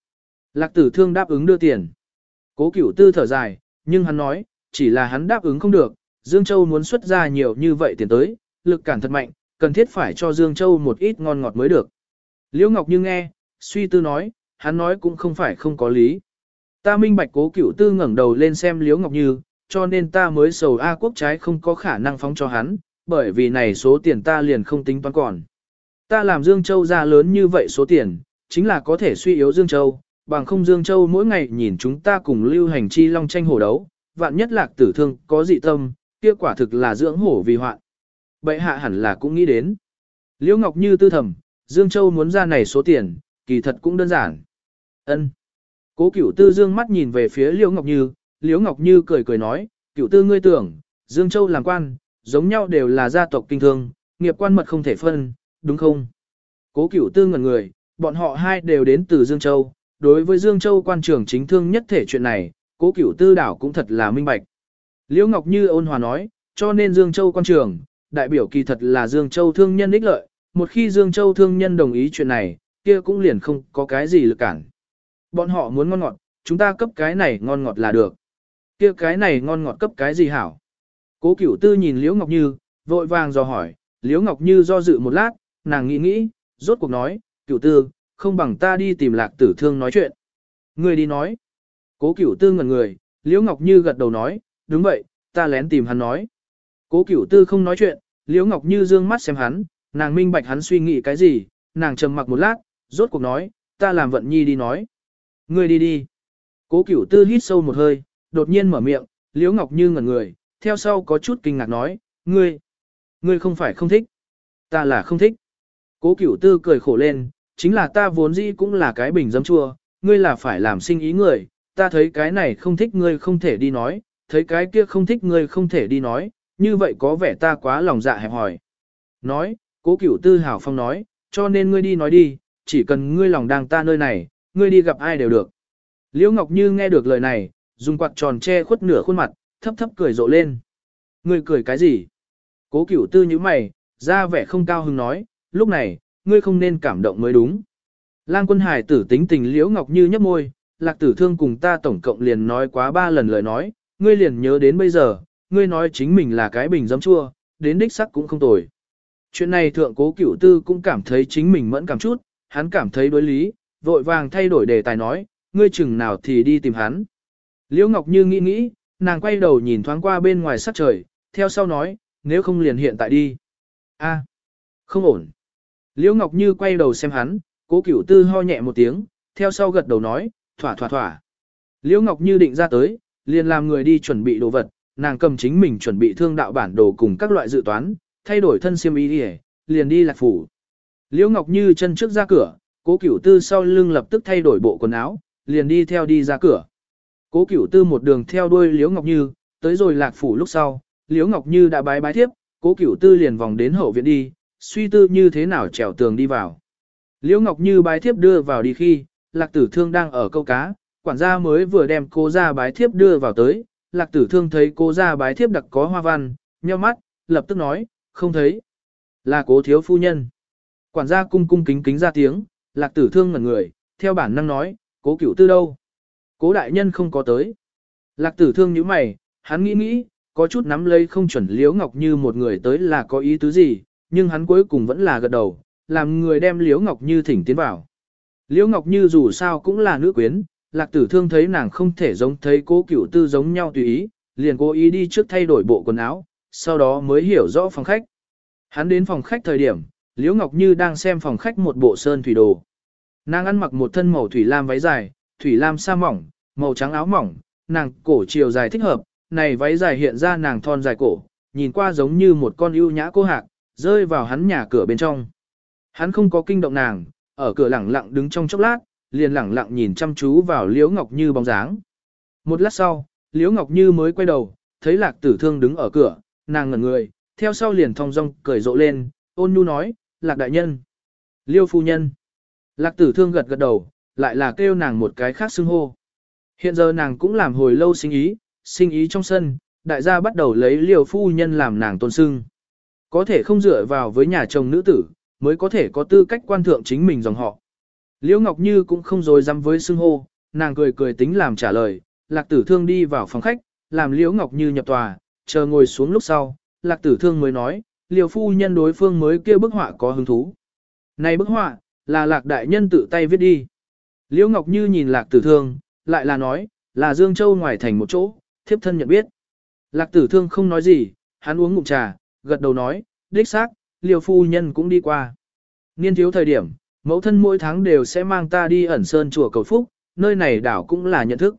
Lạc tử thương đáp ứng đưa tiền. Cố cửu tư thở dài, nhưng hắn nói, chỉ là hắn đáp ứng không được, Dương Châu muốn xuất ra nhiều như vậy tiền tới, lực cản thật mạnh, cần thiết phải cho Dương Châu một ít ngon ngọt mới được. Liễu Ngọc Như nghe, suy tư nói, hắn nói cũng không phải không có lý. Ta minh bạch cố cửu tư ngẩng đầu lên xem Liễu Ngọc Như, cho nên ta mới sầu A quốc trái không có khả năng phóng cho hắn, bởi vì này số tiền ta liền không tính toán còn. Ta làm Dương Châu ra lớn như vậy số tiền, chính là có thể suy yếu Dương Châu, bằng không Dương Châu mỗi ngày nhìn chúng ta cùng lưu hành chi long tranh hổ đấu, vạn nhất lạc tử thương có dị tâm, kia quả thực là dưỡng hổ vì hoạn. Bệ hạ hẳn là cũng nghĩ đến. Liễu Ngọc Như tư thầm, Dương Châu muốn ra này số tiền, kỳ thật cũng đơn giản. Ân. Cố Cửu Tư dương mắt nhìn về phía Liễu Ngọc Như, Liễu Ngọc Như cười cười nói, "Cửu Tư ngươi tưởng, Dương Châu làm quan, giống nhau đều là gia tộc kinh thương, nghiệp quan mật không thể phân, đúng không?" Cố Cửu Tư ngẩn người, bọn họ hai đều đến từ Dương Châu, đối với Dương Châu quan trưởng chính thương nhất thể chuyện này, Cố Cửu Tư đảo cũng thật là minh bạch. Liễu Ngọc Như ôn hòa nói, cho nên Dương Châu quan trưởng, đại biểu kỳ thật là Dương Châu thương nhân ích lợi, một khi Dương Châu thương nhân đồng ý chuyện này, kia cũng liền không có cái gì lực cản. Bọn họ muốn ngon ngọt, chúng ta cấp cái này ngon ngọt là được. Kia cái này ngon ngọt cấp cái gì hảo? Cố Cửu Tư nhìn Liễu Ngọc Như, vội vàng dò hỏi, Liễu Ngọc Như do dự một lát, nàng nghĩ nghĩ, rốt cuộc nói, Cửu Tư, không bằng ta đi tìm Lạc Tử Thương nói chuyện. Người đi nói. Cố Cửu Tư ngẩn người, Liễu Ngọc Như gật đầu nói, đúng vậy, ta lén tìm hắn nói. Cố Cửu Tư không nói chuyện, Liễu Ngọc Như dương mắt xem hắn, nàng minh bạch hắn suy nghĩ cái gì, nàng trầm mặc một lát, rốt cuộc nói, ta làm vận nhi đi nói. Ngươi đi đi. Cố Cửu Tư hít sâu một hơi, đột nhiên mở miệng, Liễu Ngọc Như ngẩn người, theo sau có chút kinh ngạc nói, ngươi, ngươi không phải không thích. Ta là không thích. Cố Cửu Tư cười khổ lên, chính là ta vốn dĩ cũng là cái bình dấm chua, ngươi là phải làm sinh ý người, ta thấy cái này không thích ngươi không thể đi nói, thấy cái kia không thích ngươi không thể đi nói, như vậy có vẻ ta quá lòng dạ hẹp hỏi. Nói, cố cửu tư hảo phong nói, cho nên ngươi đi nói đi, chỉ cần ngươi lòng đang ta nơi này, ngươi đi gặp ai đều được. Liễu Ngọc Như nghe được lời này, dùng quạt tròn che khuất nửa khuôn mặt, thấp thấp cười rộ lên. Ngươi cười cái gì? Cố cửu tư như mày, ra vẻ không cao hứng nói, lúc này, ngươi không nên cảm động mới đúng. Lang quân hải tử tính tình Liễu Ngọc Như nhấp môi, lạc tử thương cùng ta tổng cộng liền nói quá ba lần lời nói, ngươi liền nhớ đến bây giờ, ngươi nói chính mình là cái bình giấm chua, đến đích sắc cũng không tồi. Chuyện này thượng cố cửu tư cũng cảm thấy chính mình mẫn cảm chút, hắn cảm thấy đối lý, vội vàng thay đổi đề tài nói, ngươi chừng nào thì đi tìm hắn. Liễu Ngọc Như nghĩ nghĩ, nàng quay đầu nhìn thoáng qua bên ngoài sắc trời, theo sau nói, nếu không liền hiện tại đi. A, không ổn. Liễu Ngọc Như quay đầu xem hắn, cố cửu tư ho nhẹ một tiếng, theo sau gật đầu nói, thỏa thỏa thỏa. Liễu Ngọc Như định ra tới, liền làm người đi chuẩn bị đồ vật, nàng cầm chính mình chuẩn bị thương đạo bản đồ cùng các loại dự toán, thay đổi thân xiêm y đi liền đi lạc phủ. Liễu Ngọc Như chân trước ra cửa, cố cửu tư sau lưng lập tức thay đổi bộ quần áo, liền đi theo đi ra cửa. Cố cửu tư một đường theo đuôi Liễu Ngọc Như, tới rồi lạc phủ lúc sau, Liễu Ngọc Như đã bái bái tiếp, cố cửu tư liền vòng đến hậu viện đi, suy tư như thế nào trèo tường đi vào. Liễu Ngọc Như bái thiếp đưa vào đi khi, lạc tử thương đang ở câu cá, quản gia mới vừa đem cô ra bái thiếp đưa vào tới, lạc tử thương thấy cô ra bái thiếp đặc có hoa văn, nheo mắt, lập tức nói, không thấy. Là cố thiếu phu nhân. Quản gia cung cung kính kính ra tiếng, lạc tử thương ngẩn người, theo bản năng nói, cố cửu tư đâu? Cố đại nhân không có tới. Lạc tử thương nhíu mày, hắn nghĩ nghĩ, có chút nắm lấy không chuẩn Liễu ngọc như một người tới là có ý tứ gì, nhưng hắn cuối cùng vẫn là gật đầu, làm người đem Liễu ngọc như thỉnh tiến vào. Liễu Ngọc Như dù sao cũng là nữ quyến, lạc tử thương thấy nàng không thể giống thấy cố cửu tư giống nhau tùy ý, liền cố ý đi trước thay đổi bộ quần áo, sau đó mới hiểu rõ phòng khách. Hắn đến phòng khách thời điểm, Liễu Ngọc Như đang xem phòng khách một bộ sơn thủy đồ. Nàng ăn mặc một thân màu thủy lam váy dài, thủy lam sa mỏng, màu trắng áo mỏng, nàng cổ chiều dài thích hợp, này váy dài hiện ra nàng thon dài cổ, nhìn qua giống như một con ưu nhã cô hạc, rơi vào hắn nhà cửa bên trong. Hắn không có kinh động nàng, ở cửa lẳng lặng đứng trong chốc lát, liền lẳng lặng nhìn chăm chú vào Liễu Ngọc Như bóng dáng. Một lát sau, Liễu Ngọc Như mới quay đầu, thấy Lạc Tử Thương đứng ở cửa, nàng ngẩn người, theo sau liền thong dong cười rộ lên, ôn nhu nói, Lạc đại nhân, Liêu phu nhân. Lạc Tử Thương gật gật đầu, lại là kêu nàng một cái khác xưng hô. Hiện giờ nàng cũng làm hồi lâu sinh ý, sinh ý trong sân, đại gia bắt đầu lấy Liêu phu nhân làm nàng tôn xưng. Có thể không dựa vào với nhà chồng nữ tử, mới có thể có tư cách quan thượng chính mình dòng họ. Liễu Ngọc Như cũng không dối dám với xưng hô, nàng cười cười tính làm trả lời, Lạc Tử Thương đi vào phòng khách, làm Liễu Ngọc Như nhập tòa, chờ ngồi xuống lúc sau, Lạc Tử Thương mới nói, liễu phu nhân đối phương mới kia bức họa có hứng thú. Này bức họa, là Lạc Đại Nhân tự tay viết đi. Liễu Ngọc Như nhìn Lạc Tử Thương, lại là nói, là Dương Châu ngoài thành một chỗ, thiếp thân nhận biết. Lạc Tử Thương không nói gì, hắn uống ngụm trà, gật đầu nói, đích xác, liều phu nhân cũng đi qua. Niên thiếu thời điểm, mẫu thân mỗi tháng đều sẽ mang ta đi ẩn sơn chùa cầu phúc, nơi này đảo cũng là nhận thức.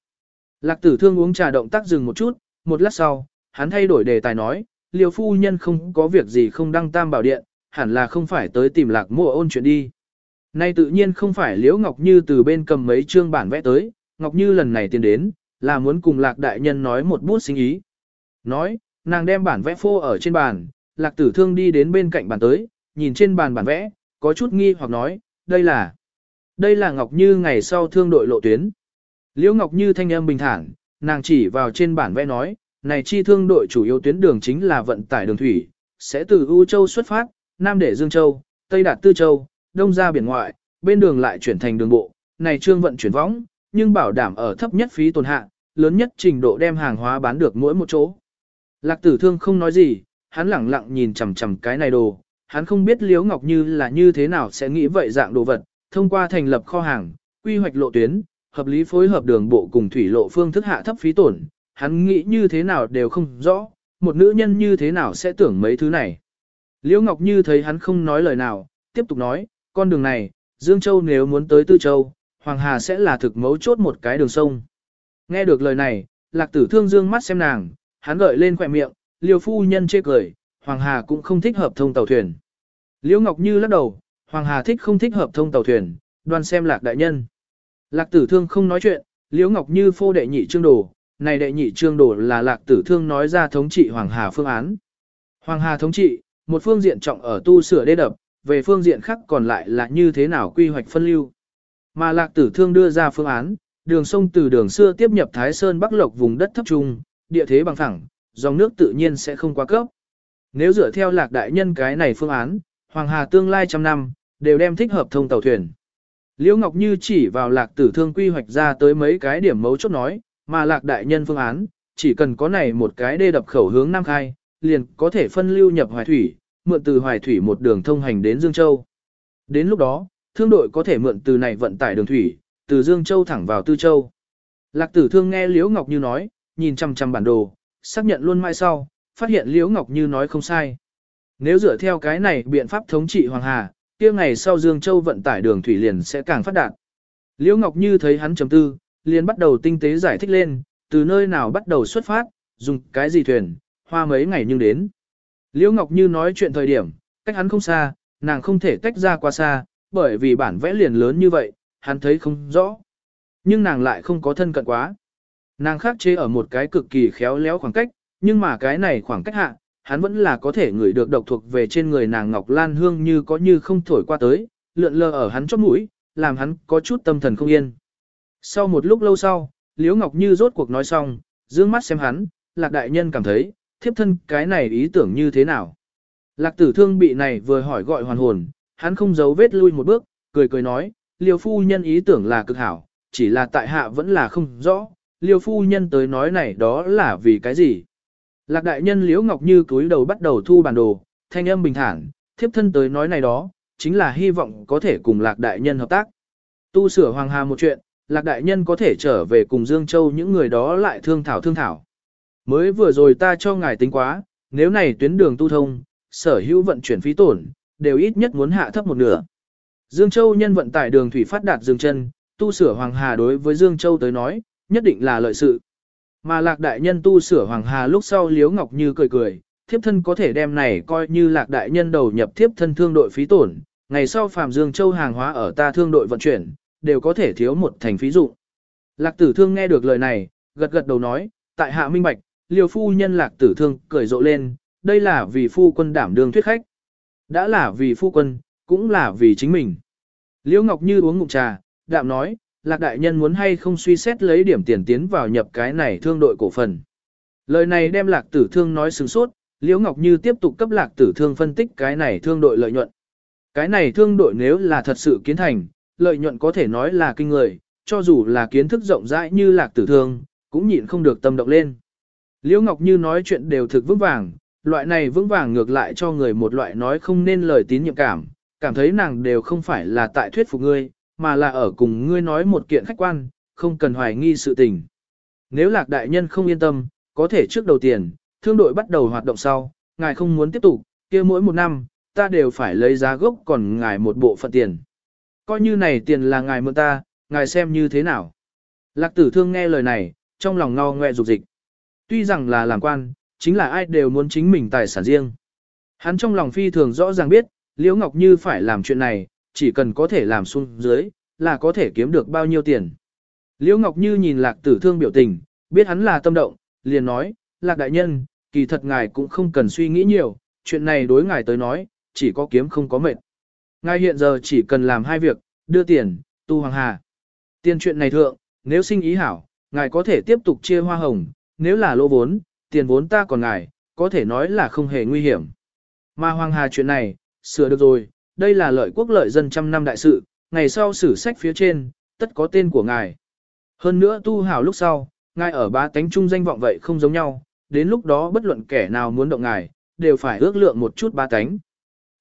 Lạc tử thương uống trà động tác dừng một chút, một lát sau, hắn thay đổi đề tài nói, liều phu nhân không có việc gì không đăng tam bảo điện, hẳn là không phải tới tìm lạc mùa ôn chuyện đi. Nay tự nhiên không phải liễu Ngọc Như từ bên cầm mấy chương bản vẽ tới, Ngọc Như lần này tiến đến, là muốn cùng lạc đại nhân nói một bút sinh ý. Nói, nàng đem bản vẽ phô ở trên bàn, lạc tử thương đi đến bên cạnh bàn tới, nhìn trên bàn bản vẽ, có chút nghi hoặc nói, đây là, đây là Ngọc Như ngày sau thương đội lộ tuyến. Liễu Ngọc Như thanh âm bình thản, nàng chỉ vào trên bản vẽ nói, này chi thương đội chủ yếu tuyến đường chính là vận tải đường thủy, sẽ từ U Châu xuất phát, Nam để Dương Châu, Tây đạt Tư Châu, Đông ra biển ngoại, bên đường lại chuyển thành đường bộ, này trương vận chuyển võng, nhưng bảo đảm ở thấp nhất phí tồn hạ, lớn nhất trình độ đem hàng hóa bán được mỗi một chỗ. Lạc tử thương không nói gì, hắn lẳng lặng nhìn chằm chằm cái này đồ, hắn không biết Liễu Ngọc Như là như thế nào sẽ nghĩ vậy dạng đồ vật, thông qua thành lập kho hàng, quy hoạch lộ tuyến, hợp lý phối hợp đường bộ cùng thủy lộ phương thức hạ thấp phí tổn, hắn nghĩ như thế nào đều không rõ, một nữ nhân như thế nào sẽ tưởng mấy thứ này. Liễu Ngọc Như thấy hắn không nói lời nào, tiếp tục nói, con đường này, Dương Châu nếu muốn tới Tư Châu, Hoàng Hà sẽ là thực mấu chốt một cái đường sông. Nghe được lời này, Lạc Tử Thương dương mắt xem nàng, hắn gợi lên khỏe miệng, liêu phu nhân chê cười, Hoàng Hà cũng không thích hợp thông tàu thuyền. Liễu Ngọc Như lắc đầu, Hoàng Hà thích không thích hợp thông tàu thuyền, đoan xem lạc đại nhân. Lạc tử thương không nói chuyện, Liễu Ngọc Như phô đệ nhị trương đồ, này đệ nhị trương đồ là lạc tử thương nói ra thống trị Hoàng Hà phương án. Hoàng Hà thống trị, một phương diện trọng ở tu sửa đê đập, về phương diện khác còn lại là như thế nào quy hoạch phân lưu. Mà lạc tử thương đưa ra phương án, đường sông từ đường xưa tiếp nhập Thái Sơn Bắc Lộc vùng đất thấp trung, địa thế bằng phẳng, dòng nước tự nhiên sẽ không quá cấp. Nếu dựa theo lạc đại nhân cái này phương án, Hoàng Hà tương lai trăm năm, đều đem thích hợp thông tàu thuyền. Liễu Ngọc Như chỉ vào lạc tử thương quy hoạch ra tới mấy cái điểm mấu chốt nói, mà lạc đại nhân phương án, chỉ cần có này một cái đê đập khẩu hướng Nam Khai, liền có thể phân lưu nhập Hoài Thủy, mượn từ Hoài Thủy một đường thông hành đến Dương Châu. Đến lúc đó, thương đội có thể mượn từ này vận tải đường thủy, từ Dương Châu thẳng vào Tư Châu. Lạc tử thương nghe Liễu Ngọc Như nói, nhìn chăm chăm bản đồ, xác nhận luôn mai sau, phát hiện Liễu Ngọc Như nói không sai. Nếu dựa theo cái này biện pháp thống trị Hoàng Hà, kia ngày sau Dương Châu vận tải đường thủy liền sẽ càng phát đạt. Liễu Ngọc Như thấy hắn chấm tư, liền bắt đầu tinh tế giải thích lên, từ nơi nào bắt đầu xuất phát, dùng cái gì thuyền, hoa mấy ngày nhưng đến. Liễu Ngọc Như nói chuyện thời điểm, cách hắn không xa, nàng không thể tách ra quá xa, bởi vì bản vẽ liền lớn như vậy, hắn thấy không rõ. Nhưng nàng lại không có thân cận quá. Nàng khắc chế ở một cái cực kỳ khéo léo khoảng cách, nhưng mà cái này khoảng cách hạ, hắn vẫn là có thể ngửi được độc thuộc về trên người nàng Ngọc Lan Hương như có như không thổi qua tới, lượn lờ ở hắn chóp mũi, làm hắn có chút tâm thần không yên. Sau một lúc lâu sau, Liễu Ngọc Như rốt cuộc nói xong, dương mắt xem hắn, Lạc Đại Nhân cảm thấy, thiếp thân cái này ý tưởng như thế nào. Lạc tử thương bị này vừa hỏi gọi hoàn hồn, hắn không giấu vết lui một bước, cười cười nói, Liễu phu nhân ý tưởng là cực hảo, chỉ là tại hạ vẫn là không rõ, liêu phu nhân tới nói này đó là vì cái gì. Lạc đại nhân liễu ngọc như cúi đầu bắt đầu thu bản đồ, thanh âm bình thản, thiếp thân tới nói này đó, chính là hy vọng có thể cùng lạc đại nhân hợp tác. Tu sửa hoàng hà một chuyện, lạc đại nhân có thể trở về cùng Dương Châu những người đó lại thương thảo thương thảo. Mới vừa rồi ta cho ngài tính quá, nếu này tuyến đường tu thông, sở hữu vận chuyển phí tổn, đều ít nhất muốn hạ thấp một nửa. Dương Châu nhân vận tải đường thủy phát đạt dương chân, tu sửa Hoàng Hà đối với Dương Châu tới nói, nhất định là lợi sự. Mà lạc đại nhân tu sửa Hoàng Hà lúc sau Liếu Ngọc Như cười cười, thiếp thân có thể đem này coi như lạc đại nhân đầu nhập thiếp thân thương đội phí tổn, ngày sau phàm Dương Châu hàng hóa ở ta thương đội vận chuyển, đều có thể thiếu một thành phí dụng. Lạc tử thương nghe được lời này, gật gật đầu nói, tại hạ minh bạch, liều phu nhân lạc tử thương cười rộ lên, đây là vì phu quân đảm đương thuyết khách. Đã là vì phu quân, cũng là vì chính mình. Liễu Ngọc Như uống ngụm trà, đạm nói, lạc đại nhân muốn hay không suy xét lấy điểm tiền tiến vào nhập cái này thương đội cổ phần. Lời này đem lạc tử thương nói sừng sốt, Liễu Ngọc Như tiếp tục cấp lạc tử thương phân tích cái này thương đội lợi nhuận. Cái này thương đội nếu là thật sự kiến thành, lợi nhuận có thể nói là kinh người, cho dù là kiến thức rộng rãi như lạc tử thương, cũng nhịn không được tâm động lên. Liễu Ngọc Như nói chuyện đều thực vững vàng, loại này vững vàng ngược lại cho người một loại nói không nên lời tín nhiệm cảm, cảm thấy nàng đều không phải là tại thuyết phục ngươi, mà là ở cùng ngươi nói một kiện khách quan, không cần hoài nghi sự tình. Nếu lạc đại nhân không yên tâm, có thể trước đầu tiền, thương đội bắt đầu hoạt động sau, ngài không muốn tiếp tục, kia mỗi một năm, ta đều phải lấy giá gốc còn ngài một bộ phận tiền. Coi như này tiền là ngài mượn ta, ngài xem như thế nào. Lạc tử thương nghe lời này, trong lòng ngao ngoe dục dịch. Tuy rằng là làm quan, chính là ai đều muốn chính mình tài sản riêng. Hắn trong lòng phi thường rõ ràng biết, Liễu Ngọc Như phải làm chuyện này, chỉ cần có thể làm xuống dưới, là có thể kiếm được bao nhiêu tiền. Liễu Ngọc Như nhìn Lạc Tử Thương biểu tình, biết hắn là tâm động, liền nói, Lạc Đại Nhân, kỳ thật ngài cũng không cần suy nghĩ nhiều, chuyện này đối ngài tới nói, chỉ có kiếm không có mệt. Ngài hiện giờ chỉ cần làm hai việc, đưa tiền, tu hoàng hà. Tiền chuyện này thượng, nếu sinh ý hảo, ngài có thể tiếp tục chia hoa hồng, nếu là lỗ vốn, tiền vốn ta còn ngài, có thể nói là không hề nguy hiểm. Mà Hoàng Hà chuyện này, sửa được rồi, đây là lợi quốc lợi dân trăm năm đại sự, ngày sau sử sách phía trên, tất có tên của ngài. Hơn nữa tu hảo lúc sau, ngài ở ba tánh trung danh vọng vậy không giống nhau, đến lúc đó bất luận kẻ nào muốn động ngài, đều phải ước lượng một chút ba tánh.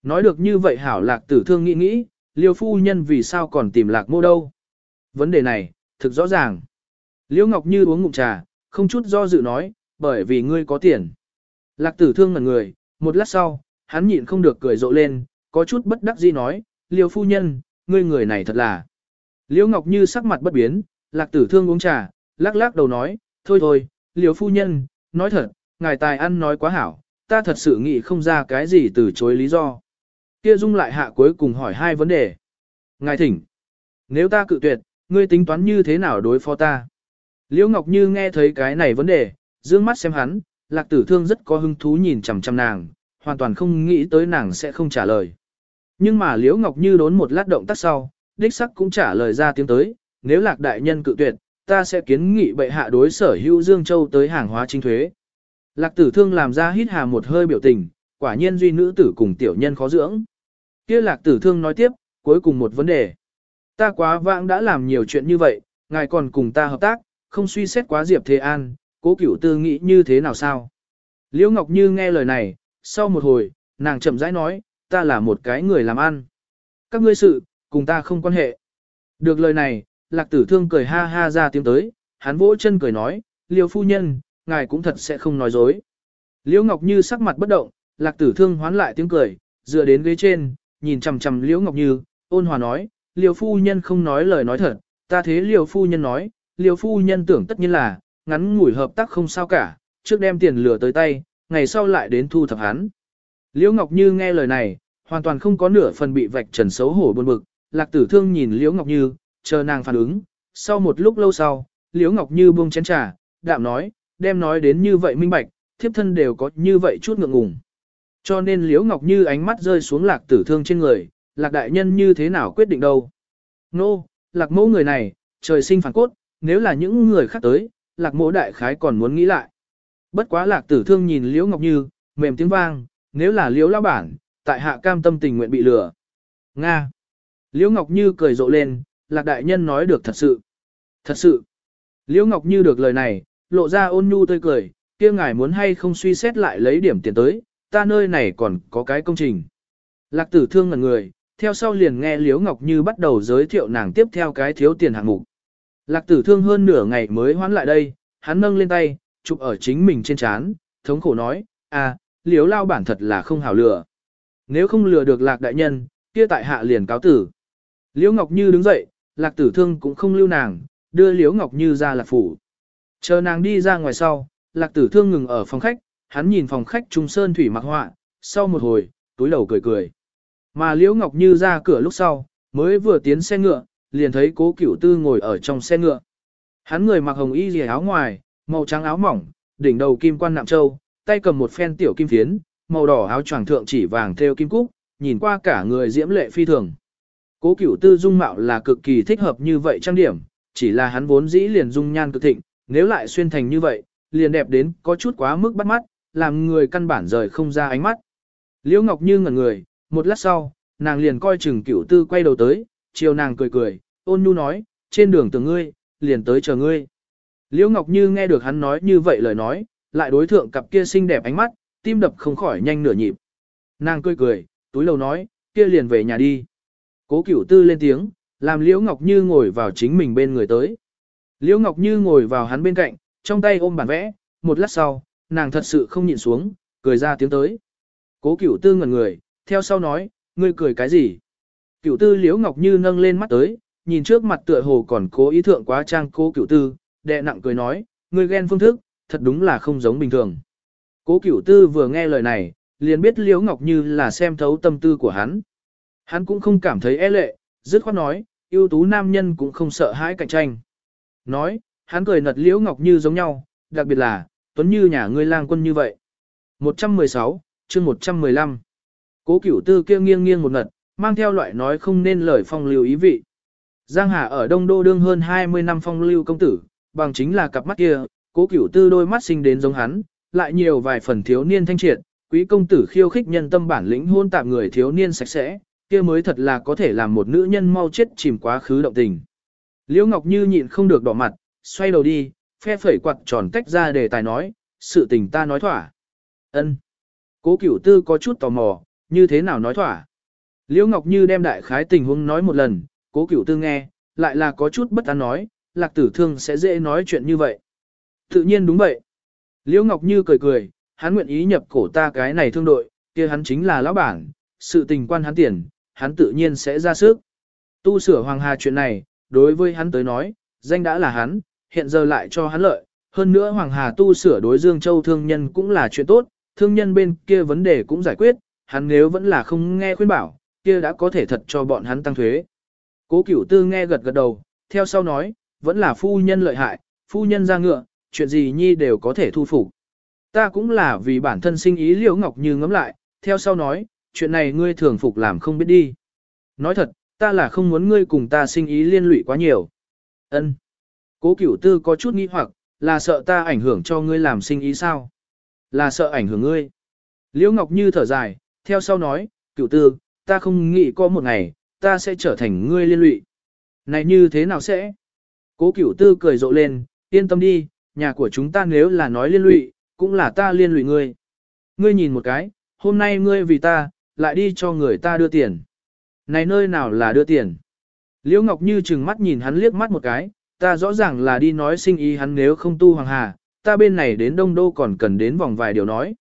Nói được như vậy hảo lạc tử thương nghĩ nghĩ, liêu phu nhân vì sao còn tìm lạc mô đâu. Vấn đề này, thực rõ ràng. Liêu Ngọc Như uống ngụm trà, không chút do dự nói, bởi vì ngươi có tiền. Lạc tử thương ngẩn người, một lát sau, hắn nhịn không được cười rộ lên, có chút bất đắc dĩ nói, liêu phu nhân, ngươi người này thật là. Liêu Ngọc Như sắc mặt bất biến, lạc tử thương uống trà, lắc lắc đầu nói, thôi thôi, liêu phu nhân, nói thật, ngài tài ăn nói quá hảo, ta thật sự nghĩ không ra cái gì từ chối lý do. Kia dung lại hạ cuối cùng hỏi hai vấn đề. Ngài thỉnh, nếu ta cự tuyệt, ngươi tính toán như thế nào đối phó ta? Liễu Ngọc Như nghe thấy cái này vấn đề, dương mắt xem hắn, lạc tử thương rất có hứng thú nhìn chằm chằm nàng, hoàn toàn không nghĩ tới nàng sẽ không trả lời. Nhưng mà Liễu Ngọc Như đốn một lát động tác sau, đích sắc cũng trả lời ra tiếng tới, nếu lạc đại nhân cự tuyệt, ta sẽ kiến nghị bệ hạ đối sở hữu Dương Châu tới hàng hóa chính thuế. Lạc tử thương làm ra hít hà một hơi biểu tình, quả nhiên duy nữ tử cùng tiểu nhân khó dưỡng. kia lạc tử thương nói tiếp, cuối cùng một vấn đề. Ta quá vãng đã làm nhiều chuyện như vậy, ngài còn cùng ta hợp tác, không suy xét quá Diệp Thế An, cố cửu tư nghĩ như thế nào sao? Liễu Ngọc Như nghe lời này, sau một hồi, nàng chậm rãi nói, ta là một cái người làm ăn. Các ngươi sự, cùng ta không quan hệ. Được lời này, lạc tử thương cười ha ha ra tiếng tới, hắn vỗ chân cười nói, liêu phu nhân, ngài cũng thật sẽ không nói dối. Liễu Ngọc Như sắc mặt bất động, lạc tử thương hoán lại tiếng cười, dựa đến ghế trên, nhìn chằm chằm Liễu Ngọc Như, ôn hòa nói, Liêu phu nhân không nói lời nói thật, ta thế Liêu phu nhân nói, Liêu phu nhân tưởng tất nhiên là, ngắn ngủi hợp tác không sao cả, trước đem tiền lừa tới tay, ngày sau lại đến thu thập hắn. Liễu Ngọc Như nghe lời này, hoàn toàn không có nửa phần bị vạch trần xấu hổ buồn bực, Lạc Tử Thương nhìn Liễu Ngọc Như, chờ nàng phản ứng, sau một lúc lâu sau, Liễu Ngọc Như buông chén trà, đạm nói, đem nói đến như vậy minh bạch, thiếp thân đều có như vậy chút ngượng ngùng. Cho nên Liễu Ngọc Như ánh mắt rơi xuống Lạc Tử Thương trên người, Lạc đại nhân như thế nào quyết định đâu? Nô, no, Lạc mẫu người này, trời sinh phản cốt, nếu là những người khác tới, Lạc mẫu đại khái còn muốn nghĩ lại. Bất quá Lạc Tử Thương nhìn Liễu Ngọc Như, mềm tiếng vang, nếu là Liễu lão bản, tại hạ cam tâm tình nguyện bị lừa. Nga. Liễu Ngọc Như cười rộ lên, Lạc đại nhân nói được thật sự. Thật sự. Liễu Ngọc Như được lời này, lộ ra ôn nhu tươi cười, kia ngài muốn hay không suy xét lại lấy điểm tiền tới, ta nơi này còn có cái công trình. Lạc tử thương ngần người, theo sau liền nghe Liễu Ngọc Như bắt đầu giới thiệu nàng tiếp theo cái thiếu tiền hạng mục. Lạc tử thương hơn nửa ngày mới hoán lại đây, hắn nâng lên tay, chụp ở chính mình trên chán, thống khổ nói, à, Liễu lao bản thật là không hảo lừa. Nếu không lừa được lạc đại nhân, kia tại hạ liền cáo tử. Liễu Ngọc Như đứng dậy, lạc tử thương cũng không lưu nàng, đưa Liễu Ngọc Như ra lạc phủ. Chờ nàng đi ra ngoài sau, lạc tử thương ngừng ở phòng khách, hắn nhìn phòng khách trung sơn thủy mặc họa, sau một hồi, túi đầu cười cười. Mà Liễu Ngọc Như ra cửa lúc sau, mới vừa tiến xe ngựa, liền thấy cố cửu tư ngồi ở trong xe ngựa. Hắn người mặc hồng y rìa áo ngoài, màu trắng áo mỏng, đỉnh đầu kim quan nạm châu, tay cầm một phen tiểu kim phiến, màu đỏ áo choàng thượng chỉ vàng theo kim cúc, nhìn qua cả người diễm lệ phi thường. Cố cửu tư dung mạo là cực kỳ thích hợp như vậy trang điểm, chỉ là hắn vốn dĩ liền dung nhan cực thịnh, nếu lại xuyên thành như vậy, liền đẹp đến có chút quá mức bắt mắt, làm người căn bản rời không ra ánh mắt. Liễu Ngọc Như ngẩn người, một lát sau, nàng liền coi chừng cửu tư quay đầu tới, chiều nàng cười cười, ôn nhu nói, trên đường từ ngươi, liền tới chờ ngươi. Liễu Ngọc Như nghe được hắn nói như vậy lời nói, lại đối thượng cặp kia xinh đẹp ánh mắt, tim đập không khỏi nhanh nửa nhịp. Nàng cười cười, túi lầu nói, kia liền về nhà đi. Cố cửu tư lên tiếng, làm Liễu Ngọc Như ngồi vào chính mình bên người tới. Liễu Ngọc Như ngồi vào hắn bên cạnh, trong tay ôm bản vẽ, một lát sau, nàng thật sự không nhịn xuống, cười ra tiếng tới. Cố cửu tư ngẩn người, theo sau nói, ngươi cười cái gì? Cửu tư Liễu Ngọc Như nâng lên mắt tới, nhìn trước mặt tựa hồ còn cố ý thượng quá trang cố cửu tư, đệ nặng cười nói, ngươi ghen phương thức, thật đúng là không giống bình thường. Cố cửu tư vừa nghe lời này, liền biết Liễu Ngọc Như là xem thấu tâm tư của hắn. Hắn cũng không cảm thấy e lệ, dứt khoát nói, ưu tú nam nhân cũng không sợ hãi cạnh tranh. Nói, hắn cười nật Liễu Ngọc Như giống nhau, đặc biệt là, tuấn như nhà ngươi lang quân như vậy. 116, chương 115. Cố cửu tư kia nghiêng nghiêng một ngật, mang theo loại nói không nên lời phong lưu ý vị. Giang Hà ở Đông Đô đương hơn 20 năm phong lưu công tử, bằng chính là cặp mắt kia, cố cửu tư đôi mắt sinh đến giống hắn, lại nhiều vài phần thiếu niên thanh triệt, quý công tử khiêu khích nhân tâm bản lĩnh hôn tạm người thiếu niên sạch sẽ, kia mới thật là có thể làm một nữ nhân mau chết chìm quá khứ động tình. Liễu Ngọc Như nhịn không được đỏ mặt, xoay đầu đi, phe phẩy quạt tròn tách ra để tài nói, sự tình ta nói thỏa. Ân. Cố Cửu Tư có chút tò mò, như thế nào nói thỏa? Liễu Ngọc Như đem đại khái tình huống nói một lần, Cố Cửu Tư nghe, lại là có chút bất an nói, Lạc Tử Thương sẽ dễ nói chuyện như vậy. Tự nhiên đúng vậy. Liễu Ngọc Như cười cười, hắn nguyện ý nhập cổ ta cái này thương đội, kia hắn chính là lão bản, sự tình quan hắn tiền, hắn tự nhiên sẽ ra sức. Tu sửa Hoàng Hà chuyện này, đối với hắn tới nói, danh đã là hắn, hiện giờ lại cho hắn lợi. Hơn nữa Hoàng Hà tu sửa đối Dương Châu thương nhân cũng là chuyện tốt, thương nhân bên kia vấn đề cũng giải quyết, hắn nếu vẫn là không nghe khuyên bảo, kia đã có thể thật cho bọn hắn tăng thuế. Cố Cửu Tư nghe gật gật đầu, theo sau nói, vẫn là phu nhân lợi hại, phu nhân ra ngựa, chuyện gì nhi đều có thể thu phục. Ta cũng là vì bản thân sinh ý Liễu Ngọc Như ngẫm lại, theo sau nói, chuyện này ngươi thường phục làm không biết đi. Nói thật, ta là không muốn ngươi cùng ta sinh ý liên lụy quá nhiều. Ân. Cố Cửu Tư có chút nghi hoặc, là sợ ta ảnh hưởng cho ngươi làm sinh ý sao? Là sợ ảnh hưởng ngươi. Liễu Ngọc Như thở dài, theo sau nói, Cửu Tư, ta không nghĩ có một ngày, ta sẽ trở thành ngươi liên lụy. Này như thế nào sẽ? Cố Cửu Tư cười rộ lên, yên tâm đi, nhà của chúng ta nếu là nói liên lụy, cũng là ta liên lụy ngươi. Ngươi nhìn một cái, hôm nay ngươi vì ta, lại đi cho người ta đưa tiền. Này nơi nào là đưa tiền? Liễu Ngọc Như chừng mắt nhìn hắn liếc mắt một cái, ta rõ ràng là đi nói sinh ý hắn nếu không tu Hoàng Hà, ta bên này đến Đông Đô còn cần đến vòng vài điều nói.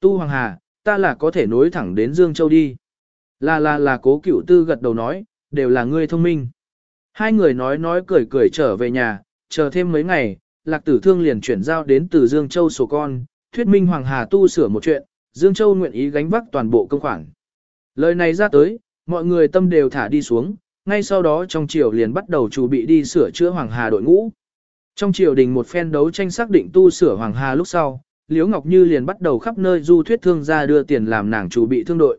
Tu Hoàng Hà, ta là có thể nối thẳng đến Dương Châu đi. Là là là cố cửu tư gật đầu nói, đều là ngươi thông minh. Hai người nói nói cười cười trở về nhà, chờ thêm mấy ngày, lạc tử thương liền chuyển giao đến từ Dương Châu sổ con, thuyết minh Hoàng Hà tu sửa một chuyện, Dương Châu nguyện ý gánh vác toàn bộ công khoản. Lời này ra tới, mọi người tâm đều thả đi xuống, ngay sau đó trong triều liền bắt đầu chuẩn bị đi sửa chữa Hoàng Hà đội ngũ. Trong triều đình một phen đấu tranh xác định tu sửa Hoàng Hà lúc sau, Liễu Ngọc Như liền bắt đầu khắp nơi du thuyết thương gia đưa tiền làm nàng chủ bị thương đội.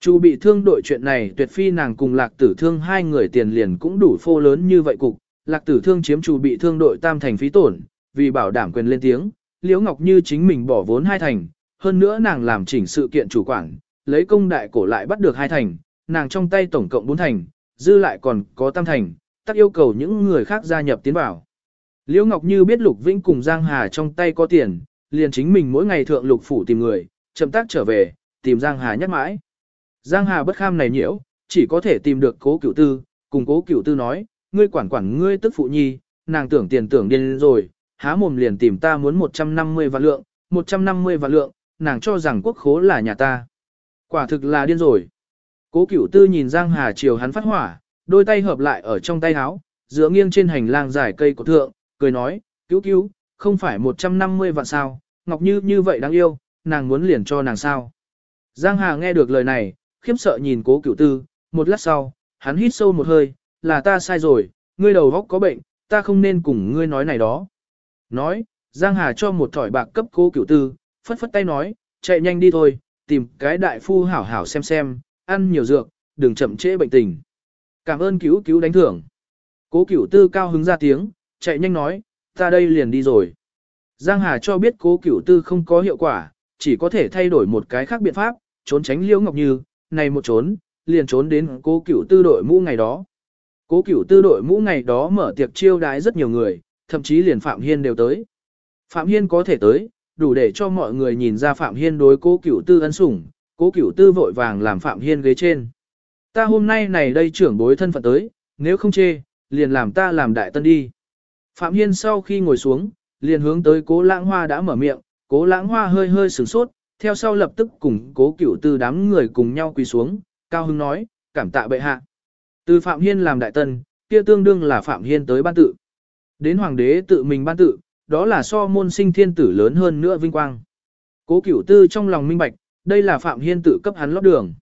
Chủ bị thương đội chuyện này tuyệt phi nàng cùng lạc tử thương hai người tiền liền cũng đủ phô lớn như vậy cục, lạc tử thương chiếm chủ bị thương đội tam thành phí tổn, vì bảo đảm quyền lên tiếng, Liễu Ngọc Như chính mình bỏ vốn hai thành, hơn nữa nàng làm chỉnh sự kiện chủ quản, lấy công đại cổ lại bắt được hai thành, nàng trong tay tổng cộng bốn thành, dư lại còn có tam thành, tắc yêu cầu những người khác gia nhập tiến vào. Liễu Ngọc Như biết Lục Vĩnh cùng Giang Hà trong tay có tiền, liền chính mình mỗi ngày thượng lục phủ tìm người, chậm tác trở về, tìm Giang Hà nhắc mãi. Giang Hà bất kham này nhiễu, chỉ có thể tìm được cố cửu tư, cùng cố cửu tư nói, ngươi quản quản ngươi tức phụ nhi, nàng tưởng tiền tưởng điên rồi, há mồm liền tìm ta muốn 150 vạn lượng, 150 vạn lượng, nàng cho rằng quốc khố là nhà ta. Quả thực là điên rồi. Cố cửu tư nhìn Giang Hà chiều hắn phát hỏa, đôi tay hợp lại ở trong tay áo, giữa nghiêng trên hành lang dài cây của thượng, cười nói, cứu cứu, không phải 150 vạn sao, Ngọc Như như vậy đáng yêu, nàng muốn liền cho nàng sao. Giang Hà nghe được lời này, khiếp sợ nhìn cố cửu tư, một lát sau, hắn hít sâu một hơi, là ta sai rồi, ngươi đầu góc có bệnh, ta không nên cùng ngươi nói này đó. Nói, Giang Hà cho một thỏi bạc cấp cố cửu tư, phất phất tay nói, chạy nhanh đi thôi, tìm cái đại phu hảo hảo xem xem, ăn nhiều dược, đừng chậm trễ bệnh tình. Cảm ơn cứu cứu đánh thưởng. Cố cửu tư cao hứng ra tiếng, chạy nhanh nói, ta đây liền đi rồi. Giang Hà cho biết cố cửu tư không có hiệu quả, chỉ có thể thay đổi một cái khác biện pháp, trốn tránh Liễu Ngọc Như, này một trốn, liền trốn đến cố cửu tư đội mũ ngày đó. Cố cửu tư đội mũ ngày đó mở tiệc chiêu đái rất nhiều người, thậm chí liền Phạm Hiên đều tới. Phạm Hiên có thể tới, đủ để cho mọi người nhìn ra Phạm Hiên đối cố cửu tư ân sủng, cố cửu tư vội vàng làm Phạm Hiên ghế trên. Ta hôm nay này đây trưởng bối thân phận tới, nếu không chê, liền làm ta làm đại tân đi. Phạm Hiên sau khi ngồi xuống, liền hướng tới cố lãng hoa đã mở miệng, cố lãng hoa hơi hơi sửng sốt, theo sau lập tức cùng cố cửu tư đám người cùng nhau quỳ xuống, cao hưng nói, cảm tạ bệ hạ. Từ Phạm Hiên làm đại tân, kia tương đương là Phạm Hiên tới ban tự. Đến hoàng đế tự mình ban tự, đó là so môn sinh thiên tử lớn hơn nữa vinh quang. Cố cửu tư trong lòng minh bạch, đây là Phạm Hiên tự cấp hắn lót đường.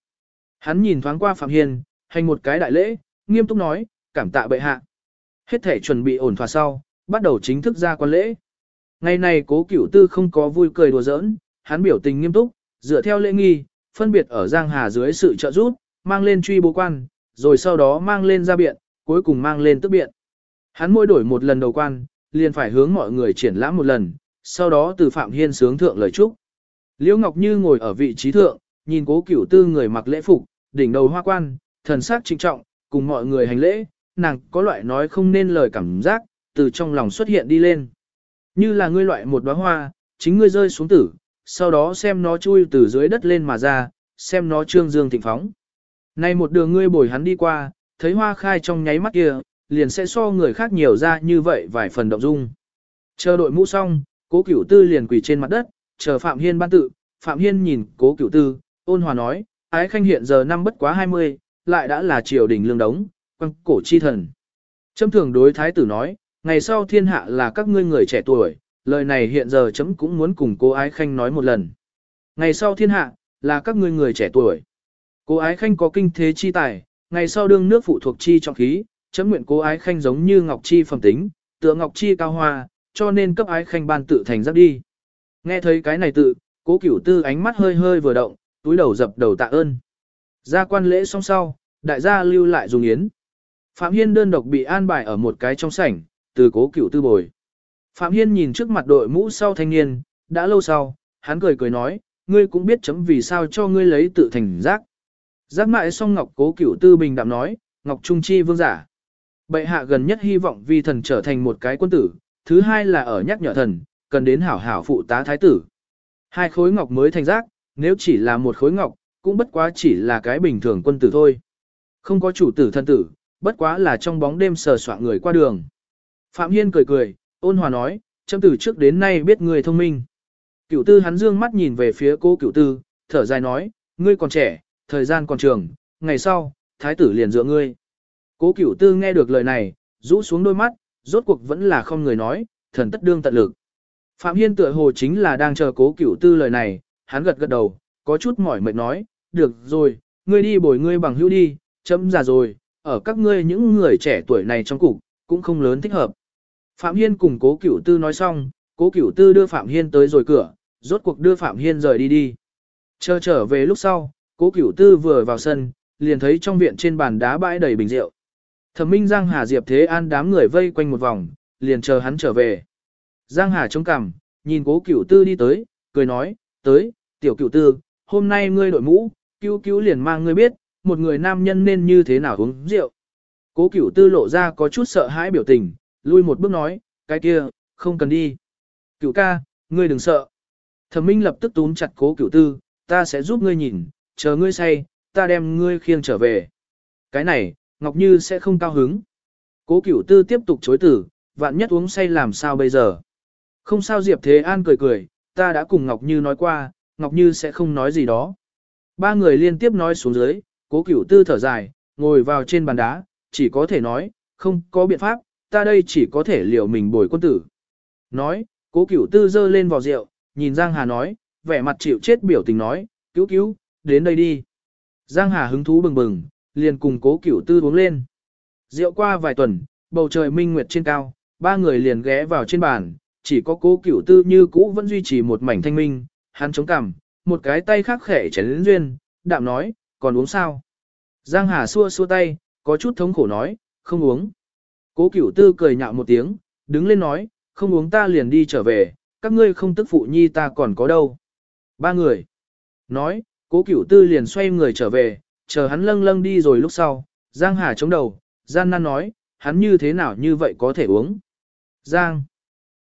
Hắn nhìn thoáng qua Phạm Hiên, hành một cái đại lễ, nghiêm túc nói, cảm tạ bệ hạ. Hết thể chuẩn bị ổn thỏa sau, bắt đầu chính thức ra quan lễ. Ngày này cố cửu tư không có vui cười đùa giỡn, hắn biểu tình nghiêm túc, dựa theo lễ nghi, phân biệt ở Giang Hà dưới sự trợ giúp, mang lên truy bố quan, rồi sau đó mang lên ra biện, cuối cùng mang lên tức biện. Hắn mỗi đổi một lần đầu quan, liền phải hướng mọi người triển lãm một lần, sau đó từ Phạm Hiên sướng thượng lời chúc. Liễu Ngọc Như ngồi ở vị trí thượng, nhìn cố cửu tư người mặc lễ phục, đỉnh đầu hoa quan, thần sắc trinh trọng, cùng mọi người hành lễ, nàng có loại nói không nên lời cảm giác, từ trong lòng xuất hiện đi lên. Như là ngươi loại một đóa hoa, chính ngươi rơi xuống tử, sau đó xem nó chui từ dưới đất lên mà ra, xem nó trương dương thịnh phóng. Nay một đường ngươi bồi hắn đi qua, thấy hoa khai trong nháy mắt kia, liền sẽ so người khác nhiều ra như vậy vài phần động dung. Chờ đội mũ xong, cố cửu tư liền quỳ trên mặt đất, chờ Phạm Hiên ban tự, Phạm Hiên nhìn cố cửu tư, ôn hòa nói, ái khanh hiện giờ năm bất quá 20, lại đã là triều đình lương đống, quăng cổ chi thần. Trâm thường đối thái tử nói, ngày sau thiên hạ là các ngươi người trẻ tuổi, lời này hiện giờ chấm cũng muốn cùng cô ái khanh nói một lần. Ngày sau thiên hạ, là các ngươi người trẻ tuổi. Cô ái khanh có kinh thế chi tài, ngày sau đương nước phụ thuộc chi trọng khí, chấm nguyện cô ái khanh giống như ngọc chi phẩm tính, tựa ngọc chi cao hoa, cho nên cấp ái khanh ban tự thành giáp đi. Nghe thấy cái này tự, cố cửu tư ánh mắt hơi hơi vừa động, túi đầu dập đầu tạ ơn. Ra quan lễ xong sau, đại gia lưu lại dùng yến. Phạm Hiên đơn độc bị an bài ở một cái trong sảnh, từ cố cửu tư bồi. Phạm Hiên nhìn trước mặt đội mũ sau thanh niên, đã lâu sau, hắn cười cười nói, ngươi cũng biết chấm vì sao cho ngươi lấy tự thành giác. Giác mại song Ngọc cố cửu tư bình đạm nói, Ngọc Trung Chi vương giả. Bệ hạ gần nhất hy vọng vi thần trở thành một cái quân tử, thứ hai là ở nhắc nhở thần, cần đến hảo hảo phụ tá thái tử. Hai khối ngọc mới thành giác, nếu chỉ là một khối ngọc, cũng bất quá chỉ là cái bình thường quân tử thôi. Không có chủ tử thân tử, bất quá là trong bóng đêm sờ soạn người qua đường. Phạm Hiên cười cười, ôn hòa nói, châm từ trước đến nay biết người thông minh. Cửu tư hắn dương mắt nhìn về phía cô cửu tư, thở dài nói, ngươi còn trẻ, thời gian còn trường, ngày sau, thái tử liền dựa ngươi. Cố cửu tư nghe được lời này, rũ xuống đôi mắt, rốt cuộc vẫn là không người nói, thần tất đương tận lực. Phạm Hiên tựa hồ chính là đang chờ cố cửu tư lời này, hắn gật gật đầu, có chút mỏi mệt nói, được rồi, ngươi đi bồi ngươi bằng hữu đi, chấm già rồi, ở các ngươi những người trẻ tuổi này trong cục, cũng không lớn thích hợp. Phạm Hiên cùng cố cửu tư nói xong, cố cửu tư đưa Phạm Hiên tới rồi cửa, rốt cuộc đưa Phạm Hiên rời đi đi. Chờ trở về lúc sau, cố cửu tư vừa vào sân, liền thấy trong viện trên bàn đá bãi đầy bình rượu. Thẩm Minh Giang Hà Diệp Thế An đám người vây quanh một vòng, liền chờ hắn trở về. Giang Hà chống cằm, nhìn cố cửu tư đi tới, cười nói, tới, tiểu cửu tư, hôm nay ngươi đội mũ, cứu cứu liền mang ngươi biết, một người nam nhân nên như thế nào uống rượu. Cố cửu tư lộ ra có chút sợ hãi biểu tình, lui một bước nói, cái kia, không cần đi. Cửu ca, ngươi đừng sợ. Thẩm Minh lập tức túm chặt cố cửu tư, ta sẽ giúp ngươi nhìn, chờ ngươi say, ta đem ngươi khiêng trở về. Cái này, Ngọc Như sẽ không cao hứng. Cố cửu tư tiếp tục chối tử, vạn nhất uống say làm sao bây giờ. Không sao Diệp Thế An cười cười, ta đã cùng Ngọc Như nói qua, Ngọc Như sẽ không nói gì đó. Ba người liên tiếp nói xuống dưới, cố cửu tư thở dài, ngồi vào trên bàn đá, chỉ có thể nói, không có biện pháp, ta đây chỉ có thể liệu mình bồi quân tử. Nói, cố cửu tư dơ lên vò rượu, nhìn Giang Hà nói, vẻ mặt chịu chết biểu tình nói, cứu cứu, đến đây đi. Giang Hà hứng thú bừng bừng, liền cùng cố cửu tư uống lên. Rượu qua vài tuần, bầu trời minh nguyệt trên cao, ba người liền ghé vào trên bàn, chỉ có cố cửu tư như cũ vẫn duy trì một mảnh thanh minh, hắn chống cằm, một cái tay khác khẽ chén đến duyên, đạm nói, còn uống sao? Giang Hà xua xua tay, có chút thống khổ nói, không uống. Cố cửu tư cười nhạo một tiếng, đứng lên nói, không uống ta liền đi trở về, các ngươi không tức phụ nhi ta còn có đâu. Ba người. Nói, cố cửu tư liền xoay người trở về, chờ hắn lâng lâng đi rồi lúc sau, Giang Hà chống đầu, Giang Nan nói, hắn như thế nào như vậy có thể uống. Giang.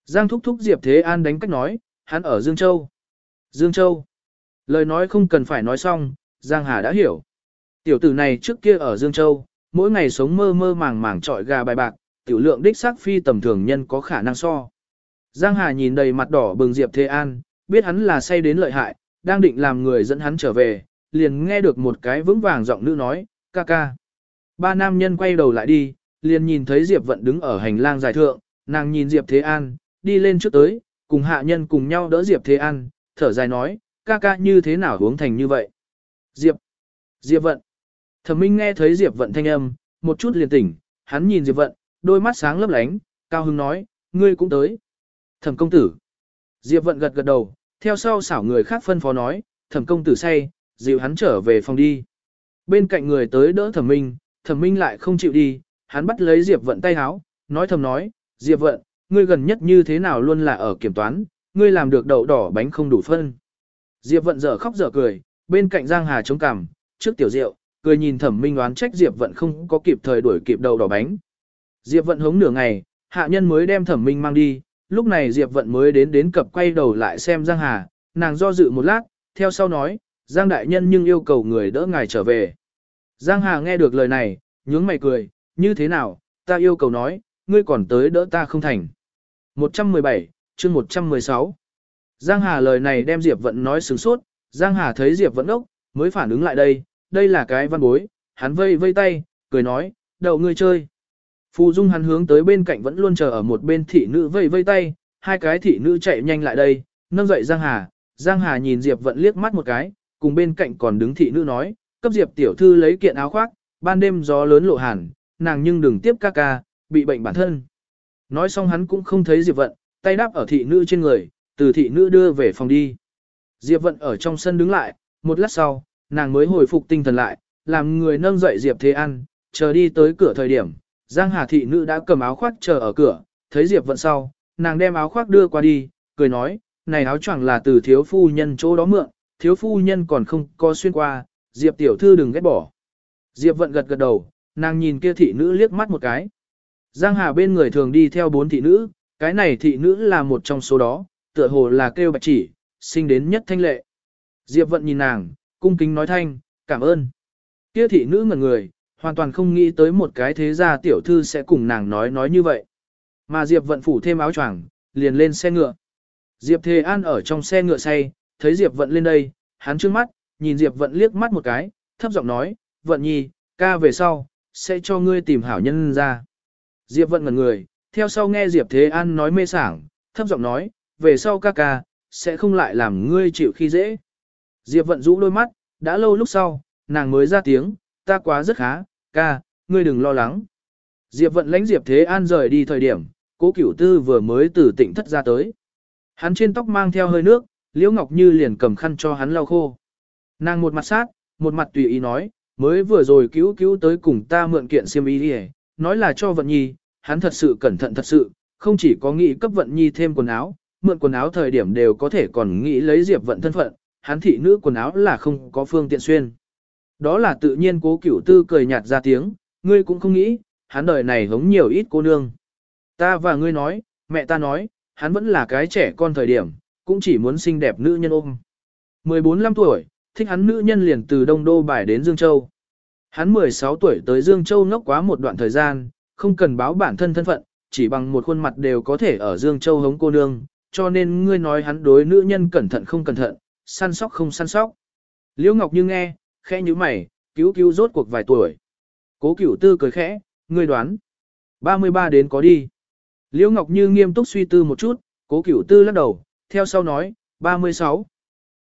Giang thúc thúc Diệp Thế An đánh cách nói, hắn ở Dương Châu. Dương Châu. Lời nói không cần phải nói xong, Giang Hà đã hiểu. Tiểu tử này trước kia ở Dương Châu, mỗi ngày sống mơ mơ màng màng trọi gà bài bạc, tiểu lượng đích xác phi tầm thường nhân có khả năng so. Giang Hà nhìn đầy mặt đỏ bừng Diệp Thế An, biết hắn là say đến lợi hại, đang định làm người dẫn hắn trở về, liền nghe được một cái vững vàng giọng nữ nói, ca ca. Ba nam nhân quay đầu lại đi, liền nhìn thấy Diệp Vận đứng ở hành lang dài thượng, nàng nhìn Diệp Thế An, đi lên trước tới, cùng hạ nhân cùng nhau đỡ Diệp Thế An, thở dài nói, ca ca như thế nào uống thành như vậy. Diệp, Diệp Vận. Thẩm Minh nghe thấy Diệp Vận thanh âm, một chút liền tỉnh, hắn nhìn Diệp Vận, đôi mắt sáng lấp lánh, cao hứng nói, ngươi cũng tới. Thẩm công tử. Diệp Vận gật gật đầu, theo sau xảo người khác phân phó nói, thẩm công tử say, dịu hắn trở về phòng đi. Bên cạnh người tới đỡ thẩm minh, thẩm minh lại không chịu đi, hắn bắt lấy Diệp Vận tay háo, nói thầm nói, Diệp Vận, ngươi gần nhất như thế nào luôn là ở kiểm toán, ngươi làm được đậu đỏ bánh không đủ phân. Diệp Vận dở khóc dở cười, bên cạnh Giang Hà chống cằm, trước tiểu rượu, cười nhìn thẩm minh oán trách Diệp Vận không có kịp thời đuổi kịp đậu đỏ bánh. Diệp Vận hống nửa ngày, hạ nhân mới đem thẩm minh mang đi, lúc này Diệp Vận mới đến đến cập quay đầu lại xem Giang Hà, nàng do dự một lát, theo sau nói, Giang Đại Nhân nhưng yêu cầu người đỡ ngài trở về. Giang Hà nghe được lời này, nhướng mày cười, như thế nào, ta yêu cầu nói, ngươi còn tới đỡ ta không thành. 117, chương 116 Giang Hà lời này đem Diệp Vận nói sướng sốt, Giang Hà thấy Diệp Vận ốc, mới phản ứng lại đây, đây là cái văn bối, hắn vây vây tay, cười nói, đậu ngươi chơi. Phù Dung hắn hướng tới bên cạnh vẫn luôn chờ ở một bên thị nữ vây vây tay, hai cái thị nữ chạy nhanh lại đây, nâng dậy Giang Hà, Giang Hà nhìn Diệp Vận liếc mắt một cái, cùng bên cạnh còn đứng thị nữ nói, cấp Diệp tiểu thư lấy kiện áo khoác, ban đêm gió lớn lộ hàn, nàng nhưng đừng tiếp ca ca, bị bệnh bản thân. Nói xong hắn cũng không thấy Diệp Vận, tay đáp ở thị nữ trên người, từ thị nữ đưa về phòng đi. Diệp Vận ở trong sân đứng lại, một lát sau, nàng mới hồi phục tinh thần lại, làm người nâng dậy Diệp Thế An, chờ đi tới cửa thời điểm, Giang Hà thị nữ đã cầm áo khoác chờ ở cửa, thấy Diệp Vận sau, nàng đem áo khoác đưa qua đi, cười nói, này áo choàng là từ thiếu phu nhân chỗ đó mượn, thiếu phu nhân còn không có xuyên qua, Diệp tiểu thư đừng ghét bỏ. Diệp Vận gật gật đầu, nàng nhìn kia thị nữ liếc mắt một cái. Giang Hà bên người thường đi theo bốn thị nữ, cái này thị nữ là một trong số đó, tựa hồ là kêu bạch chỉ, sinh đến nhất thanh lệ. Diệp Vận nhìn nàng, cung kính nói thanh, cảm ơn. Kia thị nữ ngẩn người, hoàn toàn không nghĩ tới một cái thế gia tiểu thư sẽ cùng nàng nói nói như vậy. Mà Diệp Vận phủ thêm áo choàng, liền lên xe ngựa. Diệp Thề An ở trong xe ngựa say, thấy Diệp Vận lên đây, hắn trương mắt, nhìn Diệp Vận liếc mắt một cái, thấp giọng nói, vận nhi, ca về sau, sẽ cho ngươi tìm hảo nhân ra. Diệp vận ngẩn người, theo sau nghe Diệp Thế An nói mê sảng, thấp giọng nói, về sau ca ca, sẽ không lại làm ngươi chịu khi dễ. Diệp vận rũ đôi mắt, đã lâu lúc sau, nàng mới ra tiếng, ta quá rất khá, ca, ngươi đừng lo lắng. Diệp vận lãnh Diệp Thế An rời đi thời điểm, cố cửu tư vừa mới từ tỉnh thất ra tới. Hắn trên tóc mang theo hơi nước, Liễu Ngọc Như liền cầm khăn cho hắn lau khô. Nàng một mặt sát, một mặt tùy ý nói, mới vừa rồi cứu cứu tới cùng ta mượn kiện xiêm y đi nói là cho vận nhi, hắn thật sự cẩn thận thật sự, không chỉ có nghĩ cấp vận nhi thêm quần áo, mượn quần áo thời điểm đều có thể còn nghĩ lấy diệp vận thân phận, hắn thị nữ quần áo là không có phương tiện xuyên. Đó là tự nhiên cố cửu tư cười nhạt ra tiếng, ngươi cũng không nghĩ, hắn đời này hống nhiều ít cô nương. Ta và ngươi nói, mẹ ta nói, hắn vẫn là cái trẻ con thời điểm, cũng chỉ muốn xinh đẹp nữ nhân ôm. 14-15 tuổi, thích hắn nữ nhân liền từ Đông Đô bài đến Dương Châu. Hắn 16 tuổi tới Dương Châu ngốc quá một đoạn thời gian, không cần báo bản thân thân phận, chỉ bằng một khuôn mặt đều có thể ở Dương Châu hống cô nương, cho nên ngươi nói hắn đối nữ nhân cẩn thận không cẩn thận, săn sóc không săn sóc. Liễu Ngọc Như nghe, khẽ như mày, cứu cứu rốt cuộc vài tuổi. Cố cửu tư cười khẽ, ngươi đoán. 33 đến có đi. Liễu Ngọc Như nghiêm túc suy tư một chút, cố cửu tư lắc đầu, theo sau nói, 36.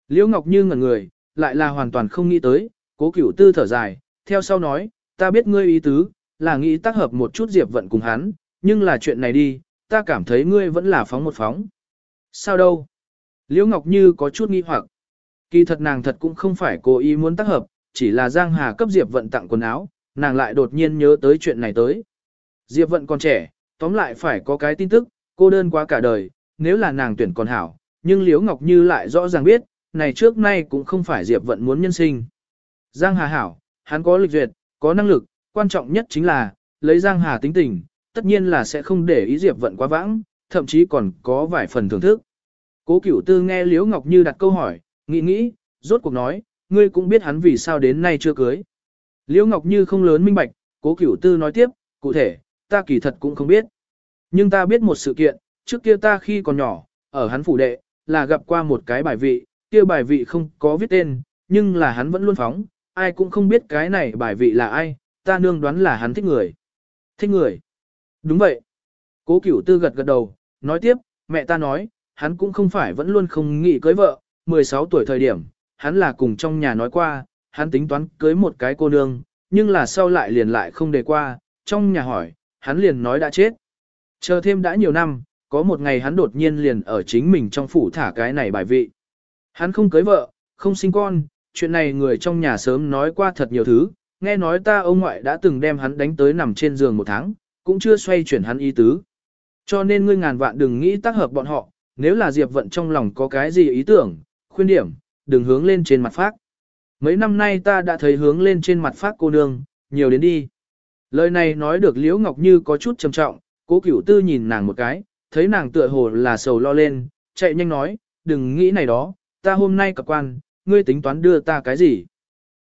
Liễu Ngọc Như ngẩn người, lại là hoàn toàn không nghĩ tới, cố cửu tư thở dài, theo sau nói, ta biết ngươi ý tứ, là nghĩ tác hợp một chút diệp vận cùng hắn, nhưng là chuyện này đi, ta cảm thấy ngươi vẫn là phóng một phóng. Sao đâu? Liễu Ngọc Như có chút nghi hoặc. Kỳ thật nàng thật cũng không phải cố ý muốn tác hợp, chỉ là Giang Hà cấp Diệp Vận tặng quần áo, nàng lại đột nhiên nhớ tới chuyện này tới. Diệp Vận còn trẻ, tóm lại phải có cái tin tức, cô đơn quá cả đời, nếu là nàng tuyển còn hảo, nhưng Liễu Ngọc Như lại rõ ràng biết, này trước nay cũng không phải Diệp Vận muốn nhân sinh. Giang Hà hảo, hắn có lịch duyệt, có năng lực, quan trọng nhất chính là, lấy Giang Hà tính tình, tất nhiên là sẽ không để ý Diệp Vận quá vãng, thậm chí còn có vài phần thưởng thức. Cố Cửu Tư nghe Liễu Ngọc Như đặt câu hỏi, nghĩ nghĩ, rốt cuộc nói, ngươi cũng biết hắn vì sao đến nay chưa cưới. Liễu Ngọc Như không lớn minh bạch, Cố Cửu Tư nói tiếp, cụ thể, ta kỳ thật cũng không biết. Nhưng ta biết một sự kiện, trước kia ta khi còn nhỏ, ở hắn phủ đệ, là gặp qua một cái bài vị, kia bài vị không có viết tên, nhưng là hắn vẫn luôn phóng, ai cũng không biết cái này bài vị là ai, ta nương đoán là hắn thích người. Thích người. Đúng vậy. Cố cửu tư gật gật đầu, nói tiếp, mẹ ta nói, hắn cũng không phải vẫn luôn không nghĩ cưới vợ, 16 tuổi thời điểm, hắn là cùng trong nhà nói qua, hắn tính toán cưới một cái cô nương, nhưng là sau lại liền lại không đề qua, trong nhà hỏi, hắn liền nói đã chết. Chờ thêm đã nhiều năm, có một ngày hắn đột nhiên liền ở chính mình trong phủ thả cái này bài vị. Hắn không cưới vợ, không sinh con, chuyện này người trong nhà sớm nói qua thật nhiều thứ, nghe nói ta ông ngoại đã từng đem hắn đánh tới nằm trên giường một tháng, cũng chưa xoay chuyển hắn ý tứ. Cho nên ngươi ngàn vạn đừng nghĩ tác hợp bọn họ, nếu là Diệp Vận trong lòng có cái gì ý tưởng, khuyên điểm, đừng hướng lên trên mặt phát. Mấy năm nay ta đã thấy hướng lên trên mặt phát cô nương, nhiều đến đi. Lời này nói được Liễu Ngọc Như có chút trầm trọng, cố cửu tư nhìn nàng một cái, thấy nàng tựa hồ là sầu lo lên, chạy nhanh nói, đừng nghĩ này đó, ta hôm nay cập quan, ngươi tính toán đưa ta cái gì?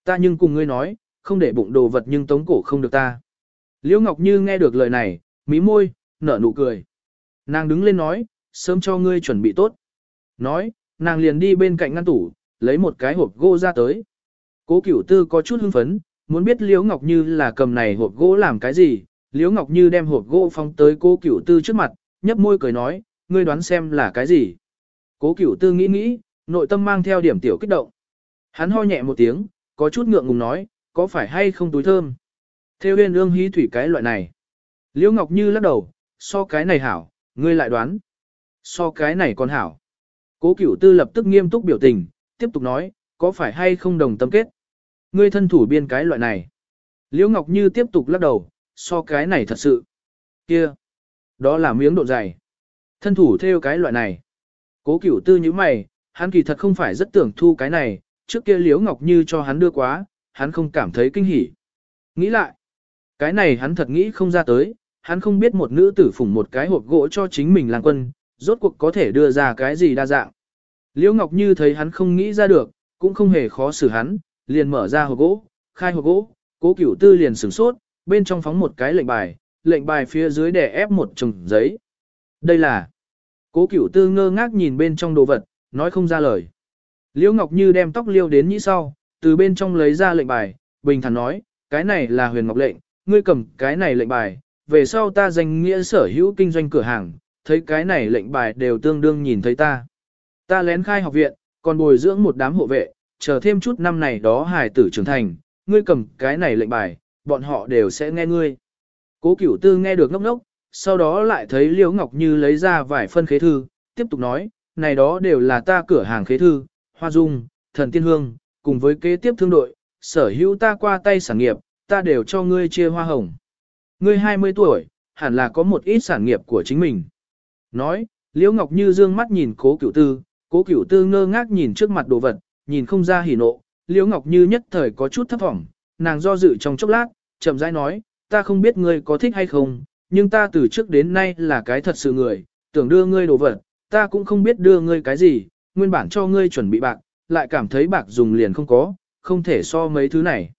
Ta nhưng cùng ngươi nói, không để bụng đồ vật nhưng tống cổ không được ta. Liễu Ngọc Như nghe được lời này, mí môi, nở nụ cười. Nàng đứng lên nói, sớm cho ngươi chuẩn bị tốt. Nói, nàng liền đi bên cạnh ngăn tủ, lấy một cái hộp gỗ ra tới. Cố Cửu Tư có chút hưng phấn, muốn biết Liễu Ngọc Như là cầm này hộp gỗ làm cái gì. Liễu Ngọc Như đem hộp gỗ phóng tới Cố Cửu Tư trước mặt, nhấp môi cười nói, ngươi đoán xem là cái gì. Cố Cửu Tư nghĩ nghĩ, nội tâm mang theo điểm tiểu kích động. Hắn ho nhẹ một tiếng, có chút ngượng ngùng nói, có phải hay không túi thơm. Theo huyên ương hí thủy cái loại này. Liễu Ngọc Như lắc đầu, so cái này hảo, ngươi lại đoán. So cái này còn hảo. Cố cửu tư lập tức nghiêm túc biểu tình, tiếp tục nói, có phải hay không đồng tâm kết. Ngươi thân thủ biên cái loại này. Liễu Ngọc Như tiếp tục lắc đầu, so cái này thật sự. Kia, đó là miếng độ dày. Thân thủ theo cái loại này. Cố cửu tư như mày, hắn kỳ thật không phải rất tưởng thu cái này, trước kia Liễu Ngọc Như cho hắn đưa quá, hắn không cảm thấy kinh hỉ. Nghĩ lại, cái này hắn thật nghĩ không ra tới, hắn không biết một nữ tử phủng một cái hộp gỗ cho chính mình làm quân, rốt cuộc có thể đưa ra cái gì đa dạng. Liễu Ngọc Như thấy hắn không nghĩ ra được, cũng không hề khó xử hắn, liền mở ra hộp gỗ, khai hộp gỗ, cố cửu tư liền sửng sốt, bên trong phóng một cái lệnh bài, lệnh bài phía dưới đè ép một chồng giấy. Đây là... Cố cửu tư ngơ ngác nhìn bên trong đồ vật, nói không ra lời. Liễu Ngọc Như đem tóc liêu đến nhĩ sau, từ bên trong lấy ra lệnh bài, bình thản nói, cái này là huyền ngọc lệnh, ngươi cầm cái này lệnh bài, về sau ta danh nghĩa sở hữu kinh doanh cửa hàng, thấy cái này lệnh bài đều tương đương nhìn thấy ta. Ta lén khai học viện, còn bồi dưỡng một đám hộ vệ, chờ thêm chút năm này đó hài tử trưởng thành, ngươi cầm cái này lệnh bài, bọn họ đều sẽ nghe ngươi. Cố cửu tư nghe được ngốc ngốc, sau đó lại thấy Liễu Ngọc Như lấy ra vài phân khế thư, tiếp tục nói, này đó đều là ta cửa hàng khế thư, hoa dung, thần tiên hương, cùng với kế tiếp thương đội, sở hữu ta qua tay sản nghiệp, ta đều cho ngươi chia hoa hồng. Ngươi 20 tuổi, hẳn là có một ít sản nghiệp của chính mình. Nói, Liễu Ngọc Như dương mắt nhìn cố cửu tư, cố cửu tư ngơ ngác nhìn trước mặt đồ vật, nhìn không ra hỉ nộ, Liễu Ngọc Như nhất thời có chút thấp vọng, nàng do dự trong chốc lát, chậm rãi nói, ta không biết ngươi có thích hay không, nhưng ta từ trước đến nay là cái thật sự người, tưởng đưa ngươi đồ vật, ta cũng không biết đưa ngươi cái gì, nguyên bản cho ngươi chuẩn bị bạc, lại cảm thấy bạc dùng liền không có, không thể so mấy thứ này.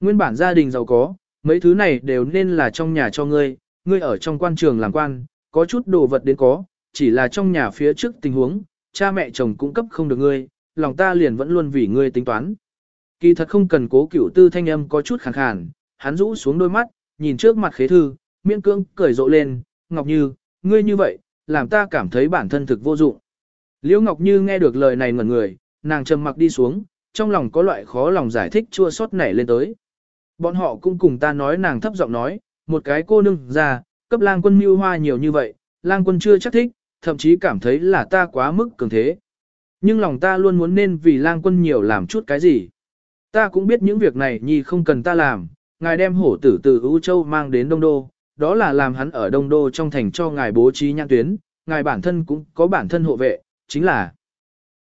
Nguyên bản gia đình giàu có, mấy thứ này đều nên là trong nhà cho ngươi, ngươi ở trong quan trường làm quan, có chút đồ vật đến có, chỉ là trong nhà phía trước tình huống, cha mẹ chồng cũng cấp không được ngươi, lòng ta liền vẫn luôn vì ngươi tính toán. Kỳ thật không cần cố cửu tư thanh âm có chút khàn khàn, hắn rũ xuống đôi mắt, nhìn trước mặt khế thư, miễn cưỡng cười rộ lên, Ngọc Như, ngươi như vậy, làm ta cảm thấy bản thân thực vô dụng. Liễu Ngọc Như nghe được lời này ngẩn người, nàng trầm mặc đi xuống, trong lòng có loại khó lòng giải thích chua xót nảy lên tới. Bọn họ cũng cùng ta nói nàng thấp giọng nói, một cái cô nương già, cấp lang quân mưu hoa nhiều như vậy, lang quân chưa chắc thích, thậm chí cảm thấy là ta quá mức cường thế. Nhưng lòng ta luôn muốn nên vì lang quân nhiều làm chút cái gì. Ta cũng biết những việc này nhi không cần ta làm, ngài đem hổ tử từ ưu châu mang đến Đông Đô, đó là làm hắn ở Đông Đô trong thành cho ngài bố trí nhãn tuyến, ngài bản thân cũng có bản thân hộ vệ, chính là